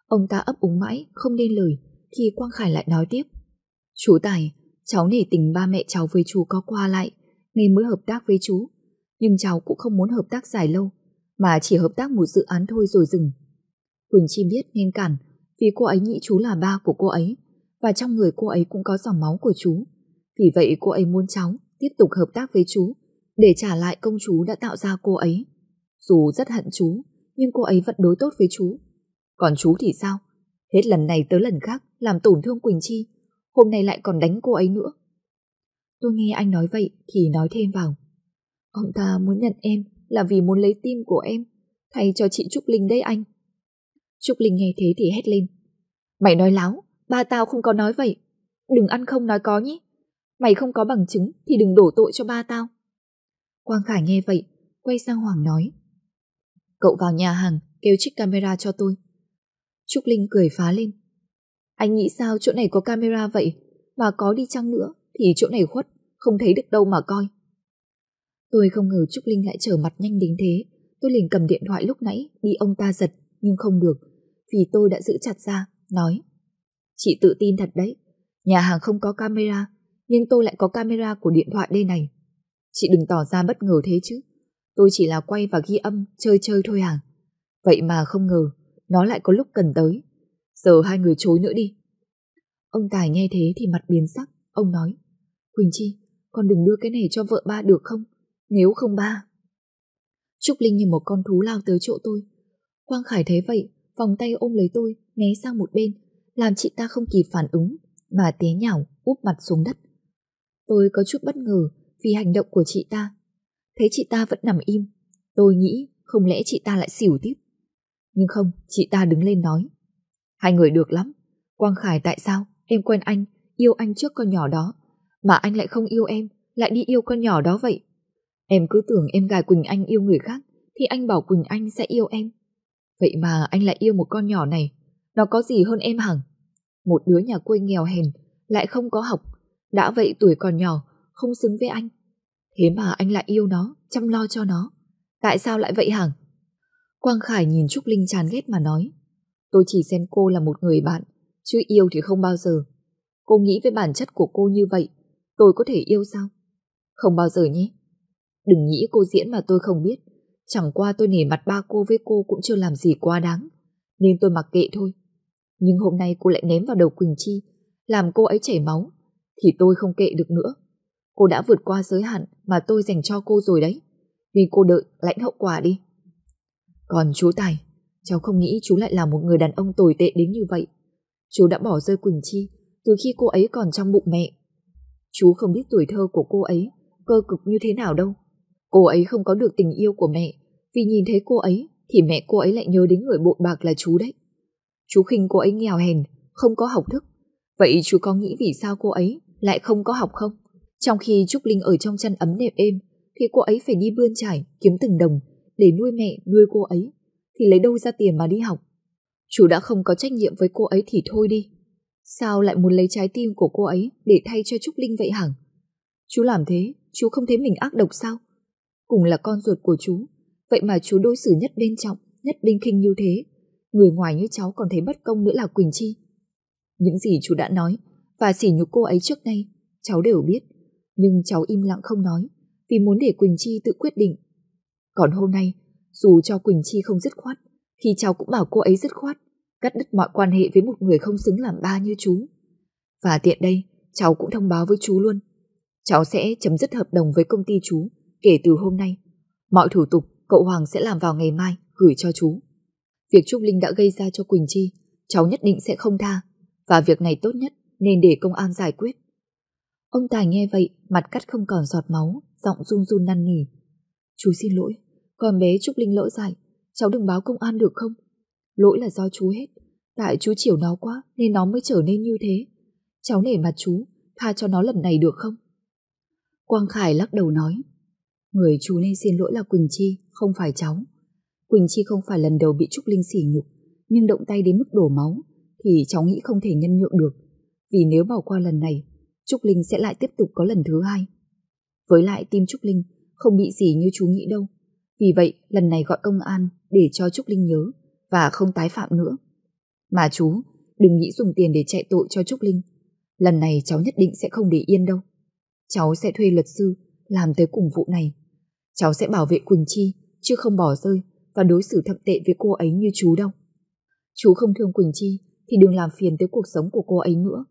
[SPEAKER 1] Ông ta ấp úng mãi, không nên lời, thì Quang Khải lại nói tiếp. Chú Tài, cháu nể tình ba mẹ cháu với chú có qua lại, nên mới hợp tác với chú nhưng cháu cũng không muốn hợp tác dài lâu, mà chỉ hợp tác một dự án thôi rồi dừng. Quỳnh Chi biết nên cản, vì cô ấy nghĩ chú là ba của cô ấy, và trong người cô ấy cũng có dòng máu của chú. Vì vậy cô ấy muốn cháu tiếp tục hợp tác với chú để trả lại công chú đã tạo ra cô ấy. Dù rất hận chú, nhưng cô ấy vẫn đối tốt với chú. Còn chú thì sao? Hết lần này tới lần khác làm tổn thương Quỳnh Chi, hôm nay lại còn đánh cô ấy nữa. Tôi nghe anh nói vậy thì nói thêm vào. Ông ta muốn nhận em là vì muốn lấy tim của em, thay cho chị Trúc Linh đấy anh. Trúc Linh nghe thế thì hét lên. Mày nói láo, ba tao không có nói vậy. Đừng ăn không nói có nhé. Mày không có bằng chứng thì đừng đổ tội cho ba tao. Quang Khải nghe vậy, quay sang Hoàng nói. Cậu vào nhà hàng, kêu chiếc camera cho tôi. Trúc Linh cười phá lên. Anh nghĩ sao chỗ này có camera vậy? Mà có đi chăng nữa thì chỗ này khuất, không thấy được đâu mà coi. Tôi không ngờ Trúc Linh lại trở mặt nhanh đến thế. Tôi liền cầm điện thoại lúc nãy, đi ông ta giật, nhưng không được, vì tôi đã giữ chặt ra, nói. Chị tự tin thật đấy, nhà hàng không có camera, nhưng tôi lại có camera của điện thoại đây này. Chị đừng tỏ ra bất ngờ thế chứ. Tôi chỉ là quay và ghi âm, chơi chơi thôi à. Vậy mà không ngờ, nó lại có lúc cần tới. Giờ hai người chối nữa đi. Ông Tài nghe thế thì mặt biến sắc, ông nói. Quỳnh Chi, con đừng đưa cái này cho vợ ba được không? Nếu không ba. Trúc Linh như một con thú lao tới chỗ tôi. Quang Khải thấy vậy, vòng tay ôm lấy tôi, né sang một bên, làm chị ta không kịp phản ứng, mà té nhào, úp mặt xuống đất. Tôi có chút bất ngờ vì hành động của chị ta. Thấy chị ta vẫn nằm im, tôi nghĩ không lẽ chị ta lại xỉu tiếp. Nhưng không, chị ta đứng lên nói. Hai người được lắm. Quang Khải tại sao em quen anh, yêu anh trước con nhỏ đó, mà anh lại không yêu em, lại đi yêu con nhỏ đó vậy? Em cứ tưởng em gài Quỳnh Anh yêu người khác, thì anh bảo Quỳnh Anh sẽ yêu em. Vậy mà anh lại yêu một con nhỏ này, nó có gì hơn em hằng? Một đứa nhà quê nghèo hèn, lại không có học, đã vậy tuổi còn nhỏ, không xứng với anh. Thế mà anh lại yêu nó, chăm lo cho nó. Tại sao lại vậy hằng? Quang Khải nhìn Trúc Linh chán ghét mà nói. Tôi chỉ xem cô là một người bạn, chứ yêu thì không bao giờ. Cô nghĩ với bản chất của cô như vậy, tôi có thể yêu sao? Không bao giờ nhé. Đừng nghĩ cô diễn mà tôi không biết. Chẳng qua tôi nể mặt ba cô với cô cũng chưa làm gì quá đáng. Nên tôi mặc kệ thôi. Nhưng hôm nay cô lại ném vào đầu Quỳnh Chi, làm cô ấy chảy máu, thì tôi không kệ được nữa. Cô đã vượt qua giới hạn mà tôi dành cho cô rồi đấy. vì cô đợi lãnh hậu quả đi. Còn chú Tài, cháu không nghĩ chú lại là một người đàn ông tồi tệ đến như vậy. Chú đã bỏ rơi Quỳnh Chi từ khi cô ấy còn trong bụng mẹ. Chú không biết tuổi thơ của cô ấy cơ cực như thế nào đâu. Cô ấy không có được tình yêu của mẹ vì nhìn thấy cô ấy thì mẹ cô ấy lại nhớ đến người bội bạc là chú đấy. Chú khinh cô ấy nghèo hèn, không có học thức. Vậy chú có nghĩ vì sao cô ấy lại không có học không? Trong khi Trúc Linh ở trong chăn ấm nệm êm thì cô ấy phải đi bươn trải kiếm từng đồng để nuôi mẹ nuôi cô ấy thì lấy đâu ra tiền mà đi học. Chú đã không có trách nhiệm với cô ấy thì thôi đi. Sao lại muốn lấy trái tim của cô ấy để thay cho Trúc Linh vậy hẳn? Chú làm thế, chú không thấy mình ác độc sao? Cùng là con ruột của chú, vậy mà chú đối xử nhất bên trọng, nhất bên khinh như thế. Người ngoài như cháu còn thấy bất công nữa là Quỳnh Chi. Những gì chú đã nói và sỉ nhục cô ấy trước nay, cháu đều biết. Nhưng cháu im lặng không nói, vì muốn để Quỳnh Chi tự quyết định. Còn hôm nay, dù cho Quỳnh Chi không dứt khoát, thì cháu cũng bảo cô ấy dứt khoát, cắt đứt mọi quan hệ với một người không xứng làm ba như chú. Và tiện đây, cháu cũng thông báo với chú luôn. Cháu sẽ chấm dứt hợp đồng với công ty chú kể từ hôm nay. Mọi thủ tục cậu Hoàng sẽ làm vào ngày mai gửi cho chú. Việc Trúc Linh đã gây ra cho Quỳnh Chi, cháu nhất định sẽ không tha. Và việc này tốt nhất nên để công an giải quyết. Ông Tài nghe vậy, mặt cắt không còn giọt máu, giọng run run năn nỉ. Chú xin lỗi, con bé Trúc Linh lỡ dại, cháu đừng báo công an được không? Lỗi là do chú hết, tại chú chiều nó quá nên nó mới trở nên như thế. Cháu nể mặt chú, tha cho nó lần này được không? Quang Khải lắc đầu nói, người chú nên xin lỗi là Quỳnh Chi, không phải cháu. Quỳnh Chi không phải lần đầu bị Trúc Linh sỉ nhục, nhưng động tay đến mức đổ máu, thì cháu nghĩ không thể nhân nhượng được. Vì nếu bỏ qua lần này, Trúc Linh sẽ lại tiếp tục có lần thứ hai. Với lại tim Trúc Linh không bị gì như chú nghĩ đâu. Vì vậy, lần này gọi công an để cho Trúc Linh nhớ và không tái phạm nữa. Mà chú, đừng nghĩ dùng tiền để chạy tội cho Trúc Linh. Lần này cháu nhất định sẽ không để yên đâu. Cháu sẽ thuê luật sư làm tới cùng vụ này. Cháu sẽ bảo vệ Quỳnh Chi chứ không bỏ rơi và đối xử thậm tệ với cô ấy như chú đâu. Chú không thương Quỳnh Chi thì đừng làm phiền tới cuộc sống của cô ấy nữa.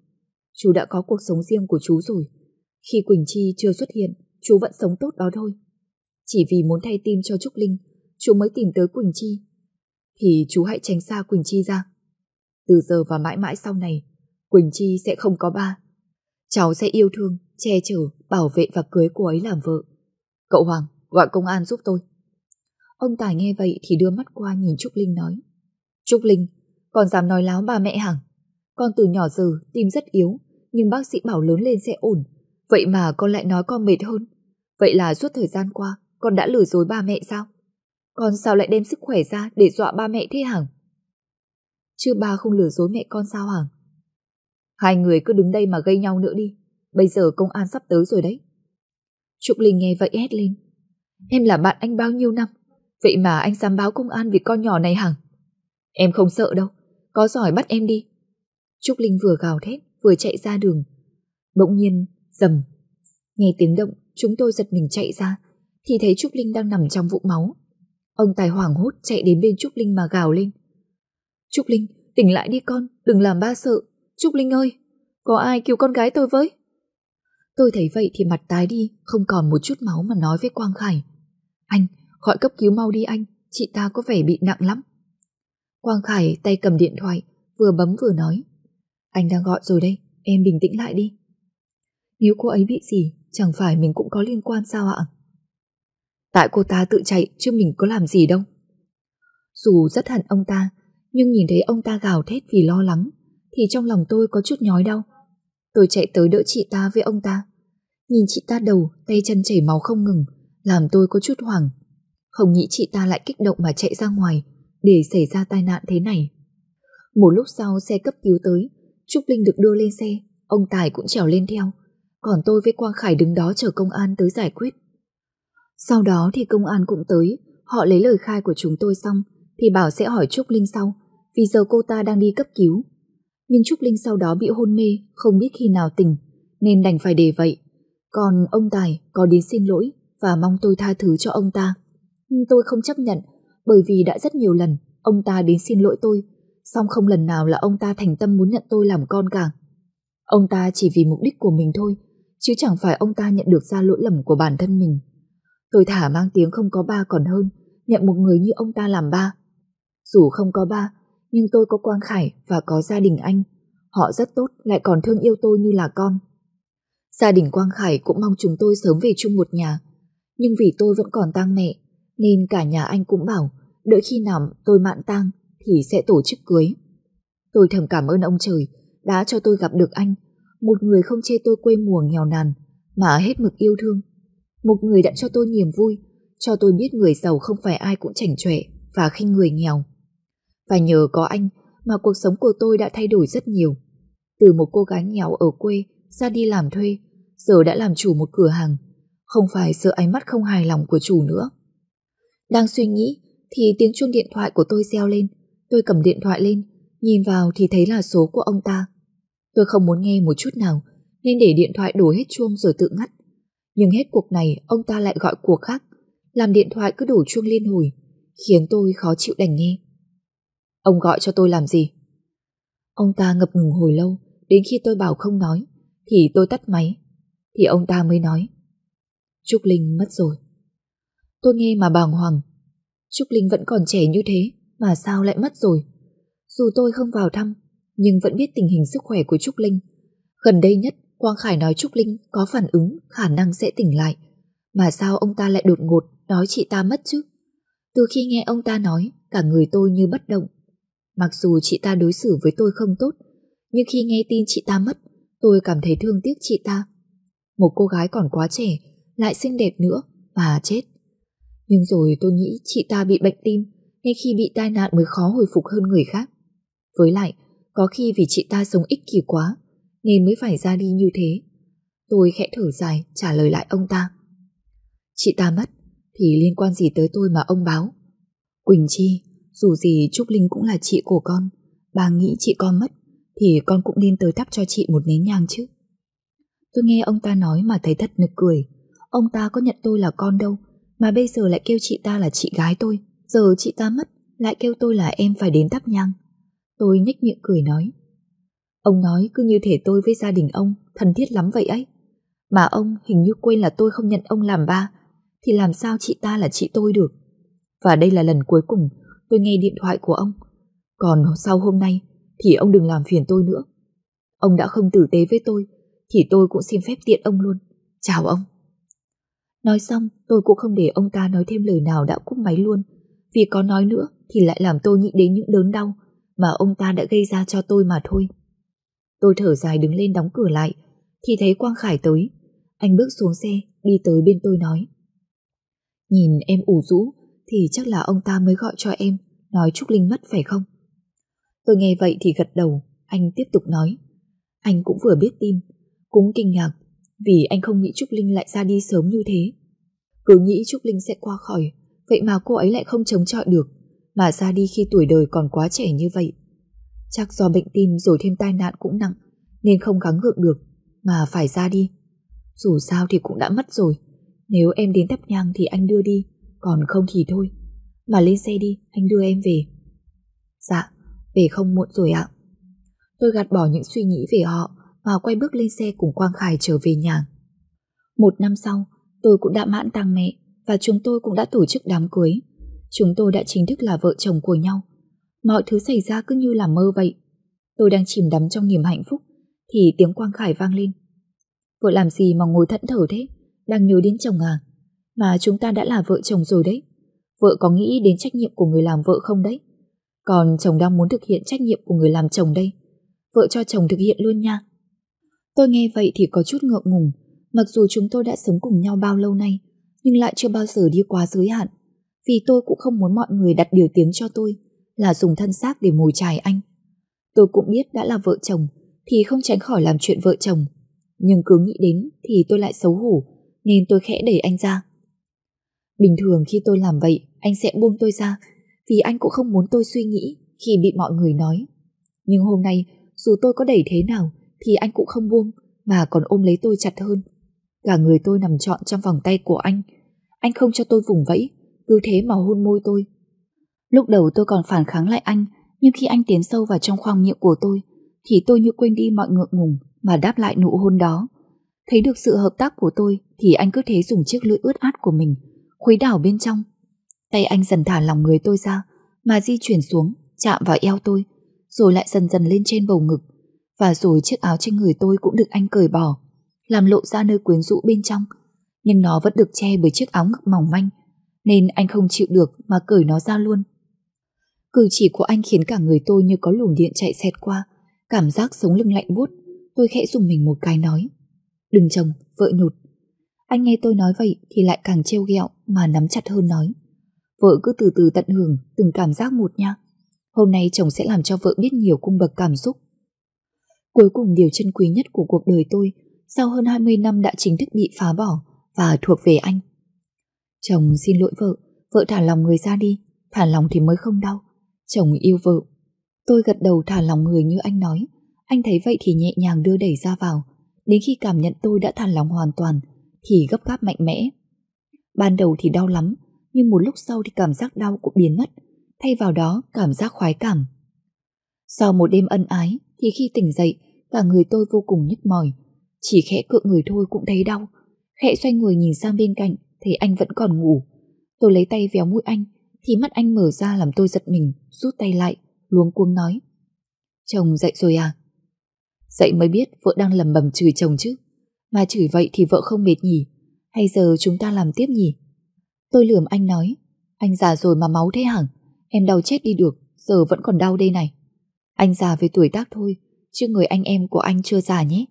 [SPEAKER 1] Chú đã có cuộc sống riêng của chú rồi.
[SPEAKER 2] Khi Quỳnh Chi chưa xuất hiện, chú vẫn sống tốt đó thôi. Chỉ vì muốn thay tim cho Trúc Linh, chú mới tìm tới Quỳnh Chi. Thì chú hãy tránh xa Quỳnh Chi ra. Từ giờ và mãi mãi sau này, Quỳnh Chi sẽ không có ba. Cháu sẽ yêu thương, che chở, bảo vệ và cưới cô ấy làm vợ. Cậu Hoàng, gọi công an giúp tôi. Ông Tài nghe vậy thì đưa mắt qua nhìn Trúc Linh nói. Trúc Linh, con dám nói láo ba mẹ hằng. Con từ nhỏ giờ tim rất yếu, nhưng bác sĩ bảo lớn lên sẽ ổn. Vậy mà con lại nói con mệt hơn. Vậy là suốt thời gian qua, con đã lừa dối ba mẹ sao? Con sao lại đem sức khỏe ra để dọa ba mẹ thế hẳn? Chưa ba không lừa dối mẹ con sao hẳn? Hai người cứ đứng đây mà gây nhau nữa đi. Bây giờ công an sắp tới rồi đấy. Trúc Linh nghe vậy hét lên. Em là bạn anh bao nhiêu năm? Vậy mà anh dám báo công an vì con nhỏ này hẳn? Em không sợ đâu. Có giỏi bắt em đi. Trúc Linh vừa gào thét, vừa chạy ra đường. Bỗng nhiên, rầm, Nghe tiếng động, chúng tôi giật mình chạy ra, thì thấy Trúc Linh đang nằm trong vũng máu. Ông Tài hoảng hốt chạy đến bên Trúc Linh mà gào lên. Trúc Linh, tỉnh lại đi con, đừng làm ba sợ. Trúc Linh ơi, có ai cứu con gái tôi với? Tôi thấy vậy thì mặt tái đi, không còn một chút máu mà nói với Quang Khải. Anh, gọi cấp cứu mau đi anh, chị ta có vẻ bị nặng lắm. Quang Khải tay cầm điện thoại, vừa bấm vừa nói. Anh đang gọi rồi đây, em bình tĩnh lại đi. Nếu cô ấy bị gì, chẳng phải mình cũng có liên quan sao ạ? Tại cô ta tự chạy chứ mình có làm gì đâu. Dù rất hận ông ta, nhưng nhìn thấy ông ta gào thét vì lo lắng, thì trong lòng tôi có chút nhói đau. Tôi chạy tới đỡ chị ta với ông ta. Nhìn chị ta đầu, tay chân chảy máu không ngừng, làm tôi có chút hoảng. Không nghĩ chị ta lại kích động mà chạy ra ngoài để xảy ra tai nạn thế này. Một lúc sau xe cấp cứu tới, Trúc Linh được đưa lên xe, ông Tài cũng trèo lên theo, còn tôi với Quang Khải đứng đó chờ công an tới giải quyết. Sau đó thì công an cũng tới, họ lấy lời khai của chúng tôi xong thì bảo sẽ hỏi Trúc Linh sau, vì giờ cô ta đang đi cấp cứu. Nhưng Trúc Linh sau đó bị hôn mê, không biết khi nào tỉnh, nên đành phải để vậy. Còn ông Tài có đến xin lỗi và mong tôi tha thứ cho ông ta. Nhưng tôi không chấp nhận, bởi vì đã rất nhiều lần ông ta đến xin lỗi tôi, song không lần nào là ông ta thành tâm muốn nhận tôi làm con cả. Ông ta chỉ vì mục đích của mình thôi, chứ chẳng phải ông ta nhận được ra lỗi lầm của bản thân mình. Tôi thả mang tiếng không có ba còn hơn, nhận một người như ông ta làm ba. Dù không có ba, nhưng tôi có Quang Khải và có gia đình anh. Họ rất tốt, lại còn thương yêu tôi như là con. Gia đình Quang Khải cũng mong chúng tôi sớm về chung một nhà. Nhưng vì tôi vẫn còn tang mẹ, nên cả nhà anh cũng bảo đợi khi nào tôi mạn tang thì sẽ tổ chức cưới. Tôi thầm cảm ơn ông trời đã cho tôi gặp được anh, một người không chê tôi quê mùa nghèo nàn, mà hết mực yêu thương. Một người đã cho tôi niềm vui, cho tôi biết người giàu không phải ai cũng chảnh chọe và khinh người nghèo. Và nhờ có anh mà cuộc sống của tôi đã thay đổi rất nhiều. Từ một cô gái nghèo ở quê ra đi làm thuê, giờ đã làm chủ một cửa hàng, không phải sợ ánh mắt không hài lòng của chủ nữa. Đang suy nghĩ thì tiếng chuông điện thoại của tôi reo lên. Tôi cầm điện thoại lên, nhìn vào thì thấy là số của ông ta. Tôi không muốn nghe một chút nào, nên để điện thoại đổ hết chuông rồi tự ngắt. Nhưng hết cuộc này ông ta lại gọi cuộc khác, làm điện thoại cứ đổ chuông liên hồi, khiến tôi khó chịu đành nghe. Ông gọi cho tôi làm gì? Ông ta ngập ngừng hồi lâu, đến khi tôi bảo không nói, thì tôi tắt máy. Thì ông ta mới nói. Trúc Linh mất rồi. Tôi nghe mà bàng hoàng. Trúc Linh vẫn còn trẻ như thế, mà sao lại mất rồi? Dù tôi không vào thăm, nhưng vẫn biết tình hình sức khỏe của Trúc Linh. Gần đây nhất, Quang Khải nói Trúc Linh có phản ứng, khả năng sẽ tỉnh lại. Mà sao ông ta lại đột ngột nói chị ta mất chứ? Từ khi nghe ông ta nói, cả người tôi như bất động. Mặc dù chị ta đối xử với tôi không tốt, nhưng khi nghe tin chị ta mất, tôi cảm thấy thương tiếc chị ta. Một cô gái còn quá trẻ, lại xinh đẹp nữa, mà chết. Nhưng rồi tôi nghĩ chị ta bị bệnh tim, nên khi bị tai nạn mới khó hồi phục hơn người khác. Với lại, có khi vì chị ta sống ích kỷ quá, nên mới phải ra đi như thế. Tôi khẽ thở dài trả lời lại ông ta. Chị ta mất, thì liên quan gì tới tôi mà ông báo? Quỳnh Chi, dù gì Trúc Linh cũng là chị của con, bà nghĩ chị con mất, thì con cũng nên tới thắp cho chị một nén nhang chứ. Tôi nghe ông ta nói mà thấy thật nực cười. Ông ta có nhận tôi là con đâu, mà bây giờ lại kêu chị ta là chị gái tôi. Giờ chị ta mất, lại kêu tôi là em phải đến thắp nhang. Tôi nhếch miệng cười nói. Ông nói cứ như thể tôi với gia đình ông thân thiết lắm vậy ấy.
[SPEAKER 1] Mà ông hình như quên là tôi không nhận ông làm ba, thì làm sao chị ta là chị tôi được. Và đây là lần cuối cùng tôi nghe điện thoại của ông. Còn sau hôm nay thì ông đừng làm phiền tôi nữa. Ông đã không tử tế với tôi, thì tôi cũng xin phép tiện ông luôn. Chào ông. Nói xong, tôi cũng không để ông ta nói thêm lời nào đã cúp máy luôn, vì có nói nữa thì lại làm tôi nghĩ đến những đớn đau mà ông ta đã gây ra cho tôi mà thôi. Tôi thở dài đứng lên đóng cửa lại, thì thấy Quang Khải tới. Anh bước xuống xe, đi tới bên tôi nói. Nhìn em ủ rũ, thì chắc là ông ta mới gọi cho em, nói Trúc Linh mất phải không? Tôi nghe vậy thì gật đầu, anh tiếp tục nói. Anh cũng vừa biết tin, cũng kinh ngạc, vì anh không nghĩ Trúc Linh lại ra đi sớm như thế. Cứ nghĩ Trúc Linh sẽ qua khỏi, vậy mà cô ấy lại không chống chọi được, mà ra đi khi tuổi đời còn quá trẻ như vậy. Chắc do bệnh tim rồi thêm tai nạn cũng nặng, nên không gắng gượng được, mà phải ra đi. Dù sao thì cũng đã mất rồi, nếu em đến thắp nhang thì anh đưa đi, còn không thì thôi. Mà lên xe đi, anh đưa em về. Dạ, về không muộn rồi ạ. Tôi gạt bỏ những suy nghĩ về họ mà quay bước lên xe cùng Quang Khải trở về nhà. Một năm sau, tôi cũng đã mãn tang mẹ và chúng tôi cũng đã tổ chức đám cưới. Chúng tôi đã chính thức là vợ chồng của nhau. Mọi thứ xảy ra cứ như là mơ vậy. Tôi đang chìm đắm trong niềm hạnh phúc thì tiếng Quang Khải vang lên. Vợ làm gì mà ngồi thẫn thở thế? Đang nhớ đến chồng à? Mà chúng ta đã là vợ chồng rồi đấy. Vợ có nghĩ đến trách nhiệm của người làm vợ không đấy? Còn chồng đang muốn thực hiện trách nhiệm của người làm chồng đây. Vợ cho chồng thực hiện luôn nha. Tôi nghe vậy thì có chút ngượng ngùng. Mặc dù chúng tôi đã sống cùng nhau bao lâu nay, nhưng lại chưa bao giờ đi quá giới hạn. Vì tôi cũng không muốn mọi người đặt điều tiếng cho tôi, là dùng thân xác để mồi chài anh. Tôi cũng biết đã là vợ chồng thì không tránh khỏi làm chuyện vợ chồng. Nhưng cứ nghĩ đến thì tôi lại xấu hổ, nên tôi khẽ đẩy anh ra. Bình thường khi tôi làm vậy, anh sẽ buông tôi ra, vì anh cũng không muốn tôi suy nghĩ khi bị mọi người nói. Nhưng hôm nay, dù tôi có đẩy thế nào thì anh cũng không buông, mà còn ôm lấy tôi chặt hơn. Cả người tôi nằm trọn trong vòng tay của anh. Anh không cho tôi vùng vẫy, cứ thế mà hôn môi tôi. Lúc đầu tôi còn phản kháng lại anh, nhưng khi anh tiến sâu vào trong khoang miệng của tôi, thì tôi như quên đi mọi ngượng ngùng mà đáp lại nụ hôn đó. Thấy được sự hợp tác của tôi thì anh cứ thế dùng chiếc lưỡi ướt át của mình khuấy đảo bên trong. Tay anh dần thả lòng người tôi ra mà di chuyển xuống, chạm vào eo tôi, rồi lại dần dần lên trên bầu ngực. Và rồi chiếc áo trên người tôi cũng được anh cởi bỏ, làm lộ ra nơi quyến rũ bên trong. Nhưng nó vẫn được che bởi chiếc áo ngực mỏng manh, nên anh không chịu được mà cởi nó ra luôn. Cử chỉ của anh khiến cả người tôi như có luồng điện chạy xẹt qua, cảm giác sống lưng lạnh buốt. Tôi khẽ dùng mình một cái nói. Đừng chồng, vợ nhụt. Anh nghe tôi nói vậy thì lại càng trêu ghẹo mà nắm chặt hơn nói. Vợ cứ từ từ tận hưởng từng cảm giác một nha. Hôm nay chồng sẽ làm cho vợ biết nhiều cung bậc cảm xúc. Cuối cùng điều chân quý nhất của cuộc đời tôi sau hơn 20 năm đã chính thức bị phá bỏ và thuộc về anh. Chồng xin lỗi vợ, vợ thả lòng người ra đi, thả lòng thì mới không đau. Chồng yêu vợ. Tôi gật đầu thả lòng người như anh nói. Anh thấy vậy thì nhẹ nhàng đưa đẩy ra vào. Đến khi cảm nhận tôi đã thả lòng hoàn toàn, thì gấp gáp mạnh mẽ. Ban đầu thì đau lắm, nhưng một lúc sau thì cảm giác đau cũng biến mất, thay vào đó cảm giác khoái cảm. Sau một đêm ân ái thì khi tỉnh dậy, cả người tôi vô cùng nhức mỏi, chỉ khẽ cựa người thôi cũng thấy đau. Khẽ xoay người nhìn sang bên cạnh, thấy anh vẫn còn ngủ. Tôi lấy tay véo mũi anh, thì mắt anh mở ra làm tôi giật mình, rút tay lại, luống cuống nói. Chồng dậy rồi à? Dậy mới biết vợ đang lầm bầm chửi chồng chứ. Mà chửi vậy thì vợ không mệt nhỉ? Hay giờ chúng ta làm tiếp nhỉ? Tôi lườm anh nói, anh già rồi mà máu thế hẳn, em đau chết đi được, giờ vẫn còn đau đây này. Anh già về tuổi tác thôi, chứ người anh em của anh chưa già nhé.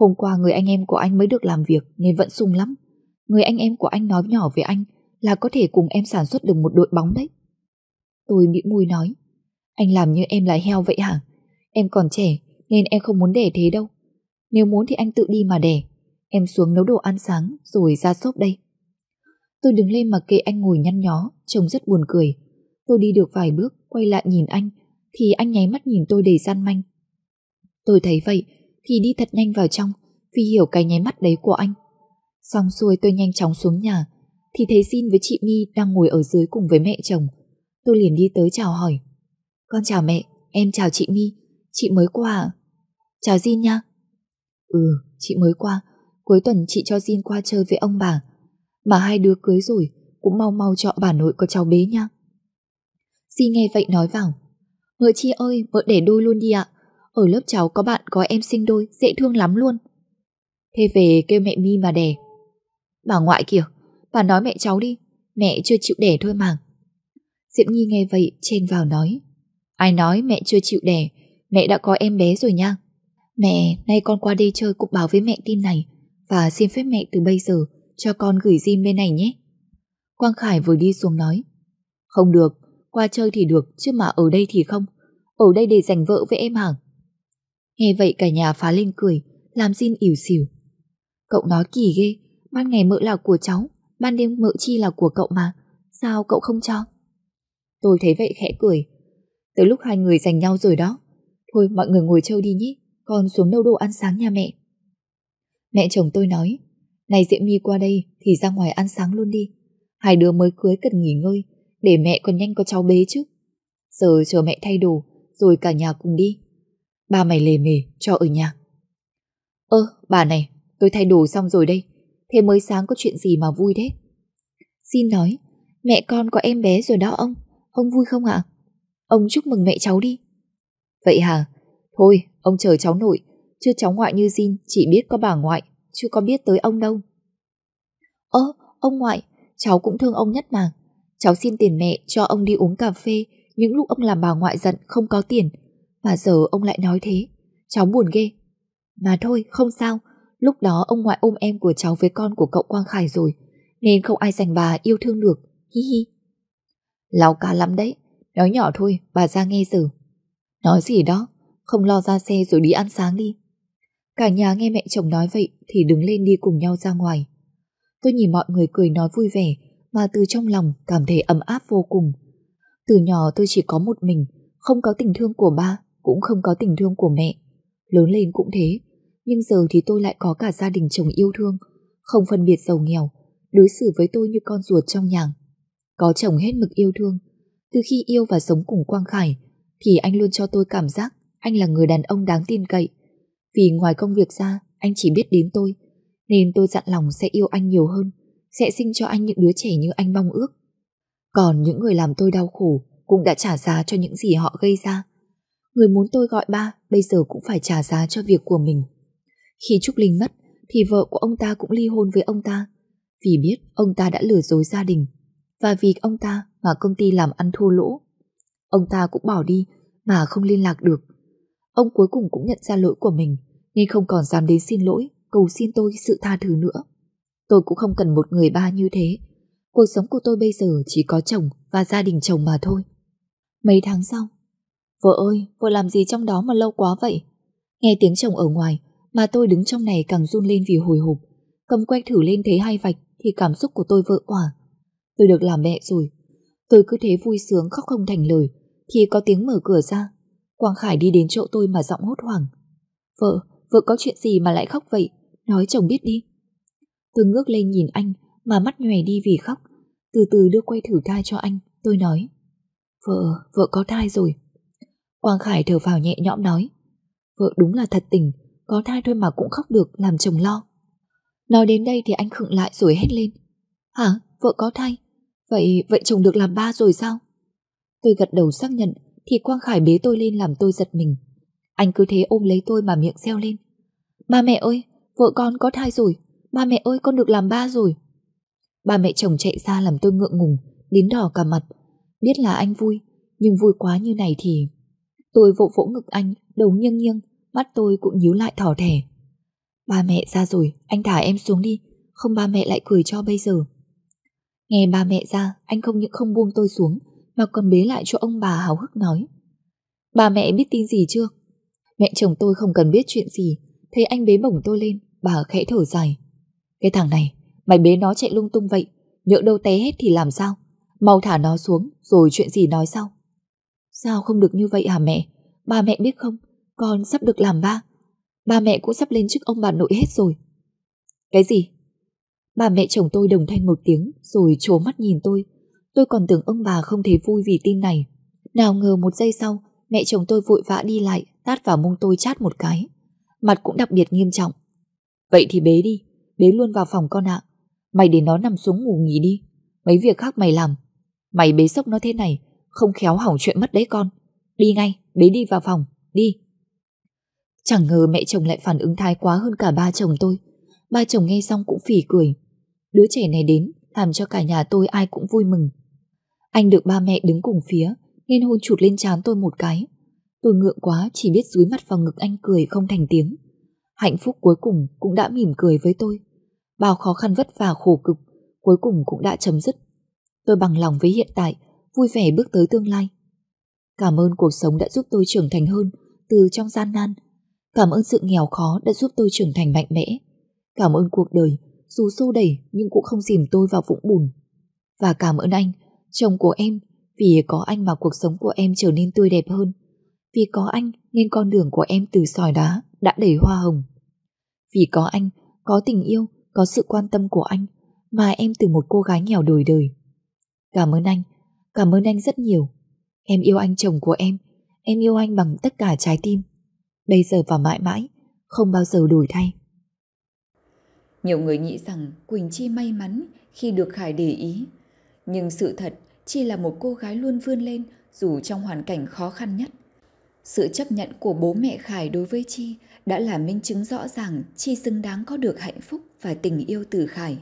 [SPEAKER 1] Hôm qua người anh em của anh mới được làm việc nên vẫn sung lắm. Người anh em của anh nói nhỏ với anh là có thể cùng em sản xuất được một đội bóng đấy. Tôi bị mùi nói, anh làm như em là heo vậy hả? Em còn trẻ nên em không muốn đẻ thế đâu. Nếu muốn thì anh tự đi mà đẻ. Em xuống nấu đồ ăn sáng rồi ra xốp đây. Tôi đứng lên mà kệ anh ngồi nhăn nhó, trông rất buồn cười. Tôi đi được vài bước, quay lại nhìn anh, thì anh nháy mắt nhìn tôi đầy gian manh. Tôi thấy vậy, thì đi thật nhanh vào trong, vì hiểu cái nháy mắt đấy của anh. Xong xuôi tôi nhanh chóng xuống nhà, thì thấy Jin với chị My đang ngồi ở dưới cùng với mẹ chồng. Tôi liền đi tới chào hỏi. Con chào mẹ, em chào chị My, chị mới qua à? Chào Jin nha. Ừ, chị mới qua, Cuối tuần chị cho Jin qua chơi với ông bà. Mà hai đứa cưới rồi, cũng mau mau cho bà nội có cháu bé nha. Jin nghe vậy nói vào. Mợ chi ơi, mợ để đôi luôn đi ạ. Ở lớp cháu có bạn có em sinh đôi, dễ thương lắm luôn. Thế về kêu mẹ mi mà đẻ. Bà ngoại kìa, bà nói mẹ cháu đi, mẹ chưa chịu đẻ thôi mà. Diệm Nhi nghe vậy chen vào nói. Ai nói mẹ chưa chịu đẻ, mẹ đã có em bé rồi nha. Mẹ, nay con qua đây chơi cũng báo với mẹ tin này và xin phép mẹ từ bây giờ cho con gửi Jin bên này nhé. Quang Khải vừa đi xuống nói. Không được, qua chơi thì được chứ mà ở đây thì không. Ở đây để giành vợ với em hàng. Nghe vậy cả nhà phá lên cười, làm Jin ỉu xỉu. Cậu nói kỳ ghê, ban ngày mợ là của cháu, ban đêm mợ chi là của cậu mà. Sao cậu không cho? Tôi thấy vậy khẽ cười. Tới lúc hai người giành nhau rồi đó. Thôi mọi người ngồi chơi đi nhé, con xuống nấu đồ ăn sáng nhà mẹ. Mẹ chồng tôi nói, này Diễm My qua đây thì ra ngoài ăn sáng luôn đi. Hai đứa mới cưới cần nghỉ ngơi, để mẹ còn nhanh có cháu bế chứ. Giờ chờ mẹ thay đồ, rồi cả nhà cùng đi. Ba mày lề mề cho ở nhà. Ơ, bà này, tôi thay đồ xong rồi đây. Thế mới sáng có chuyện gì mà vui thế? Xin nói, mẹ con có em bé rồi đó ông. Ông vui không ạ? Ông chúc mừng mẹ cháu đi. Vậy hả? Thôi, ông chờ cháu nội. Chứ cháu ngoại như Jin chỉ biết có bà ngoại, chưa có biết tới ông đâu. Ơ, ông ngoại, cháu cũng thương ông nhất mà. Cháu xin tiền mẹ cho ông đi uống cà phê những lúc ông làm bà ngoại giận không có tiền. Mà giờ ông lại nói thế. Cháu buồn ghê. Mà thôi, không sao. Lúc đó ông ngoại ôm em của cháu với con của cậu Quang Khải rồi. Nên không ai dành bà yêu thương được. Hi hi. Lão cá lắm đấy. Nói nhỏ thôi, bà ra nghe giờ. Nói gì đó, không lo ra xe rồi đi ăn sáng đi. Cả nhà nghe mẹ chồng nói vậy thì đứng lên đi cùng nhau ra ngoài. Tôi nhìn mọi người cười nói vui vẻ mà từ trong lòng cảm thấy ấm áp vô cùng. Từ nhỏ tôi chỉ có một mình, không có tình thương của ba, cũng không có tình thương của mẹ. Lớn lên cũng thế, nhưng giờ thì tôi lại có cả gia đình chồng yêu thương, không phân biệt giàu nghèo, đối xử với tôi như con ruột trong nhà. Có chồng hết mực yêu thương. Từ khi yêu và sống cùng Quang Khải, thì anh luôn cho tôi cảm giác anh là người đàn ông đáng tin cậy. Vì ngoài công việc ra, anh chỉ biết đến tôi, nên tôi dặn lòng sẽ yêu anh nhiều hơn, sẽ sinh cho anh những đứa trẻ như anh mong ước. Còn những người làm tôi đau khổ cũng đã trả giá cho những gì họ gây ra. Người muốn tôi gọi ba bây giờ cũng phải trả giá cho việc của mình. Khi Trúc Linh mất thì vợ của ông ta cũng ly hôn với ông ta vì biết ông ta đã lừa dối gia đình và vì ông ta mà công ty làm ăn thua lỗ. Ông ta cũng bỏ đi mà không liên lạc được. Ông cuối cùng cũng nhận ra lỗi của mình nên không còn dám đến xin lỗi, cầu xin tôi sự tha thứ nữa. Tôi cũng không cần một người ba như thế. Cuộc sống của tôi bây giờ chỉ có chồng và gia đình chồng mà thôi. Mấy tháng sau, vợ ơi, vợ làm gì trong đó mà lâu quá vậy? Nghe tiếng chồng ở ngoài mà tôi đứng trong này càng run lên vì hồi hộp. Cầm que thử lên thấy hai vạch thì cảm xúc của tôi vỡ quả. Tôi được làm mẹ rồi. Tôi cứ thế vui sướng khóc không thành lời thì có tiếng mở cửa ra. Quang Khải đi đến chỗ tôi mà giọng hốt hoảng. Vợ, vợ có chuyện gì mà lại khóc vậy? Nói chồng biết đi. Tôi ngước lên nhìn anh mà mắt nhòe đi vì khóc. Từ từ đưa quay thử thai cho anh. Tôi nói. Vợ, vợ có thai rồi. Quang Khải thở vào nhẹ nhõm nói. Vợ đúng là thật tình, có thai thôi mà cũng khóc được làm chồng lo. Nói đến đây thì anh khựng lại rồi hét lên. Hả? Vợ có thai? Vậy, vậy chồng được làm ba rồi sao? Tôi gật đầu xác nhận thì Quang Khải bế tôi lên làm tôi giật mình. Anh cứ thế ôm lấy tôi mà miệng reo lên. Ba mẹ ơi, vợ con có thai rồi. Ba mẹ ơi, con được làm ba rồi. Ba mẹ chồng chạy ra làm tôi ngượng ngùng, đến đỏ cả mặt. Biết là anh vui, nhưng vui quá như này thì... Tôi vỗ vỗ ngực anh, đầu nghiêng nghiêng, mắt tôi cũng nhíu lại thỏ thẻ. Ba mẹ ra rồi, anh thả em xuống đi, không ba mẹ lại cười cho bây giờ. Nghe ba mẹ ra, anh không những không buông tôi xuống, mà còn bế lại cho ông bà hào hức nói. Ba mẹ biết tin gì chưa? Mẹ chồng tôi không cần biết chuyện gì, thấy anh bế bổng tôi lên, bà khẽ thở dài. Cái thằng này, mày bế nó chạy lung tung vậy, nhỡ đâu té hết thì làm sao? Mau thả nó xuống, rồi chuyện gì nói sau. Sao không được như vậy hả mẹ? Ba mẹ biết không, con sắp được làm ba. Ba mẹ cũng sắp lên chức ông bà nội hết rồi. Cái gì? Bà mẹ chồng tôi đồng thanh một tiếng rồi trố mắt nhìn tôi. Tôi còn tưởng ông bà không thấy vui vì tin này. Nào ngờ một giây sau, mẹ chồng tôi vội vã đi lại, tát vào mông tôi chát một cái. Mặt cũng đặc biệt nghiêm trọng. Vậy thì bế đi, bế luôn vào phòng con ạ. Mày để nó nằm xuống ngủ nghỉ đi. Mấy việc khác mày làm. Mày bế sốc nó thế này, không khéo hỏng chuyện mất đấy con. Đi ngay, bế đi vào phòng, đi. Chẳng ngờ mẹ chồng lại phản ứng thái quá hơn cả ba chồng tôi. Ba chồng nghe xong cũng phỉ cười. Đứa trẻ này đến, làm cho cả nhà tôi ai cũng vui mừng. Anh được ba mẹ đứng cùng phía, nên hôn chụt lên trán tôi một cái. Tôi ngượng quá chỉ biết dúi mặt vào ngực anh cười không thành tiếng. Hạnh phúc cuối cùng cũng đã mỉm cười với tôi. Bao khó khăn vất vả khổ cực cuối cùng cũng đã chấm dứt. Tôi bằng lòng với hiện tại, vui vẻ bước tới tương lai. Cảm ơn cuộc sống đã giúp tôi trưởng thành hơn từ trong gian nan. Cảm ơn sự nghèo khó đã giúp tôi trưởng thành mạnh mẽ. Cảm ơn cuộc đời dù xô đẩy nhưng cũng không dìm tôi vào vũng bùn. Và cảm ơn anh, chồng của em, vì có anh mà cuộc sống của em trở nên tươi đẹp hơn. Vì có anh nên con đường của em từ sỏi đá đã đầy hoa hồng. Vì có anh, có tình yêu, có sự quan tâm của anh mà em từ một cô gái nghèo đổi đời. Cảm ơn anh, cảm ơn anh rất nhiều. Em yêu anh chồng của em, em yêu anh bằng tất cả trái tim. Bây giờ và mãi mãi, không bao giờ đổi thay.
[SPEAKER 3] Nhiều người nghĩ rằng Quỳnh Chi may mắn khi được Khải để ý. Nhưng sự thật, Chi là một cô gái luôn vươn lên dù trong hoàn cảnh khó khăn nhất. Sự chấp nhận của bố mẹ Khải đối với Chi đã là minh chứng rõ ràng Chi xứng đáng có được hạnh phúc và tình yêu từ Khải.